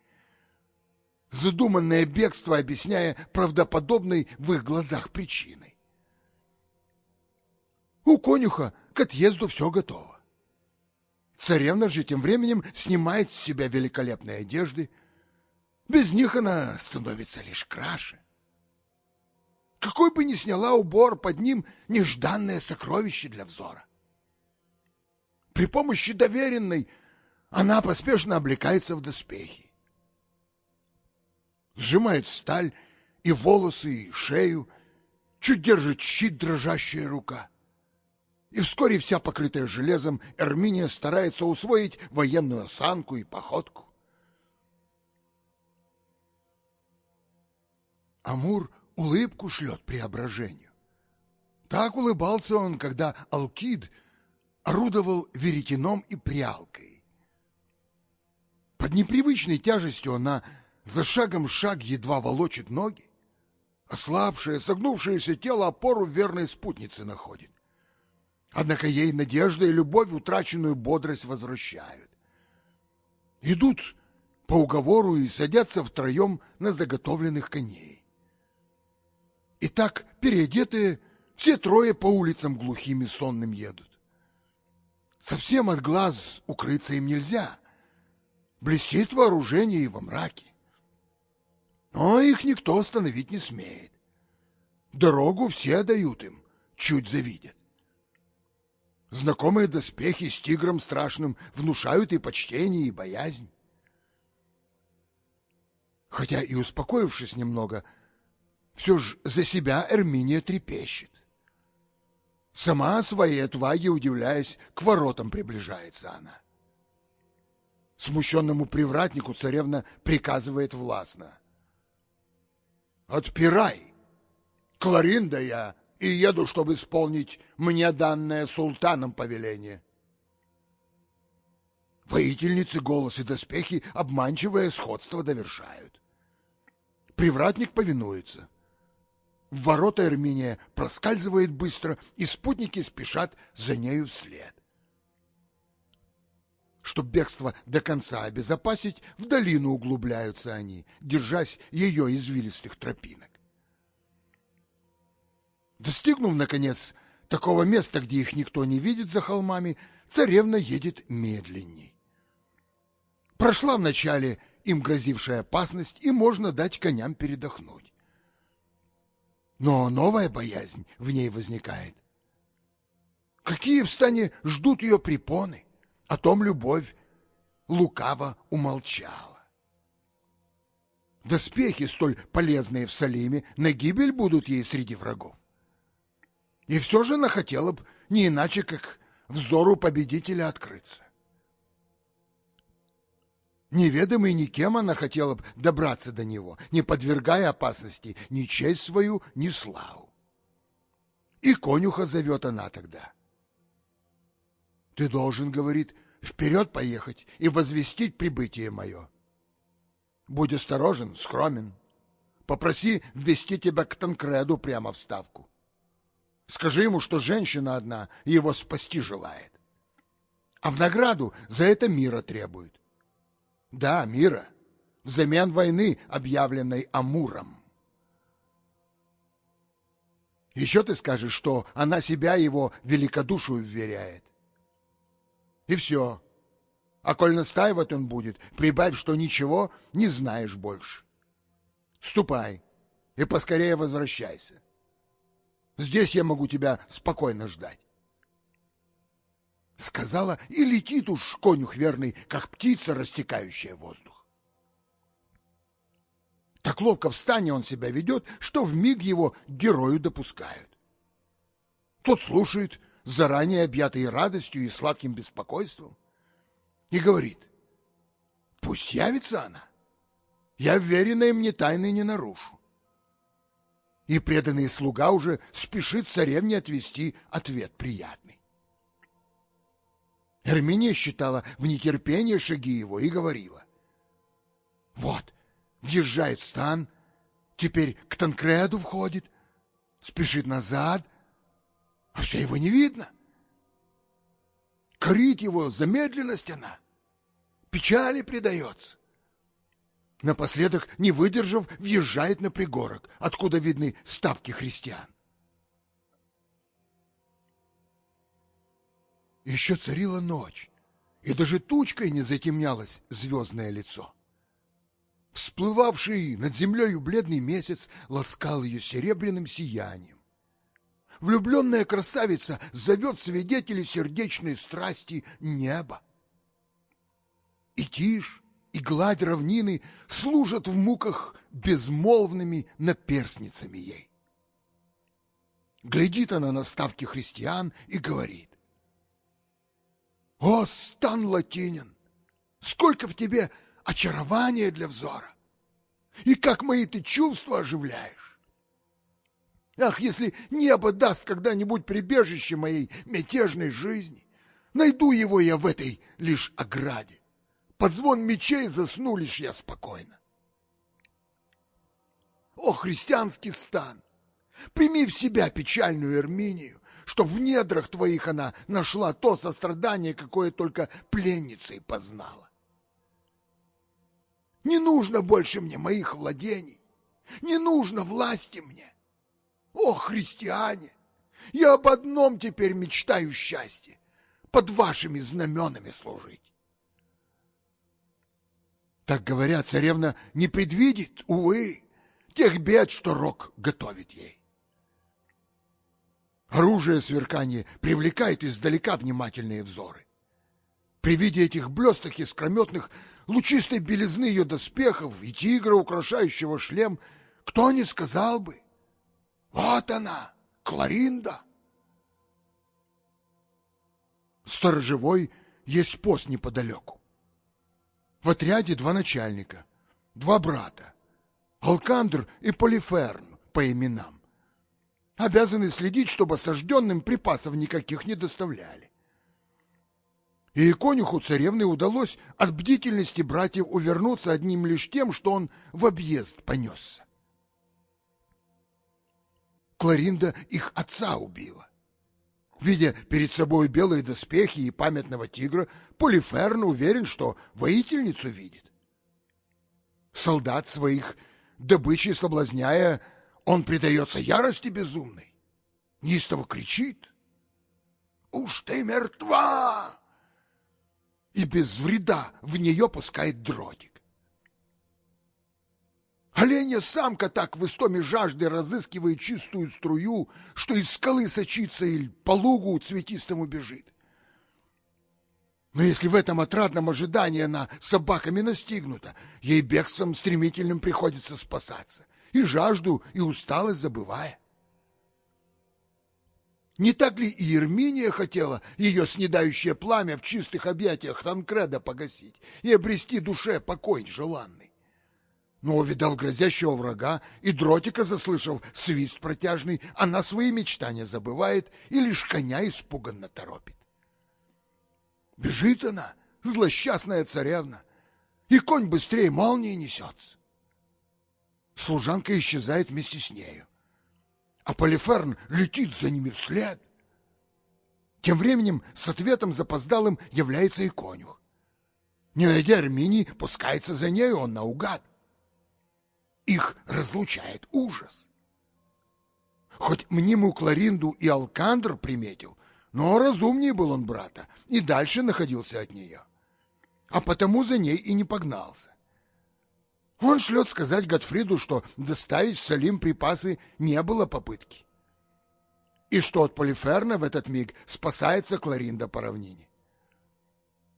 Задуманное бегство объясняя правдоподобной в их глазах причиной. У конюха к отъезду все готово. Царевна же тем временем снимает с себя великолепные одежды. Без них она становится лишь краше. Какой бы ни сняла убор, под ним нежданное сокровище для взора. При помощи доверенной она поспешно облекается в доспехи. Сжимает сталь и волосы, и шею, чуть держит щит дрожащая рука. И вскоре вся покрытая железом Эрминия старается усвоить военную осанку и походку. Амур улыбку шлет преображению. Так улыбался он, когда Алкид орудовал веретеном и прялкой. Под непривычной тяжестью она за шагом шаг едва волочит ноги. Ослабшее, согнувшееся тело опору верной спутницы находит. Однако ей надежда и любовь утраченную бодрость возвращают. Идут по уговору и садятся втроем на заготовленных коней. И так, переодетые, все трое по улицам глухим и сонным едут. Совсем от глаз укрыться им нельзя. Блестит вооружение и во мраке. Но их никто остановить не смеет. Дорогу все дают им, чуть завидят. Знакомые доспехи с тигром страшным внушают и почтение, и боязнь. Хотя и успокоившись немного, все ж за себя Эрминия трепещет. Сама своей отваге удивляясь, к воротам приближается она. Смущенному привратнику царевна приказывает властно. «Отпирай! Кларинда я и еду, чтобы исполнить мне данное султаном повеление». Воительницы голос и доспехи обманчивое сходство довершают. Привратник повинуется. В ворота Эрминия проскальзывает быстро, и спутники спешат за нею вслед. Чтоб бегство до конца обезопасить, в долину углубляются они, держась ее извилистых тропинок. Достигнув, наконец, такого места, где их никто не видит за холмами, царевна едет медленней. Прошла вначале им грозившая опасность, и можно дать коням передохнуть. Но новая боязнь в ней возникает. Какие в стане ждут ее препоны? О том любовь лукаво умолчала. Доспехи, столь полезные в Салиме, на гибель будут ей среди врагов. И все же она хотела бы не иначе, как взору победителя открыться. Неведомый никем она хотела бы добраться до него, не подвергая опасности ни честь свою, ни славу. И конюха зовет она тогда. Ты должен, говорит, вперед поехать и возвестить прибытие мое. Будь осторожен, скромен. Попроси ввести тебя к Танкреду прямо в ставку. Скажи ему, что женщина одна его спасти желает. А в награду за это мира требует. Да, мира, взамен войны, объявленной Амуром. Еще ты скажешь, что она себя его великодушию вверяет. И все. А коль настаивать он будет, прибавь, что ничего не знаешь больше. Ступай и поскорее возвращайся. Здесь я могу тебя спокойно ждать. сказала, и летит уж конюх верный, как птица, растекающая воздух. Так ловко в стане он себя ведет, что в миг его герою допускают. Тот слушает, заранее объятый радостью и сладким беспокойством, и говорит, пусть явится она, я вверенные мне тайны не нарушу. И преданный слуга уже спешит царевне отвести ответ приятный. Эрминия считала в нетерпении шаги его и говорила. Вот, въезжает стан, теперь к Танкреду входит, спешит назад, а все его не видно. Крит его замедленность она, печали предается. Напоследок, не выдержав, въезжает на пригорок, откуда видны ставки христиан. Еще царила ночь, и даже тучкой не затемнялось звездное лицо. Всплывавший над землею бледный месяц ласкал ее серебряным сиянием. Влюбленная красавица зовет свидетелей сердечной страсти неба. И тишь, и гладь равнины служат в муках безмолвными наперсницами ей. Глядит она на ставки христиан и говорит. О, стан латинин! Сколько в тебе очарование для взора. И как мои ты чувства оживляешь. Ах, если небо даст когда-нибудь прибежище моей мятежной жизни, найду его я в этой лишь ограде. Под звон мечей засну лишь я спокойно. О, христианский стан! Прими в себя печальную Эрминию, чтоб в недрах твоих она нашла то сострадание, какое только пленницей познала. Не нужно больше мне моих владений. Не нужно власти мне. О, христиане! Я об одном теперь мечтаю счастье — под вашими знаменами служить. Так говорят, царевна не предвидит, увы, тех бед, что рок готовит ей. Оружие сверкание привлекает издалека внимательные взоры. При виде этих блесток искрометных лучистой белизны ее доспехов и тигра, украшающего шлем, кто не сказал бы? Вот она, Кларинда. Сторожевой есть пост неподалеку. В отряде два начальника, два брата, Алкандр и Полиферн по именам. Обязаны следить, чтобы осажденным припасов никаких не доставляли. И конюху царевны удалось от бдительности братьев увернуться одним лишь тем, что он в объезд понесся. Кларинда их отца убила. Видя перед собой белые доспехи и памятного тигра, Полиферн уверен, что воительницу видит. Солдат своих добычи соблазняя, он предается ярости безумной. Неистово кричит. «Уж ты мертва!» и без вреда в нее пускает дротик. Оленя-самка так в истоме жажды разыскивает чистую струю, что из скалы сочится или по лугу цветистому бежит. Но если в этом отрадном ожидании она собаками настигнута, ей бегством стремительным приходится спасаться, и жажду, и усталость забывая. Не так ли и Ерминия хотела ее снедающее пламя в чистых объятиях Танкреда погасить и обрести душе покой желанный? Но, увидав грозящего врага и дротика заслышав свист протяжный, она свои мечтания забывает и лишь коня испуганно торопит. Бежит она, злосчастная царевна, и конь быстрее молнии несется. Служанка исчезает вместе с нею а Полиферн летит за ними вслед. Тем временем с ответом запоздалым является и конюх. Не найдя Арминии, пускается за нею он наугад. Их разлучает ужас. Хоть мнимую Кларинду и Алкандр приметил, но разумнее был он брата и дальше находился от нее. А потому за ней и не погнался. Он шлет сказать Готфриду, что доставить в Салим припасы не было попытки. И что от Полиферна в этот миг спасается Кларинда по равнине.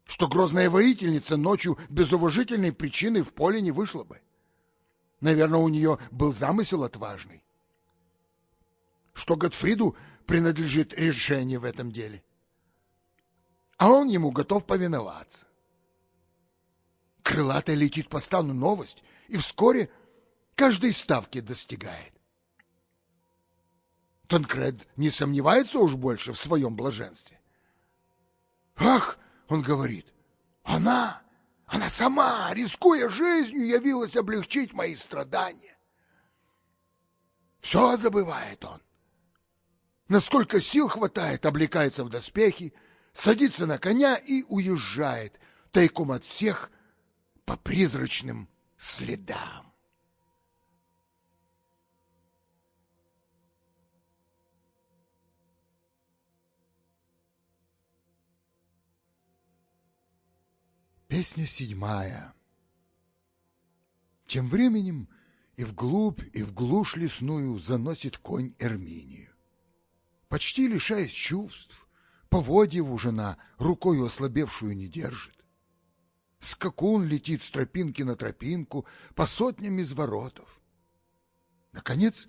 что грозная воительница ночью без уважительной причины в поле не вышла бы. Наверное, у нее был замысел отважный. Что Готфриду принадлежит решение в этом деле. А он ему готов повиноваться. Крылатая летит по стану новость, и вскоре каждой ставки достигает. Танкред не сомневается уж больше в своем блаженстве. Ах, он говорит, она, она сама, рискуя жизнью, явилась облегчить мои страдания. Все забывает он. Насколько сил хватает, облекается в доспехи, садится на коня и уезжает, тайком от всех, по призрачным следам. Песня седьмая. Тем временем и вглубь, и в глушь лесную заносит конь Эрминию. Почти лишаясь чувств, поводьев уже на рукою ослабевшую не держит. Скакун летит с тропинки на тропинку по сотням изворотов. Наконец,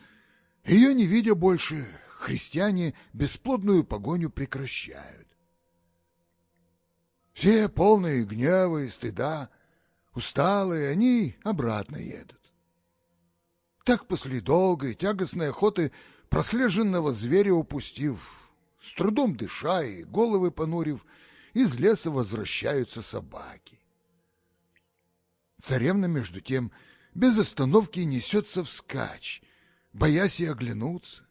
ее не видя больше, христиане бесплодную погоню прекращают. Все полные гнева и стыда, усталые, они обратно едут. Так после долгой тягостной охоты прослеженного зверя упустив, с трудом дыша и головы понурив, из леса возвращаются собаки. Царевна, между тем, без остановки несется вскачь, боясь и оглянуться.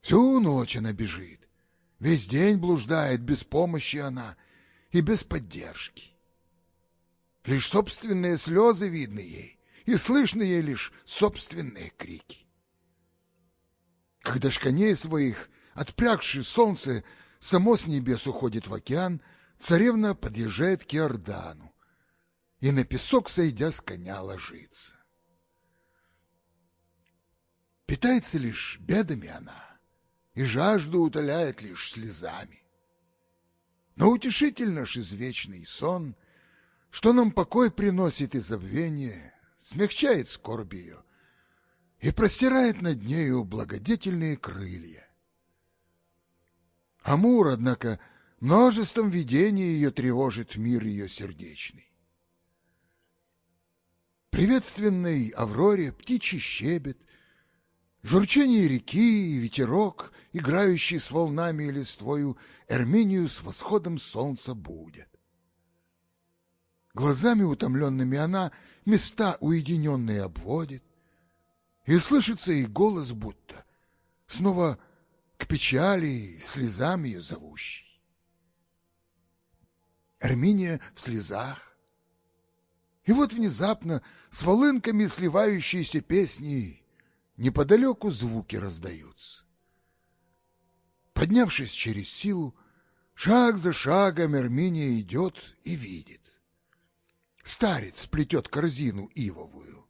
Всю ночь она бежит, весь день блуждает без помощи она — и без поддержки. Лишь собственные слезы видны ей, и слышны ей лишь собственные крики. Когда ж коней своих, отпрягши солнце, само с небес уходит в океан, царевна подъезжает к Иордану и на песок, сойдя с коня, ложится. Питается лишь бедами она, и жажду утоляет лишь слезами. Но утешитель наш извечный сон, что нам покой приносит и забвение, смягчает скорбь ее и простирает над нею благодетельные крылья. Амур, однако, множеством видений ее тревожит мир ее сердечный. Приветственной Авроре птичий щебет, Журчание реки и ветерок, играющий с волнами и листвою, Эрминию с восходом солнца будет. Глазами утомленными она места уединенные обводит, и слышится ей голос будто, снова к печали и слезам ее зовущий. Эрминия в слезах. И вот внезапно с волынками сливающиеся песни неподалеку звуки раздаются. Поднявшись через силу, шаг за шагом Эрминия идет и видит. Старец плетет корзину ивовую.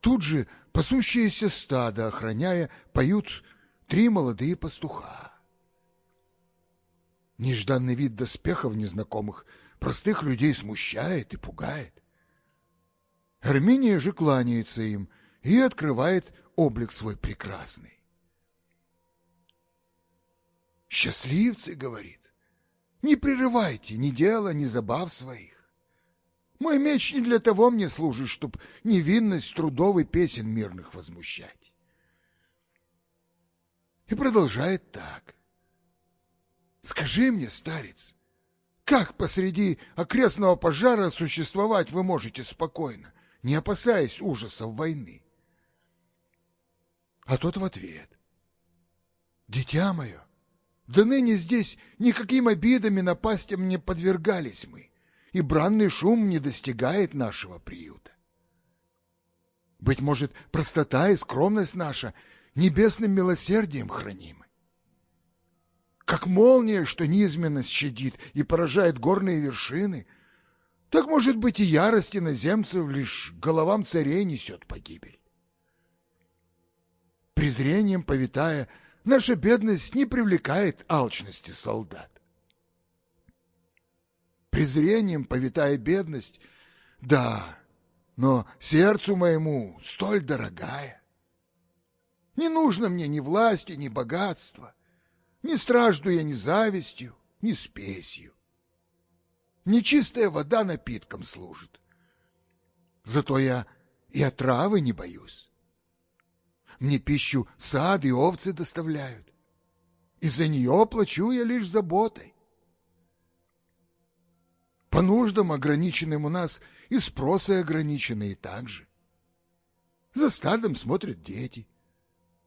Тут же пасущиеся стадо, охраняя, поют три молодые пастуха. Нежданный вид доспехов незнакомых простых людей смущает и пугает. Эрминия же кланяется им и открывает облик свой прекрасный. Счастливцы, говорит, не прерывайте ни дела, ни забав своих. Мой меч не для того мне служит, чтоб невинность трудовый песен мирных возмущать. И продолжает так. Скажи мне, старец, как посреди окрестного пожара существовать вы можете спокойно, не опасаясь ужасов войны? А тот в ответ. «Дитя мое, да ныне здесь никаким обидами напастям не подвергались мы, и бранный шум не достигает нашего приюта. Быть может, простота и скромность наша небесным милосердием хранимы. Как молния, что низменно щадит и поражает горные вершины, так, может быть, и ярость иноземцев лишь головам царей несет погибель презрением повитая, наша бедность не привлекает алчности солдат. презрением повитая бедность, да, но сердцу моему столь дорогая. Не нужно мне ни власти, ни богатства, не стражду я ни завистью, ни спесью. Нечистая вода напитком служит. Зато я и отравы не боюсь. Мне пищу сад и овцы доставляют. И за нее плачу я лишь заботой. По нуждам, ограниченным у нас, и спросы ограниченные также. За стадом смотрят дети,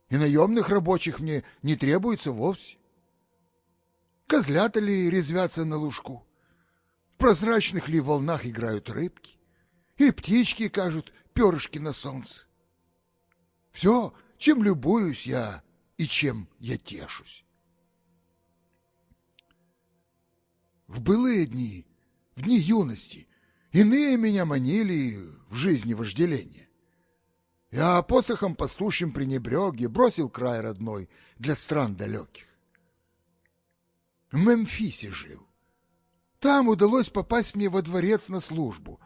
и наемных рабочих мне не требуется вовсе. Козлята ли резвятся на лужку? В прозрачных ли волнах играют рыбки? Или птички кажут перышки на солнце? Все, чем любуюсь я и чем я тешусь. В былые дни, в дни юности, иные меня манили в жизни вожделения. Я посохом пастушьим пренебрег и бросил край родной для стран далеких. В Мемфисе жил. Там удалось попасть мне во дворец на службу.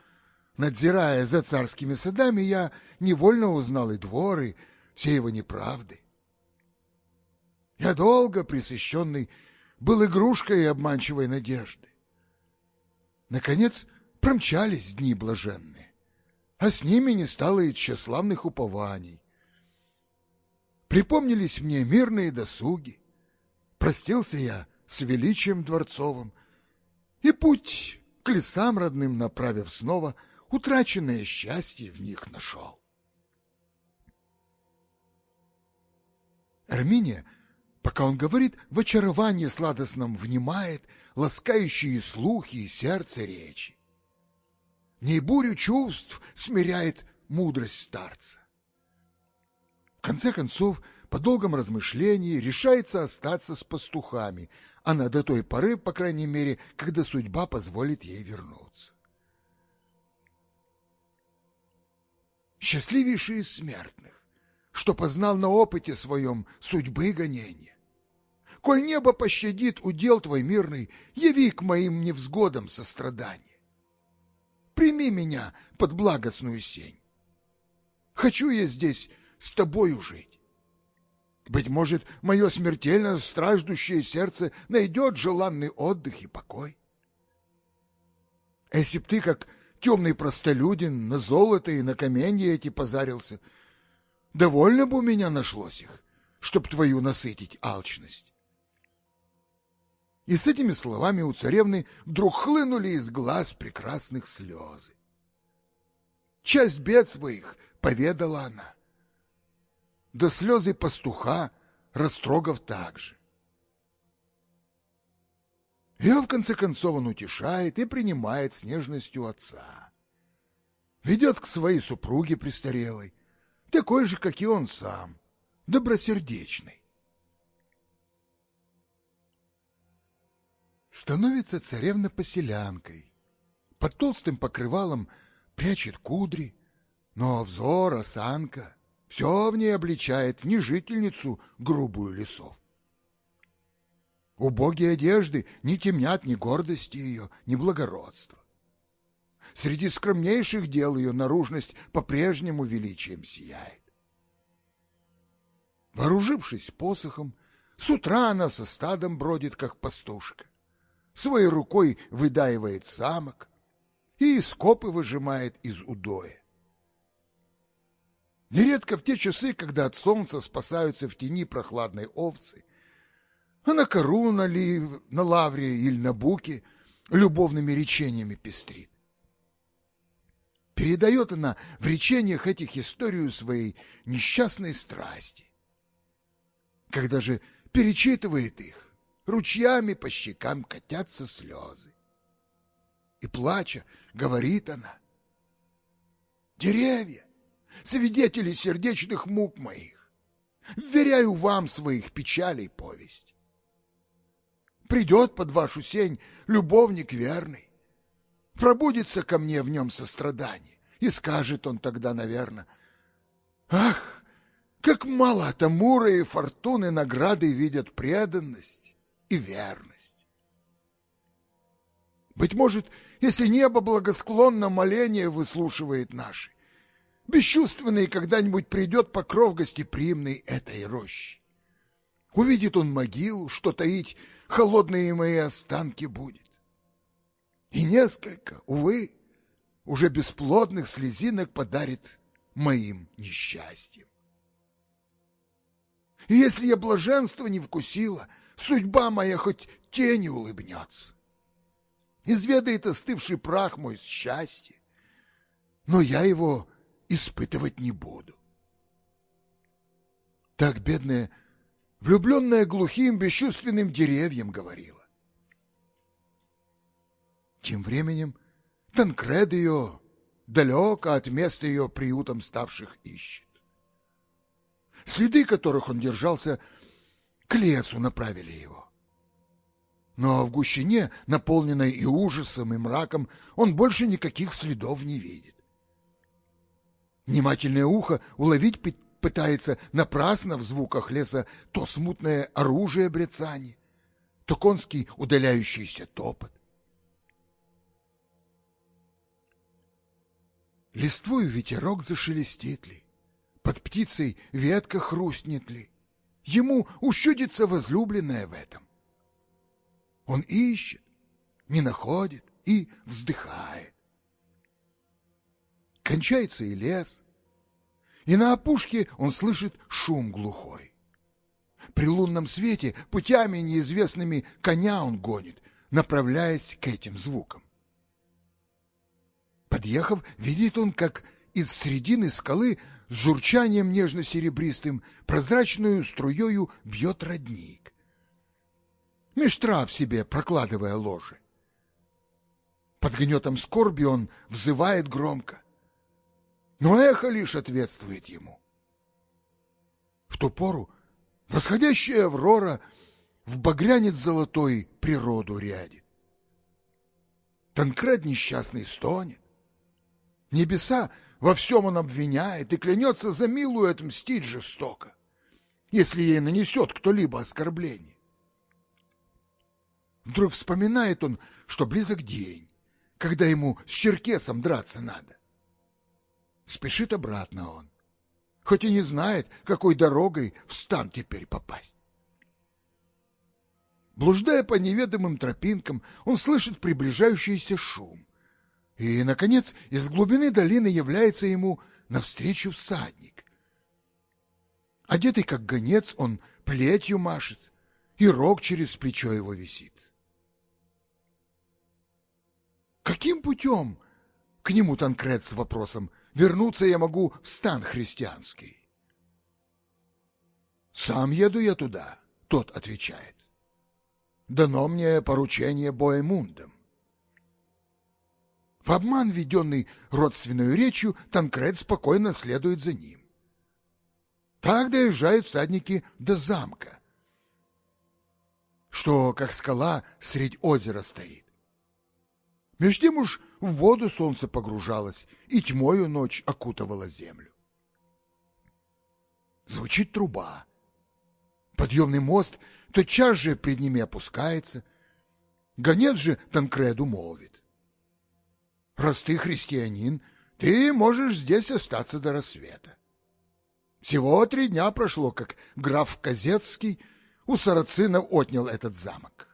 Надзирая за царскими садами, я невольно узнал и двор, и все его неправды. Я долго, присыщенный, был игрушкой обманчивой надежды. Наконец промчались дни блаженные, а с ними не стало и тщеславных упований. Припомнились мне мирные досуги, простился я с величием дворцовым, и путь к лесам родным направив снова, утраченное счастье в них нашел. Арминия, пока он говорит, в очаровании сладостном внимает ласкающие слухи и сердце речи. Не бурю чувств смиряет мудрость старца. В конце концов, по долгом размышлении решается остаться с пастухами, она до той поры, по крайней мере, когда судьба позволит ей вернуться. Счастливейший из смертных, что познал на опыте своем судьбы гонения. Коль небо пощадит удел твой мирный, яви к моим невзгодам сострадание. Прими меня под благостную сень. Хочу я здесь с тобою жить. Быть может, мое смертельно страждущее сердце найдет желанный отдых и покой. Если б ты, как темный простолюдин, на золото и на каменья эти позарился, довольно бы у меня нашлось их, чтоб твою насытить алчность. И с этими словами у царевны вдруг хлынули из глаз прекрасных слезы. Часть бед своих поведала она да слезы пастуха растрогав так же. Ее, в конце концов, он утешает и принимает с нежностью отца. Ведет к своей супруге престарелой, такой же, как и он сам, добросердечный. Становится царевна поселянкой, под толстым покрывалом прячет кудри, но взор, осанка все в ней обличает не жительницу грубую лесов. Убогие одежды не темнят ни гордости ее, ни благородства. Среди скромнейших дел ее наружность по-прежнему величием сияет. Вооружившись посохом, с утра она со стадом бродит, как пастушка. Своей рукой выдаивает самок и скопы выжимает из удоя. Нередко в те часы, когда от солнца спасаются в тени прохладной овцы, а на кору на, ли, на лавре или на буке любовными речениями пестрит. Передает она в речениях этих историю своей несчастной страсти. Когда же перечитывает их, ручьями по щекам катятся слезы. И, плача, говорит она, «Деревья, свидетели сердечных мук моих. Вверяю вам своих печалей повесть. Придет под вашу сень любовник верный, пробудится ко мне в нем сострадание, и скажет он тогда, наверное, «Ах, как мало от Амура и Фортуны награды видят преданность и верность!» Быть может, если небо благосклонно моление выслушивает наши, бесчувственный когда-нибудь придет покров гостеприимный этой рощи. Увидит он могилу, что таить холодные мои останки будет. И несколько, увы, уже бесплодных слезинок подарит моим несчастьем. И если я блаженство не вкусила, судьба моя хоть тени улыбнется. Изведает остывший прах мой счастье, но я его испытывать не буду. Так бедная, влюбленная глухим, бесчувственным деревьям говорила. Тем временем Танкред ее, далеко от места ее приютом ставших, ищет. Следы которых он держался, к лесу направили его. Но в гущине, наполненной и ужасом, и мраком, он больше никаких следов не видит. Внимательное ухо уловить пытается напрасно в звуках леса то смутное оружие брецани, то конский удаляющийся топот. Листвою ветерок зашелестит ли, под птицей ветка хрустнет ли, ему ущудится возлюбленная в этом. Он ищет, не находит и вздыхает. Кончается и лес, и на опушке он слышит шум глухой. При лунном свете путями неизвестными коня он гонит, направляясь к этим звукам. Подъехав, видит он, как из середины скалы с журчанием нежно-серебристым прозрачную струею бьет родник. Меж трав себе прокладывая ложе. Под гнетом скорби он взывает громко. Но эхо лишь ответствует ему. В ту пору восходящая Аврора в багрянец золотой природу рядит. Танкред несчастный стонет, Небеса во всем он обвиняет и клянется за милую отмстить жестоко, если ей нанесет кто-либо оскорбление. Вдруг вспоминает он, что близок день, когда ему с черкесом драться надо. Спешит обратно он, хоть и не знает, какой дорогой в стан теперь попасть. Блуждая по неведомым тропинкам, он слышит приближающийся шум. И, наконец, из глубины долины является ему навстречу всадник. Одетый как гонец, он плетью машет, и рог через плечо его висит. Каким путем, к нему Танкред с вопросом, вернуться я могу в стан христианский? Сам еду я туда, тот отвечает. Дано мне поручение Боемундом. В обман, введенный родственной речью, Танкред спокойно следует за ним. Так доезжают всадники до замка, что, как скала, средь озера стоит. Меж тем уж в воду солнце погружалось, и тьмою ночь окутывала землю. Звучит труба. Подъемный мост тотчас же перед ними опускается. Гонец же Танкреду молвит раз ты христианин, ты можешь здесь остаться до рассвета. Всего три дня прошло, как граф Казецкий у сарацинов отнял этот замок.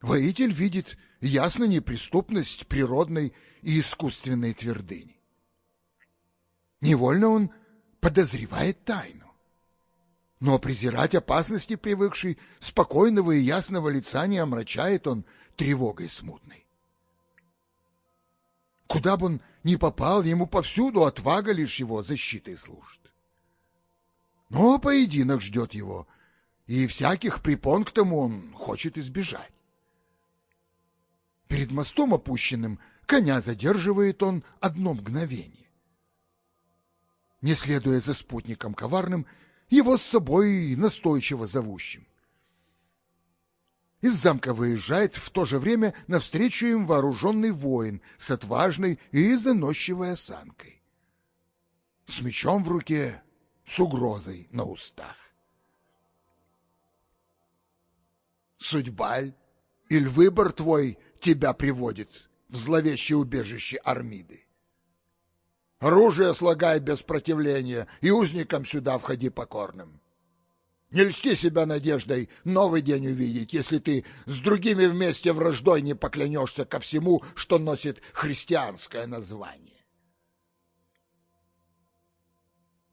Воитель видит ясно неприступность природной и искусственной твердыни. Невольно он подозревает тайну. Но презирать опасности привыкший, спокойного и ясного лица не омрачает он тревогой смутной. Куда бы он ни попал, ему повсюду отвага лишь его защитой служит. Но поединок ждет его, и всяких препон к тому он хочет избежать. Перед мостом опущенным коня задерживает он одно мгновение. Не следуя за спутником коварным, его с собой настойчиво зовущим. Из замка выезжает в то же время навстречу им вооруженный воин с отважной и заносчивой осанкой. С мечом в руке, с угрозой на устах. Судьба Иль выбор твой тебя приводит в зловещее убежище Армиды. Оружие слагай без противления, и узникам сюда входи покорным. Не льсти себя надеждой новый день увидеть, если ты с другими вместе враждой не поклянешься ко всему, что носит христианское название.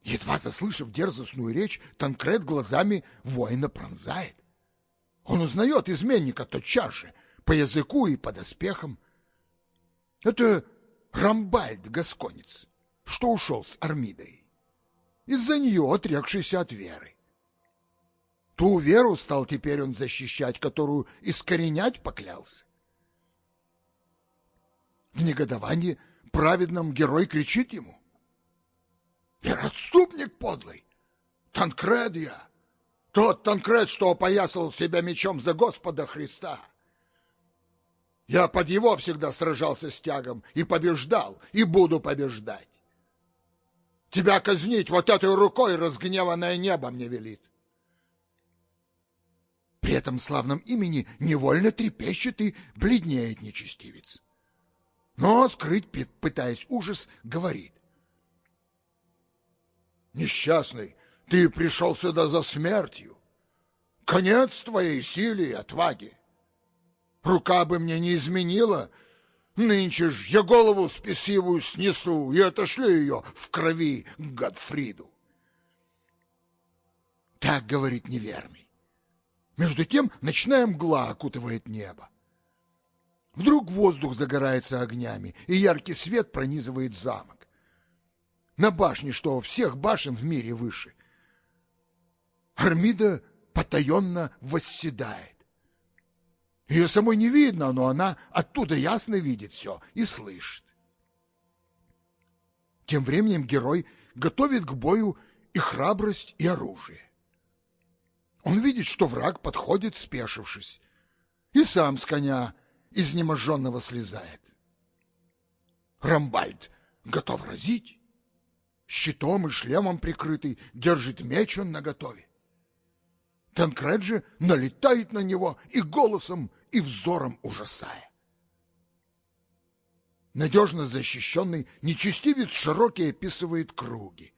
Едва заслышав дерзостную речь, Танкред глазами воина пронзает. Он узнает изменника тотчас же, по языку и по доспехам. Это Рамбальд Гасконец, что ушел с Армидой, из-за нее отрекшийся от веры. Ту веру стал теперь он защищать, которую искоренять поклялся. В негодовании праведном герой кричит ему. «Вероотступник подлый! Танкред я! Тот Танкред, что опоясал себя мечом за Господа Христа!» Я под его всегда сражался с тягом и побеждал, и буду побеждать. Тебя казнить вот этой рукой разгневанное небо мне велит. При этом славном имени невольно трепещет и бледнеет нечестивец. Но скрыть, пытаясь ужас, говорит. Несчастный, ты пришел сюда за смертью. Конец твоей силе и отваги. Рука бы мне не изменила, нынче ж я голову спесивую снесу и отошлю ее в крови Годфриду. Так говорит неверный. Между тем ночная мгла окутывает небо. Вдруг воздух загорается огнями, и яркий свет пронизывает замок. На башне, что всех башен в мире выше. Армида потаенно восседает. Ее самой не видно, но она оттуда ясно видит все и слышит. Тем временем герой готовит к бою и храбрость, и оружие. Он видит, что враг подходит, спешившись, и сам с коня изнеможенного слезает. Рамбальд готов разить. Щитом и шлемом прикрытый держит меч он наготове. Танкред же налетает на него и голосом, и взором ужасая. Надежно защищенный нечестивец широкий описывает круги.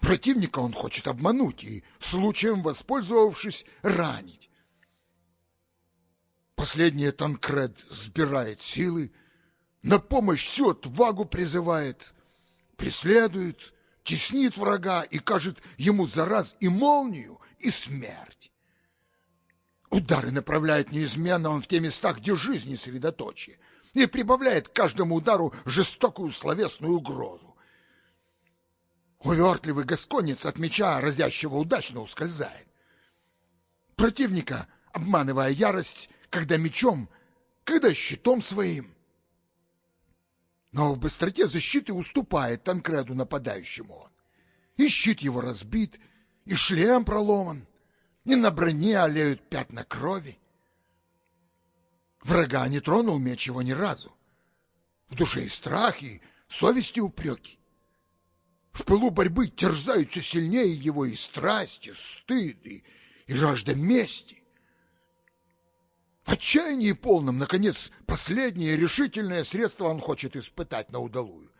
Противника он хочет обмануть и, случаем воспользовавшись, ранить. Последний Танкред сбирает силы, на помощь всю отвагу призывает, преследует, теснит врага и кажет ему за раз и молнию, и смерть. Удары направляет неизменно он в те места, где жизни средоточие, и прибавляет каждому удару жестокую словесную угрозу. Увертливый гасконец от меча разящего удачно ускользает. Противника, обманывая ярость, когда мечом, когда щитом своим. Но в быстроте защиты уступает Танкреду нападающему он. И щит его разбит, и шлем проломан, и на броне олеют пятна крови. Врага не тронул меч его ни разу. В душе и страх, и совести упреки. В пылу борьбы терзаются сильнее его и страсти, стыд и, и жажда мести. В отчаянии полном, наконец, последнее решительное средство он хочет испытать на удалую.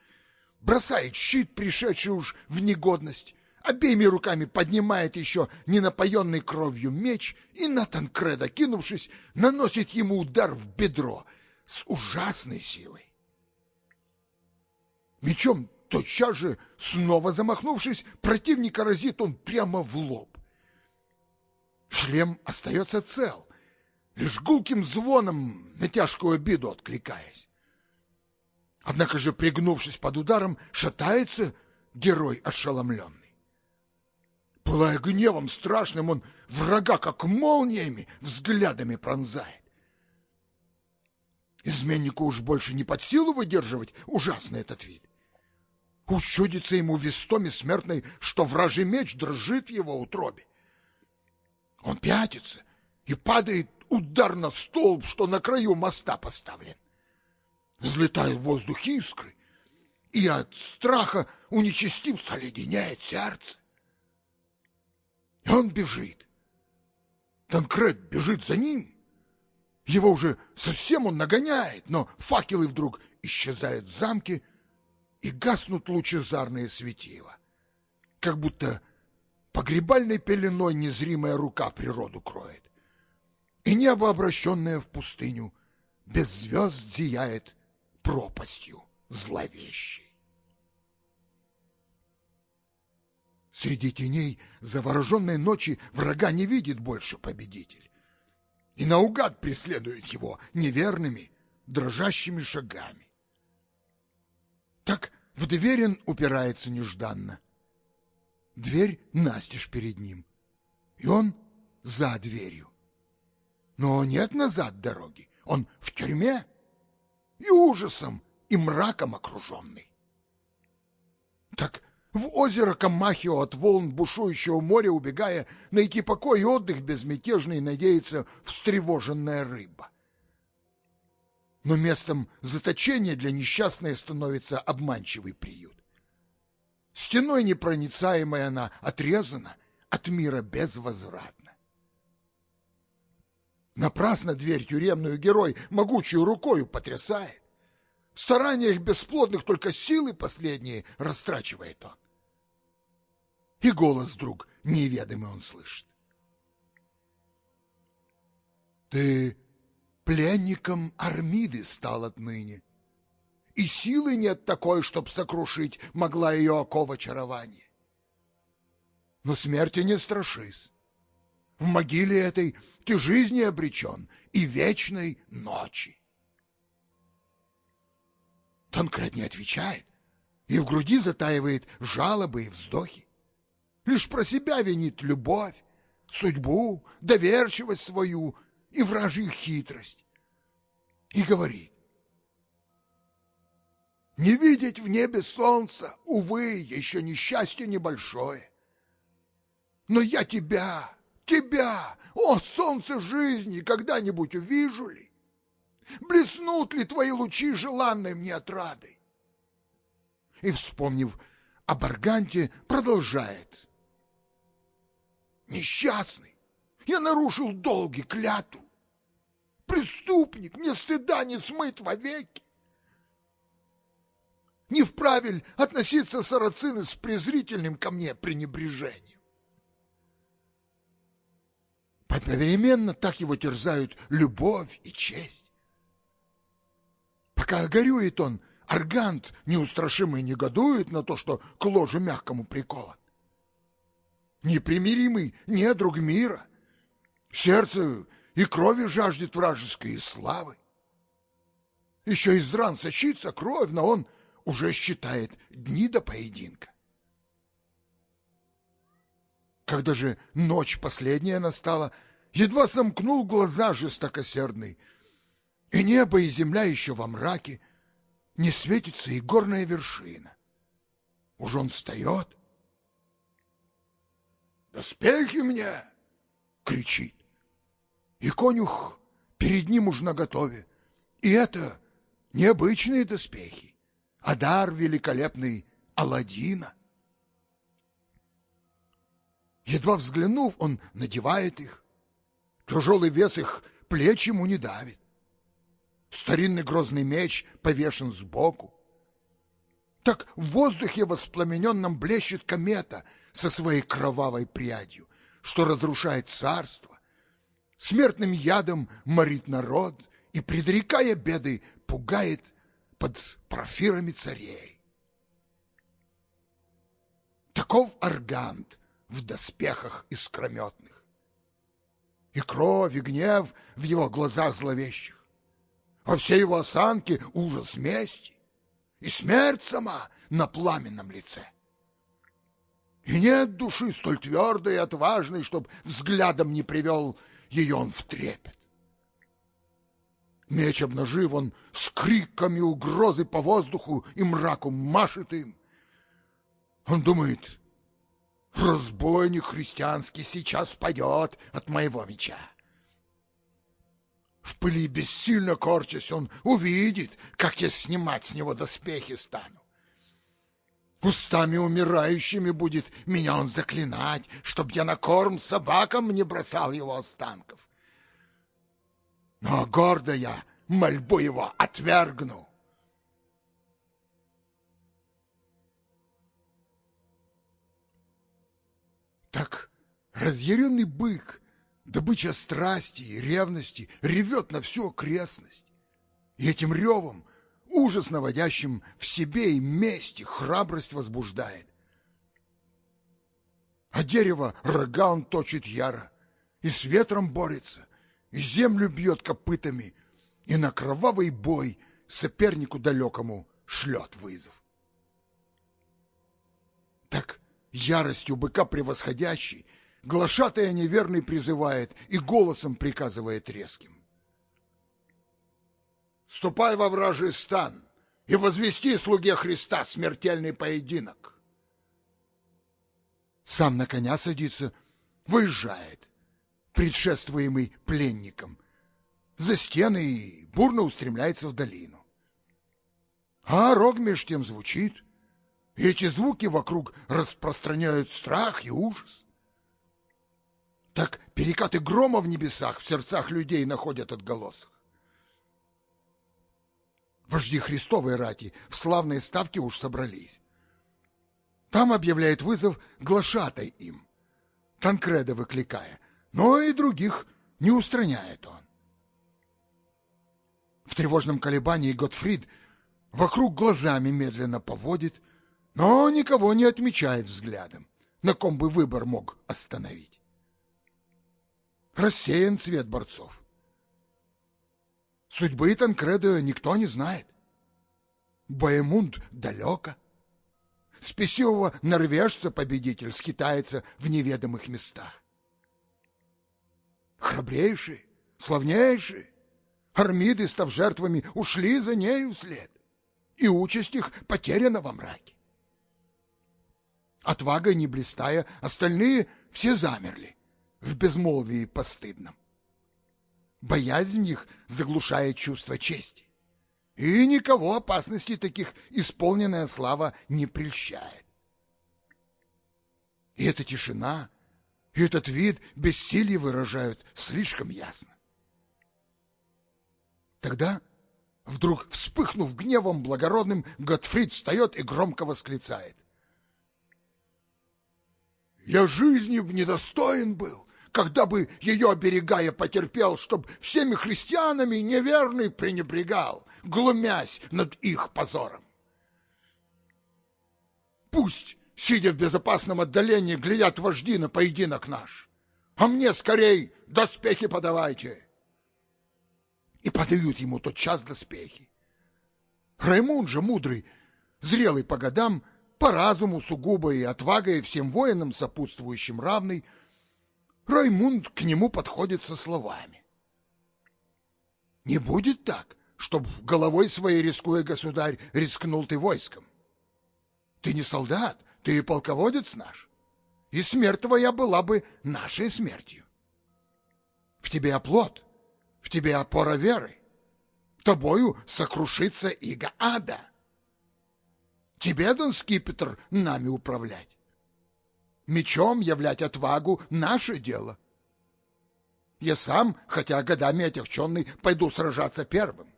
Бросает щит, пришедший уж в негодность, обеими руками поднимает еще не напоенный кровью меч и на Танкреда, кинувшись, наносит ему удар в бедро с ужасной силой. Мечом Тотчас же, снова замахнувшись, противника разит он прямо в лоб. Шлем остается цел, лишь гулким звоном на тяжкую обиду откликаясь. Однако же, пригнувшись под ударом, шатается герой ошеломленный. Пылая гневом страшным, он врага, как молниями, взглядами пронзает. Изменнику уж больше не под силу выдерживать ужасный этот вид. Учудится ему в истоме смертной, что вражий меч дрожит его утробе. Он пятится и падает удар на столб, что на краю моста поставлен. Взлетают в воздух искры, и от страха у нечестивца леденяет сердце. И он бежит. Танкред бежит за ним, Его уже совсем он нагоняет, но факелы вдруг исчезают в замке, и гаснут лучезарные светила, как будто погребальной пеленой незримая рука природу кроет. И небо, обращенное в пустыню, без звезд зияет пропастью зловещей. Среди теней завороженной ночи врага не видит больше победитель. И наугад преследует его неверными, дрожащими шагами. Так в дверь он упирается нежданно. Дверь настежь перед ним, и он за дверью. Но нет назад дороги, он в тюрьме и ужасом, и мраком окруженный. Так в озеро Камахио от волн бушующего моря убегая, найти покой и отдых безмятежный надеется встревоженная рыба. Но местом заточения для несчастной становится обманчивый приют. Стеной непроницаемой она отрезана от мира безвозвратно. Напрасно дверь тюремную герой могучую рукою потрясает. В стараниях бесплодных только силы последние растрачивает он. И голос вдруг неведомый он слышит. Ты пленником Армиды стал отныне, и силы нет такой, чтоб сокрушить могла ее окова очарование. Но смерти не страшись. В могиле этой ты жизни обречен и вечной ночи. Танкред не отвечает, и в груди затаивает жалобы и вздохи. Лишь про себя винит любовь, судьбу, доверчивость свою и вражью хитрость. И говорит, не видеть в небе солнца, увы, еще несчастье небольшое. Но я тебя, тебя, о, солнце жизни, когда-нибудь увижу ли? Блеснут ли твои лучи желанной мне отрадой? И, вспомнив об Арганте, продолжает. Несчастный, я нарушил долги, клятву. Преступник, мне стыда не смыть вовеки. Не вправе относиться сарацины с презрительным ко мне пренебрежением. Одновременно так его терзают любовь и честь. Пока горюет он, Аргант неустрашимый негодует на то, что к ложу мягкому прикован непримиримый недруг мира. Сердце и крови жаждет вражеской славы. Еще из ран сочится кровь, но он уже считает дни до поединка. Когда же ночь последняя настала, едва сомкнул глаза жестокосердный, и небо и земля еще во мраке, не светится и горная вершина. Уж он встает, «Доспехи мне!» — кричит. И конюх перед ним уж наготове. И это необычные доспехи, а дар великолепный Аладдина. Едва взглянув, он надевает их. Тяжелый вес их плеч ему не давит. Старинный грозный меч повешен сбоку. Так в воздухе воспламененном блещет комета со своей кровавой прядью, что разрушает царство, смертным ядом морит народ и, предрекая беды, пугает под профирами царей. Таков аргант в доспехах искрометных. И кровь, и гнев в его глазах зловещих. Во всей его осанке ужас мести и смерть сама на пламенном лице. И нет души столь твердой и отважной, чтоб взглядом не привел ее он в трепет. Меч обнажив, он с криками угрозы по воздуху и мраку машет им. Он думает, разбойник христианский сейчас пойдет от моего меча. В пыли бессильно корчась, он увидит, как я снимать с него доспехи стану. Устами умирающими будет меня он заклинать, чтоб я на корм собакам не бросал его останков. но гордо я мольбу его отвергну. Так разъяренный бык, добыча страсти и ревности, ревет на всю окрестность. И этим ревом, ужас наводящим в себе и мести, храбрость возбуждает. А дерево рога он точит яро, и с ветром борется, и землю бьет копытами, и на кровавый бой сопернику далекому шлет вызов. Так яростью быка превосходящий, глашатая неверный призывает и голосом приказывает резким. «Ступай во вражий стан и возвести слуге Христа смертельный поединок!» Сам на коня садится, выезжает, предшествуемый пленником, за стены и бурно устремляется в долину. А рог меж тем звучит, и эти звуки вокруг распространяют страх и ужас. Так перекаты грома в небесах в сердцах людей находят отголосок. Вожди Христовой рати в славные ставки уж собрались. Там объявляет вызов глашатай им, Танкреда выкликая, но и других не устраняет он. В тревожном колебании Готфрид вокруг глазами медленно поводит, но никого не отмечает взглядом, на ком бы выбор мог остановить. Рассеян цвет борцов. Судьбы Танкреда никто не знает. Боемунд далеко. Спесивого норвежца победитель скитается в неведомых местах. Храбрейшие, славнейшие, армиды, став жертвами, ушли за нею след, и участь их потеряна во мраке. Отвагой не блистая, остальные все замерли в безмолвии постыдном. Боязнь их заглушает чувство чести. И никого опасности таких исполненная слава не прельщает. И эта тишина, и этот вид бессилия выражают слишком ясно. Тогда, вдруг вспыхнув гневом благородным, Готфрид встает и громко восклицает. «Я жизни недостоин был, когда бы ее оберегая потерпел, чтоб всеми христианами неверный пренебрегал, глумясь над их позором. Пусть, сидя в безопасном отдалении, глядят вожди на поединок наш, а мне скорей доспехи подавайте. И подают ему тот час доспехи. Раймун же мудрый, зрелый по годам, по разуму сугубо и отвагой всем воинам сопутствующим равный, Раймунд к нему подходит со словами. «Не будет так, чтоб головой своей, рискуя государь, рискнул ты войском. Ты не солдат, ты и полководец наш, и смерть твоя была бы нашей смертью. В тебе оплот, в тебе опора веры, тобою сокрушится иго ада. Тебе, Дон Скипетр, нами управлять мечом являть отвагу — наше дело. Я сам, хотя годами отягченный, пойду сражаться первым.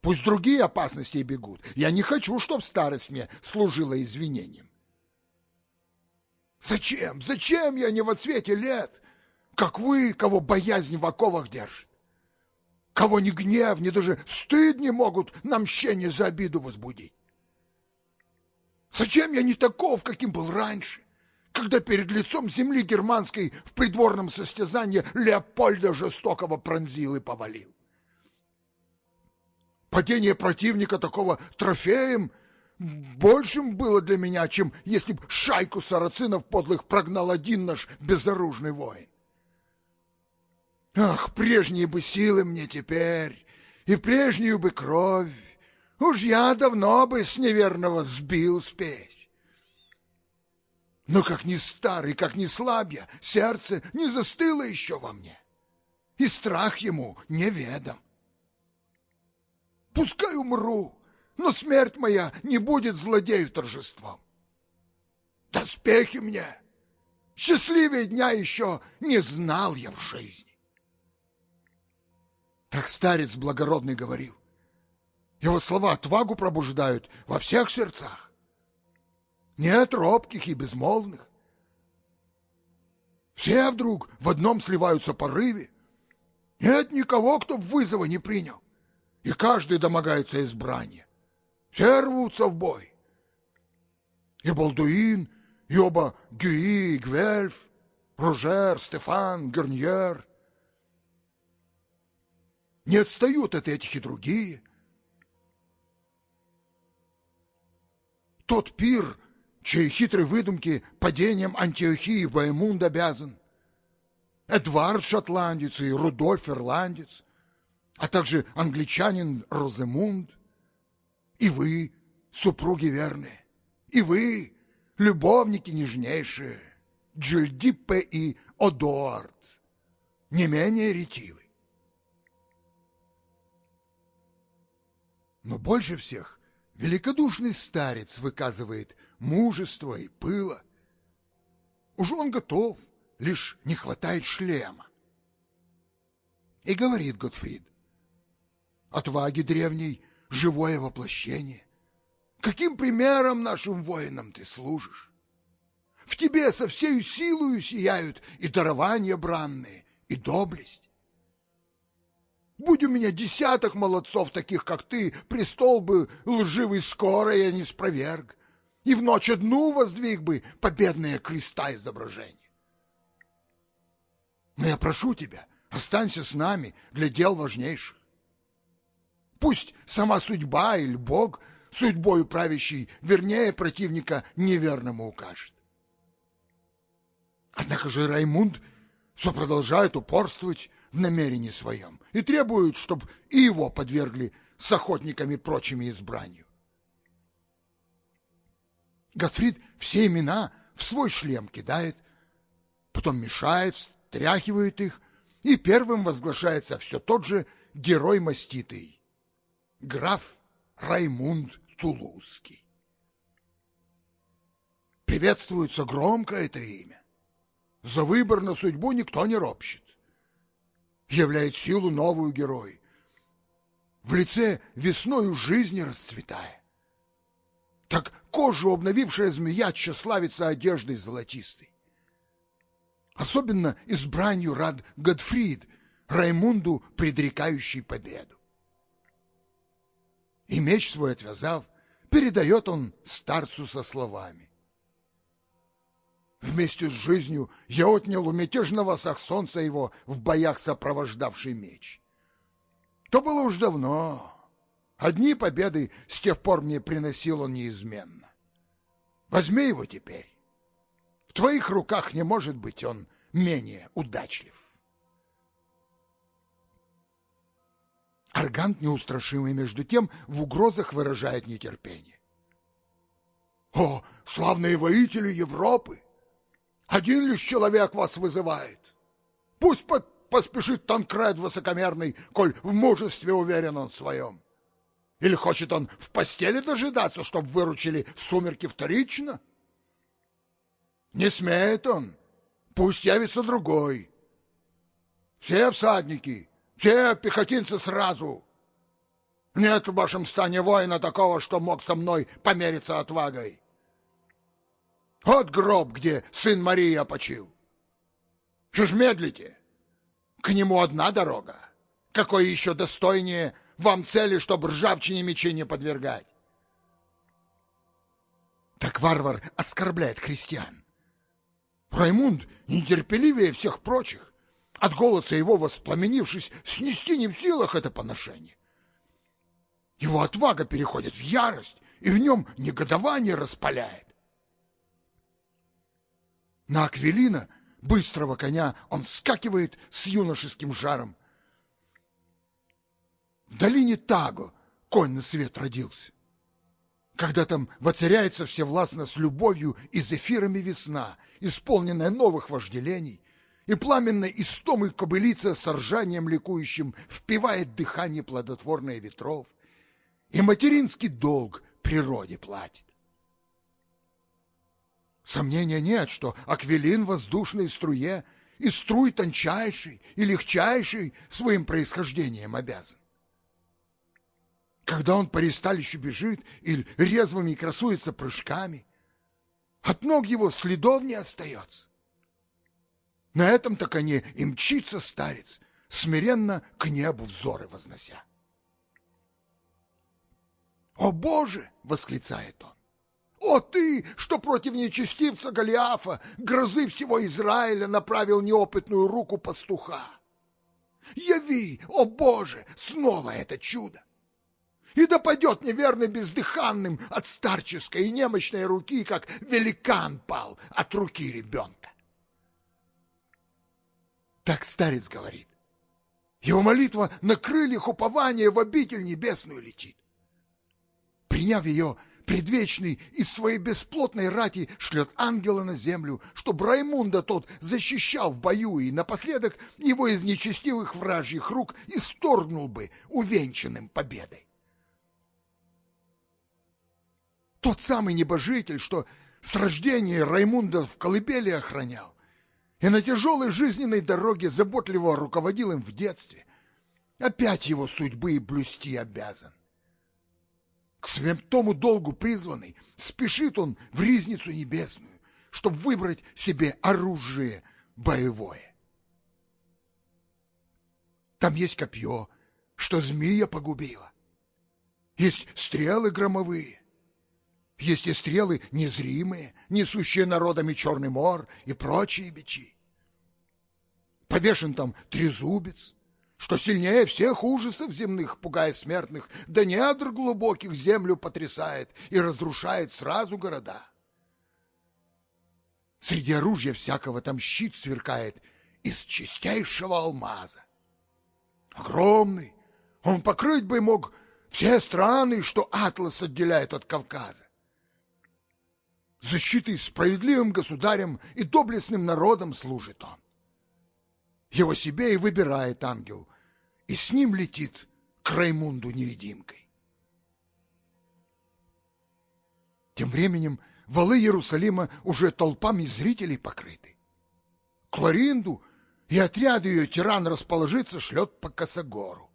Пусть другие опасности бегут. Я не хочу, чтоб старость мне служила извинением. Зачем, зачем я не во цвете лет, как вы, кого боязнь в оковах держит? Кого ни гнев, ни даже стыд не могут на мщение за обиду возбудить? Зачем я не таков, каким был раньше? Когда перед лицом земли германской в придворном состязании Леопольда жестокого пронзил и повалил. Падение противника такого трофеем большим было для меня, чем если б шайку сарацинов подлых прогнал один наш безоружный воин. Ах, прежние бы силы мне теперь, и прежнюю бы кровь, уж я давно бы с неверного сбил спесь. Но как ни старый, как ни слабья, сердце не застыло еще во мне, и страх ему неведом. Пускай умру, но смерть моя не будет злодею торжеством. Доспехи мне, счастливее дня еще не знал я в жизни. Так старец благородный говорил. Его слова отвагу пробуждают во всех сердцах. Нет робких и безмолвных. Все вдруг в одном сливаются порыве. Нет никого, кто б вызова не принял. И каждый домогается избрания. Все рвутся в бой. И Балдуин, и оба Гюи, Гвельф, Рожер, Стефан, Герньер. Не отстают от этих и другие. Тот пир, чьей хитрой выдумке падением Антиохии Баймунд обязан, Эдвард Шотландец и Рудольф Ирландец, а также англичанин Роземунд, и вы, супруги верные, и вы, любовники нежнейшие, Джульдиппе и Одуард, не менее ретивы. Но больше всех великодушный старец выказывает мужество и пыло. Уж он готов, лишь не хватает шлема. И говорит Готфрид, отваги древней живое воплощение. Каким примером нашим воинам ты служишь? В тебе со всею силою сияют и дарования бранные, и доблесть. Будь у меня десяток молодцов, таких как ты, престол бы лживый скоро я не спроверг, и в ночь одну воздвиг бы победные креста изображения. Но я прошу тебя, останься с нами для дел важнейших. Пусть сама судьба или Бог судьбою правящий вернее противника неверному укажет. Однако же Раймунд все продолжает упорствовать в намерении своем и требует, чтобы и его подвергли с охотниками прочими избранию. Готфрид все имена в свой шлем кидает, потом мешает, стряхивает их, и первым возглашается все тот же герой маститый, граф Раймунд Тулузский. Приветствуется громко это имя. За выбор на судьбу никто не ропщет. Являет силу новую герой. В лице весною жизни расцветая. Так кожу обновившая змея тщеславится одеждой золотистой. Особенно избранию рад Годфрид, Раймунду предрекающий победу. И меч свой отвязав, передает он старцу со словами. Вместе с жизнью я отнял у мятежного саксонца его в боях сопровождавший меч. То было уж давно. Одни победы с тех пор мне приносил он неизменно. Возьми его теперь. В твоих руках не может быть он менее удачлив. Аргант неустрашимый между тем в угрозах выражает нетерпение. О, славные воители Европы! Один лишь человек вас вызывает. Пусть под поспешит Танкред высокомерный, коль в мужестве уверен он в своем. Или хочет он в постели дожидаться, чтоб выручили сумерки вторично? Не смеет он, пусть явится другой. Все всадники, все пехотинцы сразу. Нет в вашем стане воина такого, что мог со мной помериться отвагой. Вот гроб, где сын Марии опочил. Что ж медлите? К нему одна дорога. Какой еще достойнее вам цели, чтобы ржавчине мечи не подвергать? Так варвар оскорбляет христиан. Раймунд нетерпеливее всех прочих, от голоса его воспламенившись, снести не в силах это поношение. Его отвага переходит в ярость, и в нем негодование распаляет. На Аквелина, быстрого коня, он вскакивает с юношеским жаром. В долине Таго конь на свет родился. Когда там воцаряется всевластно с любовью и зефирами весна, исполненная новых вожделений, и пламенной истомой кобылица с ржанием ликующим впивает дыхание плодотворное ветров, и материнский долг природе платит. Сомнения нет, что аквилин воздушной струе и струй тончайший и легчайший своим происхождением обязан. Когда он по ресталищу бежит или резвыми красуется прыжками, от ног его следов не остается. На этом-то коне и мчится старец, смиренно к небу взоры вознося. «О Боже!» — восклицает он. «О ты, что против нечестивца Голиафа, грозы всего Израиля, направил неопытную руку пастуха! Яви, о Боже, снова это чудо! И да падет неверный бездыханным от старческой и немощной руки, как великан пал от руки ребенка!» Так старец говорит. Его молитва на крыльях упования в обитель небесную летит. Приняв ее, предвечный из своей бесплотной рати шлет ангела на землю, чтобы Раймунда тот защищал в бою и напоследок его из нечестивых вражьих рук исторгнул бы увенчанным победой. Тот самый небожитель, что с рождения Раймунда в колыбели охранял, и на тяжелой жизненной дороге заботливо руководил им в детстве, опять его судьбы и блюсти обязан. К святому долгу призванный, спешит он в ризницу небесную, чтобы выбрать себе оружие боевое. Там есть копье, что змея погубила. Есть стрелы громовые. Есть и стрелы незримые, несущие народами черный мор и прочие бичи. Повешен там трезубец, что сильнее всех ужасов земных, пугая смертных, да недр глубоких землю потрясает и разрушает сразу города. Среди оружия всякого там щит сверкает из чистейшего алмаза. Огромный, он покрыть бы мог все страны, что Атлас отделяет от Кавказа. Защитой справедливым государем и доблестным народом служит он. Его себе и выбирает ангел, и с ним летит к Раймунду невидимкой. Тем временем валы Иерусалима уже толпами зрителей покрыты. Кларинду и отряд ее тиран расположиться шлет по Косогору.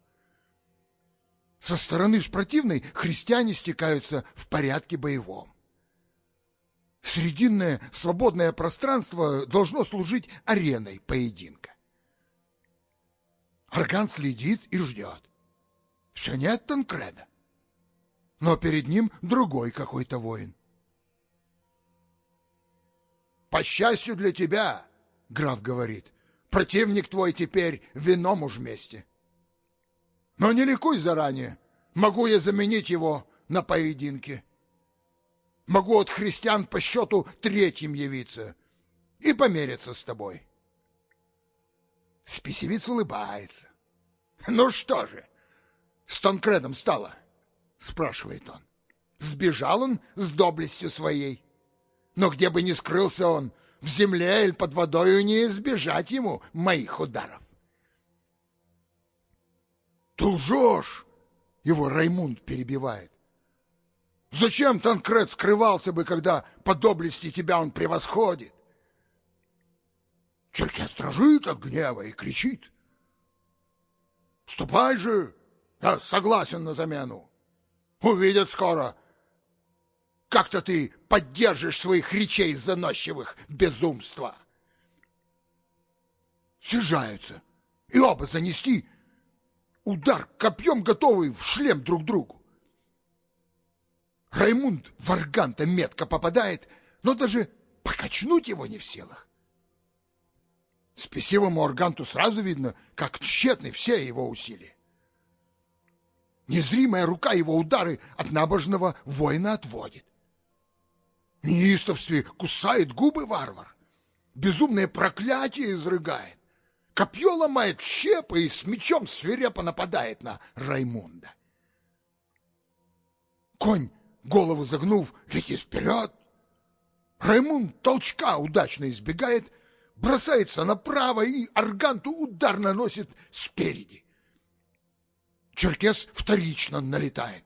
Со стороны ж противной христиане стекаются в порядке боевом. Срединное свободное пространство должно служить ареной поединка. Аркан следит и ждет. Все нет Танкреда. Но перед ним другой какой-то воин. «По счастью для тебя, — граф говорит, — противник твой теперь в ином уж месте. Но не ликуй заранее, могу я заменить его на поединке. Могу от христиан по счету третьим явиться и помериться с тобой». Спесивец улыбается. «Ну что же, с Тонкредом стало?» — спрашивает он. «Сбежал он с доблестью своей. Но где бы ни скрылся он, в земле или под водою не избежать ему моих ударов». «Ты лжешь!» — его Раймунд перебивает. «Зачем Танкред скрывался бы, когда по доблести тебя он превосходит?» Черкес дрожит от гнева и кричит. Ступай же, я согласен на замену. Увидят скоро, как-то ты поддержишь своих речей заносчивых безумства. Съезжаются, и оба занести удар копьем готовый в шлем друг другу. Раймунд Варганта метко попадает, но даже покачнуть его не в силах. Спесивому Арганту сразу видно, как тщетны все его усилия. Незримая рука его удары от набожного воина отводит. В неистовстве кусает губы варвар, безумное проклятие изрыгает, копье ломает щепы и с мечом свирепо нападает на Раймунда. Конь, голову загнув, летит вперед. Раймунд толчка удачно избегает — бросается направо и Арганту удар наносит спереди. Черкес вторично налетает.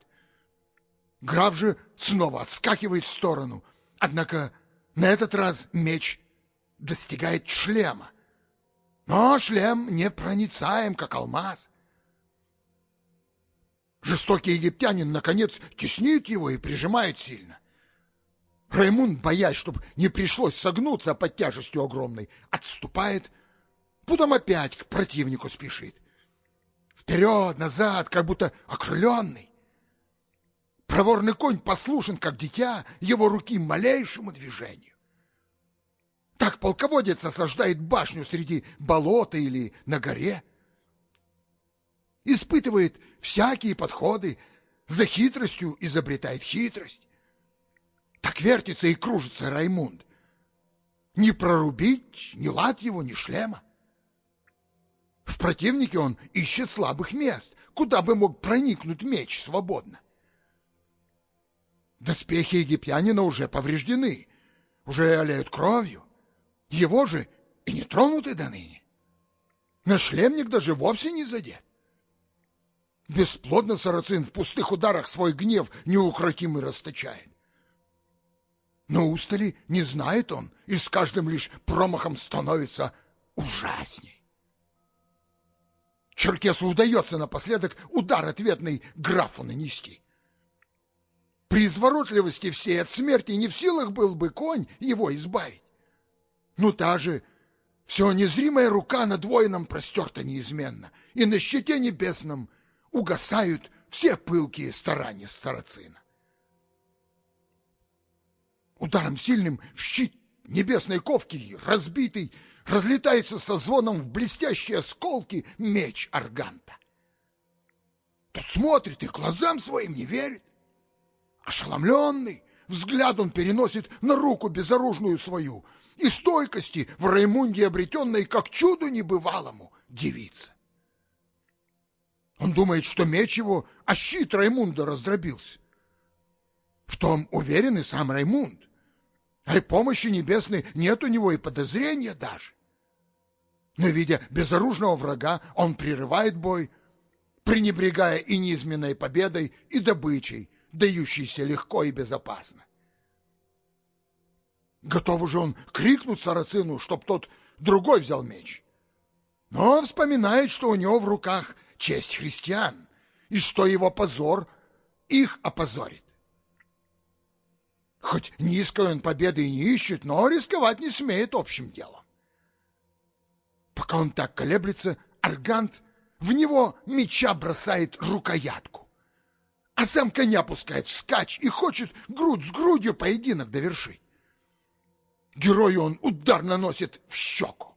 Граф же снова отскакивает в сторону, однако на этот раз меч достигает шлема, Но шлем непроницаем, как алмаз. Жестокий египтянин, наконец, теснит его и прижимает сильно. Раймунд, боясь, чтобы не пришлось согнуться под тяжестью огромной, отступает, потом опять к противнику спешит. Вперед, назад, как будто окрыленный. Проворный конь послушен, как дитя, его руки малейшему движению. Так полководец осаждает башню среди болота или на горе. Испытывает всякие подходы, за хитростью изобретает хитрость. Так вертится и кружится Раймунд. Не прорубить ни лад его, ни шлема. В противнике он ищет слабых мест, куда бы мог проникнуть меч свободно. Доспехи египтянина уже повреждены, уже олеют кровью. Его же и не тронуты до ныне. На шлемник даже вовсе не задет. Бесплодно сарацин в пустых ударах свой гнев неукротимый расточает. Но устали не знает он, и с каждым лишь промахом становится ужасней. Черкесу удается напоследок удар ответный графу нанести. При изворотливости всей от смерти не в силах был бы конь его избавить. Ну та же все незримая рука над воином простерта неизменно, и на щите небесном угасают все пылкие старания староцина. Ударом сильным в щит небесной ковки разбитый разлетается со звоном в блестящие осколки меч Арганта. Тот смотрит и глазам своим не верит. Ошеломленный, взгляд он переносит на руку безоружную свою и стойкости в Раймунде обретенной, как чуду небывалому, девица. Он думает, что меч его, а щит Раймунда раздробился. В том уверен и сам Раймунд. А и помощи небесной нет у него и подозрения даже. Но, видя безоружного врага, он прерывает бой, пренебрегая и неизменной победой, и добычей, дающейся легко и безопасно. Готов уже он крикнуть сарацину, чтоб тот другой взял меч. Но вспоминает, что у него в руках честь христиан, и что его позор их опозорит. Хоть низкой он победы и не ищет, но рисковать не смеет общим делом. Пока он так колеблется, Аргант в него меча бросает рукоятку, а сам коня пускает вскачь и хочет грудь с грудью поединок довершить. Герою он удар наносит в щеку.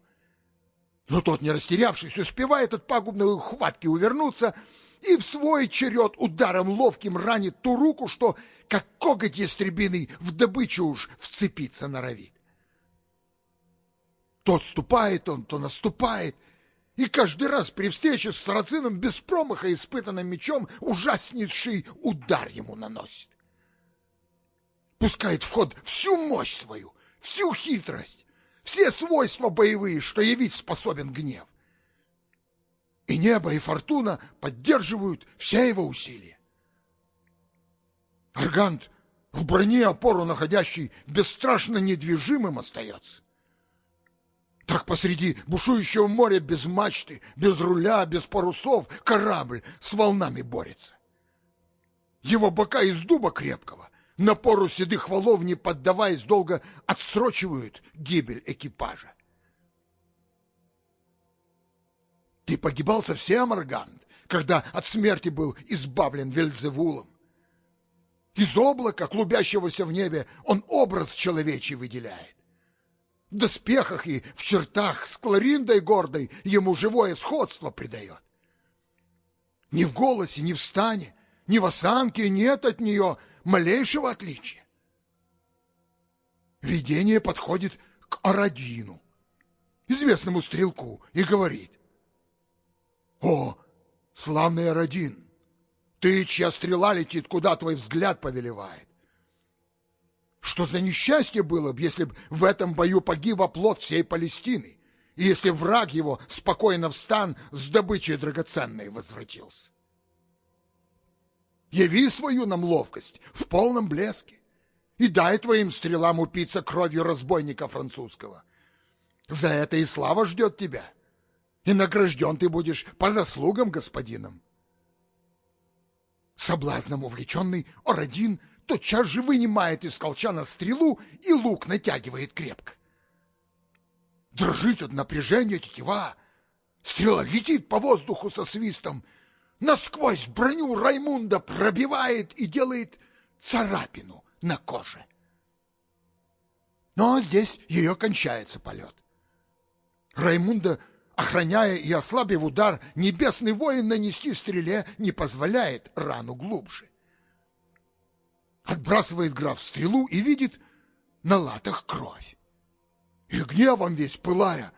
Но тот, не растерявшись, успевает от пагубной ухватки увернуться и в свой черед ударом ловким ранит ту руку, что, как коготь ястребиный, в добычу уж вцепиться норовит. То отступает он, то наступает, и каждый раз при встрече с сарацином без промаха испытанным мечом ужаснейший удар ему наносит. Пускает в ход всю мощь свою, всю хитрость, все свойства боевые, что явить способен гнев. И небо, и фортуна поддерживают все его усилия. Аргант в броне опору находящий бесстрашно недвижимым остается. Так посреди бушующего моря без мачты, без руля, без парусов корабль с волнами борется. Его бока из дуба крепкого, напору седых валов не поддаваясь долго, отсрочивают гибель экипажа. Ты погибал совсем, Аргант, когда от смерти был избавлен Вельзевулом. Из облака, клубящегося в небе, он образ человечий выделяет. В доспехах и в чертах с Клариндой гордой ему живое сходство придает. Ни в голосе, ни в стане, ни в осанке нет от нее малейшего отличия. Видение подходит к Арадину, известному стрелку, и говорит. «О, славный Арадин, ты, чья стрела летит, куда твой взгляд повелевает? Что за несчастье было бы, если б в этом бою погиб оплот всей Палестины, и если враг его спокойно в стан с добычей драгоценной возвратился? Яви свою нам ловкость в полном блеске и дай твоим стрелам упиться кровью разбойника французского. За это и слава ждет тебя. и награжден ты будешь по заслугам господином. Соблазном увлеченный Ородин тотчас же вынимает из колчана стрелу и лук натягивает крепко. Дрожит от напряжения тетива, стрела летит по воздуху со свистом, насквозь броню Раймунда пробивает и делает царапину на коже. Но здесь ее кончается полет. Раймунда, охраняя и ослабив удар, небесный воин нанести стреле не позволяет рану глубже. Отбрасывает граф стрелу и видит на латах кровь. И гневом весь пылая,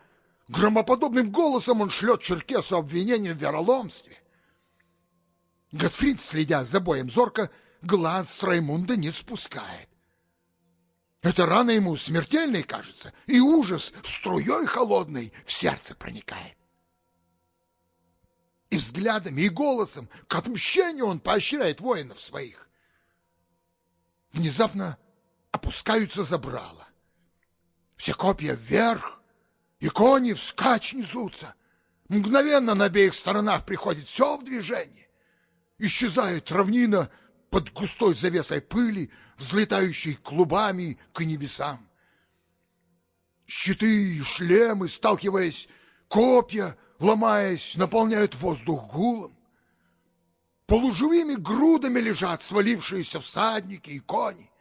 громоподобным голосом он шлет Черкесу обвинение в вероломстве. Готфрид, следя за боем зорко, глаз с Раймунда не спускает. Эта рана ему смертельной кажется, и ужас струей холодной в сердце проникает. И взглядами, и голосом к отмщению он поощряет воинов своих. Внезапно опускаются забрала. Все копья вверх, и кони вскачь несутся. Мгновенно на обеих сторонах приходит все в движение. Исчезает равнина под густой завесой пыли, взлетающей клубами к небесам. Щиты и шлемы, сталкиваясь, копья, ломаясь, наполняют воздух гулом. Полуживыми грудами лежат свалившиеся всадники и кони.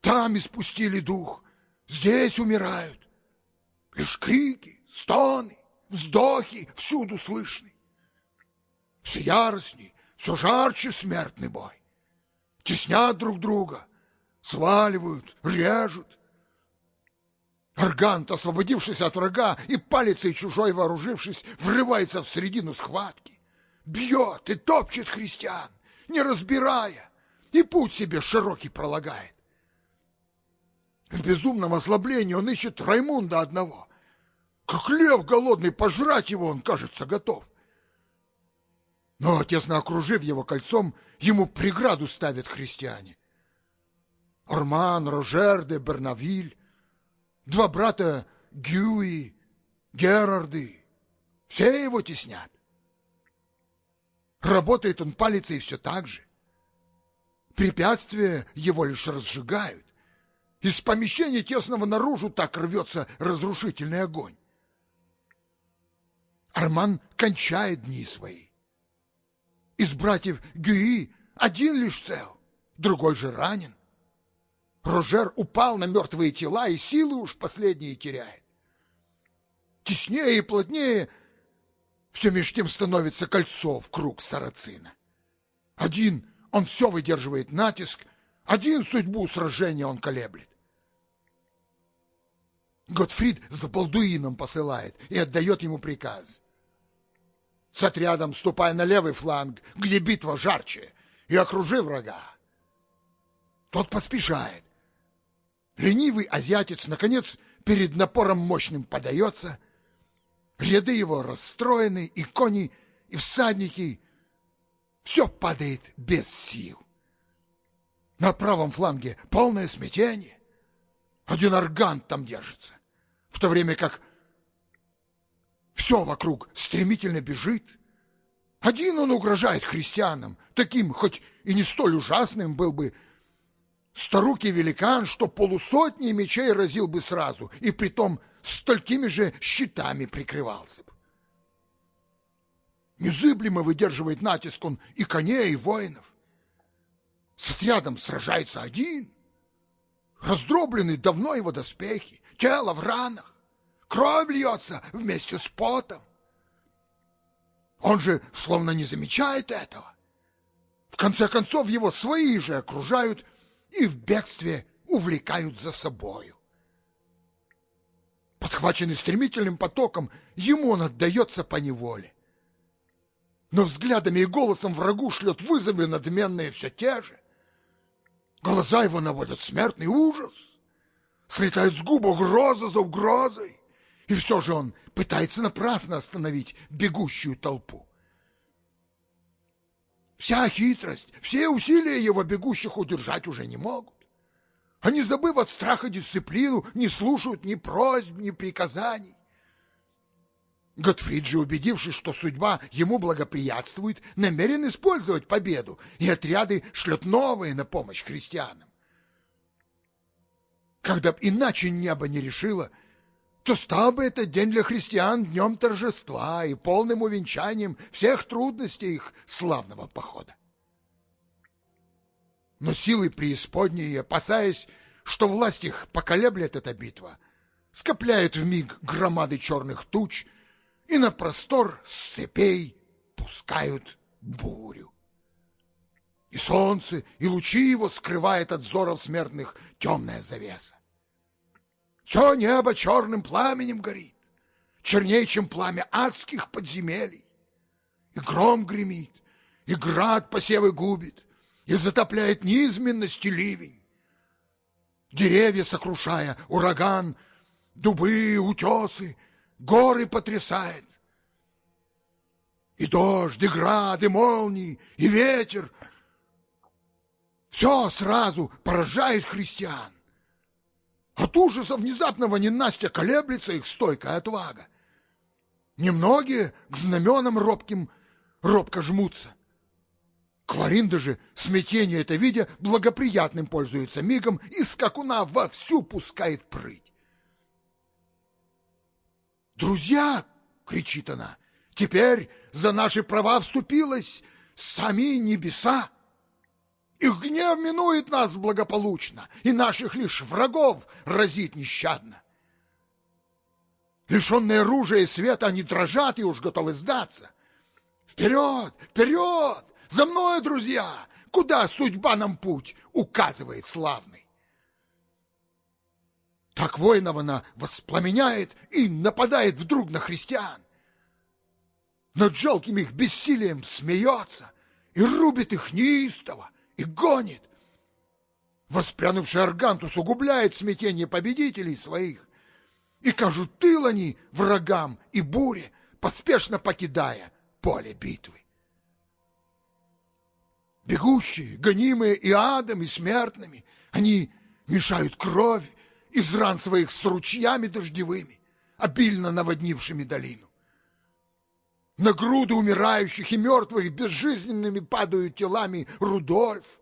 Там испустили дух, здесь умирают. Лишь крики, стоны, вздохи всюду слышны. Все яростней, все жарче смертный бой теснят друг друга, сваливают, режут. Аргант, освободившись от врага и палицей чужой вооружившись, врывается в середину схватки, бьет и топчет христиан, не разбирая, и путь себе широкий пролагает. В безумном ослаблении он ищет Раймунда одного. Как лев голодный, пожрать его он, кажется, готов. Но, тесно окружив его кольцом, ему преграду ставят христиане. Орман, Рожер де Бернавиль, два брата Гюи, Герарды, все его теснят. Работает он палицей все так же. Препятствия его лишь разжигают. Из помещения тесного наружу так рвется разрушительный огонь. Арман кончает дни свои. Из братьев Гюи один лишь цел, другой же ранен. Рожер упал на мертвые тела и силы уж последние теряет. Теснее и плотнее все меж тем становится кольцо в круг сарацина. Один он все выдерживает натиск, один судьбу сражения он колеблет. Готфрид за Балдуином посылает и отдает ему приказ с отрядом ступай на левый фланг, где битва жарче, и окружи врага. Тот поспешает. Ленивый азиатец, наконец, перед напором мощным подается. Ряды его расстроены, и кони, и всадники. Все падает без сил. На правом фланге полное смятение. Один аргант там держится, в то время как все вокруг стремительно бежит. Один он угрожает христианам, таким, хоть и не столь ужасным был бы, старукий великан, что полусотни мечей разил бы сразу, и притом столькими же щитами прикрывался бы. Незыблемо выдерживает натиск он и коней, и воинов. С отрядом сражается один, раздроблены давно его доспехи, тело в ранах. Кровь льется вместе с потом. Он же словно не замечает этого. В конце концов, его свои же окружают и в бегстве увлекают за собою. Подхваченный стремительным потоком, ему он отдается по неволе. Но взглядами и голосом врагу шлет вызовы надменные все те же. Глаза его наводят смертный ужас. Слетает с губ угроза за угрозой. И все же он пытается напрасно остановить бегущую толпу. Вся хитрость, все усилия его бегущих удержать уже не могут. Они, забыв от страха дисциплину, не слушают ни просьб, ни приказаний. Готфрид же, убедившись, что судьба ему благоприятствует, намерен использовать победу, и отряды шлет новые на помощь христианам. Когда б иначе небо не решило, то стал бы этот день для христиан днем торжества и полным увенчанием всех трудностей их славного похода. Но силы преисподней, опасаясь, что власть их поколеблет эта битва, скопляют в миг громады черных туч и на простор цепей пускают бурю. И солнце, и лучи его скрывает от взоров смертных темная завеса. Все небо черным пламенем горит, чернее, чем пламя адских подземелий. И гром гремит, и град посевы губит, и затопляет низменности ливень. Деревья сокрушая, ураган, дубы, утесы, горы потрясает. И дождь, и град, и молнии, и ветер. Все сразу поражает христиан. От ужаса внезапного ненастья колеблется их стойкая отвага. Немногие к знаменам робким робко жмутся. Кларинда же, смятение это видя, благоприятным пользуется мигом и скакуна вовсю пускает прыть. «Друзья!» — кричит она. «Теперь за наши права вступилась сами небеса. Их гнев минует нас благополучно, и наших лишь врагов разит нещадно. Лишенные оружия и света, они дрожат и уж готовы сдаться. Вперед, вперед! За мной, друзья! Куда судьба нам путь указывает славный? Так воинов она воспламеняет и нападает вдруг на христиан. Над жалким их бессилием смеется и рубит их неистово, и гонит. Воспрянувший аргант усугубляет смятение победителей своих, и кажут тыл они врагам и буре, поспешно покидая поле битвы. Бегущие, гонимые и адом, и смертными, они мешают кровь из ран своих с ручьями дождевыми, обильно наводнившими долину. На груды умирающих и мертвых безжизненными падают телами Рудольф,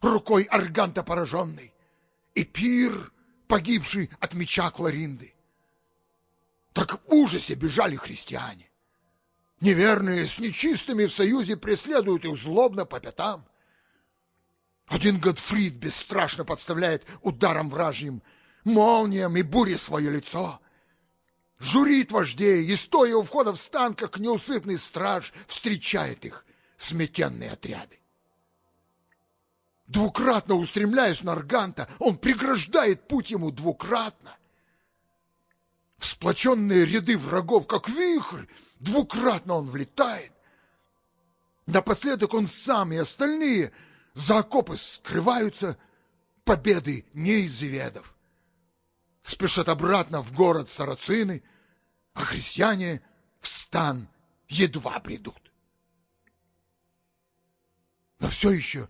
рукой Арганта пораженный, и Пир, погибший от меча Кларинды. Так в ужасе бежали христиане. Неверные с нечистыми в союзе преследуют их злобно по пятам. Один Годфрид бесстрашно подставляет ударом вражьим, молниям и буре свое лицо — журит вождей, и стоя у входа в стан, как неусыпный страж, встречает их сметенные отряды. Двукратно устремляясь на Арганта, он преграждает путь ему двукратно. В сплоченные ряды врагов, как вихрь, двукратно он влетает. Напоследок он сам и остальные за окопы скрываются, победы не изведав спешат обратно в город сарацины, а христиане в стан едва придут. Но все еще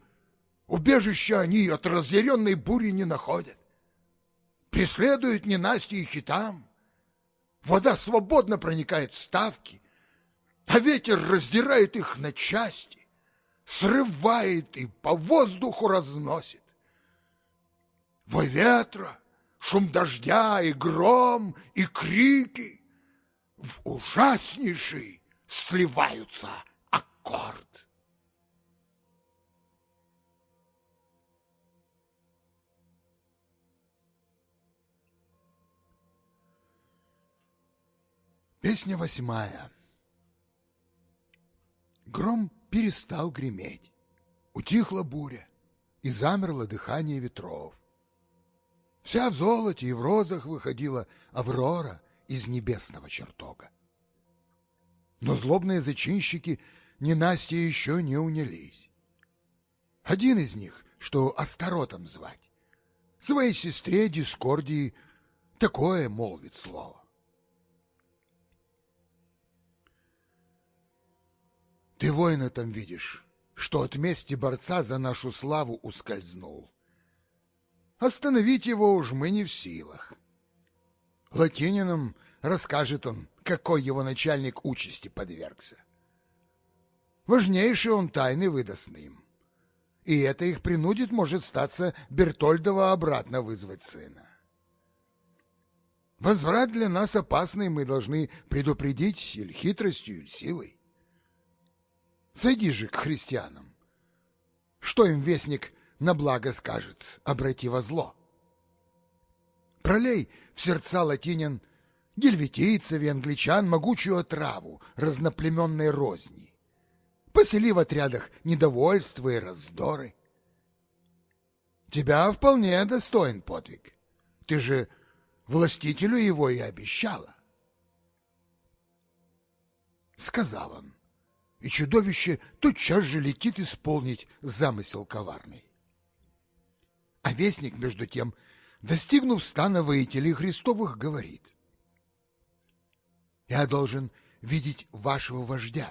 убежища они от разъяренной бури не находят. Преследуют ненастье их и там. Вода свободно проникает в ставки, а ветер раздирает их на части, срывает и по воздуху разносит. Вой ветра, шум дождя и гром, и крики в ужаснейший сливаются аккорд. Песня восьмая. Гром перестал греметь, утихла буря, и замерло дыхание ветров. Вся в золоте и в розах выходила Аврора из небесного чертога. Но злобные зачинщики ненастья еще не унялись. Один из них, что Астаротом звать, своей сестре Дискордии такое молвит слово. Ты воина там видишь, что от мести борца за нашу славу ускользнул. Остановить его уж мы не в силах. Латининам расскажет он, какой его начальник участи подвергся. Важнейший он тайны выдаст им. И это их принудит, может статься, Бертольдова обратно вызвать сына. Возврат для нас опасный, мы должны предупредить или хитростью, или силой. Сойди же к христианам. Что им вестник на благо скажет, обрати во зло? Пролей в сердца латинин гельветийцев и англичан могучую отраву разноплеменной розни. Посели в отрядах недовольства и раздоры. Тебя вполне достоин подвиг. Ты же властителю его и обещала. Сказал он, и чудовище тотчас же летит исполнить замысел коварный. А вестник, между тем, достигнув стана воителей Христовых, говорит, «Я должен видеть вашего вождя.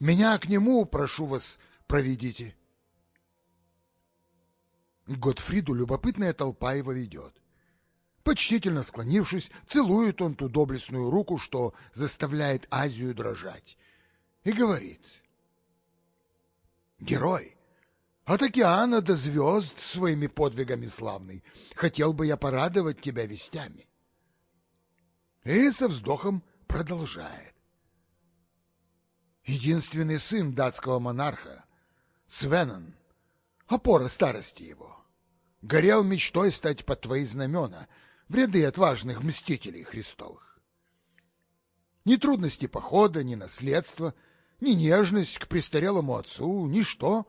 Меня к нему, прошу вас, проведите». Готфриду любопытная толпа его ведет. Почтительно склонившись, целует он ту доблестную руку, что заставляет Азию дрожать, и говорит, «Герой, от океана до звезд своими подвигами славный, хотел бы я порадовать тебя вестями». И со вздохом продолжает. Единственный сын датского монарха, Свенен, опора старости его, горел мечтой стать под твои знамена в ряды отважных мстителей Христовых. Ни трудности похода, ни наследства, ни нежность к престарелому отцу, ничто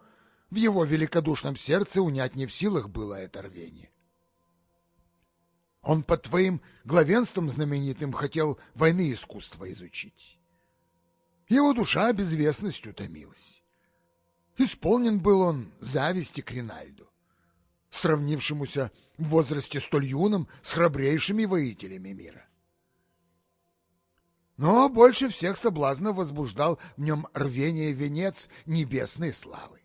в его великодушном сердце унять не в силах было это рвение. Он под твоим главенством знаменитым хотел войны искусства изучить. Его душа безвестностью томилась. Исполнен был он зависти к Ринальду сравнившемуся в возрасте столь юным с храбрейшими воителями мира. Но больше всех соблазнов возбуждал в нем рвение венец небесной славы.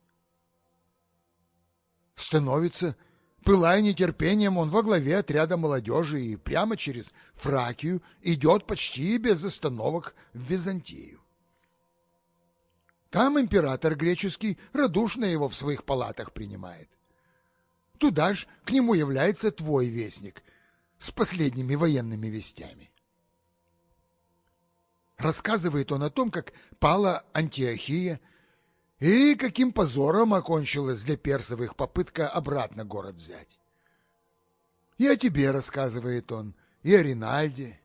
Становится, пылая нетерпением, он во главе отряда молодежи и прямо через Фракию идет почти без остановок в Византию. Там император греческий радушно его в своих палатах принимает. Туда ж к нему является твой вестник с последними военными вестями. Рассказывает он о том, как пала Антиохия и каким позором окончилась для персовых попытка обратно город взять. И о тебе рассказывает он, и о Ринальде,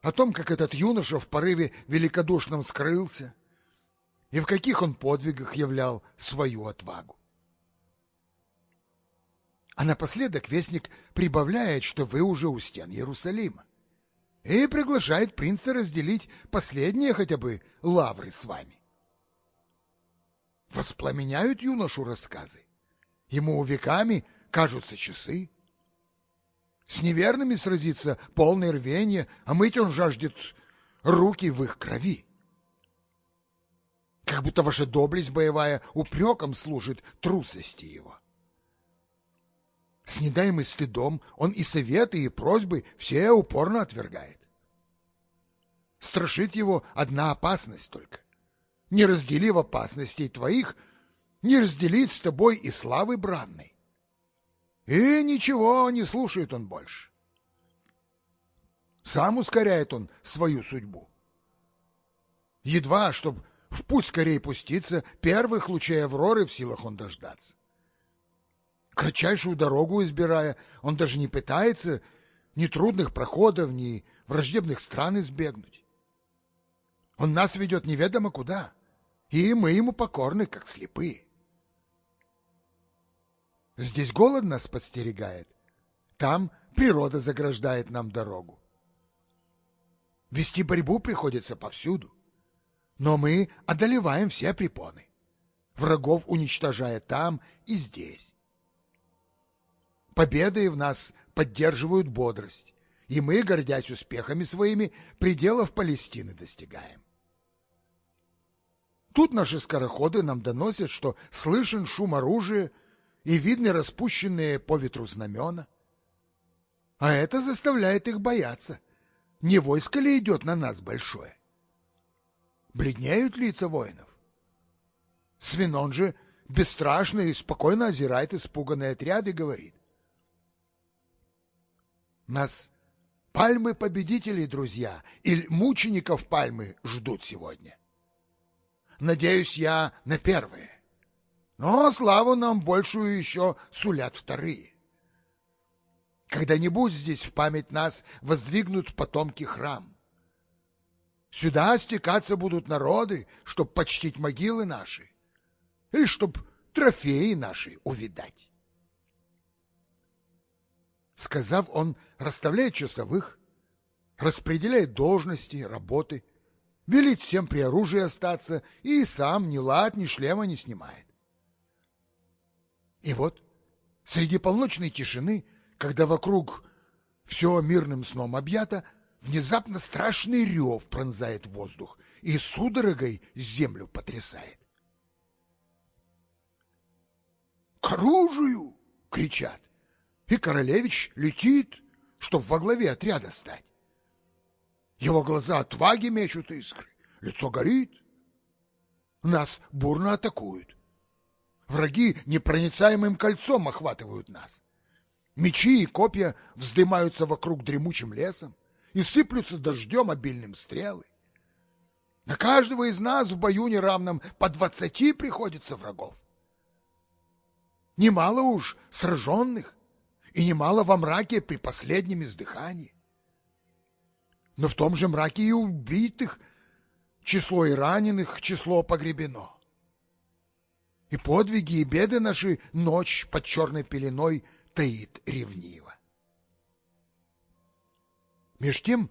о том, как этот юноша в порыве великодушном скрылся, и в каких он подвигах являл свою отвагу. А напоследок вестник прибавляет, что вы уже у стен Иерусалима, и приглашает принца разделить последние хотя бы лавры с вами. Воспламеняют юношу рассказы. Ему веками кажутся часы. С неверными сразится полное рвение, а мыть он жаждет руки в их крови. Как будто ваша доблесть боевая упреком служит трусости его. С недаемый стыдом он и советы, и просьбы все упорно отвергает. Страшит его одна опасность только. Не разделив опасностей твоих, не разделит с тобой и славы бранной. И ничего не слушает он больше. Сам ускоряет он свою судьбу. Едва, чтоб в путь скорее пуститься, первых лучей Авроры в силах он дождаться кратчайшую дорогу избирая. Он даже не пытается ни трудных проходов, ни враждебных стран избегнуть. Он нас ведет неведомо куда, и мы ему покорны, как слепые. Здесь голод нас подстерегает, там природа заграждает нам дорогу. Вести борьбу приходится повсюду, но мы одолеваем все препоны, врагов уничтожая там и здесь. Победы в нас поддерживают бодрость, и мы, гордясь успехами своими, пределов Палестины достигаем. Тут наши скороходы нам доносят, что слышен шум оружия и видны распущенные по ветру знамена. А это заставляет их бояться, Не войско ли идет на нас большое? Бледнеют лица воинов. Свинон же бесстрашно и спокойно озирает испуганный отряд и говорит. Нас пальмы победителей, друзья, или мучеников пальмы ждут сегодня. Надеюсь я на первые. Но славу нам большую еще сулят вторые. Когда-нибудь здесь в память нас воздвигнут потомки храм. Сюда стекаться будут народы, чтоб почтить могилы наши, или чтоб трофеи наши увидать. Сказав, он расставляет часовых, распределяет должности, работы, велит всем при оружии остаться и сам ни лад, ни шлема не снимает. И вот среди полночной тишины, когда вокруг все мирным сном объято, внезапно страшный рев пронзает воздух и судорогой землю потрясает. «К оружию!» — кричат. И королевич летит, чтоб во главе отряда стать. Его глаза отваги мечут искры, лицо горит. Нас бурно атакуют. Враги непроницаемым кольцом охватывают нас. Мечи и копья вздымаются вокруг дремучим лесом и сыплются дождем обильным стрелы. На каждого из нас в бою неравном по двадцати приходится врагов. Немало уж сраженных, и немало во мраке при последнем издыхании. Но в том же мраке и убитых, число и раненых, число погребено. И подвиги, и беды наши ночь под черной пеленой таит ревниво. Меж тем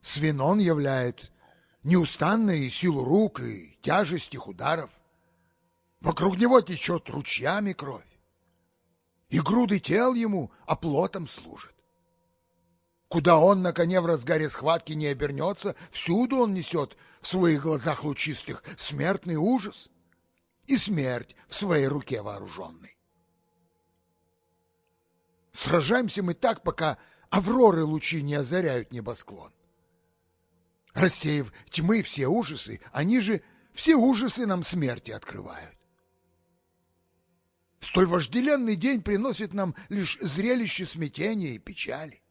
Свинон являет неустанную силу рук и тяжесть их ударов. Вокруг него течет ручьями кровь и груды тел ему оплотом служат. Куда он на коне в разгаре схватки не обернется, всюду он несет в своих глазах лучистых смертный ужас и смерть в своей руке вооруженной. Сражаемся мы так, пока авроры лучи не озаряют небосклон. Рассеяв тьмы все ужасы, они же все ужасы нам смерти открывают. Столь вожделенный день приносит нам лишь зрелище смятения и печали.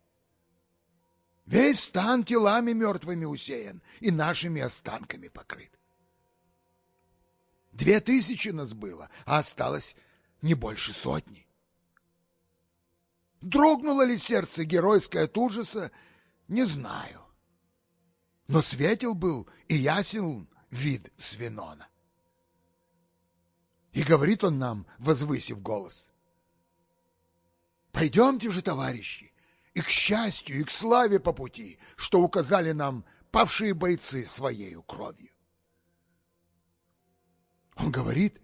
Весь стан телами мертвыми усеян и нашими останками покрыт. Две тысячи нас было, а осталось не больше сотни. Дрогнуло ли сердце геройское от ужаса, не знаю. Но светел был и ясен вид Свинона. И говорит он нам, возвысив голос. Пойдемте же, товарищи, и к счастью, и к славе по пути, что указали нам павшие бойцы своею кровью. Он говорит,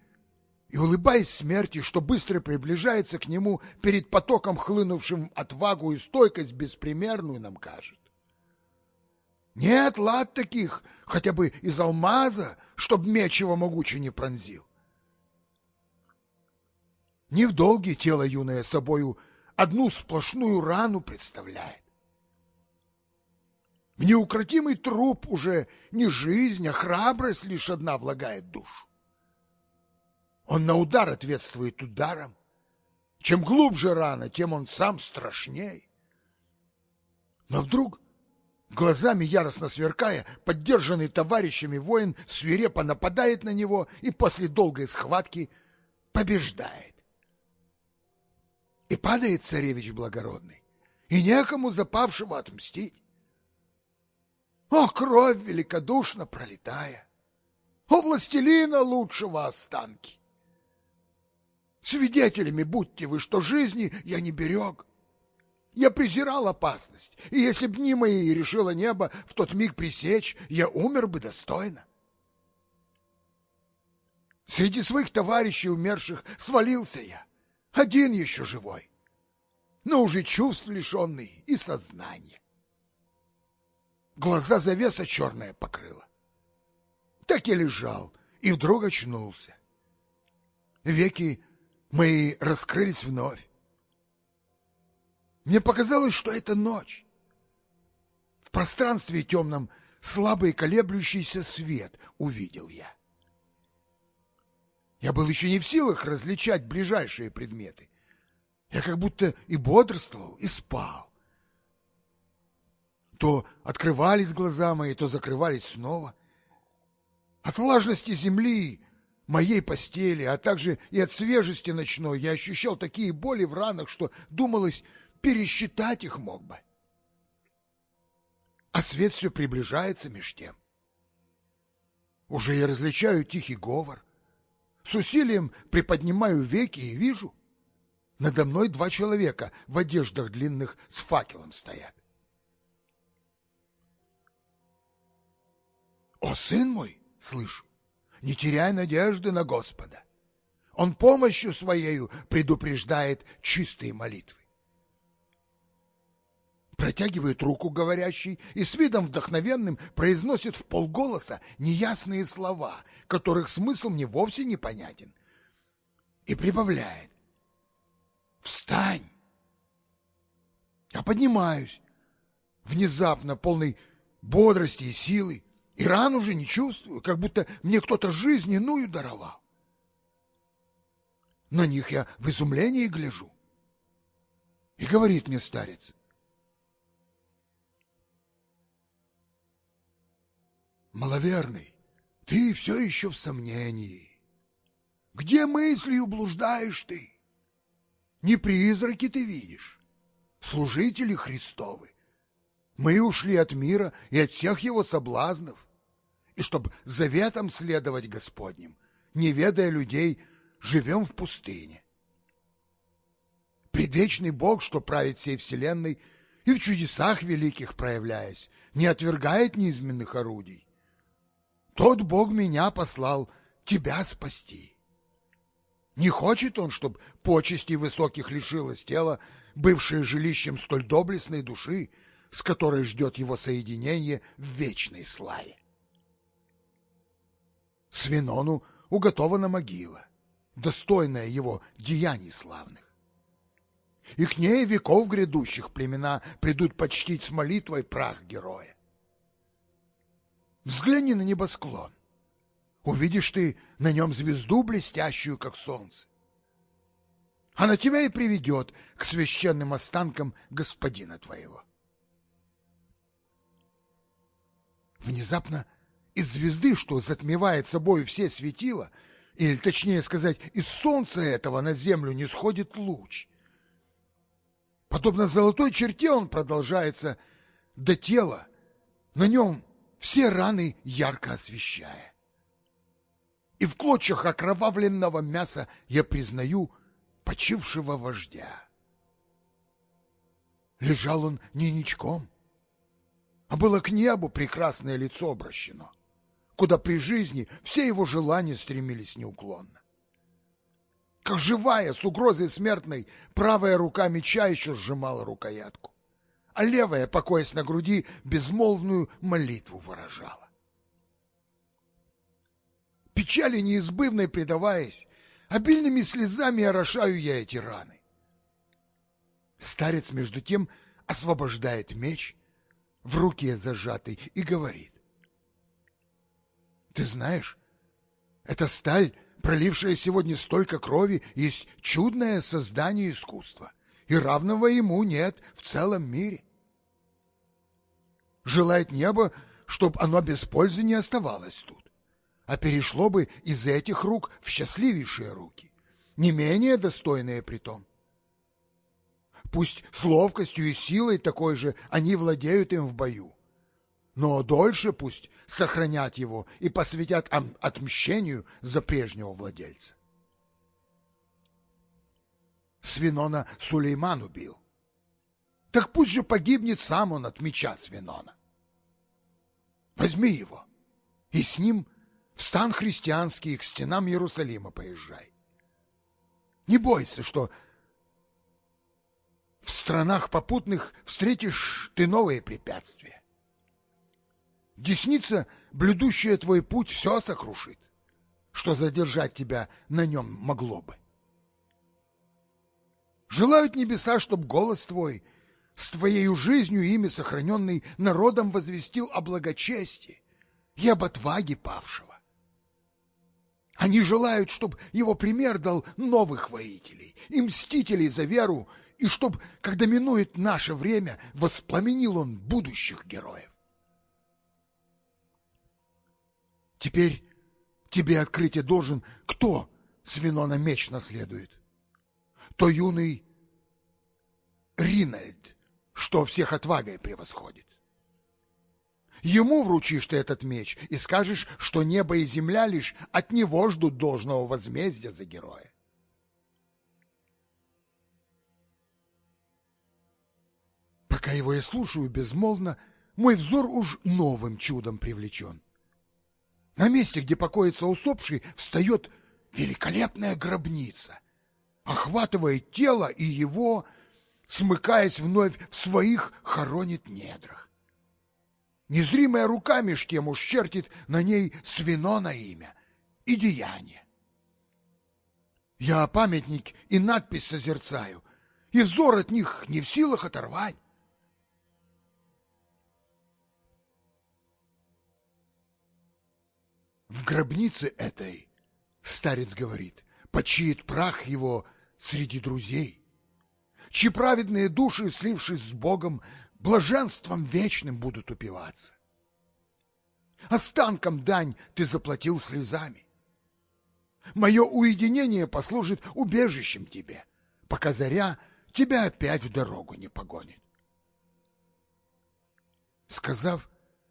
и, улыбаясь смерти, что быстро приближается к нему перед потоком, хлынувшим отвагу и стойкость беспримерную, нам кажет. Нет лад таких, хотя бы из алмаза, чтоб меч его могуче не пронзил. Не в долге тело юное собою одну сплошную рану представляет. В неукротимый труп уже не жизнь, а храбрость лишь одна влагает душу. Он на удар ответствует ударом. Чем глубже рана, тем он сам страшней. Но вдруг, глазами яростно сверкая, поддержанный товарищами воин свирепо нападает на него и после долгой схватки побеждает. И падает царевич благородный, и некому запавшего отмстить. О, кровь великодушно пролетая! О, властелина лучшего останки! Свидетелями будьте вы, что жизни я не берег. Я презирал опасность, и если б не мои решило небо в тот миг пресечь, я умер бы достойно. Среди своих товарищей умерших свалился я, один еще живой, но уже чувств лишенный и сознания. Глаза завеса черная покрыла. Так я лежал и вдруг очнулся. Веки мои раскрылись вновь. Мне показалось, что это ночь. пространстве темном слабый колеблющийся свет увидел я. Я был еще не в силах различать ближайшие предметы. Я как будто и бодрствовал, и спал. То открывались глаза мои, то закрывались снова. От влажности земли, моей постели, а также и от свежести ночной я ощущал такие боли в ранах, что думалось, пересчитать их мог бы. А свет все приближается меж тем. Уже я различаю тихий говор, с усилием приподнимаю веки и вижу, надо мной два человека в одеждах длинных с факелом стоят. О, сын мой, слышу, не теряй надежды на Господа. Он помощью своею предупреждает чистые молитвы. Протягивает руку говорящий и с видом вдохновенным произносит в полголоса неясные слова, которых смысл мне вовсе не понятен. И прибавляет. «Встань!» Я поднимаюсь, внезапно полный бодрости и силы, и ран уже не чувствую, как будто мне кто-то жизнь иную даровал. На них я в изумлении гляжу. И говорит мне старец, Маловерный, ты все еще в сомнении. Где мыслью блуждаешь ты? Не призраки ты видишь, служители Христовы. Мы ушли от мира и от всех его соблазнов, и чтоб заветом следовать Господним, не ведая людей, живем в пустыне. Предвечный Бог, что правит всей вселенной, и в чудесах великих проявляясь, не отвергает неизменных орудий. Тот Бог меня послал тебя спасти. Не хочет он, чтоб почести высоких лишилось тело, бывшее жилищем столь доблестной души, с которой ждет его соединение в вечной славе. Свинону уготована могила, достойная его деяний славных. И к ней веков грядущих племена придут почтить с молитвой прах героя. Взгляни на небосклон. Увидишь ты на нем звезду, блестящую, как солнце. Она тебя и приведет к священным останкам господина твоего. Внезапно из звезды, что затмевает собой все светила, или, точнее сказать, из солнца этого на землю не сходит луч. Подобно золотой черте он продолжается до тела, на нем все раны ярко освещая. И в клочьях окровавленного мяса я признаю почившего вождя. Лежал он не ничком, а было к небу прекрасное лицо обращено, куда при жизни все его желания стремились неуклонно. Как живая, с угрозой смертной, правая рука меча еще сжимала рукоятку а левая, покоясь на груди, безмолвную молитву выражала. Печали неизбывной предаваясь, обильными слезами орошаю я эти раны. Старец, между тем, освобождает меч в руке зажатый и говорит. Ты знаешь, эта сталь, пролившая сегодня столько крови, есть чудное создание искусства — и равного ему нет в целом мире. Желает небо, чтоб оно без пользы не оставалось тут, а перешло бы из этих рук в счастливейшие руки, не менее достойные притом. Пусть с ловкостью и силой такой же они владеют им в бою, но дольше пусть сохранят его и посвятят отмщению за прежнего владельца. Свинона Сулейман убил. Так пусть же погибнет сам он от меча Свинона. Возьми его, и с ним в стан христианский к стенам Иерусалима поезжай. Не бойся, что в странах попутных встретишь ты новые препятствия. Десница, блюдущая твой путь, все сокрушит, что задержать тебя на нем могло бы. Желают небеса, чтоб голос твой с твоею жизнью ими сохраненный народом возвестил о благочестии и об отваге павшего. Они желают, чтобы его пример дал новых воителей и мстителей за веру, и чтоб, когда минует наше время, воспламенил он будущих героев. Теперь тебе открытие должен, кто с Винона меч наследует. То юный Ринальд, что всех отвагой превосходит. Ему вручишь ты этот меч и скажешь, что небо и земля лишь от него ждут должного возмездия за героя. Пока его я слушаю безмолвно, мой взор уж новым чудом привлечен. На месте, где покоится усопший, встает великолепная гробница, охватывает тело и его, смыкаясь вновь в своих, хоронит недрах. Незримая рука меж тем уж чертит на ней свино на имя и деяние. Я памятник и надпись созерцаю, и взор от них не в силах оторвать. В гробнице этой, старец говорит, почиет прах его среди друзей, чьи праведные души, слившись с Богом, блаженством вечным будут упиваться. Останком дань ты заплатил слезами. Мое уединение послужит убежищем тебе, пока заря тебя опять в дорогу не погонит. Сказав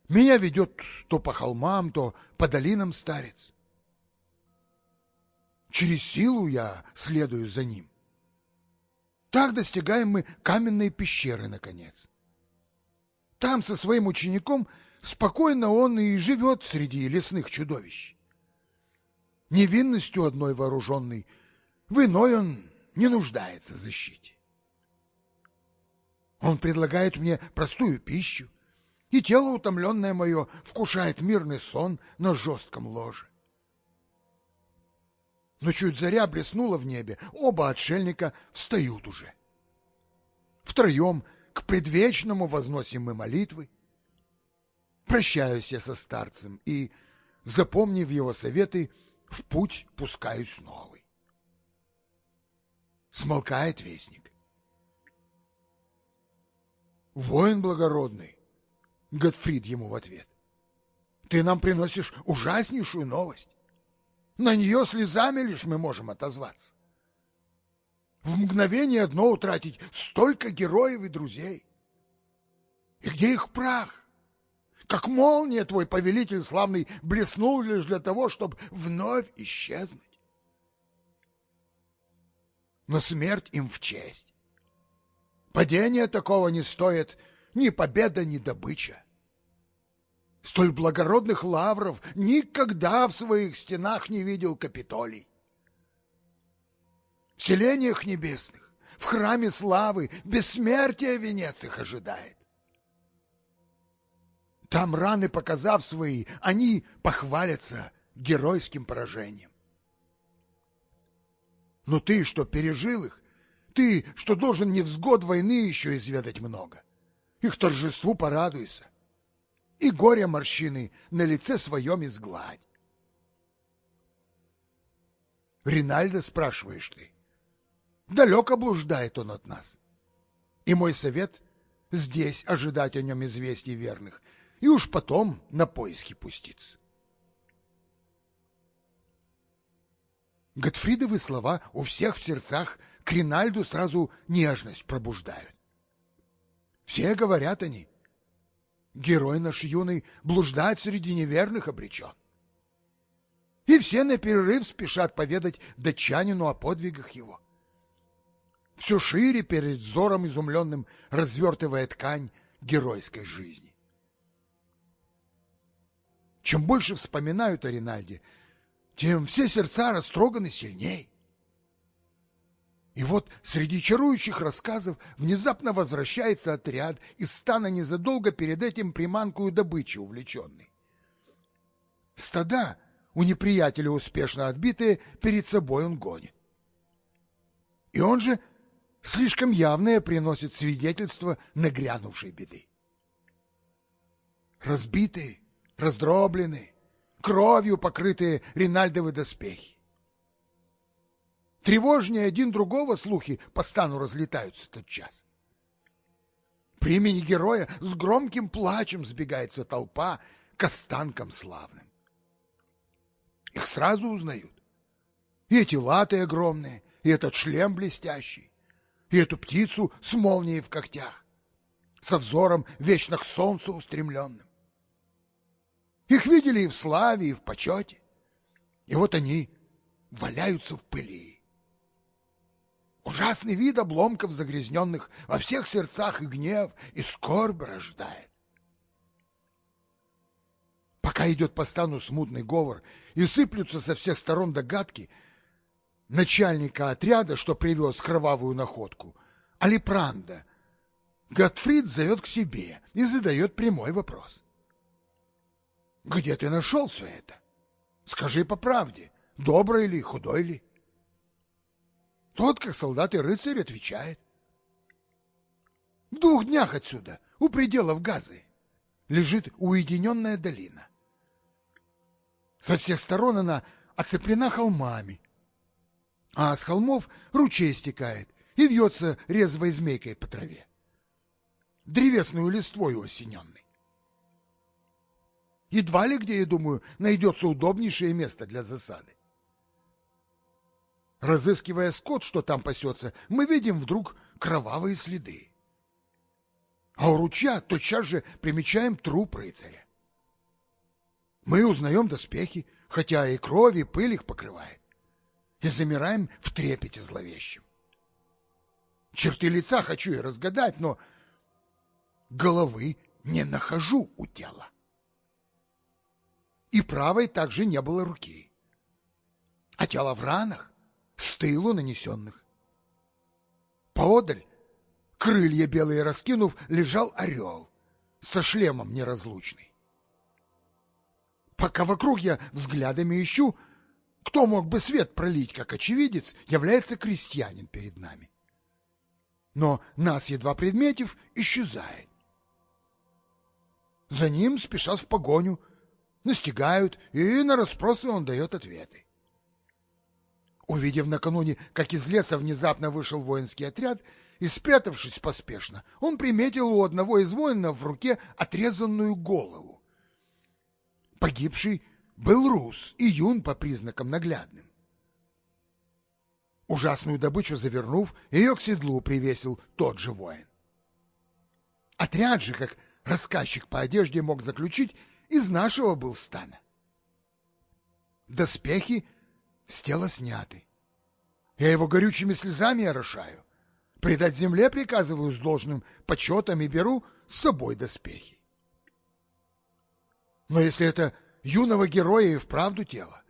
меня ведет то по холмам, то по долинам старец. Через силу я следую за ним. Так достигаем мы каменной пещеры, наконец. Там со своим учеником спокойно он и живет среди лесных чудовищ. Невинностью одной вооруженный, в иной он не нуждается в защите. Он предлагает мне простую пищу, и тело утомленное мое вкушает мирный сон на жестком ложе. Но чуть заря блеснула в небе, оба отшельника встают уже. Втроем к предвечному возносим мы молитвы. Прощаюсь я со старцем и, запомнив его советы, в путь пускаюсь новый. Смолкает вестник. Воин благородный, Готфрид ему в ответ. Ты нам приносишь ужаснейшую новость. На нее слезами лишь мы можем отозваться. В мгновение одно утратить столько героев и друзей. И где их прах? Как молния твой повелитель славный блеснул лишь для того, чтобы вновь исчезнуть. Но смерть им в честь. Падение такого не стоит ни победа, ни добыча. Столь благородных лавров никогда в своих стенах не видел Капитолий. В селениях небесных, в храме славы, бессмертие венец их ожидает. Там раны показав свои, они похвалятся геройским поражением. Но ты, что пережил их, ты, что должен невзгод войны еще изведать много, их торжеству порадуйся и горе морщины на лице своем изгладь. Ринальдо спрашиваешь ты. Далеко блуждает он от нас. И мой совет — здесь ожидать о нем известий верных, и уж потом на поиски пуститься. Готфридовы слова у всех в сердцах к Ринальду сразу нежность пробуждают. Все говорят они, Герой наш юный блуждать среди неверных обречен. И все на перерыв спешат поведать датчанину о подвигах его. Все шире перед взором изумленным развертывая ткань геройской жизни. Чем больше вспоминают о Ринальде, тем все сердца растроганы сильней. И вот среди чарующих рассказов внезапно возвращается отряд из стана незадолго перед этим приманкую добычи увлеченный. Стада у неприятеля успешно отбитые перед собой он гонит. И он же слишком явное приносит свидетельство нагрянувшей беды. Разбитые, раздробленные, кровью покрытые Ринальдовы доспехи. Тревожнее один другого слухи по стану разлетаются тот час. При имени героя с громким плачем сбегается толпа к останкам славным. Их сразу узнают. И эти латы огромные, и этот шлем блестящий, и эту птицу с молнией в когтях, со взором вечно к солнцу устремленным. Их видели и в славе, и в почете. И вот они валяются в пыли. Ужасный вид обломков загрязненных во всех сердцах и гнев, и скорбь рождает. Пока идет по стану смутный говор, и сыплются со всех сторон догадки начальника отряда, что привез кровавую находку, Алипранда, Готфрид зовет к себе и задает прямой вопрос. «Где ты нашел все это? Скажи по правде, добрый ли, худой ли?» Тот, как солдат и рыцарь, отвечает. В двух днях отсюда, у пределов Газы, лежит уединенная долина. Со всех сторон она оцеплена холмами, а с холмов ручей стекает и вьется резвой змейкой по траве, древесную листвою осененной. Едва ли где, я думаю, найдется удобнейшее место для засады. Разыскивая скот, что там пасется, мы видим вдруг кровавые следы. А у ручья тотчас же примечаем труп рыцаря. Мы узнаем доспехи, хотя и кровь, и пыль их покрывает, и замираем в трепете зловещем. Черты лица хочу и разгадать, но головы не нахожу у тела. И правой также не было руки. А тело в ранах, с тылу нанесенных. Поодаль, крылья белые раскинув, лежал орел со шлемом неразлучный. Пока вокруг я взглядами ищу, кто мог бы свет пролить, как очевидец, является крестьянин перед нами. Но нас, едва предметив, исчезает. За ним спешат в погоню, настигают, и на расспросы он дает ответы. Увидев накануне, как из леса внезапно вышел воинский отряд, и, спрятавшись поспешно, он приметил у одного из воинов в руке отрезанную голову. Погибший был рус и юн по признакам наглядным. Ужасную добычу завернув, ее к седлу привесил тот же воин. Отряд же, как рассказчик по одежде мог заключить, из нашего был стана. Доспехи с тела сняты. Я его горючими слезами орошаю. Предать земле приказываю с должным почетом и беру с собой доспехи. Но если это юного героя и вправду тело,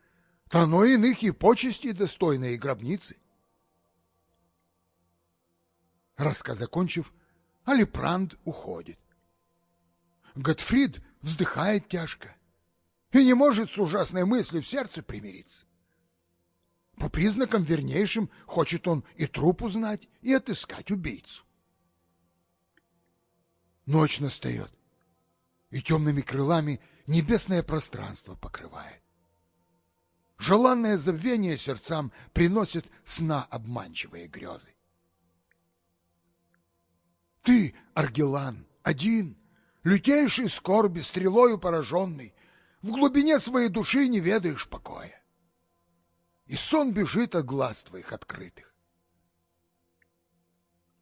то оно иных и почести достойной и гробницы. Рассказ закончив, Алипранд уходит. Готфрид вздыхает тяжко и не может с ужасной мыслью в сердце примириться. По признакам вернейшим хочет он и труп узнать, и отыскать убийцу. Ночь настает, и темными крылами небесное пространство покрывает. Желанное забвение сердцам приносит сна обманчивые грезы. Ты, Аргелан, один, лютейший скорби, стрелою пораженный, в глубине своей души не ведаешь покоя и сон бежит от глаз твоих открытых.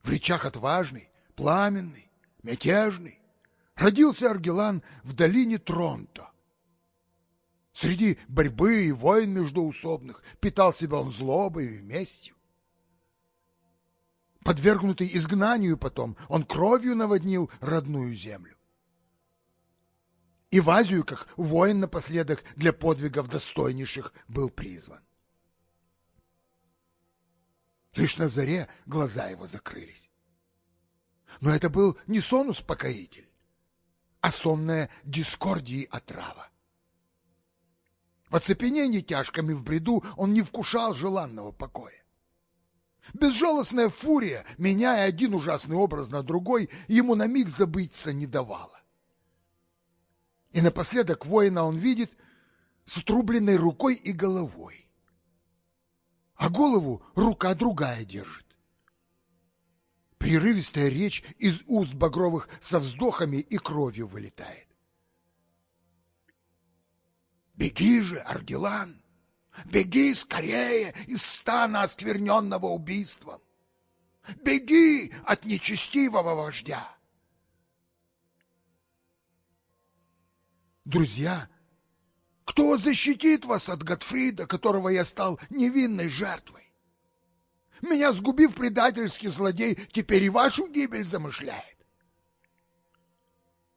В речах отважный, пламенный, мятежный родился Аргелан в долине Тронто. Среди борьбы и войн междоусобных питал себя он злобой и местью. Подвергнутый изгнанию потом, он кровью наводнил родную землю. И в Азию, как воин напоследок для подвигов достойнейших, был призван. Лишь на заре глаза его закрылись. Но это был не сон-успокоитель, а сонная дискордии отрава. В оцепенении тяжками в бреду он не вкушал желанного покоя. Безжалостная фурия, меняя один ужасный образ на другой, ему на миг забыться не давала. И напоследок воина он видит с отрубленной рукой и головой. А голову рука другая держит. Прерывистая речь из уст багровых со вздохами и кровью вылетает. «Беги же, Аргелан! Беги скорее из стана оскверненного убийством! Беги от нечестивого вождя!» Друзья, кто защитит вас от Готфрида, которого я стал невинной жертвой? Меня сгубив предательский злодей, теперь и вашу гибель замышляет.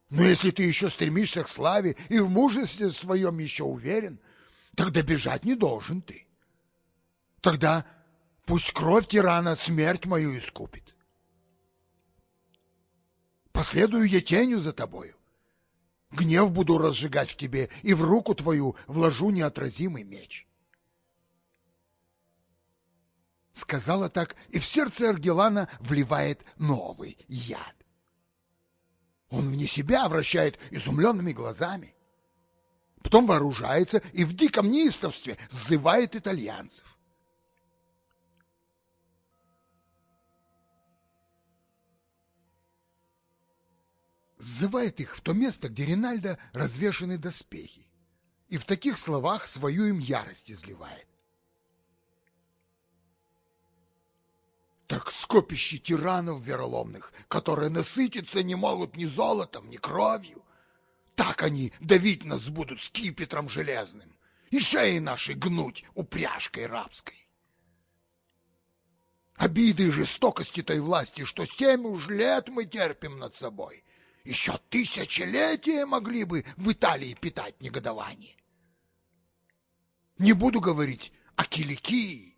Но если ты еще стремишься к славе и в мужестве своем еще уверен, тогда бежать не должен ты. Тогда пусть кровь тирана смерть мою искупит. Последую я тенью за тобою. Гнев буду разжигать в тебе, и в руку твою вложу неотразимый меч. Сказала так, и в сердце Аргелана вливает новый яд. Он вне себя вращает изумленными глазами. Потом вооружается и в диком неистовстве сзывает итальянцев. Сзывает их в то место, где Ринальдо развешаны доспехи, и в таких словах свою им ярость изливает. так скопище тиранов вероломных, которые насытиться не могут ни золотом, ни кровью. Так они давить нас будут скипетром железным и шеи наши гнуть упряжкой рабской. Обиды и жестокости той власти, что семь уж лет мы терпим над собой, еще тысячелетия могли бы в Италии питать негодование. Не буду говорить о Киликии,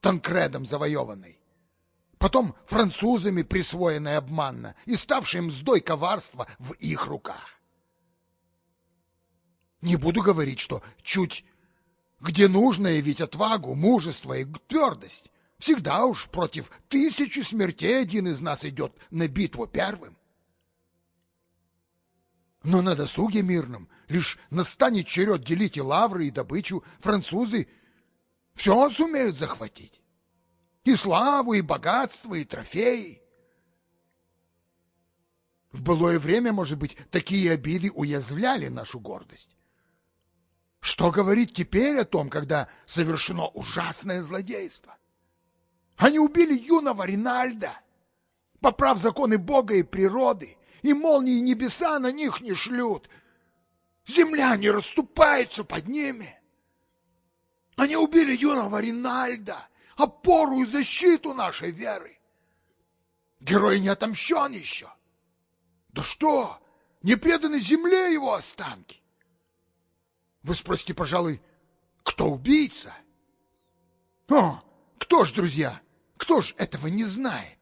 Танкредом завоеванной, потом французами присвоенной обманно и ставшей мздой коварства в их руках. Не буду говорить, что чуть где нужно явить отвагу, мужество и твердость, всегда уж против тысячи смертей один из нас идет на битву первым. Но на досуге мирном лишь настанет черед делить и лавры, и добычу, французы все сумеют захватить и славу, и богатство, и трофеи. В былое время, может быть, такие обиды уязвляли нашу гордость. Что говорить теперь о том, когда совершено ужасное злодейство? Они убили юного Ринальда, поправ законы Бога и природы, и молнии небеса на них не шлют. Земля не расступается под ними. Они убили юного Ринальда, опору и защиту нашей веры. Герой не отомщен еще. Да что, не преданы земле его останки? Вы спросите, пожалуй, кто убийца? О, кто ж, друзья, кто ж этого не знает?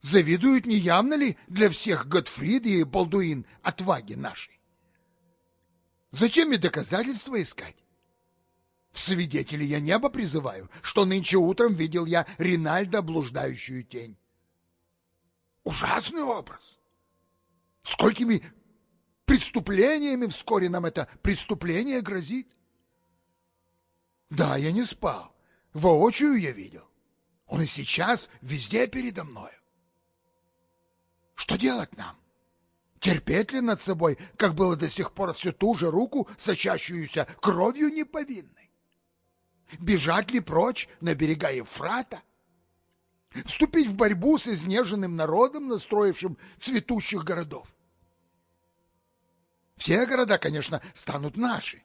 Завидуют не явно ли для всех Готфрид и Балдуин отваги нашей? Зачем и доказательства искать? Свидетели я небо призываю, что нынче утром видел я Ринальда, блуждающую тень. Ужасный образ. Сколькими преступлениями вскоре нам это преступление грозит? Да, я не спал. Воочию я видел. Он и сейчас везде передо мною. Что делать нам? Терпеть ли над собой, как было до сих пор, всю ту же руку, сочащуюся кровью неповинной? Бежать ли прочь на берега Евфрата? Вступить в борьбу с изнеженным народом, настроившим цветущих городов? Все города, конечно, станут наши.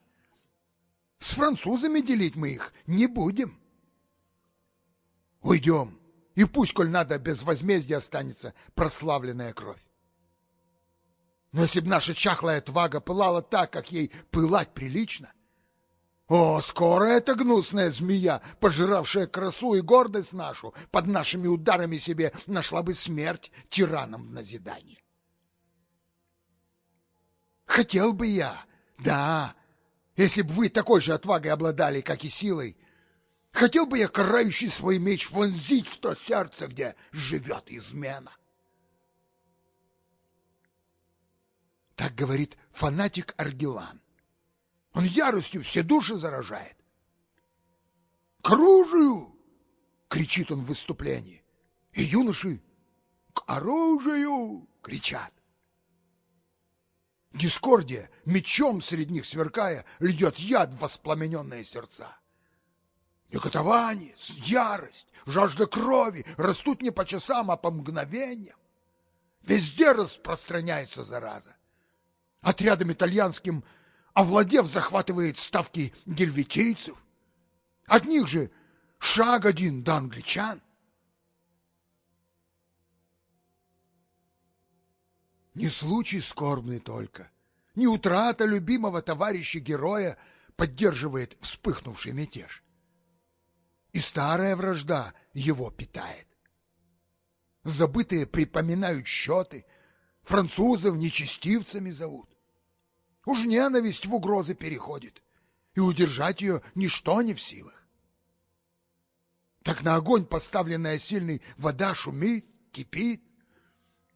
С французами делить мы их не будем. Уйдем, и пусть, коль надо, без возмездия останется прославленная кровь. Но если б наша чахлая твага пылала так, как ей пылать прилично — о, скоро эта гнусная змея, пожиравшая красу и гордость нашу, под нашими ударами себе нашла бы смерть тиранам в назидание. Хотел бы я, да, если бы вы такой же отвагой обладали, как и силой, Хотел бы я карающий свой меч вонзить в то сердце, где живет измена. Так говорит фанатик Аргелан. Он яростью все души заражает. «К оружию!» — кричит он в выступлении. И юноши «К оружию!» — кричат. Дискордия, мечом среди них сверкая, льет яд в воспламененные сердца. Неготование, ярость, жажда крови растут не по часам, а по мгновениям. Везде распространяется зараза. Отрядом итальянским овладев захватывает ставки гельветийцев. От них же шаг один до англичан. Не случай скорбный только, не утрата любимого товарища-героя поддерживает вспыхнувший мятеж. И старая вражда его питает. Забытые припоминают счеты, французов нечестивцами зовут. Уж ненависть в угрозы переходит, и удержать ее ничто не в силах. Так на огонь поставленная сильной вода шумит, кипит,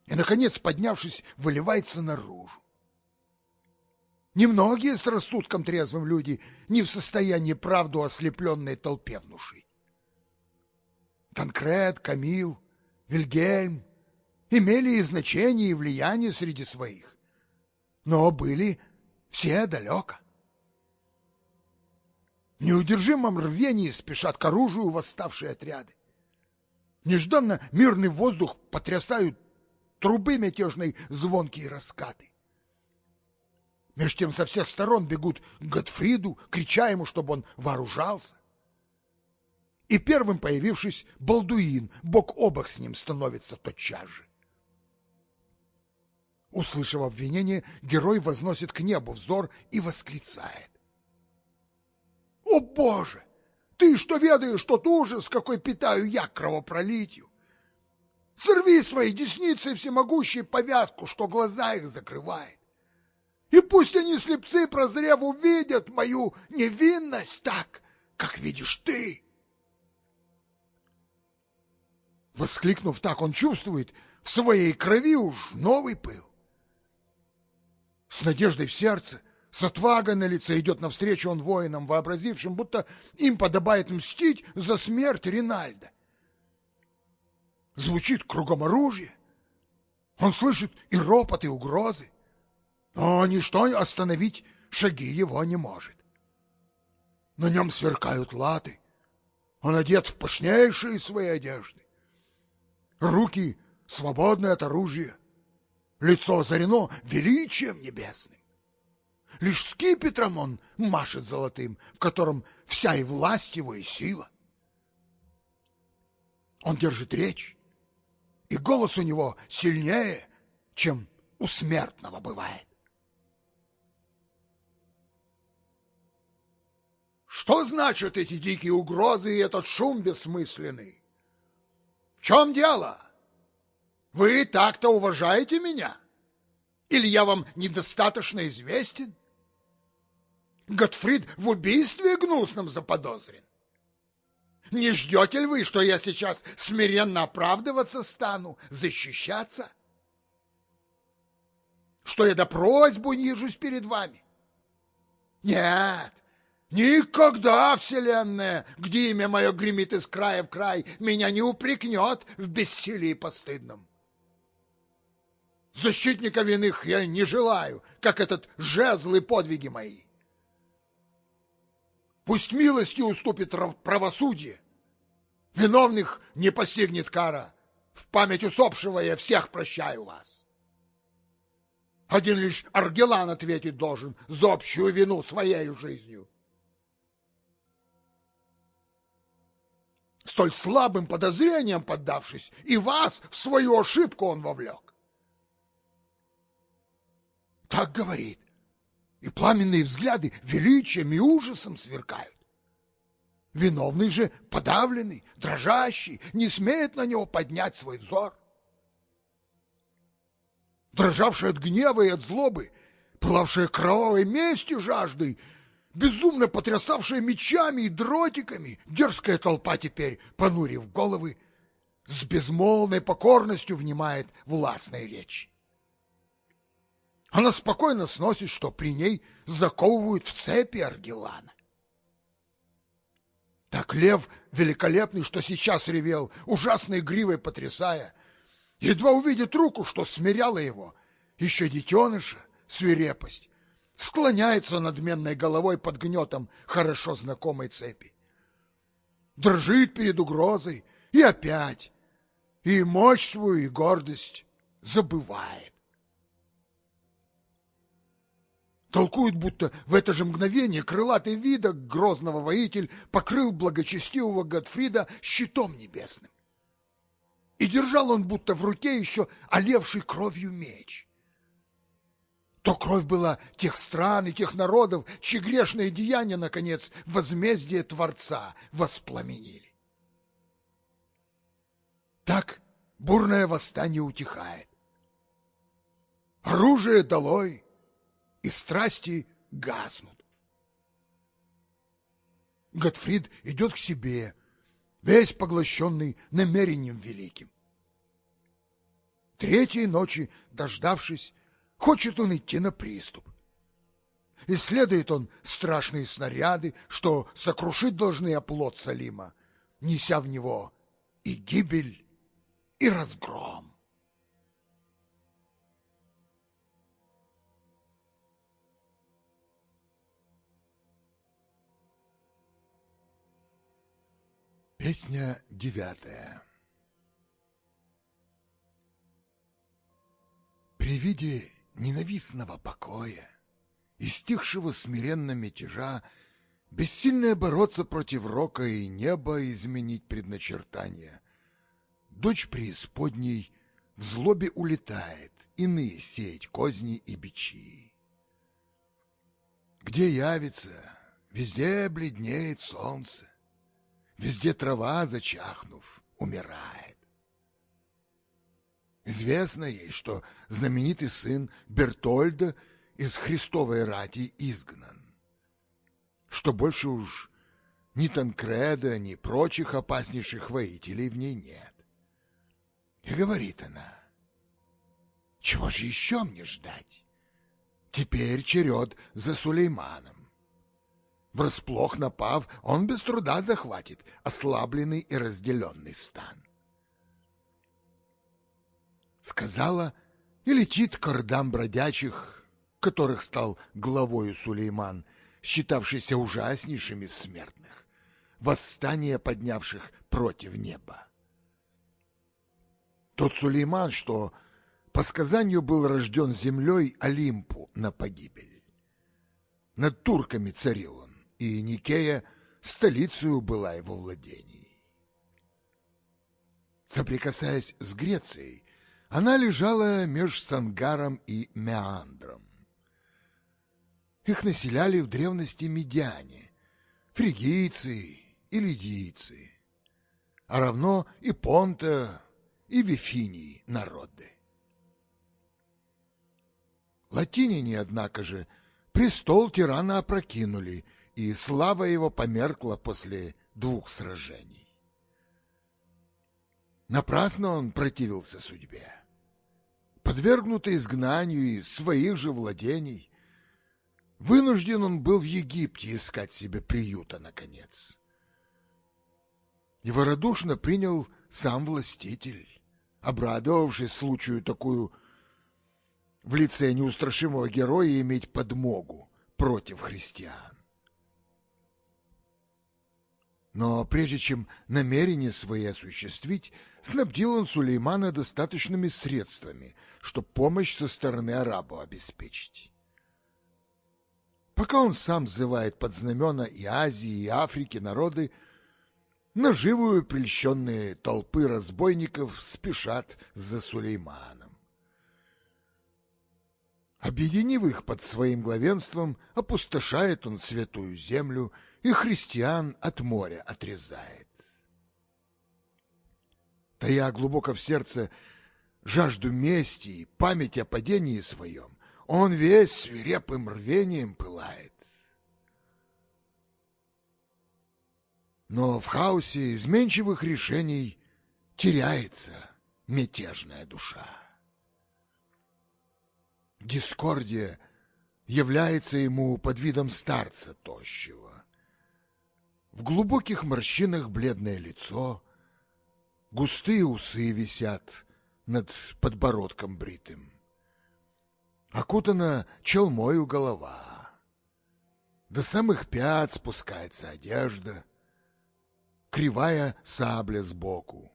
и, наконец, поднявшись, выливается наружу. Немногие с рассудком трезвым люди не в состоянии правду ослепленной толпе внушить. Танкред, Камил, Вильгельм имели и значение, и влияние среди своих, но были все далеко. В неудержимом рвении спешат к оружию восставшие отряды. Нежданно мирный воздух потрясают трубы мятежной звонкие раскаты. Меж тем со всех сторон бегут к Готфриду, крича ему, чтобы он вооружался. И первым появившись, Балдуин бок о бок с ним становится тотчас же. Услышав обвинение, герой возносит к небу взор и восклицает. «О, Боже! Ты что ведаешь тот ужас, какой питаю я кровопролитию? Сорви свои десницы всемогущей повязку, что глаза их закрывает. И пусть они, слепцы, прозрев, увидят мою невинность так, как видишь ты!» Воскликнув так, он чувствует в своей крови уж новый пыл. С надеждой в сердце, с отвагой на лице идет навстречу он воинам, вообразившим, будто им подобает мстить за смерть Ринальда. Звучит кругом оружие. Он слышит и ропот, и угрозы. Но ничто остановить шаги его не может. На нем сверкают латы. Он одет в пышнейшие свои одежды. Руки свободны от оружия. Лицо озарено величием небесным. Лишь скипетром он машет золотым, в котором вся и власть его, и сила. Он держит речь, и голос у него сильнее, чем у смертного бывает. Что значат эти дикие угрозы и этот шум бессмысленный? В чем дело? Вы так-то уважаете меня? Или я вам недостаточно известен? Готфрид в убийстве гнусном заподозрен. Не ждете ли вы, что я сейчас смиренно оправдываться стану, защищаться? Что я до просьбу нижусь перед вами? Нет, никогда Вселенная, где имя мое гремит из края в край, меня не упрекнет в бессилии постыдном. Защитников иных я не желаю, как этот жезл и подвиги мои. Пусть милости уступит правосудие. Виновных не постигнет кара. В память усопшего я всех прощаю вас. Один лишь Аргелан ответить должен за общую вину своей жизнью. Столь слабым подозрением поддавшись, и вас в свою ошибку он вовлек. Так говорит. И пламенные взгляды величием и ужасом сверкают. Виновный же, подавленный, дрожащий, не смеет на него поднять свой взор. Дрожавший от гнева и от злобы, пылавшая кровавой местью жаждой, безумно потрясавшая мечами и дротиками, дерзкая толпа теперь, понурив головы, с безмолвной покорностью внимает властной речи. Она спокойно сносит, что при ней заковывают в цепи Аргелана. Так лев великолепный, что сейчас ревел, ужасной гривой потрясая, едва увидит руку, что смиряла его, еще детеныша, свирепость, склоняется надменной головой под гнетом хорошо знакомой цепи. Дрожит перед угрозой и опять, и мощь свою, и гордость забывает. Толкуют, будто в это же мгновение крылатый видок грозного воитель покрыл благочестивого Готфрида щитом небесным. И держал он будто в руке еще олевший кровью меч. То кровь была тех стран и тех народов, чьи грешные деяния, наконец, возмездие Творца воспламенили. Так бурное восстание утихает. Оружие долой — и страсти гаснут. Готфрид идет к себе, весь поглощенный намерением великим. Третьей ночи, дождавшись, хочет он идти на приступ. Исследует он страшные снаряды, что сокрушить должны оплот Салима, неся в него и гибель, и разгром. Песня девятая При виде ненавистного покоя и стихшего смиренно мятежа Бессильная бороться против рока и неба изменить предначертания, Дочь преисподней в злобе улетает, иные сеять козни и бичи. Где явится, везде бледнеет солнце, Везде трава, зачахнув, умирает. Известно ей, что знаменитый сын Бертольда из Христовой рати изгнан, что больше уж ни Танкреда, ни прочих опаснейших воителей в ней нет. И говорит она, чего же еще мне ждать? Теперь черед за Сулейманом. Врасплох напав, он без труда захватит ослабленный и разделенный стан. Сказала и летит к ордам бродячих, которых стал главою Сулейман, считавшийся ужаснейшим из смертных, восстание поднявших против неба. Тот Сулейман, что по сказанию был рожден землей Олимпу на погибель. Над турками царил он и Никея столицей была его владений. Соприкасаясь с Грецией, она лежала меж Сангаром и Меандром. Их населяли в древности медиане, фригийцы и лидийцы, а равно и Понта, и Вифинии народы. Латиняне, однако же, престол тирана опрокинули – и слава его померкла после двух сражений. Напрасно он противился судьбе. Подвергнутый изгнанию из своих же владений, вынужден он был в Египте искать себе приюта, наконец. Его радушно принял сам властитель, обрадовавшись случаю такую в лице неустрашимого героя иметь подмогу против христиан. Но прежде чем намерение свои осуществить, снабдил он Сулеймана достаточными средствами, чтобы помощь со стороны арабов обеспечить. Пока он сам взывает под знамена и Азии, и Африки народы, на живую прельщенные толпы разбойников спешат за Сулейманом. Объединив их под своим главенством, опустошает он святую землю и христиан от моря отрезает. Тая глубоко в сердце жажду мести и память о падении своем, он весь свирепым рвением пылает. Но в хаосе изменчивых решений теряется мятежная душа. Дискордия является ему под видом старца тощего. В глубоких морщинах бледное лицо, густые усы висят над подбородком бритым. Окутана челмою голова. До самых пят спускается одежда, кривая сабля сбоку,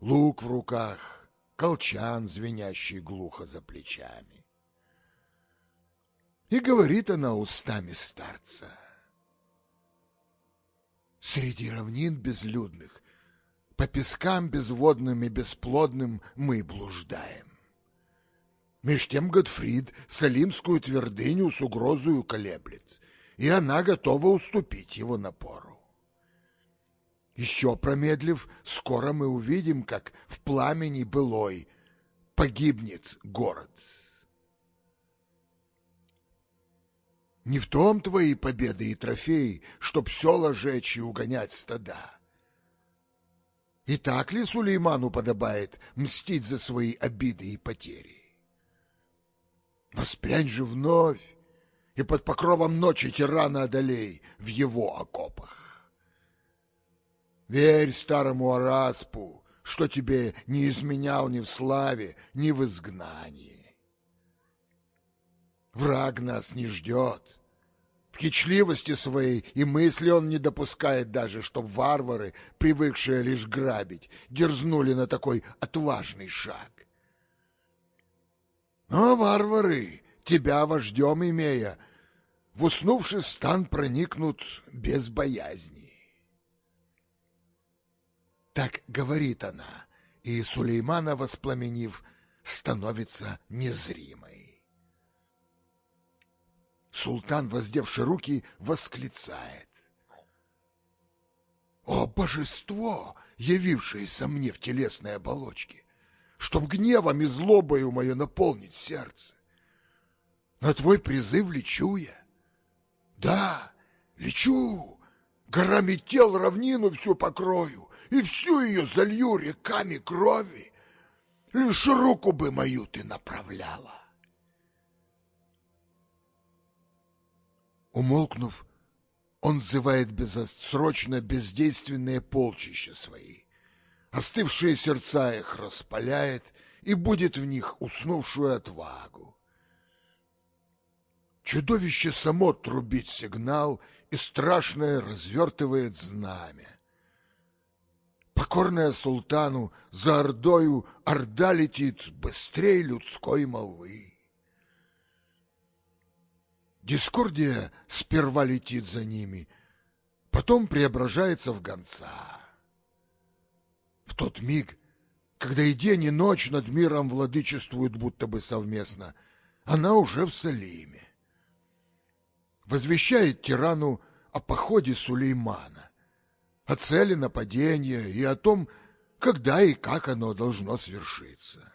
лук в руках, колчан, звенящий глухо за плечами. И говорит она устами старца. Среди равнин безлюдных, по пескам безводным и бесплодным мы блуждаем. Меж тем Готфрид Салимскую твердыню с угрозою колеблет, и она готова уступить его напору. Еще промедлив, скоро мы увидим, как в пламени былой погибнет город. Не в том твои победы и трофеи, чтоб села жечь и угонять стада. И так ли Сулейману подобает мстить за свои обиды и потери? Воспрянь же вновь, и под покровом ночи тирана одолей в его окопах. Верь старому Араспу, что тебе не изменял ни в славе, ни в изгнании. Враг нас не ждет. Кичливости своей и мысли он не допускает даже, чтоб варвары, привыкшие лишь грабить, дерзнули на такой отважный шаг. Но варвары, тебя вождем имея, в уснувший стан проникнут без боязни. Так говорит она, и Сулеймана, воспламенив, становится незримой. Султан, воздевший руки, восклицает. «О, божество, явившееся мне в телесной оболочке, чтоб гневом и злобою мое наполнить сердце! На твой призыв лечу я. Да, лечу, горами тел равнину всю покрою, и всю ее залью реками крови. Лишь руку бы мою ты направляла. Умолкнув, он взывает безотсрочно бездейственные полчища свои. Остывшие сердца их распаляет и будет в них уснувшую отвагу. Чудовище само трубит сигнал и страшное развертывает знамя. Покорная султану, за ордою орда летит быстрее людской молвы. Дискордия сперва летит за ними, потом преображается в гонца. В тот миг, когда и день, и ночь над миром владычествуют будто бы совместно, она уже в Салиме. Возвещает тирану о походе Сулеймана о цели нападения и о том, когда и как оно должно свершиться.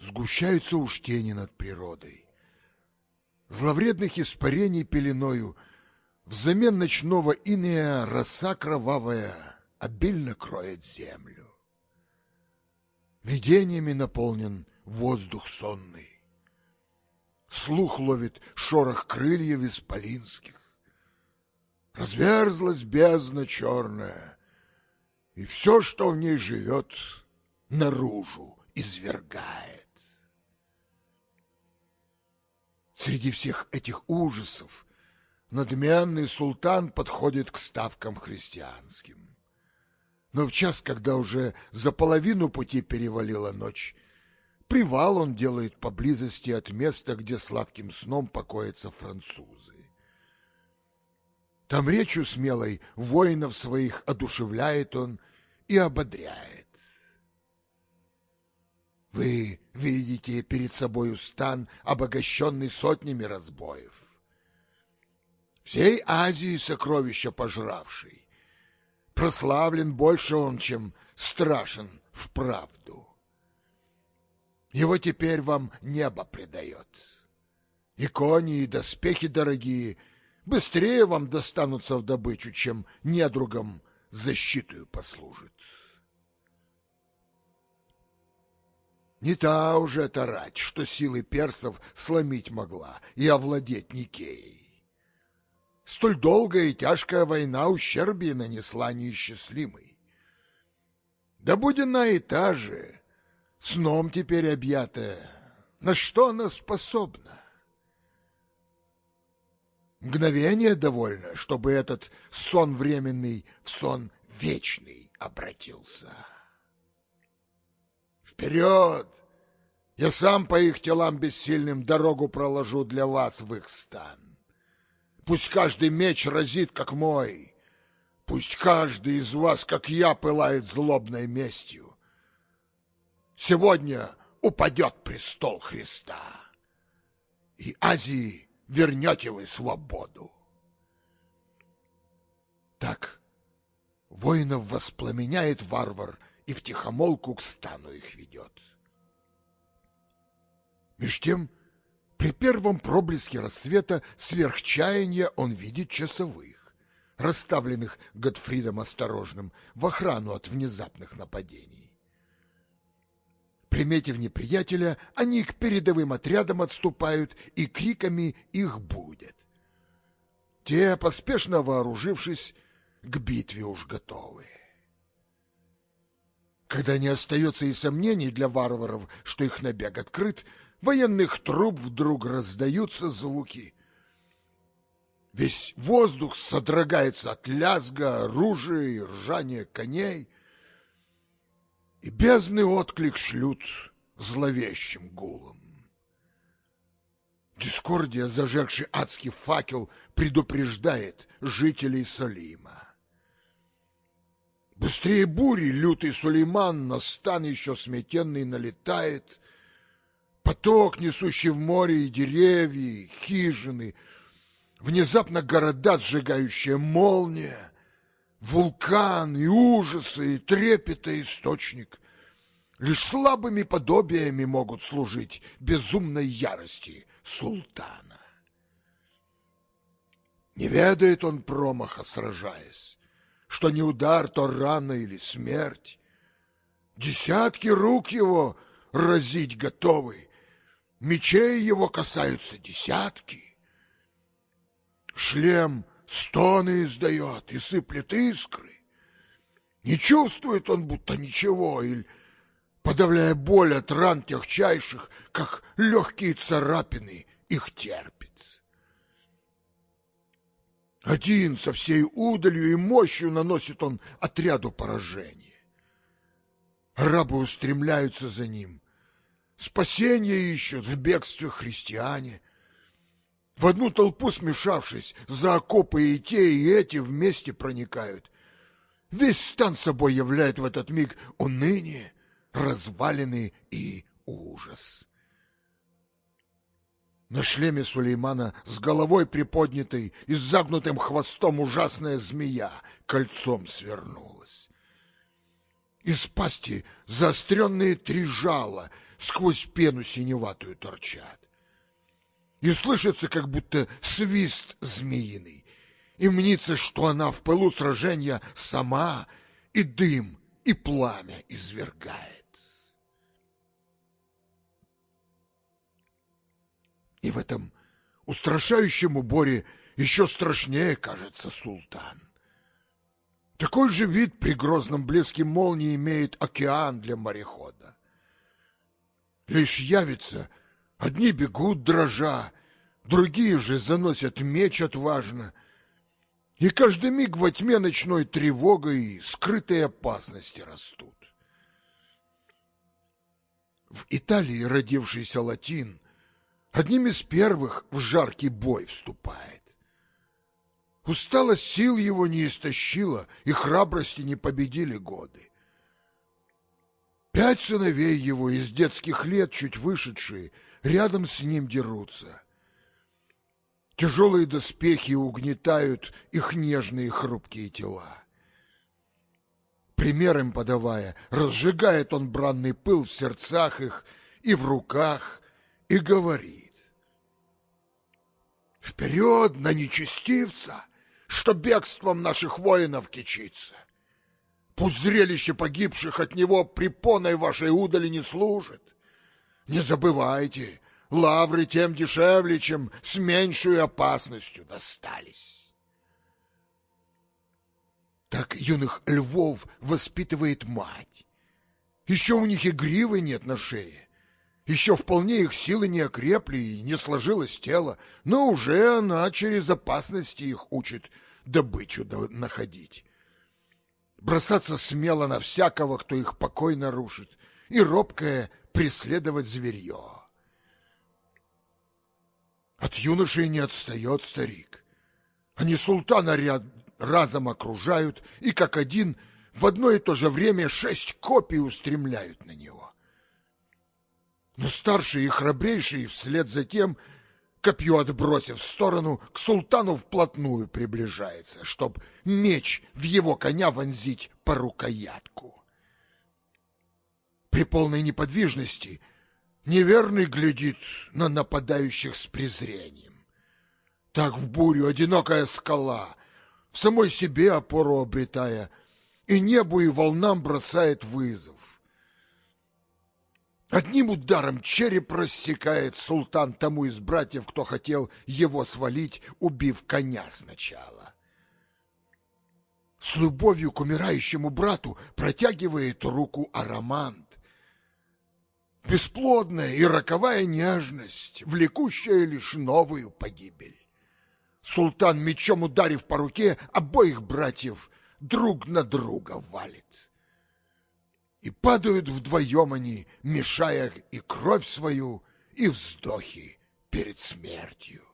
Сгущаются уж тени над природой. Зловредных испарений пеленою взамен ночного инея роса кровавая обильно кроет землю. Видениями наполнен воздух сонный. Слух ловит шорох крыльев исполинских разверзлась бездна черная, и все, что в ней живет, наружу извергает. Среди всех этих ужасов надменный султан подходит к ставкам христианским. Но в час, когда уже за половину пути перевалила ночь, привал он делает поблизости от места, где сладким сном покоятся французы. Там речью смелой воинов своих одушевляет он и ободряет. Вы видите перед собою стан, обогащенный сотнями разбоев. Всей Азии сокровища пожравший. Прославлен больше он, чем страшен в правду. Его теперь вам небо предает. И кони, и доспехи дорогие — Быстрее вам достанутся в добычу, чем недругам защитою послужит. Не та уже тарать, что силы персов сломить могла и овладеть Никеей. Столь долгая и тяжкая война ущербие нанесла неисчислимый. Да будет она и та же, сном теперь объятая, на что она способна? Мгновение довольно, чтобы этот сон временный в сон вечный обратился. Вперед! Я сам по их телам бессильным дорогу проложу для вас в их стан. Пусть каждый меч разит, как мой. Пусть каждый из вас, как я, пылает злобной местью. Сегодня упадет престол Христа, и Азии вернете вы свободу. Так воинов воспламеняет варвар и втихомолку к стану их ведет. Меж тем, при первом проблеске рассвета сверхчаяния он видит часовых, расставленных Готфридом Осторожным в охрану от внезапных нападений. Приметив неприятеля, они к передовым отрядам отступают и криками их будет. Те, поспешно вооружившись, к битве уж готовы. Когда не остается и сомнений для варваров, что их набег открыт, военных труб вдруг раздаются звуки. Весь воздух содрогается от лязга, оружия и ржания коней, и бездный отклик шлют зловещим гулом. Дискордия, зажегший адский факел, предупреждает жителей Салима. Быстрее бури лютый Сулейман на стан еще сметенный налетает. Поток, несущий в море и деревья, и хижины, внезапно города, сжигающая молния, вулкан и ужасы, и трепета источник. Лишь слабыми подобиями могут служить безумной ярости султана. Не ведает он промаха, сражаясь что не удар, то рана или смерть. Десятки рук его разить готовы, мечей его касаются десятки. Шлем стоны издает и сыплет искры. Не чувствует он будто ничего, или, подавляя боль от ран техчайших, как легкие царапины, их терпит. Один со всей удалью и мощью наносит он отряду поражение. Рабы устремляются за ним. Спасение ищут в бегстве христиане. В одну толпу смешавшись, за окопы и те, и эти вместе проникают. Весь стан собой являет в этот миг уныние, развалины и ужас. На шлеме Сулеймана с головой приподнятой и с загнутым хвостом ужасная змея кольцом свернулась. Из пасти заостренные три жала сквозь пену синеватую торчат. И слышится, как будто свист змеиный, и мнится, что она в пылу сражения сама и дым, и пламя извергает. И в этом устрашающем уборе еще страшнее кажется султан. Такой же вид при грозном блеске молнии имеет океан для морехода. Лишь явится, одни бегут дрожа, другие же заносят меч отважно, и каждый миг во тьме ночной тревогой и скрытые опасности растут. В Италии родившийся латин одним из первых в жаркий бой вступает. Усталость сил его не истощила, и храбрости не победили годы. Пять сыновей его из детских лет, чуть вышедшие, рядом с ним дерутся. Тяжелые доспехи угнетают их нежные хрупкие тела. Пример им подавая, разжигает он бранный пыл в сердцах их и в руках, и говорит. Вперед на нечестивца, что бегством наших воинов кичится. Пусть зрелище погибших от него препоной вашей удали не служит. Не забывайте, лавры тем дешевле, чем с меньшей опасностью достались. Так юных львов воспитывает мать. Еще у них и гривы нет на шее. Еще вполне их силы не окрепли и не сложилось тело, но уже она через опасности их учит добычу находить. Бросаться смело на всякого, кто их покой нарушит, и робкое преследовать зверье. От юношей не отстает старик. Они султана ряд разом окружают и, как один, в одно и то же время шесть копий устремляют на него. Но старший и храбрейший вслед за тем, копье отбросив в сторону, к султану вплотную приближается, чтоб меч в его коня вонзить по рукоятку. При полной неподвижности неверный глядит на нападающих с презрением. Так в бурю одинокая скала, в самой себе опору обретая, и небу и волнам бросает вызов. Одним ударом череп рассекает султан тому из братьев, кто хотел его свалить, убив коня сначала. С любовью к умирающему брату протягивает руку Арамант. Бесплодная и роковая нежность, влекущая лишь новую погибель. Султан, мечом ударив по руке, обоих братьев друг на друга валит. И падают вдвоем они, мешая и кровь свою, и вздохи перед смертью.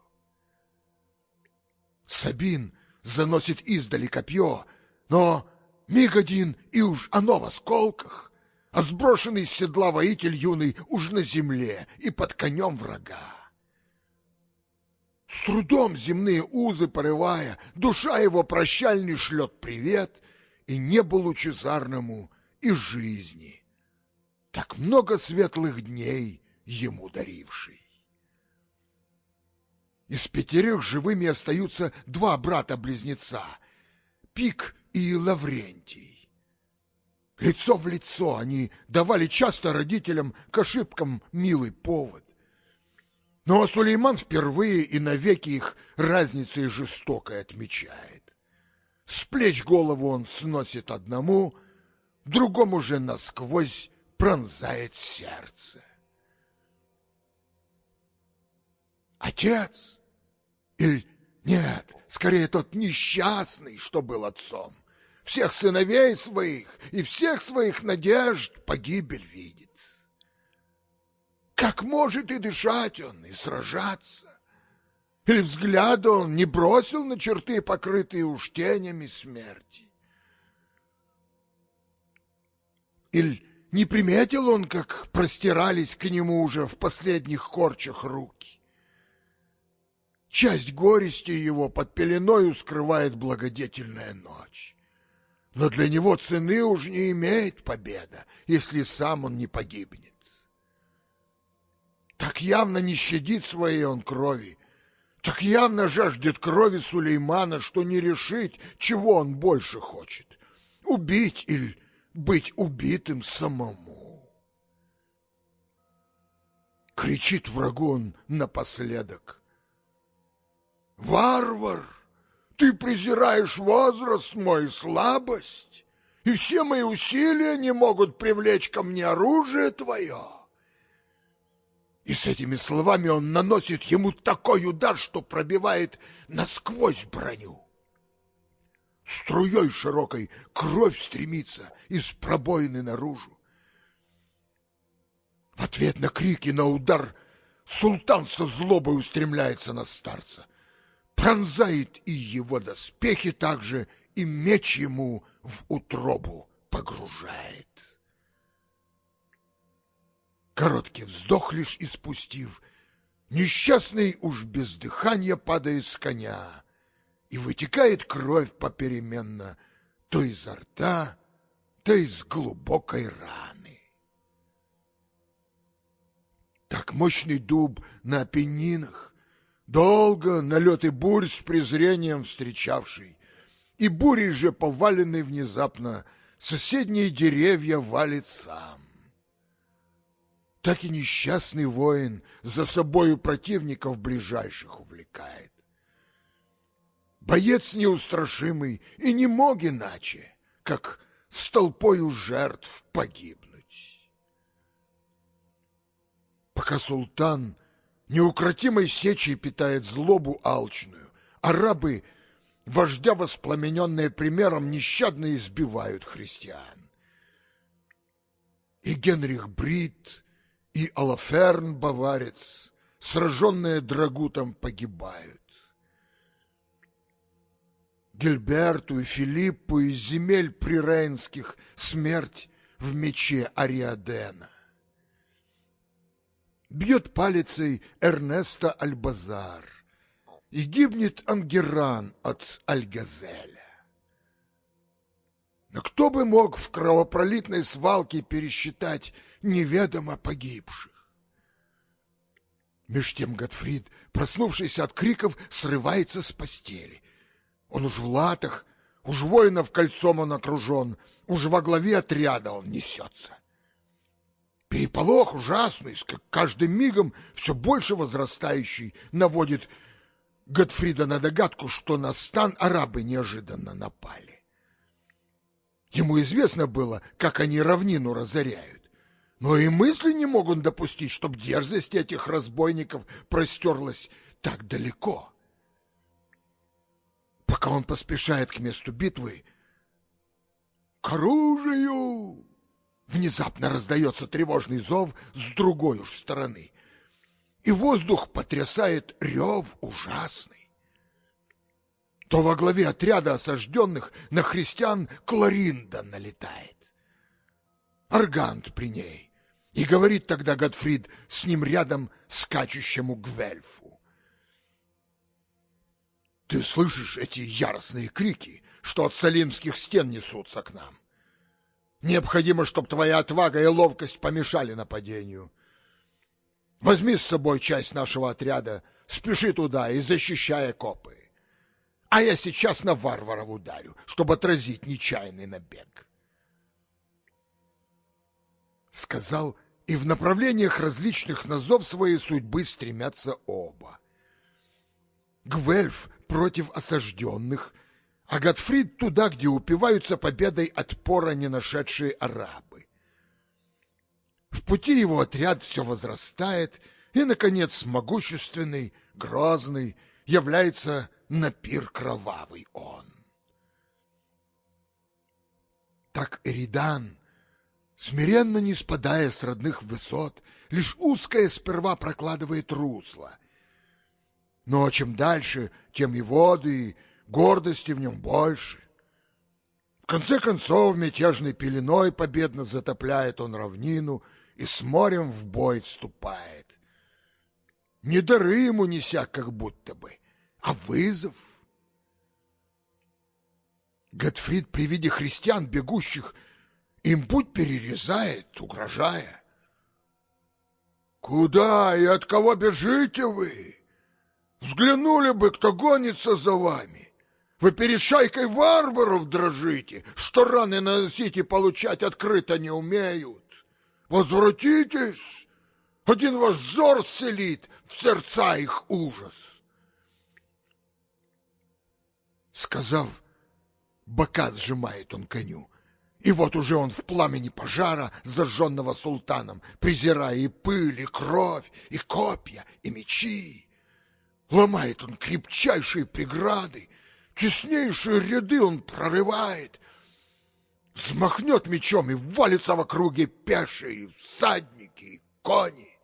Сабин заносит издали копье, но миг один, и уж оно в осколках, а сброшенный с седла воитель юный уж на земле и под конем врага. С трудом земные узы порывая, душа его прощальный шлет привет, и небу лучезарному и жизни, так много светлых дней ему даривший. Из пятерых живыми остаются два брата-близнеца — Пик и Лаврентий. Лицо в лицо они давали часто родителям к ошибкам милый повод. Но Сулейман впервые и навеки их разницей жестокой отмечает. С плеч голову он сносит одному — другому же насквозь пронзает сердце. Отец? Или нет, скорее тот несчастный, что был отцом. Всех сыновей своих и всех своих надежд погибель видит. Как может и дышать он, и сражаться? Или взгляда он не бросил на черты, покрытые уж тенями смерти? Или не приметил он, как простирались к нему уже в последних корчах руки? Часть горести его под пеленою скрывает благодетельная ночь. Но для него цены уж не имеет победа, если сам он не погибнет. Так явно не щадит своей он крови, так явно жаждет крови Сулеймана, что не решить, чего он больше хочет — убить или быть убитым самому. Кричит врагу он напоследок. Варвар, ты презираешь возраст мой, слабость, и все мои усилия не могут привлечь ко мне оружие твое. И с этими словами он наносит ему такой удар, что пробивает насквозь броню. Струей широкой кровь стремится из пробоины наружу. В ответ на крики, на удар султан со злобой устремляется на старца. Пронзает и его доспехи также, и меч ему в утробу погружает. Короткий вздох лишь испустив, несчастный уж без дыхания падает с коня, и вытекает кровь попеременно то изо рта, то из глубокой раны. Так мощный дуб на Апеннинах долго налеты бурь с презрением встречавший, и бурей же поваленный внезапно соседние деревья валит сам. Так и несчастный воин за собою противников ближайших увлекает. Боец неустрашимый и не мог иначе, как с толпою жертв погибнуть. Пока султан неукротимой сечей питает злобу алчную, арабы, вождя воспламененные примером, нещадно избивают христиан. И Генрих Брит, и Алаферн, баварец, сраженные драгутом, погибают. Гильберту и Филиппу из земель прирейнских смерть в мече Ариадена. Бьет палицей Эрнеста Альбазар, и гибнет Ангеран от Альгазеля. Но кто бы мог в кровопролитной свалке пересчитать неведомо погибших? Меж тем Готфрид, проснувшийся от криков, срывается с постели — он уж в латах, уж воинов кольцом он окружен, уж во главе отряда он несется. Переполох ужасный, как каждым мигом все больше возрастающий, наводит Готфрида на догадку, что на стан арабы неожиданно напали. Ему известно было, как они равнину разоряют, но и мысли не могут допустить, чтоб дерзость этих разбойников простерлась так далеко. Пока он поспешает к месту битвы, к оружию! Внезапно раздается тревожный зов с другой уж стороны, и воздух потрясает рев ужасный. То во главе отряда осажденных на христиан Кларинда налетает. Аргант при ней, и говорит тогда Готфрид с ним рядом скачущему Гвельфу. Ты слышишь эти яростные крики, что от салимских стен несутся к нам? Необходимо, чтобы твоя отвага и ловкость помешали нападению. Возьми с собой часть нашего отряда, спеши туда и защищай копы. А я сейчас на варваров ударю, чтобы отразить нечаянный набег. Сказал, и в направлениях различных на зов своей судьбы стремятся оба. Гвельф против осажденных, а Готфрид туда, где упиваются победой отпора не нашедшие арабы. В пути его отряд все возрастает, и, наконец, могущественный, грозный, является на пир кровавый он. Так Эридан, смиренно не спадая с родных высот, лишь узкое сперва прокладывает русло — но чем дальше, тем и воды, и гордости в нем больше. В конце концов, мятежной пеленой победно затопляет он равнину и с морем в бой вступает. Не дары ему неся как будто бы, а вызов. Готфрид при виде христиан, бегущих, им путь перерезает, угрожая. «Куда и от кого бежите вы?» Взглянули бы, кто гонится за вами. Вы перед шайкой варваров дрожите, что раны носить и получать открыто не умеют. Возвратитесь, один ваш взор селит в сердца их ужас. Сказав, бока сжимает он коню, и вот уже он в пламени пожара, зажженного султаном, презирая и пыль, и кровь, и копья, и мечи. Ломает он крепчайшие преграды, теснейшие ряды он прорывает, взмахнет мечом и валится в округе пешие, всадники и кони.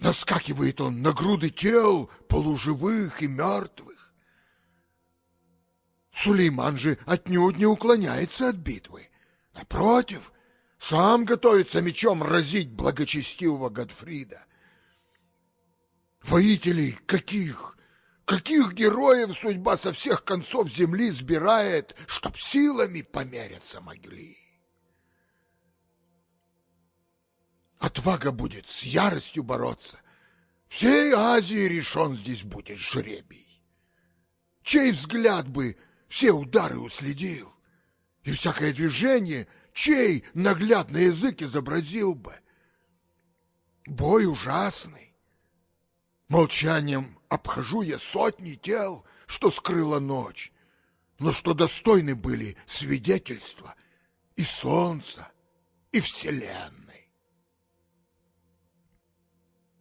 Наскакивает он на груды тел полуживых и мертвых. Сулейман же отнюдь не уклоняется от битвы. Напротив, сам готовится мечом разить благочестивого Годфрида. Воителей каких? Каких героев судьба со всех концов земли сбирает, чтоб силами помериться могли? Отвага будет с яростью бороться, Всей Азии решен здесь будет жребий. Чей взгляд бы все удары уследил, и всякое движение, чей наглядный язык изобразил бы. Бой ужасный. Молчанием обхожу я сотни тел, что скрыла ночь, но что достойны были свидетельства и солнца, и вселенной.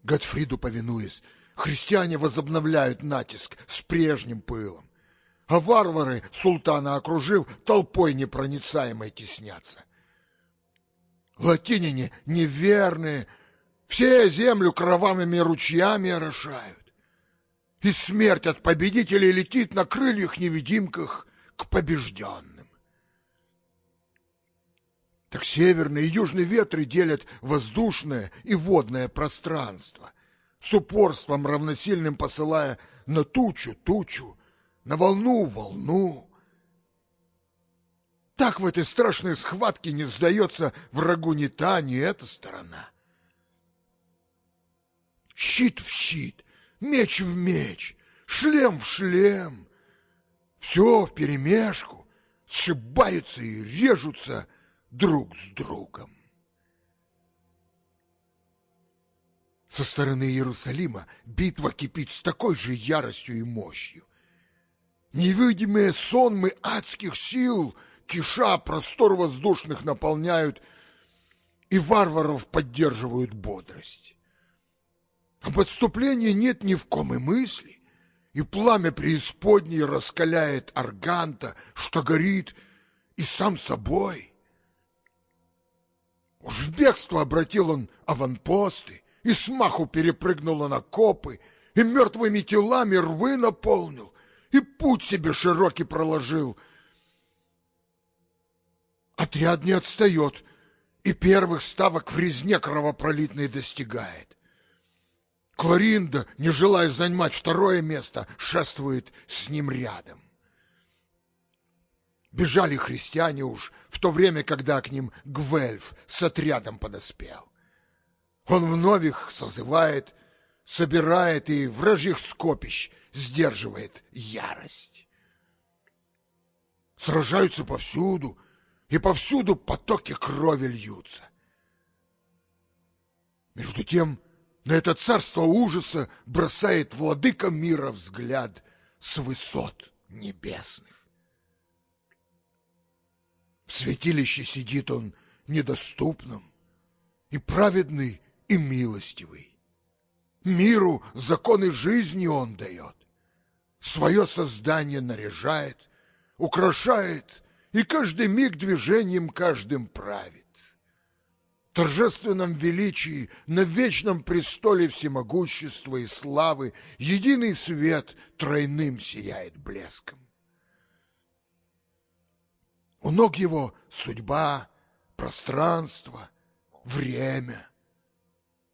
Готфриду повинуясь, христиане возобновляют натиск с прежним пылом, а варвары, султана окружив, толпой непроницаемой теснятся. Латиняне неверные, все землю кровавыми ручьями орошают. И смерть от победителей летит на крыльях-невидимках к побежденным. Так северные и южные ветры делят воздушное и водное пространство, с упорством равносильным посылая на тучу тучу, на волну волну. Так в этой страшной схватке не сдается врагу ни та, ни эта сторона. Щит в щит, меч в меч, шлем в шлем. Все вперемешку, сшибаются и режутся друг с другом. Со стороны Иерусалима битва кипит с такой же яростью и мощью. Невидимые сонмы адских сил, киша простор воздушных наполняют и варваров поддерживают бодрость. Об отступлении нет ни в ком и мысли, и пламя преисподней раскаляет арганта, что горит и сам собой. Уж в бегство обратил он аванпосты, и смаху перепрыгнул он окопы, и мертвыми телами рвы наполнил, и путь себе широкий проложил. Отряд не отстает, и первых ставок в резне кровопролитной достигает. Кларинда, не желая занимать второе место, шествует с ним рядом. Бежали христиане уж в то время, когда к ним Гвельф с отрядом подоспел. Он вновь их созывает, собирает и вражьих скопищ сдерживает ярость. Сражаются повсюду, и повсюду потоки крови льются. Между тем на это царство ужаса бросает владыка мира взгляд с высот небесных. В святилище сидит он недоступным, и праведный, и милостивый. Миру законы жизни он дает, свое создание наряжает, украшает и каждый миг движением каждым правит торжественном величии, на вечном престоле всемогущества и славы единый свет тройным сияет блеском. У ног его судьба, пространство, время,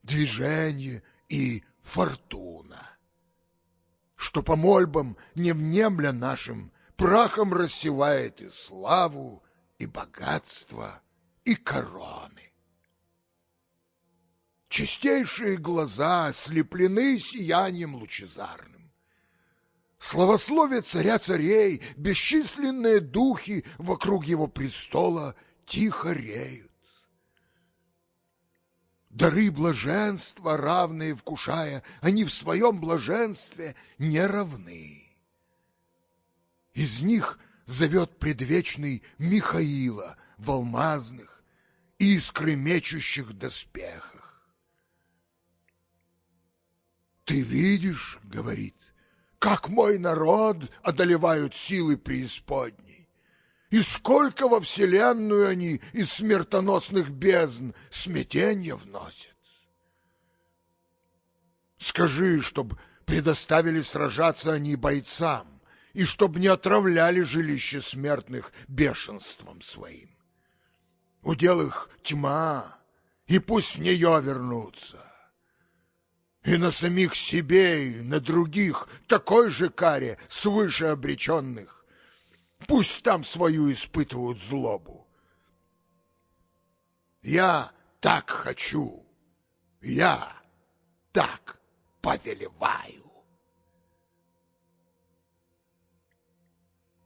движение и фортуна, что по мольбам, не внемля нашим, прахом рассевает и славу, и богатство, и короны. Чистейшие глаза ослеплены сиянием лучезарным. Славословие царя царей, бесчисленные духи вокруг его престола тихо реют. Дары блаженства, равные вкушая, они в своем блаженстве не равны. Из них зовет предвечный Михаила в алмазных, искры мечущих доспехах. «Ты видишь, — говорит, — как мой народ одолевают силы преисподней, и сколько во вселенную они из смертоносных бездн смятенья вносят. Скажи, чтоб предоставили сражаться они бойцам, и чтоб не отравляли жилище смертных бешенством своим. Удел их тьма, и пусть в нее вернутся и на самих себе, и на других такой же каре свыше обреченных. Пусть там свою испытывают злобу. Я так хочу, я так повелеваю.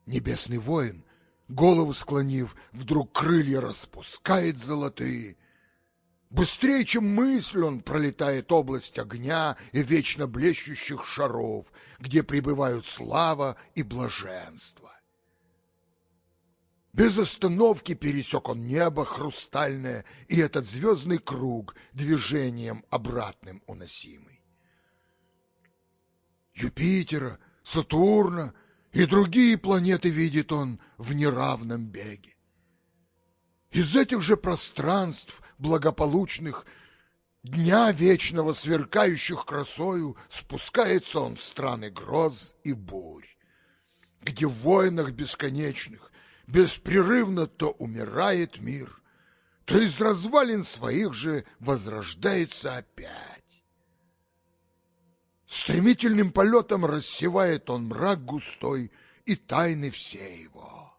Небесный воин, голову склонив, вдруг крылья распускает золотые. Быстрее, чем мысль, он пролетает область огня и вечно блещущих шаров, где пребывают слава и блаженство. Без остановки пересек он небо хрустальное и этот звездный круг движением обратным уносимый. Юпитера, Сатурна — и другие планеты видит он в неравном беге. Из этих же пространств благополучных Дня вечного сверкающих красою Спускается он в страны гроз и бурь, Где в войнах бесконечных Беспрерывно то умирает мир, То из развалин своих же Возрождается опять. Стремительным полетом рассевает он мрак густой и тайны все его.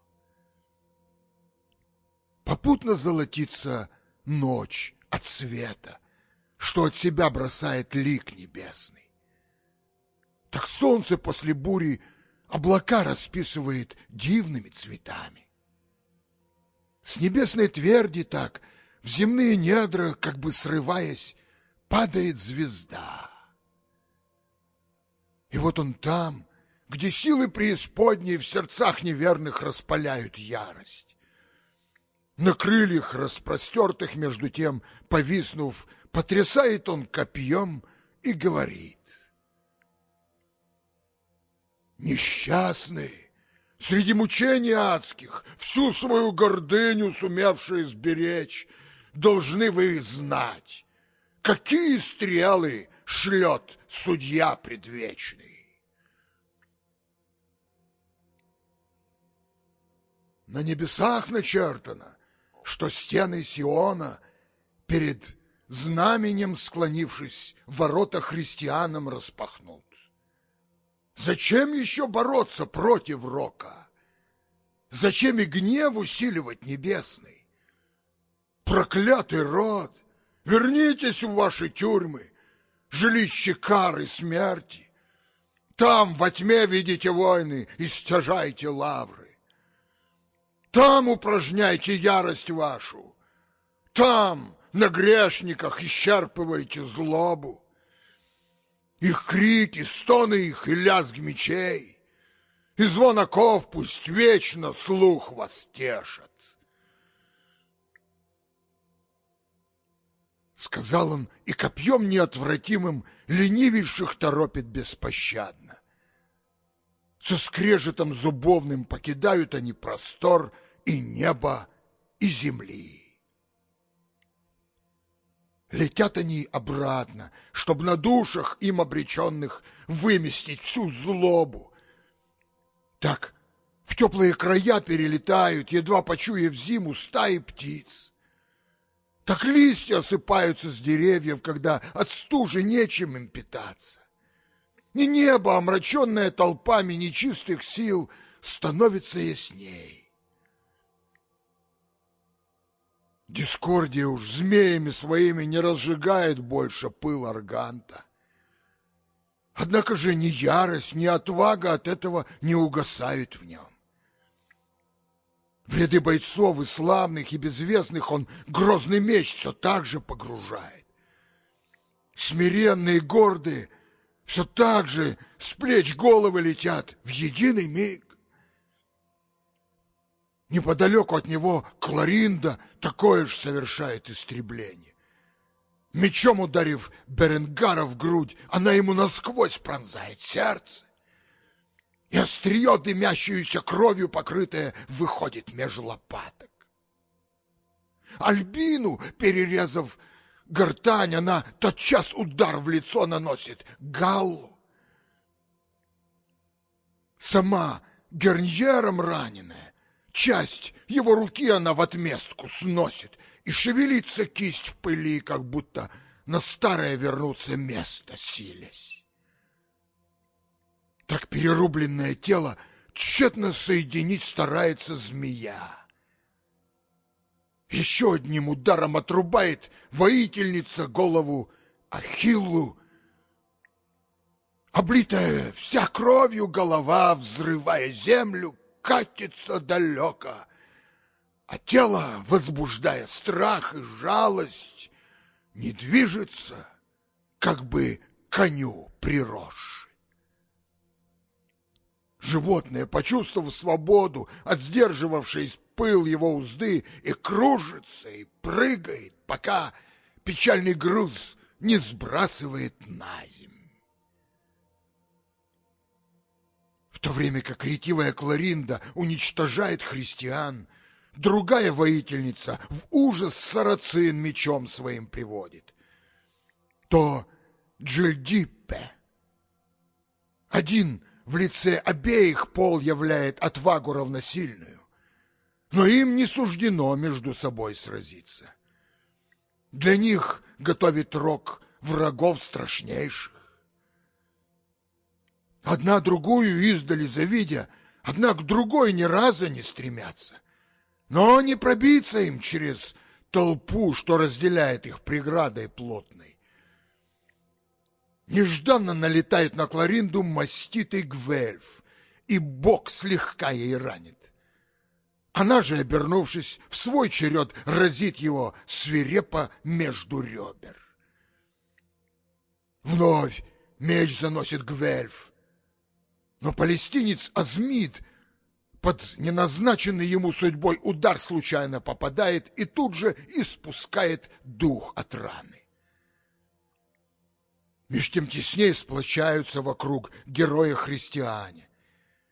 Попутно золотится ночь от света, что от себя бросает лик небесный. Так солнце после бури облака расписывает дивными цветами. С небесной тверди так, в земные недра, как бы срываясь, падает звезда. И вот он там, где силы преисподней в сердцах неверных распаляют ярость. На крыльях, распростертых между тем, повиснув, потрясает он копьем и говорит. Несчастные, среди мучений адских, всю свою гордыню сумевшие сберечь, должны вы знать, какие стрелы шлет судья предвечный. На небесах начертано, что стены Сиона перед знаменем склонившись, ворота христианам распахнут. Зачем еще бороться против рока? Зачем и гнев усиливать небесный? Проклятый род, вернитесь в ваши тюрьмы, жилище кары смерти. Там во тьме видите войны и стяжайте лавры. Там упражняйте ярость вашу. Там на грешниках исчерпывайте злобу. Их крики, стоны их и лязг мечей, И звон оков пусть вечно слух вас тешат. сказал он, и копьем неотвратимым ленивейших торопит беспощадно. Со скрежетом зубовным покидают они простор и небо, и земли. Летят они обратно, чтобы на душах им обреченных выместить всю злобу. Так в теплые края перелетают, едва почуяв зиму, стаи птиц. Так листья осыпаются с деревьев, когда от стужи нечем им питаться. И небо, омраченное толпами нечистых сил, становится ясней. Дискордия уж змеями своими не разжигает больше пыл арганта. Однако же ни ярость, ни отвага от этого не угасают в нем. В ряды бойцов и славных, и безвестных он грозный меч все так же погружает. Смиренные, гордые, все так же с плеч головы летят в единый миг. Неподалеку от него Кларинда такое же совершает истребление. Мечом ударив Беренгара в грудь, она ему насквозь пронзает сердце и острие, дымящуюся кровью покрытое, выходит меж лопаток. Альбину, перерезав гортань, она тотчас удар в лицо наносит Галлу. Сама Герньером раненая, часть его руки она в отместку сносит, и шевелится кисть в пыли, как будто на старое вернуться место силясь. Так перерубленное тело тщетно соединить старается змея. Еще одним ударом отрубает воительница голову Ахиллу, Облитая вся кровью голова, взрывая землю, катится далеко, а тело, возбуждая страх и жалость, не движется, как бы коню приросший. Животное, почувствовав свободу от сдерживавшей пыл его узды, и кружится, и прыгает, пока печальный груз не сбрасывает на землю. В то время как ретивая Кларинда уничтожает христиан, другая воительница в ужас сарацин мечом своим приводит. То Джильдиппе. Один в лице обеих пол являет отвагу равносильную, но им не суждено между собой сразиться. Для них готовит рок врагов страшнейших. Одна другую издали завидя, одна к другой ни разу не стремятся. Но не пробиться им через толпу, что разделяет их преградой плотной. Нежданно налетает на Кларинду маститый Гвельф, и бок слегка ей ранит. Она же, обернувшись, в свой черед разит его свирепо между ребер. Вновь меч заносит Гвельф, но палестинец Азмид под неназначенный ему судьбой удар случайно попадает и тут же испускает дух от раны. Меж тем теснее сплочаются вокруг героя-христиане,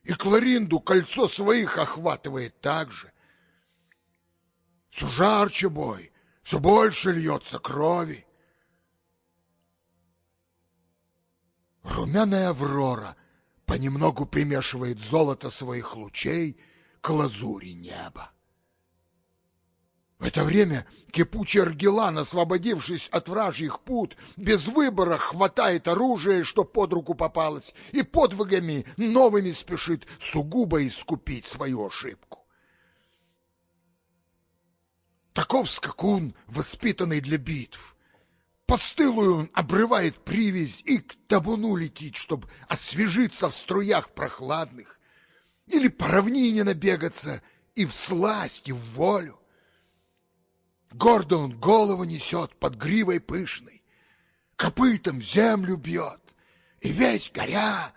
и Кларинду кольцо своих охватывает так же. Все жарче бой, все больше льется крови. Румяная Аврора — понемногу примешивает золото своих лучей к лазури неба. В это время кипучий Аргелан, освободившись от вражьих пут, без выбора хватает оружие, что под руку попалось, и подвигами новыми спешит сугубо искупить свою ошибку. Таков скакун, воспитанный для битв, Постылую он обрывает привязь и к табуну летит, чтобы освежиться в струях прохладных, или по равнине набегаться и в сласть, и в волю. Гордо он голову несет под гривой пышной, копытом землю бьет, и весь горя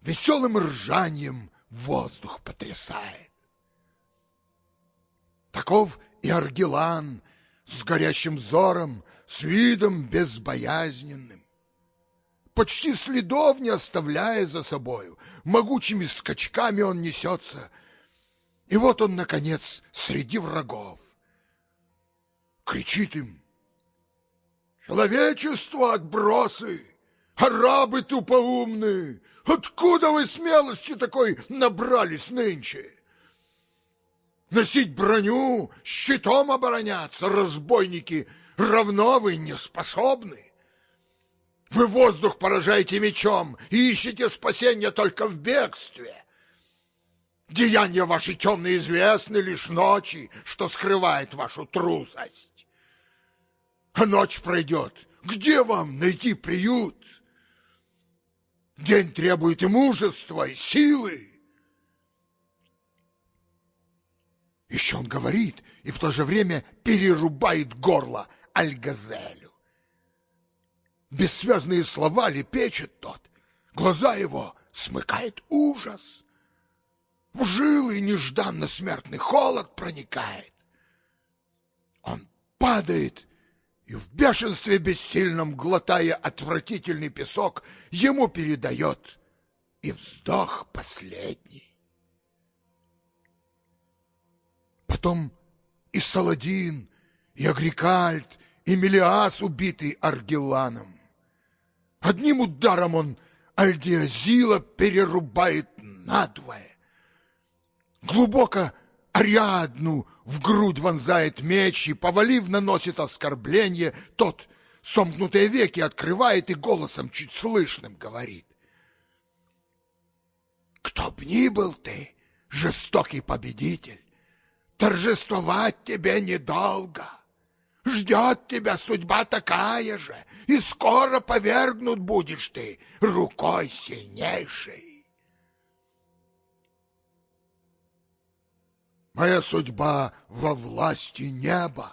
веселым ржанием воздух потрясает. Таков и Аргелан с горящим взором, с видом безбоязненным. Почти следов не оставляя за собою, могучими скачками он несется. И вот он, наконец, среди врагов. Кричит им. Человечество отбросы, арабы тупоумные, откуда вы смелости такой набрались нынче? Носить броню, щитом обороняться, разбойники — равно вы не способны. Вы воздух поражаете мечом и ищете спасения только в бегстве. Деяния ваши темные известны лишь ночи, что скрывает вашу трусость. А ночь пройдет, где вам найти приют? День требует и мужества, и силы. Еще он говорит и в то же время перерубает горло Альгазелю. Бессвязные слова лепечет тот, глаза его смыкает ужас. В жилы нежданно смертный холод проникает. Он падает и в бешенстве бессильном, глотая отвратительный песок, ему передает и вздох последний. Потом и Саладин, и Агрикальд, и Мелиас, убитый Аргеланом. Одним ударом он Альдиазила перерубает надвое. Глубоко Ариадну в грудь вонзает меч и, повалив, наносит оскорбление. Тот сомкнутые веки открывает и голосом чуть слышным говорит. Кто б ни был ты, жестокий победитель, торжествовать тебе недолго. Ждет тебя судьба такая же, и скоро повергнут будешь ты рукой сильнейшей. Моя судьба во власти неба.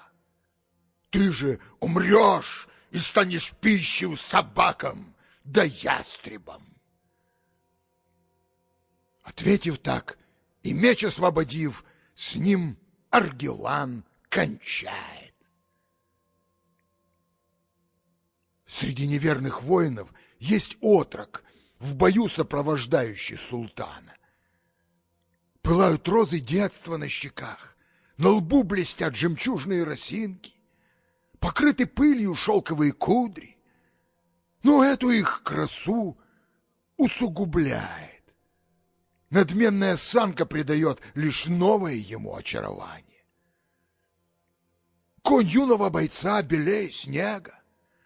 Ты же умрешь и станешь пищей собакам да ястребам. Ответив так и меч освободив, с ним Аргелан кончает. Среди неверных воинов есть отрок, в бою сопровождающий султана. Пылают розы детства на щеках, на лбу блестят жемчужные росинки, покрыты пылью шелковые кудри. Но эту их красу усугубляет. Надменная осанка придает лишь новое ему очарование. Конь юного бойца белее снега,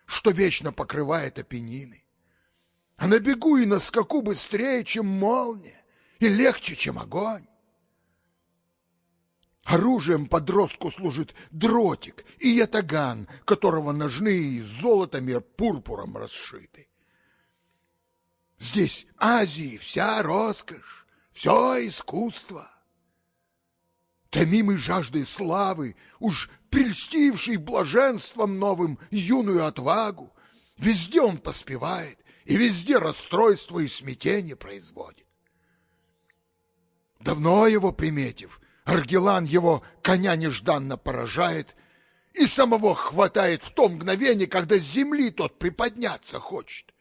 что вечно покрывает опенины. А на бегу и на скаку быстрее, чем молния, и легче, чем огонь. Оружием подростку служит дротик и ятаган, которого ножны золотом и пурпуром расшиты. Здесь Азии вся роскошь, все искусство. Томимый жаждой славы, уж прельстивший блаженством новым юную отвагу, везде он поспевает и везде расстройство и смятение производит. Давно его приметив, Аргелан его коня нежданно поражает и самого хватает в то мгновение, когда с земли тот приподняться хочет.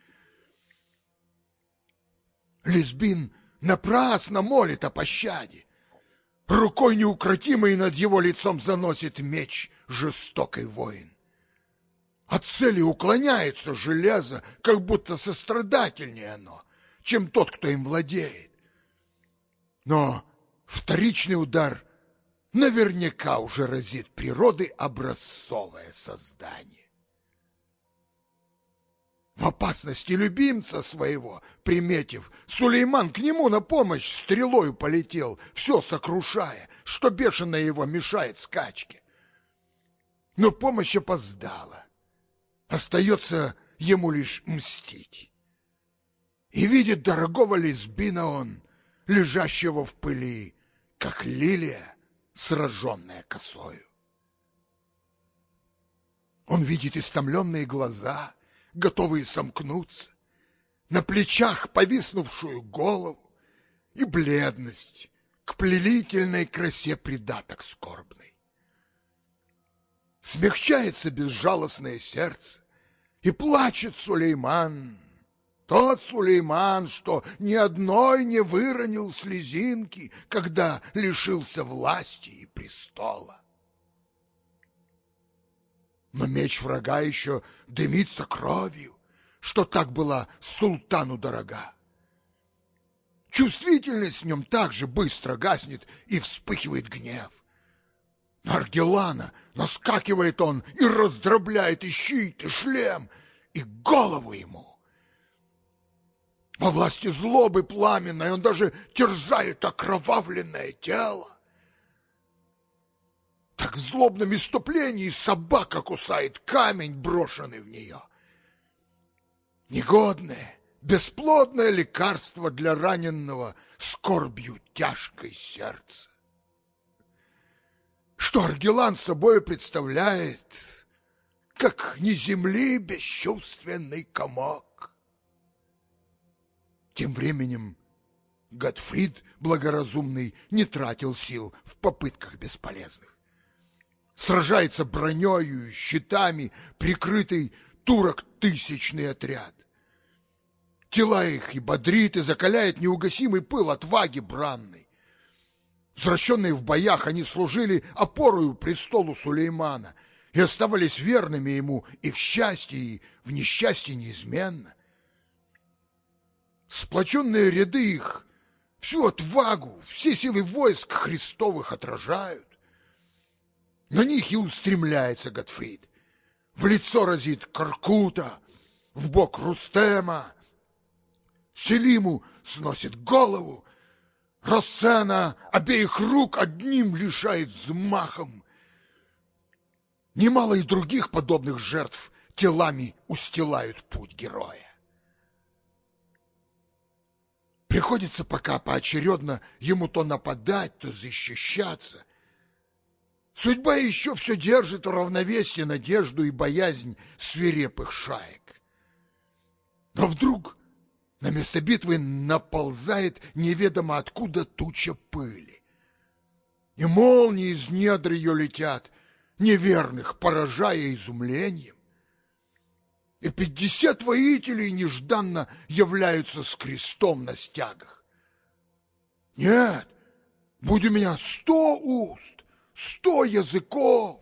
Лесбин напрасно молит о пощаде. Рукой неукротимой над его лицом заносит меч жестокий воин. От цели уклоняется железо, как будто сострадательнее оно, чем тот, кто им владеет. Но вторичный удар наверняка уже разит природы образцовое создание. В опасности любимца своего, приметив, Сулейман к нему на помощь стрелою полетел, все сокрушая, что бешено его мешает скачке. Но помощь опоздала. Остается ему лишь мстить. И видит дорогого лесбина он, лежащего в пыли, как лилия, сраженная косою. Он видит истомленные глаза — готовые сомкнуться, на плечах повиснувшую голову и бледность к плелительной красе придаток скорбный. Смягчается безжалостное сердце, и плачет Сулейман, тот Сулейман, что ни одной не выронил слезинки, когда лишился власти и престола но меч врага еще дымится кровью, что так была султану дорога. Чувствительность в нем также быстро гаснет и вспыхивает гнев. На Аргелана наскакивает он и раздробляет и щит, и шлем, и голову ему. Во власти злобы пламенной он даже терзает окровавленное тело. Так в злобном иступлении собака кусает камень, брошенный в нее. Негодное, бесплодное лекарство для раненного скорбью тяжкой сердца. Что Аргелан собой представляет, как не земли бесчувственный комок. Тем временем Готфрид благоразумный не тратил сил в попытках бесполезных сражается бронею, щитами, прикрытый турок тысячный отряд. Тела их и бодрит, и закаляет неугасимый пыл отваги бранной. Возвращенные в боях, они служили опорою престолу Сулеймана и оставались верными ему и в счастье, и в несчастье неизменно. Сплоченные ряды их всю отвагу, все силы войск Христовых отражают. На них и устремляется Готфрид. В лицо разит Каркута, в бок Рустема. Селиму сносит голову, Рассена обеих рук одним лишает взмахом. Немало и других подобных жертв телами устилают путь героя. Приходится пока поочередно ему то нападать, то защищаться. Судьба еще все держит в равновесии надежду и боязнь свирепых шаек. Но вдруг на место битвы наползает неведомо откуда туча пыли. И молнии из недр ее летят, неверных поражая изумлением и пятьдесят воителей нежданно являются с крестом на стягах. Нет, будь у меня сто уст, сто языков,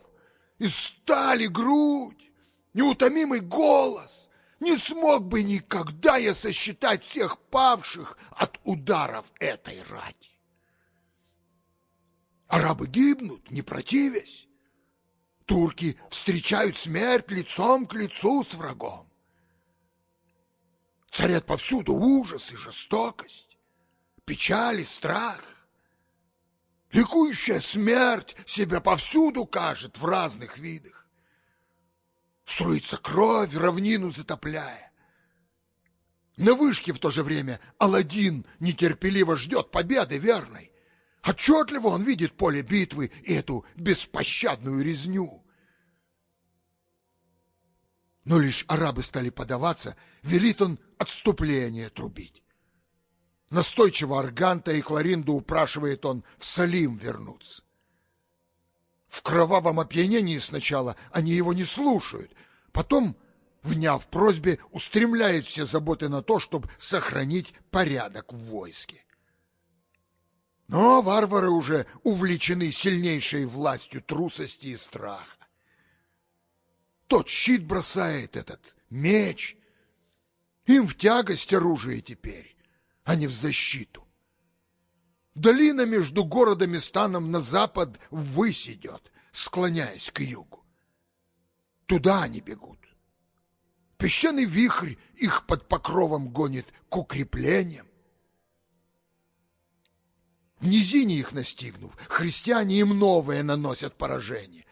и стали грудь, неутомимый голос, не смог бы никогда я сосчитать всех павших от ударов этой рати. Арабы гибнут, не противясь, Турки встречают смерть лицом к лицу с врагом. Царят повсюду ужас и жестокость, печаль и страх. Ликующая смерть себя повсюду кажет в разных видах. Струится кровь, равнину затопляя. На вышке в то же время Аладдин нетерпеливо ждет победы верной. Отчетливо он видит поле битвы и эту беспощадную резню. Но лишь арабы стали подаваться, велит он отступление трубить. Настойчиво Арганта и Кларинду упрашивает он в Салим вернуться. В кровавом опьянении сначала они его не слушают, потом, вняв просьбе, устремляет все заботы на то, чтобы сохранить порядок в войске. Но варвары уже увлечены сильнейшей властью трусости и страха. Тот щит бросает этот, меч. Им в тягость оружие теперь, а не в защиту. Долина между городом и станом на запад ввысь идет, склоняясь к югу. Туда они бегут. Песчаный вихрь их под покровом гонит к укреплениям. В низине их настигнув, христиане им новое наносят поражение.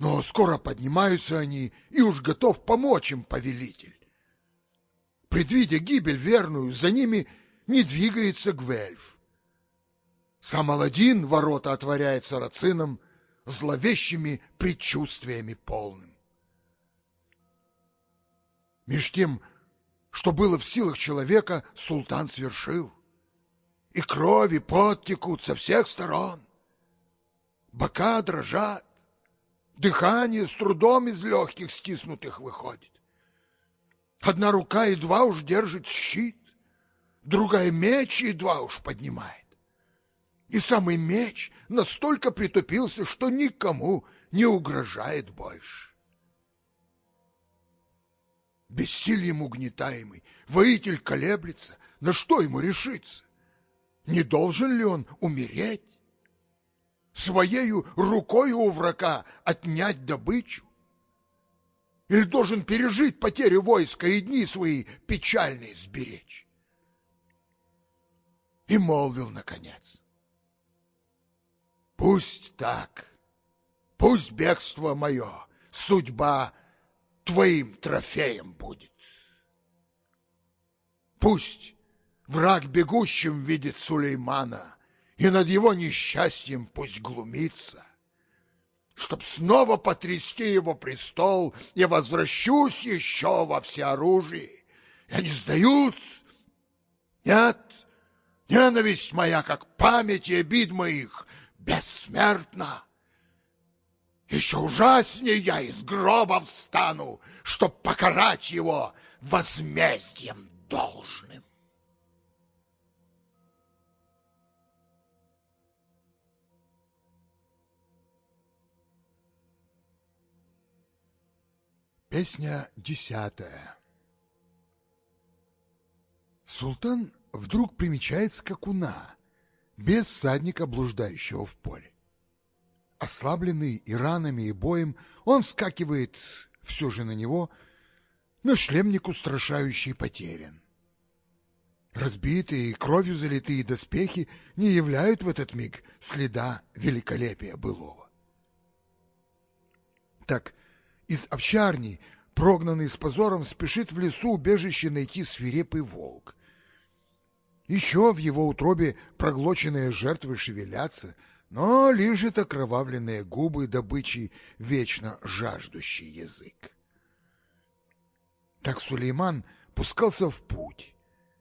Но скоро поднимаются они, и уж готов помочь им повелитель. Предвидя гибель верную, за ними не двигается Гвельф. Сам Аладдин ворота отворяет сарацинам зловещими предчувствиями полным. Меж тем, что было в силах человека, султан свершил и крови подтекут со всех сторон. Бока дрожат, дыхание с трудом из легких стиснутых выходит. Одна рука едва уж держит щит, другая меч едва уж поднимает. И самый меч настолько притупился, что никому не угрожает больше. Бессильем угнетаемый, воитель колеблется, на что ему решиться? Не должен ли он умереть? Своею рукой у врага отнять добычу? Или должен пережить потерю войска и дни свои печальные сберечь? И молвил, наконец, Пусть так, пусть бегство мое, судьба твоим трофеем будет. Пусть Враг бегущим видит Сулеймана, и над его несчастьем пусть глумится. Чтоб снова потрясти его престол, я возвращусь еще во всеоружии. Я не сдаюсь. Нет, ненависть моя, как память и обид моих, бессмертна. Еще ужаснее я из гроба встану, чтоб покарать его возмездием должным. Песня десятая Султан вдруг примечает скакуна, без всадника, блуждающего в поле. Ослабленный и ранами, и боем, он вскакивает все же на него, но шлемник устрашающий потерян. Разбитые и кровью залитые доспехи не являют в этот миг следа великолепия былого. Так из овчарни, прогнанный с позором, спешит в лесу убежище найти свирепый волк. Еще в его утробе проглоченные жертвы шевелятся, но лежит окровавленные губы добычи вечно жаждущий язык. Так Сулейман пускался в путь,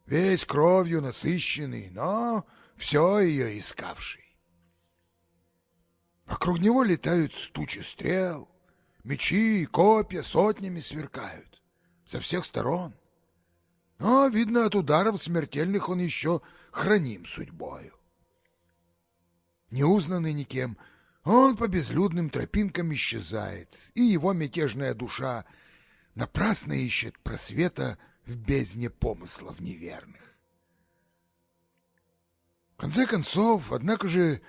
весь кровью насыщенный, но все ее искавший. Вокруг него летают тучи стрел, мечи и копья сотнями сверкают со всех сторон. Но, видно, от ударов смертельных он еще храним судьбою. Неузнанный никем, он по безлюдным тропинкам исчезает, и его мятежная душа напрасно ищет просвета в бездне помыслов неверных. В конце концов, однако же,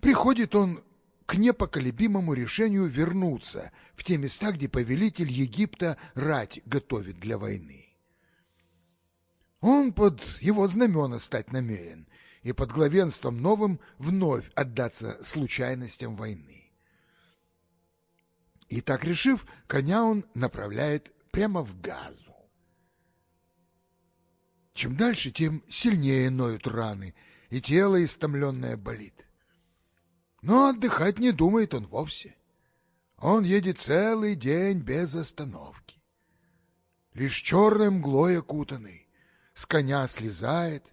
приходит он к непоколебимому решению вернуться в те места, где повелитель Египта рать готовит для войны. Он под его знамена стать намерен и под главенством новым вновь отдаться случайностям войны. И так решив, коня он направляет прямо в газу. Чем дальше, тем сильнее ноют раны, и тело истомленное болит. Но отдыхать не думает он вовсе. Он едет целый день без остановки. Лишь черной мглой окутанный, с коня слезает,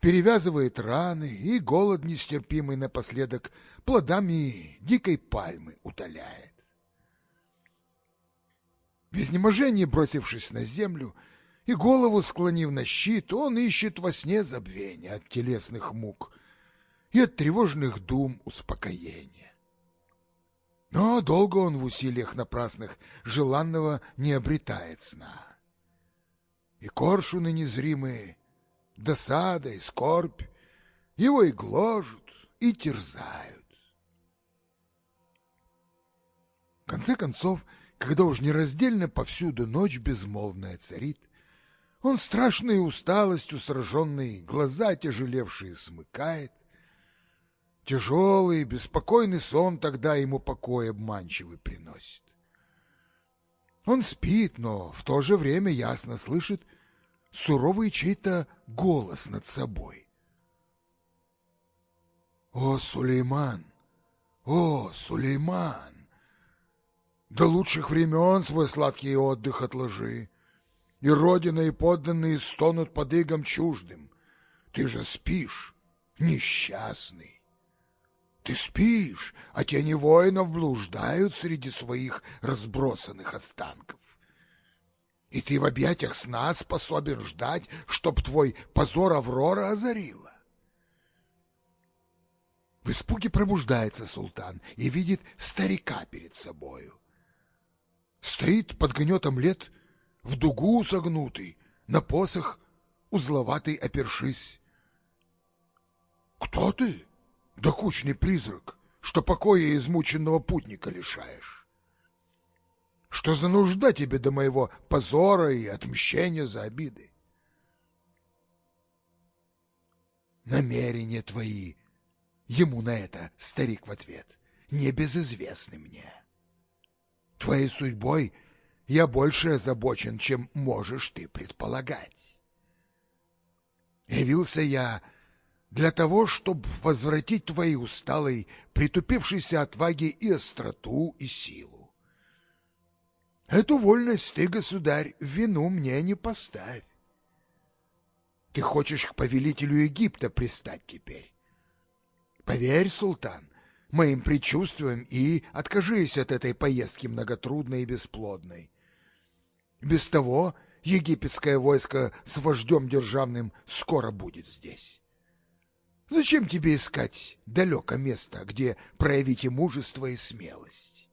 перевязывает раны и голод нестерпимый напоследок плодами дикой пальмы утоляет. В изнеможении бросившись на землю, и голову склонив на щит, он ищет во сне забвения от телесных мук и от тревожных дум успокоения. Но долго он в усилиях напрасных желанного не обретает сна. И коршуны незримые, досада и скорбь его и гложут, и терзают. В конце концов, когда уж нераздельно повсюду ночь безмолвная царит, он страшной усталостью сраженный, глаза тяжелевшие смыкает. Тяжелый, беспокойный сон тогда ему покой обманчивый приносит. Он спит, но в то же время ясно слышит суровый чей-то голос над собой. «О, Сулейман! О, Сулейман! До лучших времен свой сладкий отдых отложи и родина, и подданные стонут под игом чуждым. Ты же спишь, несчастный. Ты спишь, а тени воинов блуждают среди своих разбросанных останков. И ты в объятиях сна способен ждать, чтоб твой позор Аврора озарила. В испуге пробуждается султан и видит старика перед собою. Стоит под гнетом лет в дугу согнутый, на посох узловатый опершись. Кто ты, докучный призрак, что покоя измученного путника лишаешь? Что за нужда тебе до моего позора и отмщения за обиды? Намерения твои, ему на это старик в ответ, не безызвестны мне. Твоей судьбой — я больше озабочен, чем можешь ты предполагать. Явился я для того, чтобы возвратить твоей усталой, притупившейся отваге и остроту, и силу. Эту вольность ты, государь, вину мне не поставь. Ты хочешь к повелителю Египта пристать теперь. Поверь, султан, моим предчувствиям и откажись от этой поездки многотрудной и бесплодной. Без того египетское войско с вождем державным скоро будет здесь. Зачем тебе искать далеко место, где проявите мужество и смелость?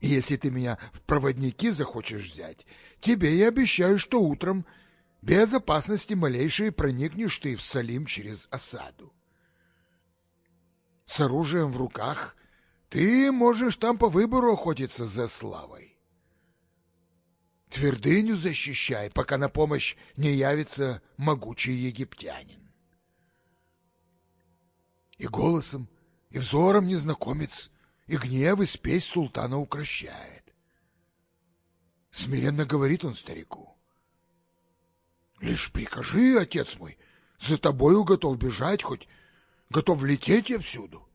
Если ты меня в проводники захочешь взять, тебе я обещаю, что утром без опасности малейшей проникнешь ты в Салим через осаду. С оружием в руках ты можешь там по выбору охотиться за славой. Твердыню защищай, пока на помощь не явится могучий египтянин. И голосом, и взором незнакомец и гнев и спесь султана укращает. Смиренно говорит он старику. Лишь прикажи, отец мой, за тобою готов бежать, хоть готов лететь я всюду.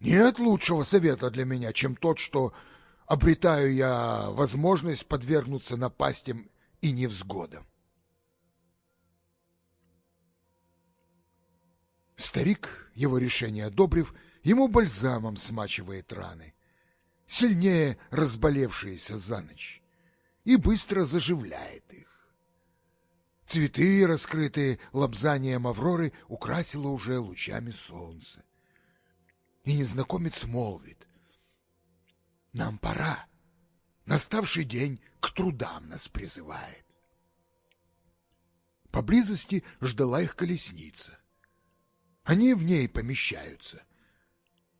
Нет лучшего совета для меня, чем тот, что обретаю я возможность подвергнуться напастям и невзгодам. Старик, его решение одобрив, ему бальзамом смачивает раны, сильнее разболевшиеся за ночь, и быстро заживляет их. Цветы, раскрытые лобзанием Авроры, украсило уже лучами солнца. И незнакомец молвит. Нам пора. Наставший день к трудам нас призывает. Поблизости ждала их колесница. Они в ней помещаются.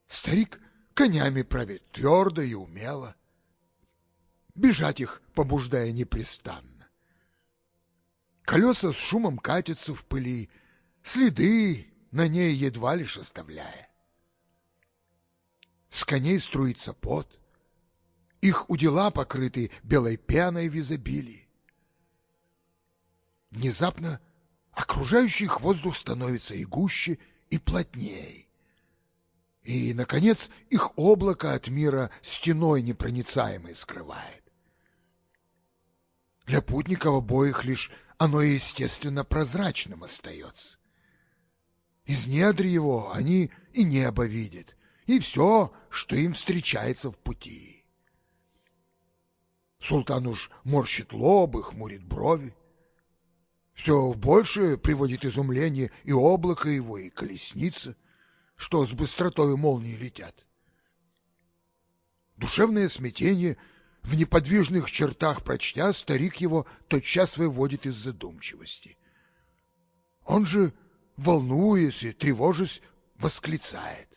Старик конями правит твердо и умело. Бежать их побуждая непрестанно. Колеса с шумом катятся в пыли, следы на ней едва лишь оставляя. С коней струится пот, их удила покрыты белой пеной в изобилии. Внезапно окружающий их воздух становится и гуще, и плотней. И, наконец, их облако от мира стеной непроницаемой скрывает. Для путников обоих лишь оно, естественно, прозрачным остается. Из недр его они и небо видят, и все, что им встречается в пути. Султан уж морщит лоб и хмурит брови. Все в больше приводит изумление и облако его, и колесница, что с быстротой молнии летят. Душевное смятение в неподвижных чертах прочтя, старик его тотчас выводит из задумчивости. Он же, волнуясь и тревожась, восклицает.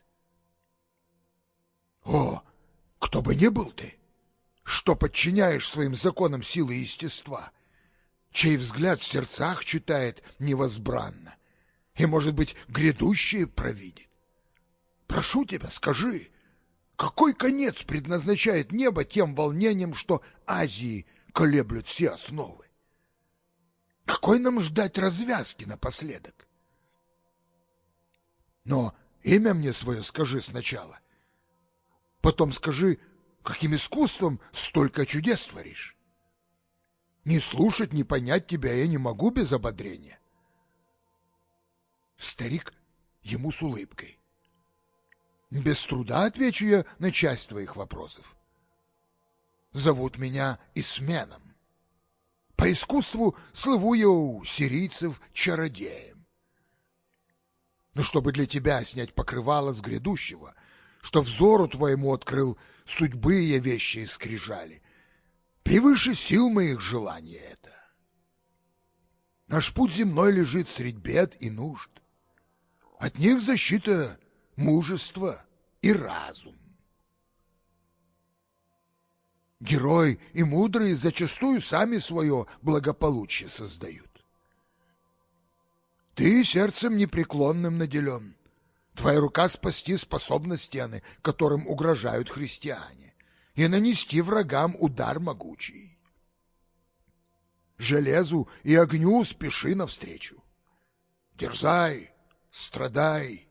«О, кто бы ни был ты, что подчиняешь своим законам силы естества!» Чей взгляд в сердцах читает невозбранно и, может быть, грядущее провидит. Прошу тебя, скажи, какой конец предназначает небо тем волнением, что Азии колеблют все основы? Какой нам ждать развязки напоследок? Но имя мне свое скажи сначала. Потом скажи, каким искусством столько чудес творишь. Ни слушать, ни понять тебя я не могу без ободрения. Старик ему с улыбкой. Без труда отвечу я на часть твоих вопросов. Зовут меня Исменом. По искусству слыву я у сирийцев чародеем. Но чтобы для тебя снять покрывало с грядущего, что взору твоему открыл судьбы я вещи скрижали, Превыше сил моих желаний это. Наш путь земной лежит средь бед и нужд. От них защита, мужество и разум. Герой и мудрые зачастую сами свое благополучие создают. Ты сердцем непреклонным наделен. Твоя рука спасти способна стены, которым угрожают христиане и нанести врагам удар могучий. Железу и огню спеши навстречу. Дерзай, страдай,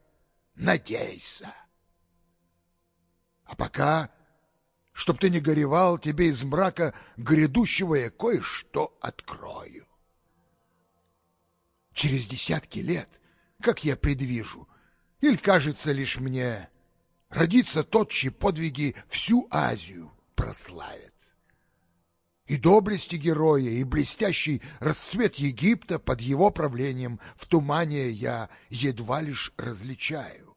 надейся. А пока, чтоб ты не горевал, тебе из мрака грядущего я кое-что открою. Через десятки лет, как я предвижу, или кажется лишь мне, родится тот, чьи подвиги всю Азию прославят. И доблести героя, и блестящий расцвет Египта под его правлением в тумане я едва лишь различаю.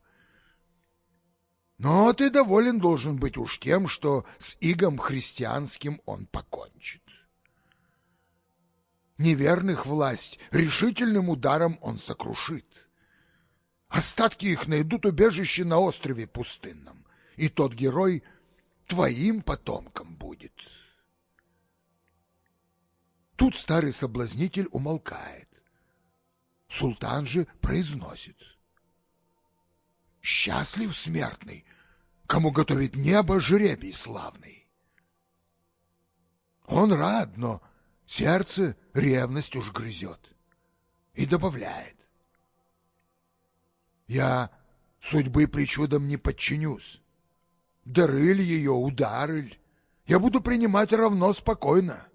Но ты доволен должен быть уж тем, что с игом христианским он покончит. Неверных власть решительным ударом он сокрушит. Остатки их найдут убежище на острове пустынном, и тот герой твоим потомком будет. Тут старый соблазнитель умолкает. Султан же произносит. Счастлив смертный, кому готовит небо жребий славный. Он рад, но сердце ревность уж грызет и добавляет. Я судьбы причудам не подчинюсь. Дарыль ее, ударыль, я буду принимать равно спокойно.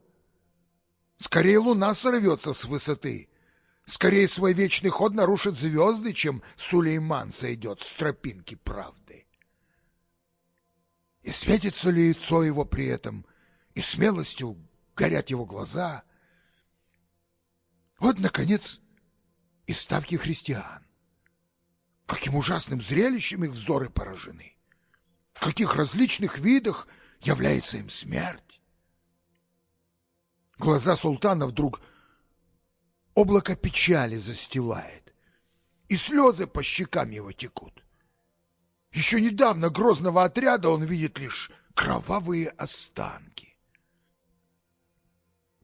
Скорее луна сорвется с высоты, скорее свой вечный ход нарушит звезды, чем Сулейман сойдет с тропинки правды. И светится ли лицо его при этом, и смелостью горят его глаза. Вот, наконец, и ставки христиан. Каким ужасным зрелищем их взоры поражены. В каких различных видах является им смерть. Глаза султана вдруг облако печали застилает, и слезы по щекам его текут. Еще недавно грозного отряда он видит лишь кровавые останки.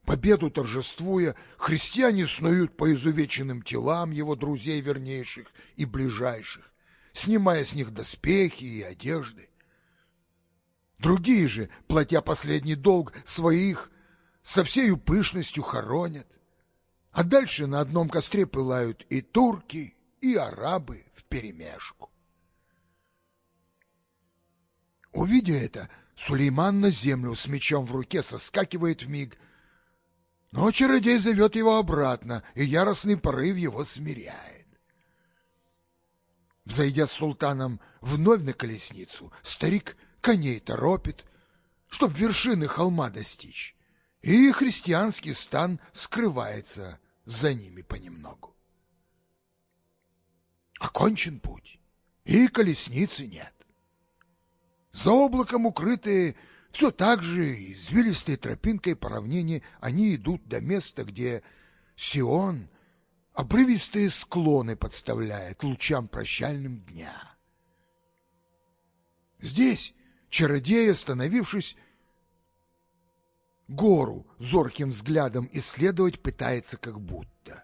Победу торжествуя, христиане снуют по изувеченным телам его друзей вернейших и ближайших, снимая с них доспехи и одежды. Другие же, платя последний долг своих, со всею пышностью хоронят. А дальше на одном костре пылают и турки, и арабы вперемешку. Увидя это, Сулейман на землю с мечом в руке соскакивает в миг, но чародей зовет его обратно, и яростный порыв его смиряет. Взойдя с султаном вновь на колесницу, старик коней торопит, чтоб вершины холма достичь, и христианский стан скрывается за ними понемногу. Окончен путь, и колесницы нет. За облаком укрытые все так же извилистой тропинкой по равнине они идут до места, где Сион обрывистые склоны подставляет лучам прощальным дня. Здесь чародей, остановившись, гору зорким взглядом исследовать пытается как будто.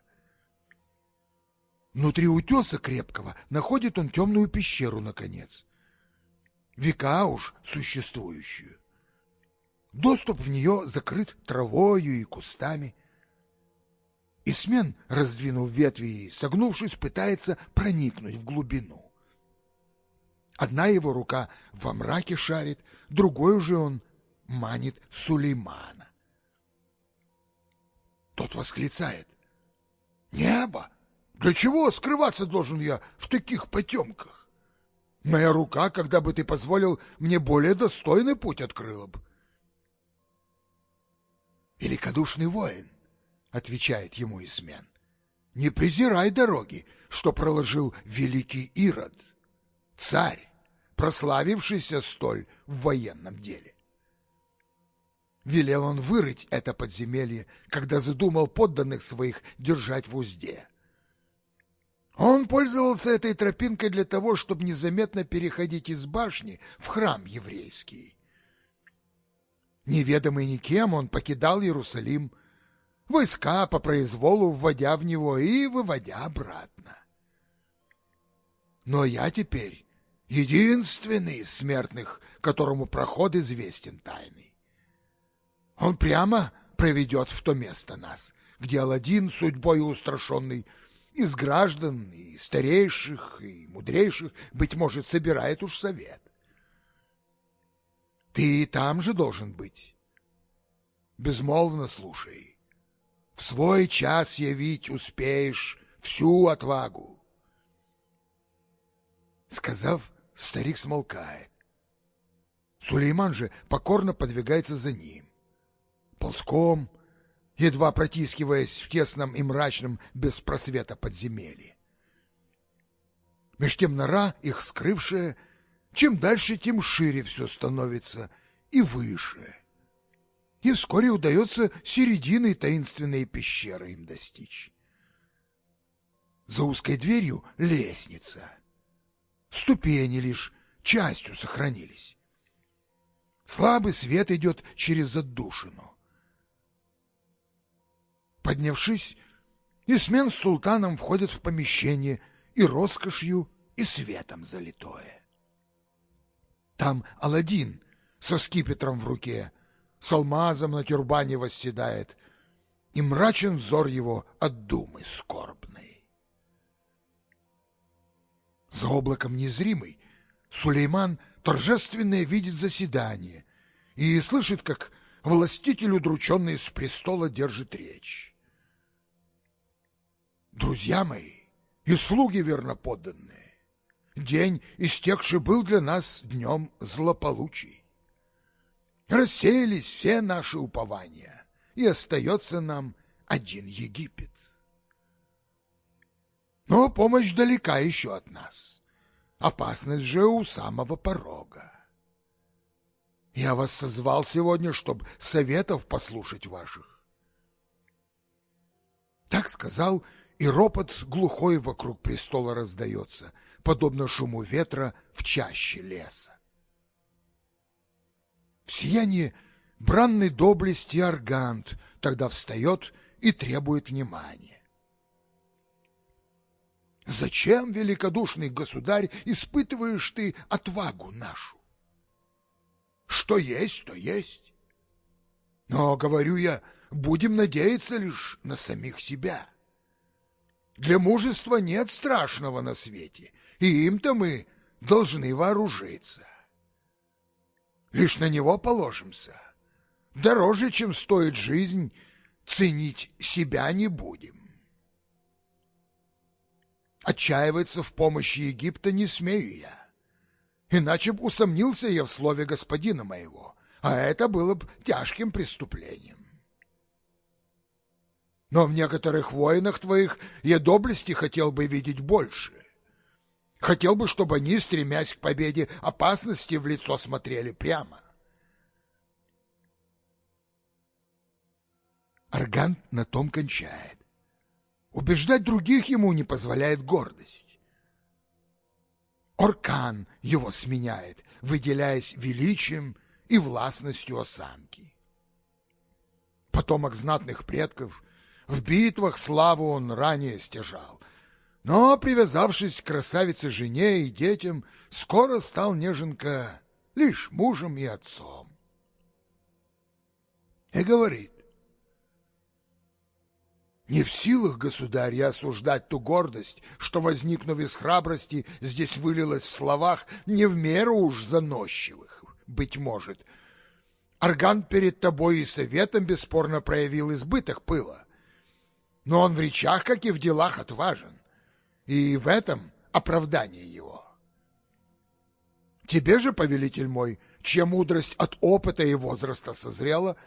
Внутри утеса крепкого находит он темную пещеру, наконец. Века уж существующую. Доступ в нее закрыт травою и кустами. Исмен, раздвинув ветви и согнувшись, пытается проникнуть в глубину. Одна его рука во мраке шарит, другой же он манит Сулеймана. Тот восклицает. «Небо! Для чего скрываться должен я в таких потемках? Моя рука, когда бы ты позволил, мне более достойный путь открыла бы. Великодушный воин, отвечает ему Исмен, не презирай дороги, что проложил великий Ирод, царь, прославившийся столь в военном деле. Велел он вырыть это подземелье, когда задумал подданных своих держать в узде. Он пользовался этой тропинкой для того, чтобы незаметно переходить из башни в храм еврейский. Неведомый никем, он покидал Иерусалим, войска по произволу вводя в него и выводя обратно. Но я теперь единственный из смертных, которому проход известен тайный. Он прямо проведет в то место нас, где Аладдин, судьбой устрашенный, из граждан, и старейших, и мудрейших, быть может, собирает уж совет. Ты там же должен быть. Безмолвно слушай. В свой час явить успеешь всю отвагу. Сказав, старик смолкает. Сулейман же покорно подвигается за ним. Ползком, едва протискиваясь в тесном и мрачном без просвета подземелье. Меж тем нора, их скрывшая, чем дальше, тем шире все становится и выше. И вскоре удается середины таинственной пещеры им достичь. За узкой дверью лестница. Ступени лишь частью сохранились. Слабый свет идет через отдушину. Поднявшись, Исмен с султаном входят в помещение и роскошью, и светом залитое. Там Аладдин со скипетром в руке, с алмазом на тюрбане восседает, и мрачен взор его от думы скорбной. За облаком незримый Сулейман торжественное видит заседание и слышит, как властитель, удрученный с престола, держит речь. Друзья мои и слуги верноподданные, день истекший был для нас днем злополучий. Рассеялись все наши упования, и остается нам один Египет. Но помощь далека еще от нас. Опасность же у самого порога. Я вас созвал сегодня, чтобы советов послушать ваших. Так сказал, и ропот глухой вокруг престола раздается, подобно шуму ветра в чаще леса. В сиянии бранной доблести Аргант тогда встает и требует внимания. Зачем, великодушный государь, испытываешь ты отвагу нашу? Что есть, то есть. Но, говорю я, будем надеяться лишь на самих себя. Для мужества нет страшного на свете, и им-то мы должны вооружиться. Лишь на него положимся. Дороже, чем стоит жизнь, ценить себя не будем. Отчаиваться в помощи Египта не смею я. Иначе б усомнился я в слове господина моего, а это было бы тяжким преступлением. Но в некоторых воинах твоих я доблести хотел бы видеть больше. Хотел бы, чтобы они, стремясь к победе, опасности в лицо смотрели прямо. Арган на том кончает. Убеждать других ему не позволяет гордость. Оркан его сменяет, выделяясь величием и властностью осанки. Потомок знатных предков, в битвах славу он ранее стяжал, но, привязавшись к красавице жене и детям, скоро стал неженка лишь мужем и отцом. И говорит, не в силах, государь, я осуждать ту гордость, что, возникнув из храбрости, здесь вылилась в словах не в меру уж заносчивых, быть может. Орган перед тобой и советом бесспорно проявил избыток пыла. Но он в речах, как и в делах, отважен. И в этом оправдание его. Тебе же, повелитель мой, чья мудрость от опыта и возраста созрела, —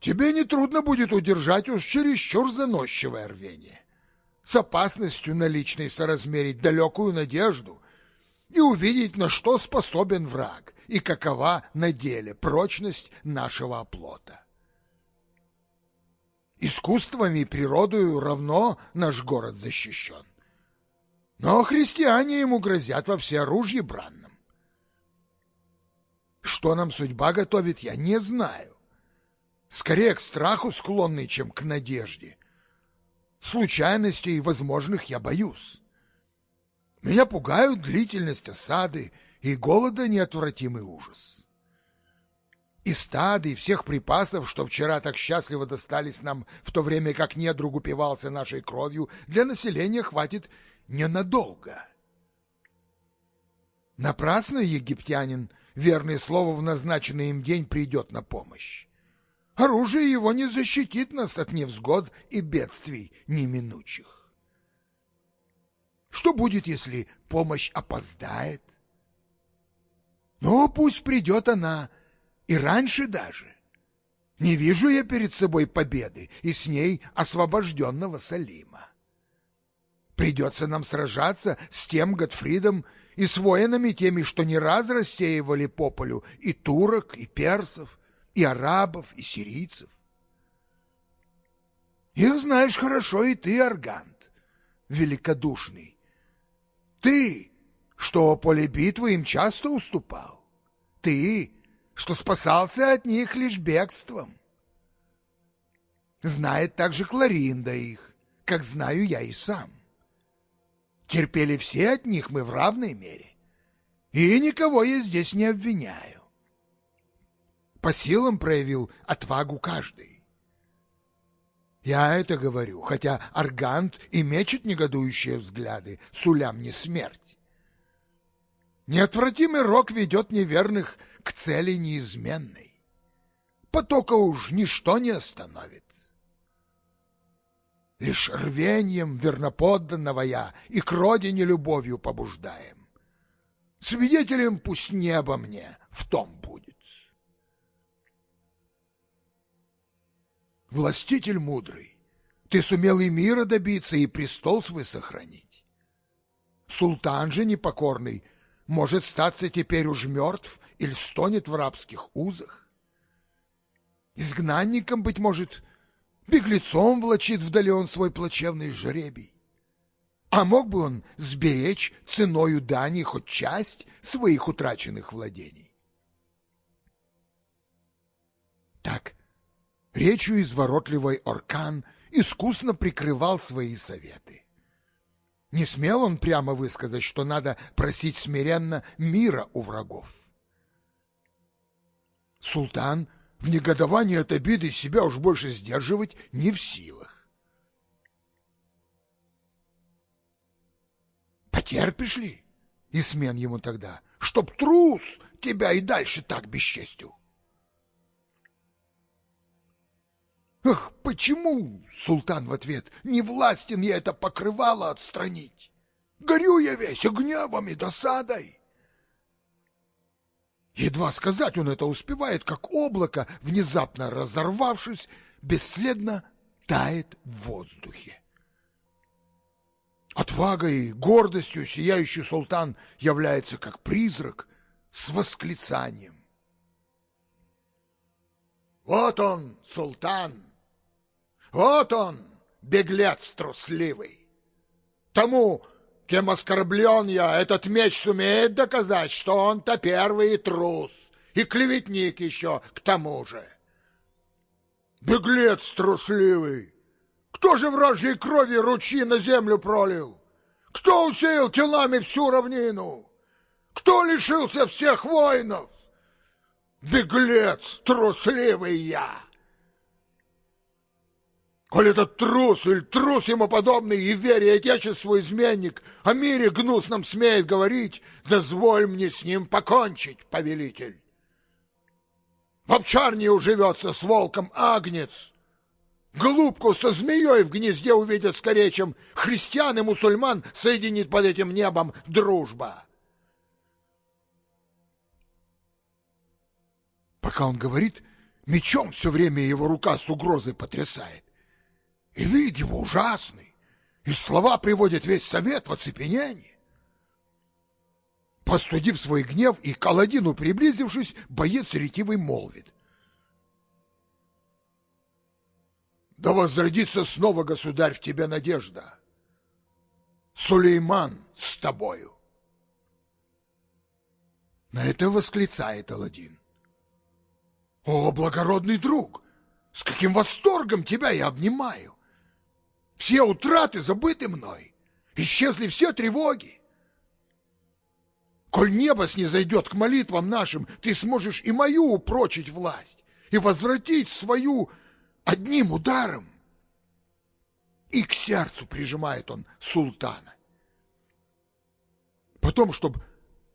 Тебе нетрудно будет удержать уж чересчур заносчивое рвение, с опасностью наличной соразмерить далекую надежду и увидеть, на что способен враг и какова на деле прочность нашего оплота. Искусствами и природою равно наш город защищен. Но христиане ему грозят во всеоружье бранном. Что нам судьба готовит, я не знаю скорее к страху склонный, чем к надежде. Случайностей возможных я боюсь. Меня пугают длительность осады и голода неотвратимый ужас. И стады, и всех припасов, что вчера так счастливо достались нам, в то время как недруг упивался нашей кровью, для населения хватит ненадолго. Напрасно египтянин, верное слово в назначенный им день, придет на помощь. Оружие его не защитит нас от невзгод и бедствий неминучих. Что будет, если помощь опоздает? Ну, пусть придет она, и раньше даже. Не вижу я перед собой победы и с ней освобожденного Салима. Придется нам сражаться с тем Готфридом и с воинами теми, что не раз рассеивали по полю и турок, и персов, и арабов, и сирийцев. Их знаешь хорошо и ты, Аргант, великодушный. Ты, что поле битвы им часто уступал. Ты, что спасался от них лишь бегством. Знает также Кларинда их, как знаю я и сам. Терпели все от них мы в равной мере. И никого я здесь не обвиняю. По силам проявил отвагу каждый. Я это говорю, хотя Аргант и мечет негодующие взгляды, суля мне смерть. Неотвратимый рок ведет неверных к цели неизменной. Потока уж ничто не остановит. Лишь рвением верноподданного я и к родине любовью побуждаем. Свидетелем пусть небо мне в том будет. Властитель мудрый, ты сумел и мира добиться, и престол свой сохранить. Султан же непокорный может статься теперь уж мертв или стонет в рабских узах. Изгнанником, быть может, беглецом влачит вдали он свой плачевный жребий. А мог бы он сберечь ценою дани хоть часть своих утраченных владений? Так, речью изворотливый Оркан искусно прикрывал свои советы. Не смел он прямо высказать, что надо просить смиренно мира у врагов. Султан в негодовании от обиды себя уж больше сдерживать не в силах. Потерпишь ли? И смен ему тогда, чтоб трус тебя и дальше так бесчестил. Ах, почему, султан в ответ, не властен я это покрывало отстранить? Горю я весь гневом и досадой. Едва сказать он это успевает, как облако, внезапно разорвавшись, бесследно тает в воздухе. Отвагой и гордостью сияющий султан является как призрак с восклицанием. Вот он, султан, вот он, беглец трусливый. Тому Кем оскорблен я, этот меч сумеет доказать, что он-то первый и трус, и клеветник еще к тому же. Беглец трусливый! Кто же вражьей крови ручьи на землю пролил? Кто усеял телами всю равнину? Кто лишился всех воинов? Беглец трусливый я! Коль этот трус или трус ему подобный и вере отечеству изменник о мире гнусном смеет говорить, дозволь мне с ним покончить, повелитель. В обчарне уживется с волком агнец. Голубку со змеей в гнезде увидят скорее, чем христиан и мусульман соединит под этим небом дружба. Пока он говорит, мечом все время его рука с угрозой потрясает. И вид его ужасный, и слова приводят весь совет в оцепенение. Постудив свой гнев и к Аладдину приблизившись, боец ретивый молвит. Да возродится снова, государь, в тебе надежда. Сулейман с тобою. На это восклицает Аладдин. О, благородный друг, с каким восторгом тебя я обнимаю! Все утраты забыты мной. Исчезли все тревоги. Коль небо снизойдет к молитвам нашим, ты сможешь и мою упрочить власть и возвратить свою одним ударом. И к сердцу прижимает он султана. Потом, чтобы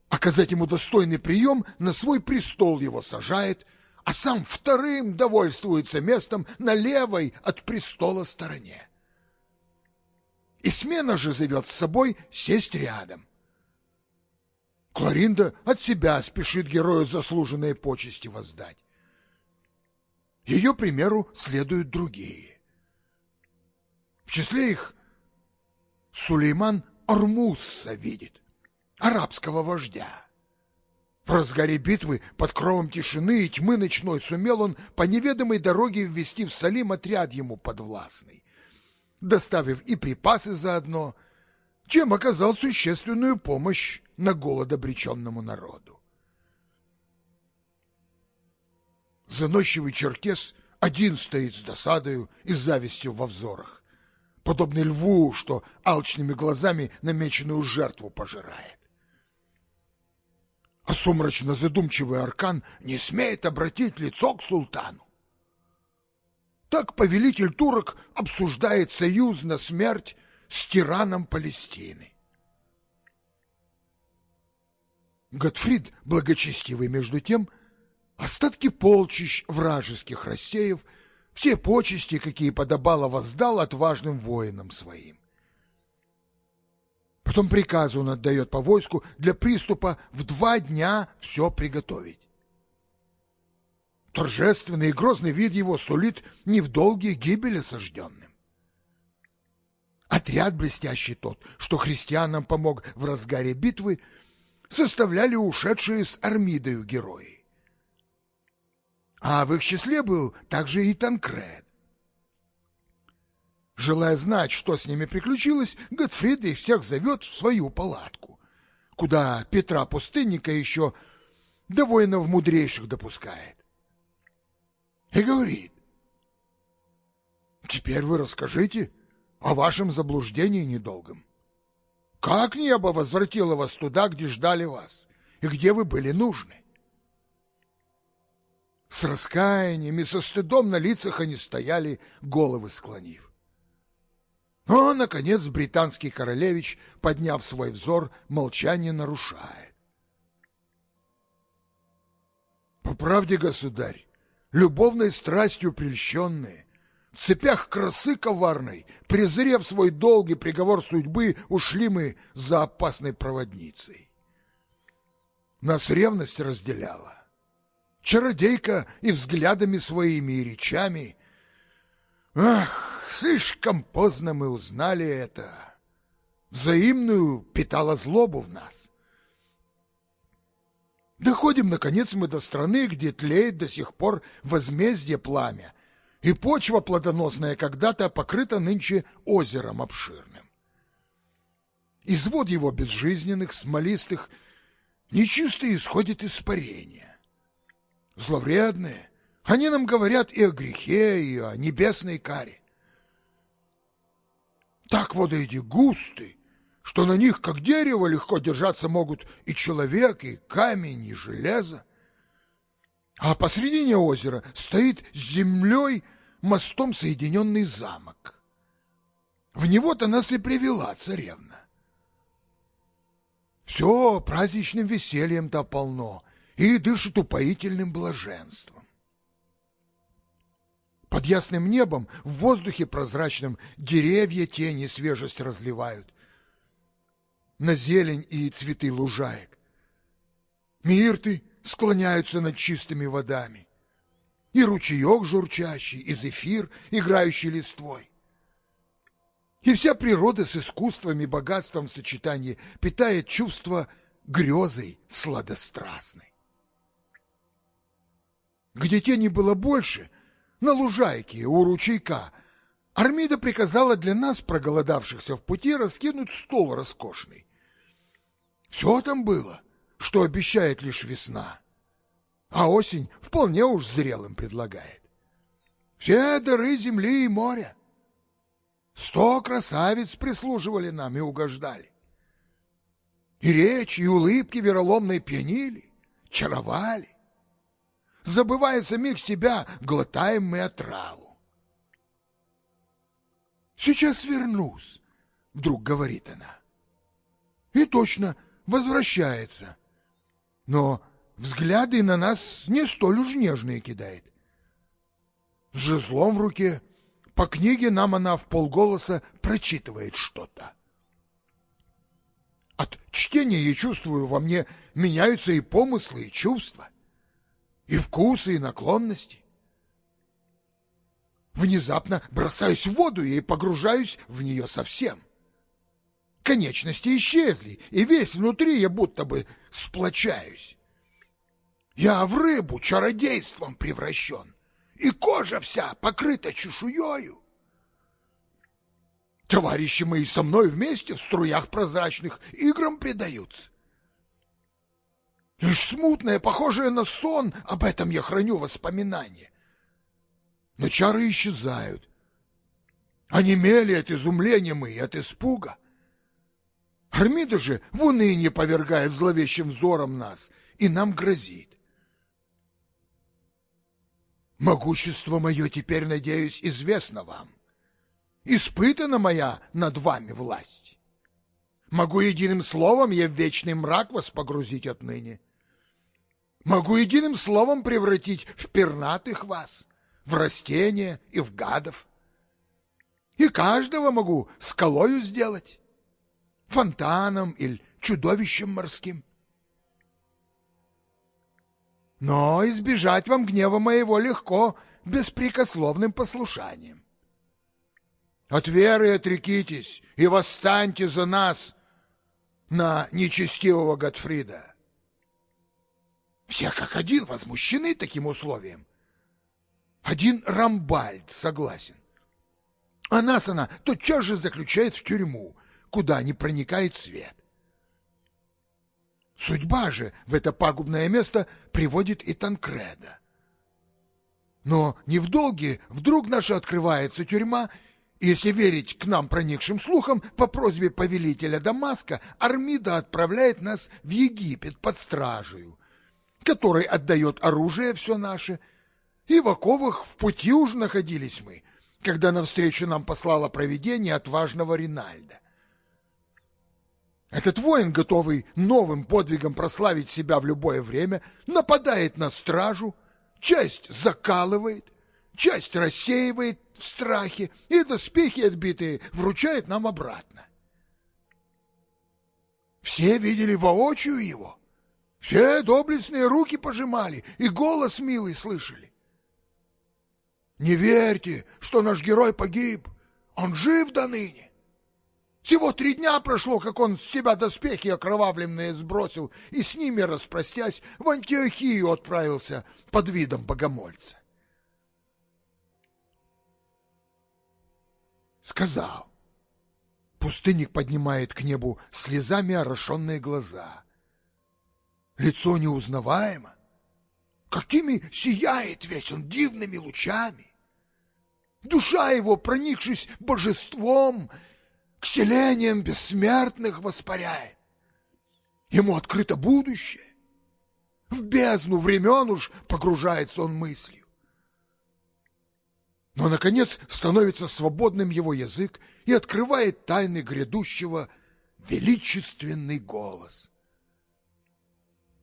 оказать ему достойный прием, на свой престол его сажает, а сам вторым довольствуется местом на левой от престола стороне и смена же зовет с собой сесть рядом. Кларинда от себя спешит герою заслуженные почести воздать. Ее примеру следуют другие. В числе их Сулейман Армусса видит, арабского вождя. В разгаре битвы под кровом тишины и тьмы ночной сумел он по неведомой дороге ввести в Салим отряд ему подвластный доставив и припасы заодно, чем оказал существенную помощь на голод обреченному народу. Заносчивый черкес один стоит с досадою и завистью во взорах, подобный льву, что алчными глазами намеченную жертву пожирает. а сумрачно-задумчивый аркан не смеет обратить лицо к султану. Так повелитель турок обсуждает союз на смерть с тираном Палестины. Готфрид, благочестивый между тем, остатки полчищ вражеских рассеев, все почести, какие подобало, воздал отважным воинам своим. Потом приказ он отдает по войску для приступа в два дня все приготовить. Торжественный и грозный вид его сулит не в долгие гибели сожденным. Отряд блестящий тот, что христианам помог в разгаре битвы, составляли ушедшие с Армидою герои. А в их числе был также и Танкред. Желая знать, что с ними приключилось, Готфрид их всех зовет в свою палатку, куда Петра Пустынника еще до воинов мудрейших допускает. И говорит, «Теперь вы расскажите о вашем заблуждении недолгом. Как небо возвратило вас туда, где ждали вас, и где вы были нужны?» С раскаянием и со стыдом на лицах они стояли, головы склонив. Но, наконец, британский королевич, подняв свой взор, молчание нарушает. По правде, государь, любовной страстью прельщенные, в цепях красы коварной, презрев свой долгий приговор судьбы, ушли мы за опасной проводницей. Нас ревность разделяла. Чародейка и взглядами своими, и речами. Ах, Слишком поздно мы узнали это. Взаимную питала злобу в нас. Доходим, наконец, мы до страны, где тлеет до сих пор возмездие пламя, и почва плодоносная когда-то покрыта нынче озером обширным. Из вод его безжизненных, смолистых, нечистые исходит испарения. Зловредные, они нам говорят и о грехе, и о небесной каре. Так воды эти густы, что на них, как дерево, легко держаться могут и человек, и камень, и железо. А посредине озера стоит с землей мостом соединенный замок. В него-то нас и привела царевна. Все праздничным весельем-то полно и дышит упоительным блаженством. Под ясным небом, в воздухе прозрачном, деревья тени свежесть разливают. На зелень и цветы лужаек. Мирты склоняются над чистыми водами. И ручеек журчащий, и зефир, играющий листвой. И вся природа с искусством и богатством в сочетании питает чувство грезой сладострастной. Где тени было больше — на лужайке у ручейка, Армида приказала для нас, проголодавшихся в пути, раскинуть стол роскошный. Все там было, что обещает лишь весна, а осень вполне уж зрелым предлагает. Все дары земли и моря. Сто красавиц прислуживали нам и угождали. И речи, и улыбки вероломной пьянили, чаровали. Забывая самих себя, глотаем мы отраву. «Сейчас вернусь», — вдруг говорит она. И точно возвращается. Но взгляды на нас не столь уж нежные кидает. С жезлом в руке, по книге нам она в полголоса прочитывает что-то. От чтения я чувствую во мне меняются и помыслы, и чувства и вкусы, и наклонности. Внезапно бросаюсь в воду и погружаюсь в нее совсем. Конечности исчезли, и весь внутри я будто бы сплочаюсь. Я в рыбу чародейством превращен, и кожа вся покрыта чешуею. Товарищи мои со мной вместе в струях прозрачных играм предаются. Лишь смутное, похожее на сон, об этом я храню воспоминания. Но чары исчезают. Онемели от изумления мы и от испуга. Армида же в уныние повергает зловещим взором нас и нам грозит. Могущество мое теперь, надеюсь, известно вам. Испытана моя над вами власть. Могу единым словом я в вечный мрак вас погрузить отныне. Могу единым словом превратить в пернатых вас, в растения и в гадов. И каждого могу скалою сделать, фонтаном или чудовищем морским. Но избежать вам гнева моего легко беспрекословным послушанием. От веры отрекитесь и восстаньте за нас на нечестивого Готфрида. Все как один возмущены таким условием. Один Рамбальд согласен. А нас она тотчас же заключает в тюрьму, куда не проникает свет. Судьба же в это пагубное место приводит и Танкреда. Но не в долге вдруг наша открывается тюрьма, и если верить к нам проникшим слухам, по просьбе повелителя Дамаска Армида отправляет нас в Египет под стражею, который отдает оружие все наше, и в оковах в пути уж находились мы, когда навстречу нам послало провидение отважного Ринальда. Этот воин, готовый новым подвигом прославить себя в любое время, нападает на стражу, часть закалывает, часть рассеивает в страхе, и доспехи отбитые вручает нам обратно. Все видели воочию его, все доблестные руки пожимали и голос милый слышали. Не верьте, что наш герой погиб, он жив до ныне. Всего три дня прошло, как он с себя доспехи окровавленные сбросил и с ними, распростясь, в Антиохию отправился под видом богомольца. Сказал. Пустынник поднимает к небу слезами орошенные глаза. Лицо неузнаваемо. Какими сияет весь он дивными лучами. Душа его, проникшись божеством, к селениям бессмертных воспаряет. Ему открыто будущее. В бездну времен уж погружается он мыслью. Но, наконец, становится свободным его язык и открывает тайны грядущего величественный голос.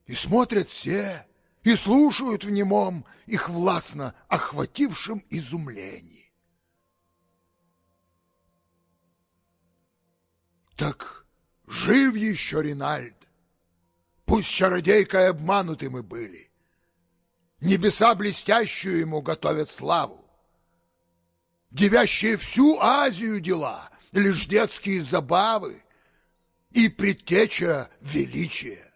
И смотрят все, и слушают в немом их властно охватившим изумлении. Так жив еще Ринальд. Пусть чародейкой обмануты мы были. Небеса блестящую ему готовят славу. Девящие всю Азию дела, лишь детские забавы и предтеча величия.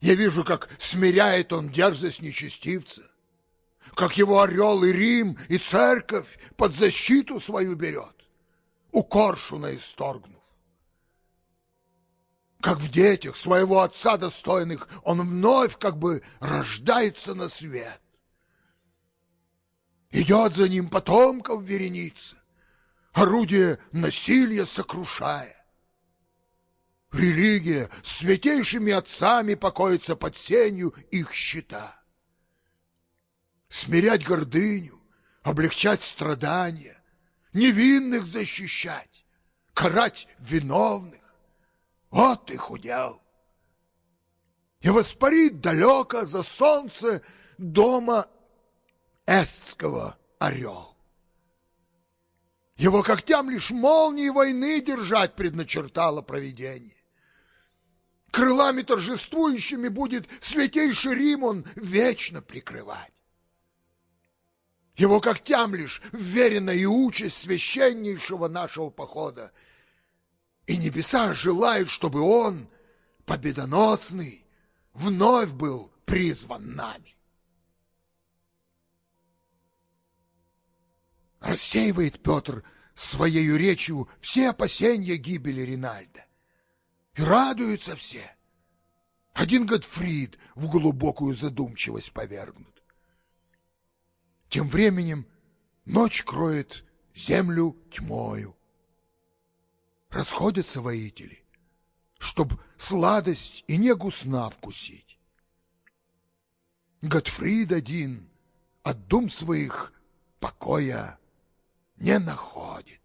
Я вижу, как смиряет он дерзость нечестивца, как его орел и Рим, и церковь под защиту свою берет у коршуна исторгнув. Как в детях своего отца достойных он вновь как бы рождается на свет. Идет за ним потомков вереница, орудие насилия сокрушая. Религия святейшими отцами покоится под сенью их щита. Смирять гордыню, облегчать страдания, невинных защищать, карать виновных. Вот их удел. И воспарит далеко за солнце дома эстского орел. Его когтям лишь молнии войны держать предначертало провидение. Крылами торжествующими будет святейший Рим он вечно прикрывать. Его когтям лишь вверена и участь священнейшего нашего похода. И небеса желают, чтобы он, победоносный, вновь был призван нами. Рассеивает Петр своей речью все опасения гибели Ринальда. И радуются все. Один Готфрид в глубокую задумчивость повергнут. Тем временем ночь кроет землю тьмою. Расходятся воители. чтоб сладость и негу сна вкусить. Готфрид один от дум своих покоя не находит.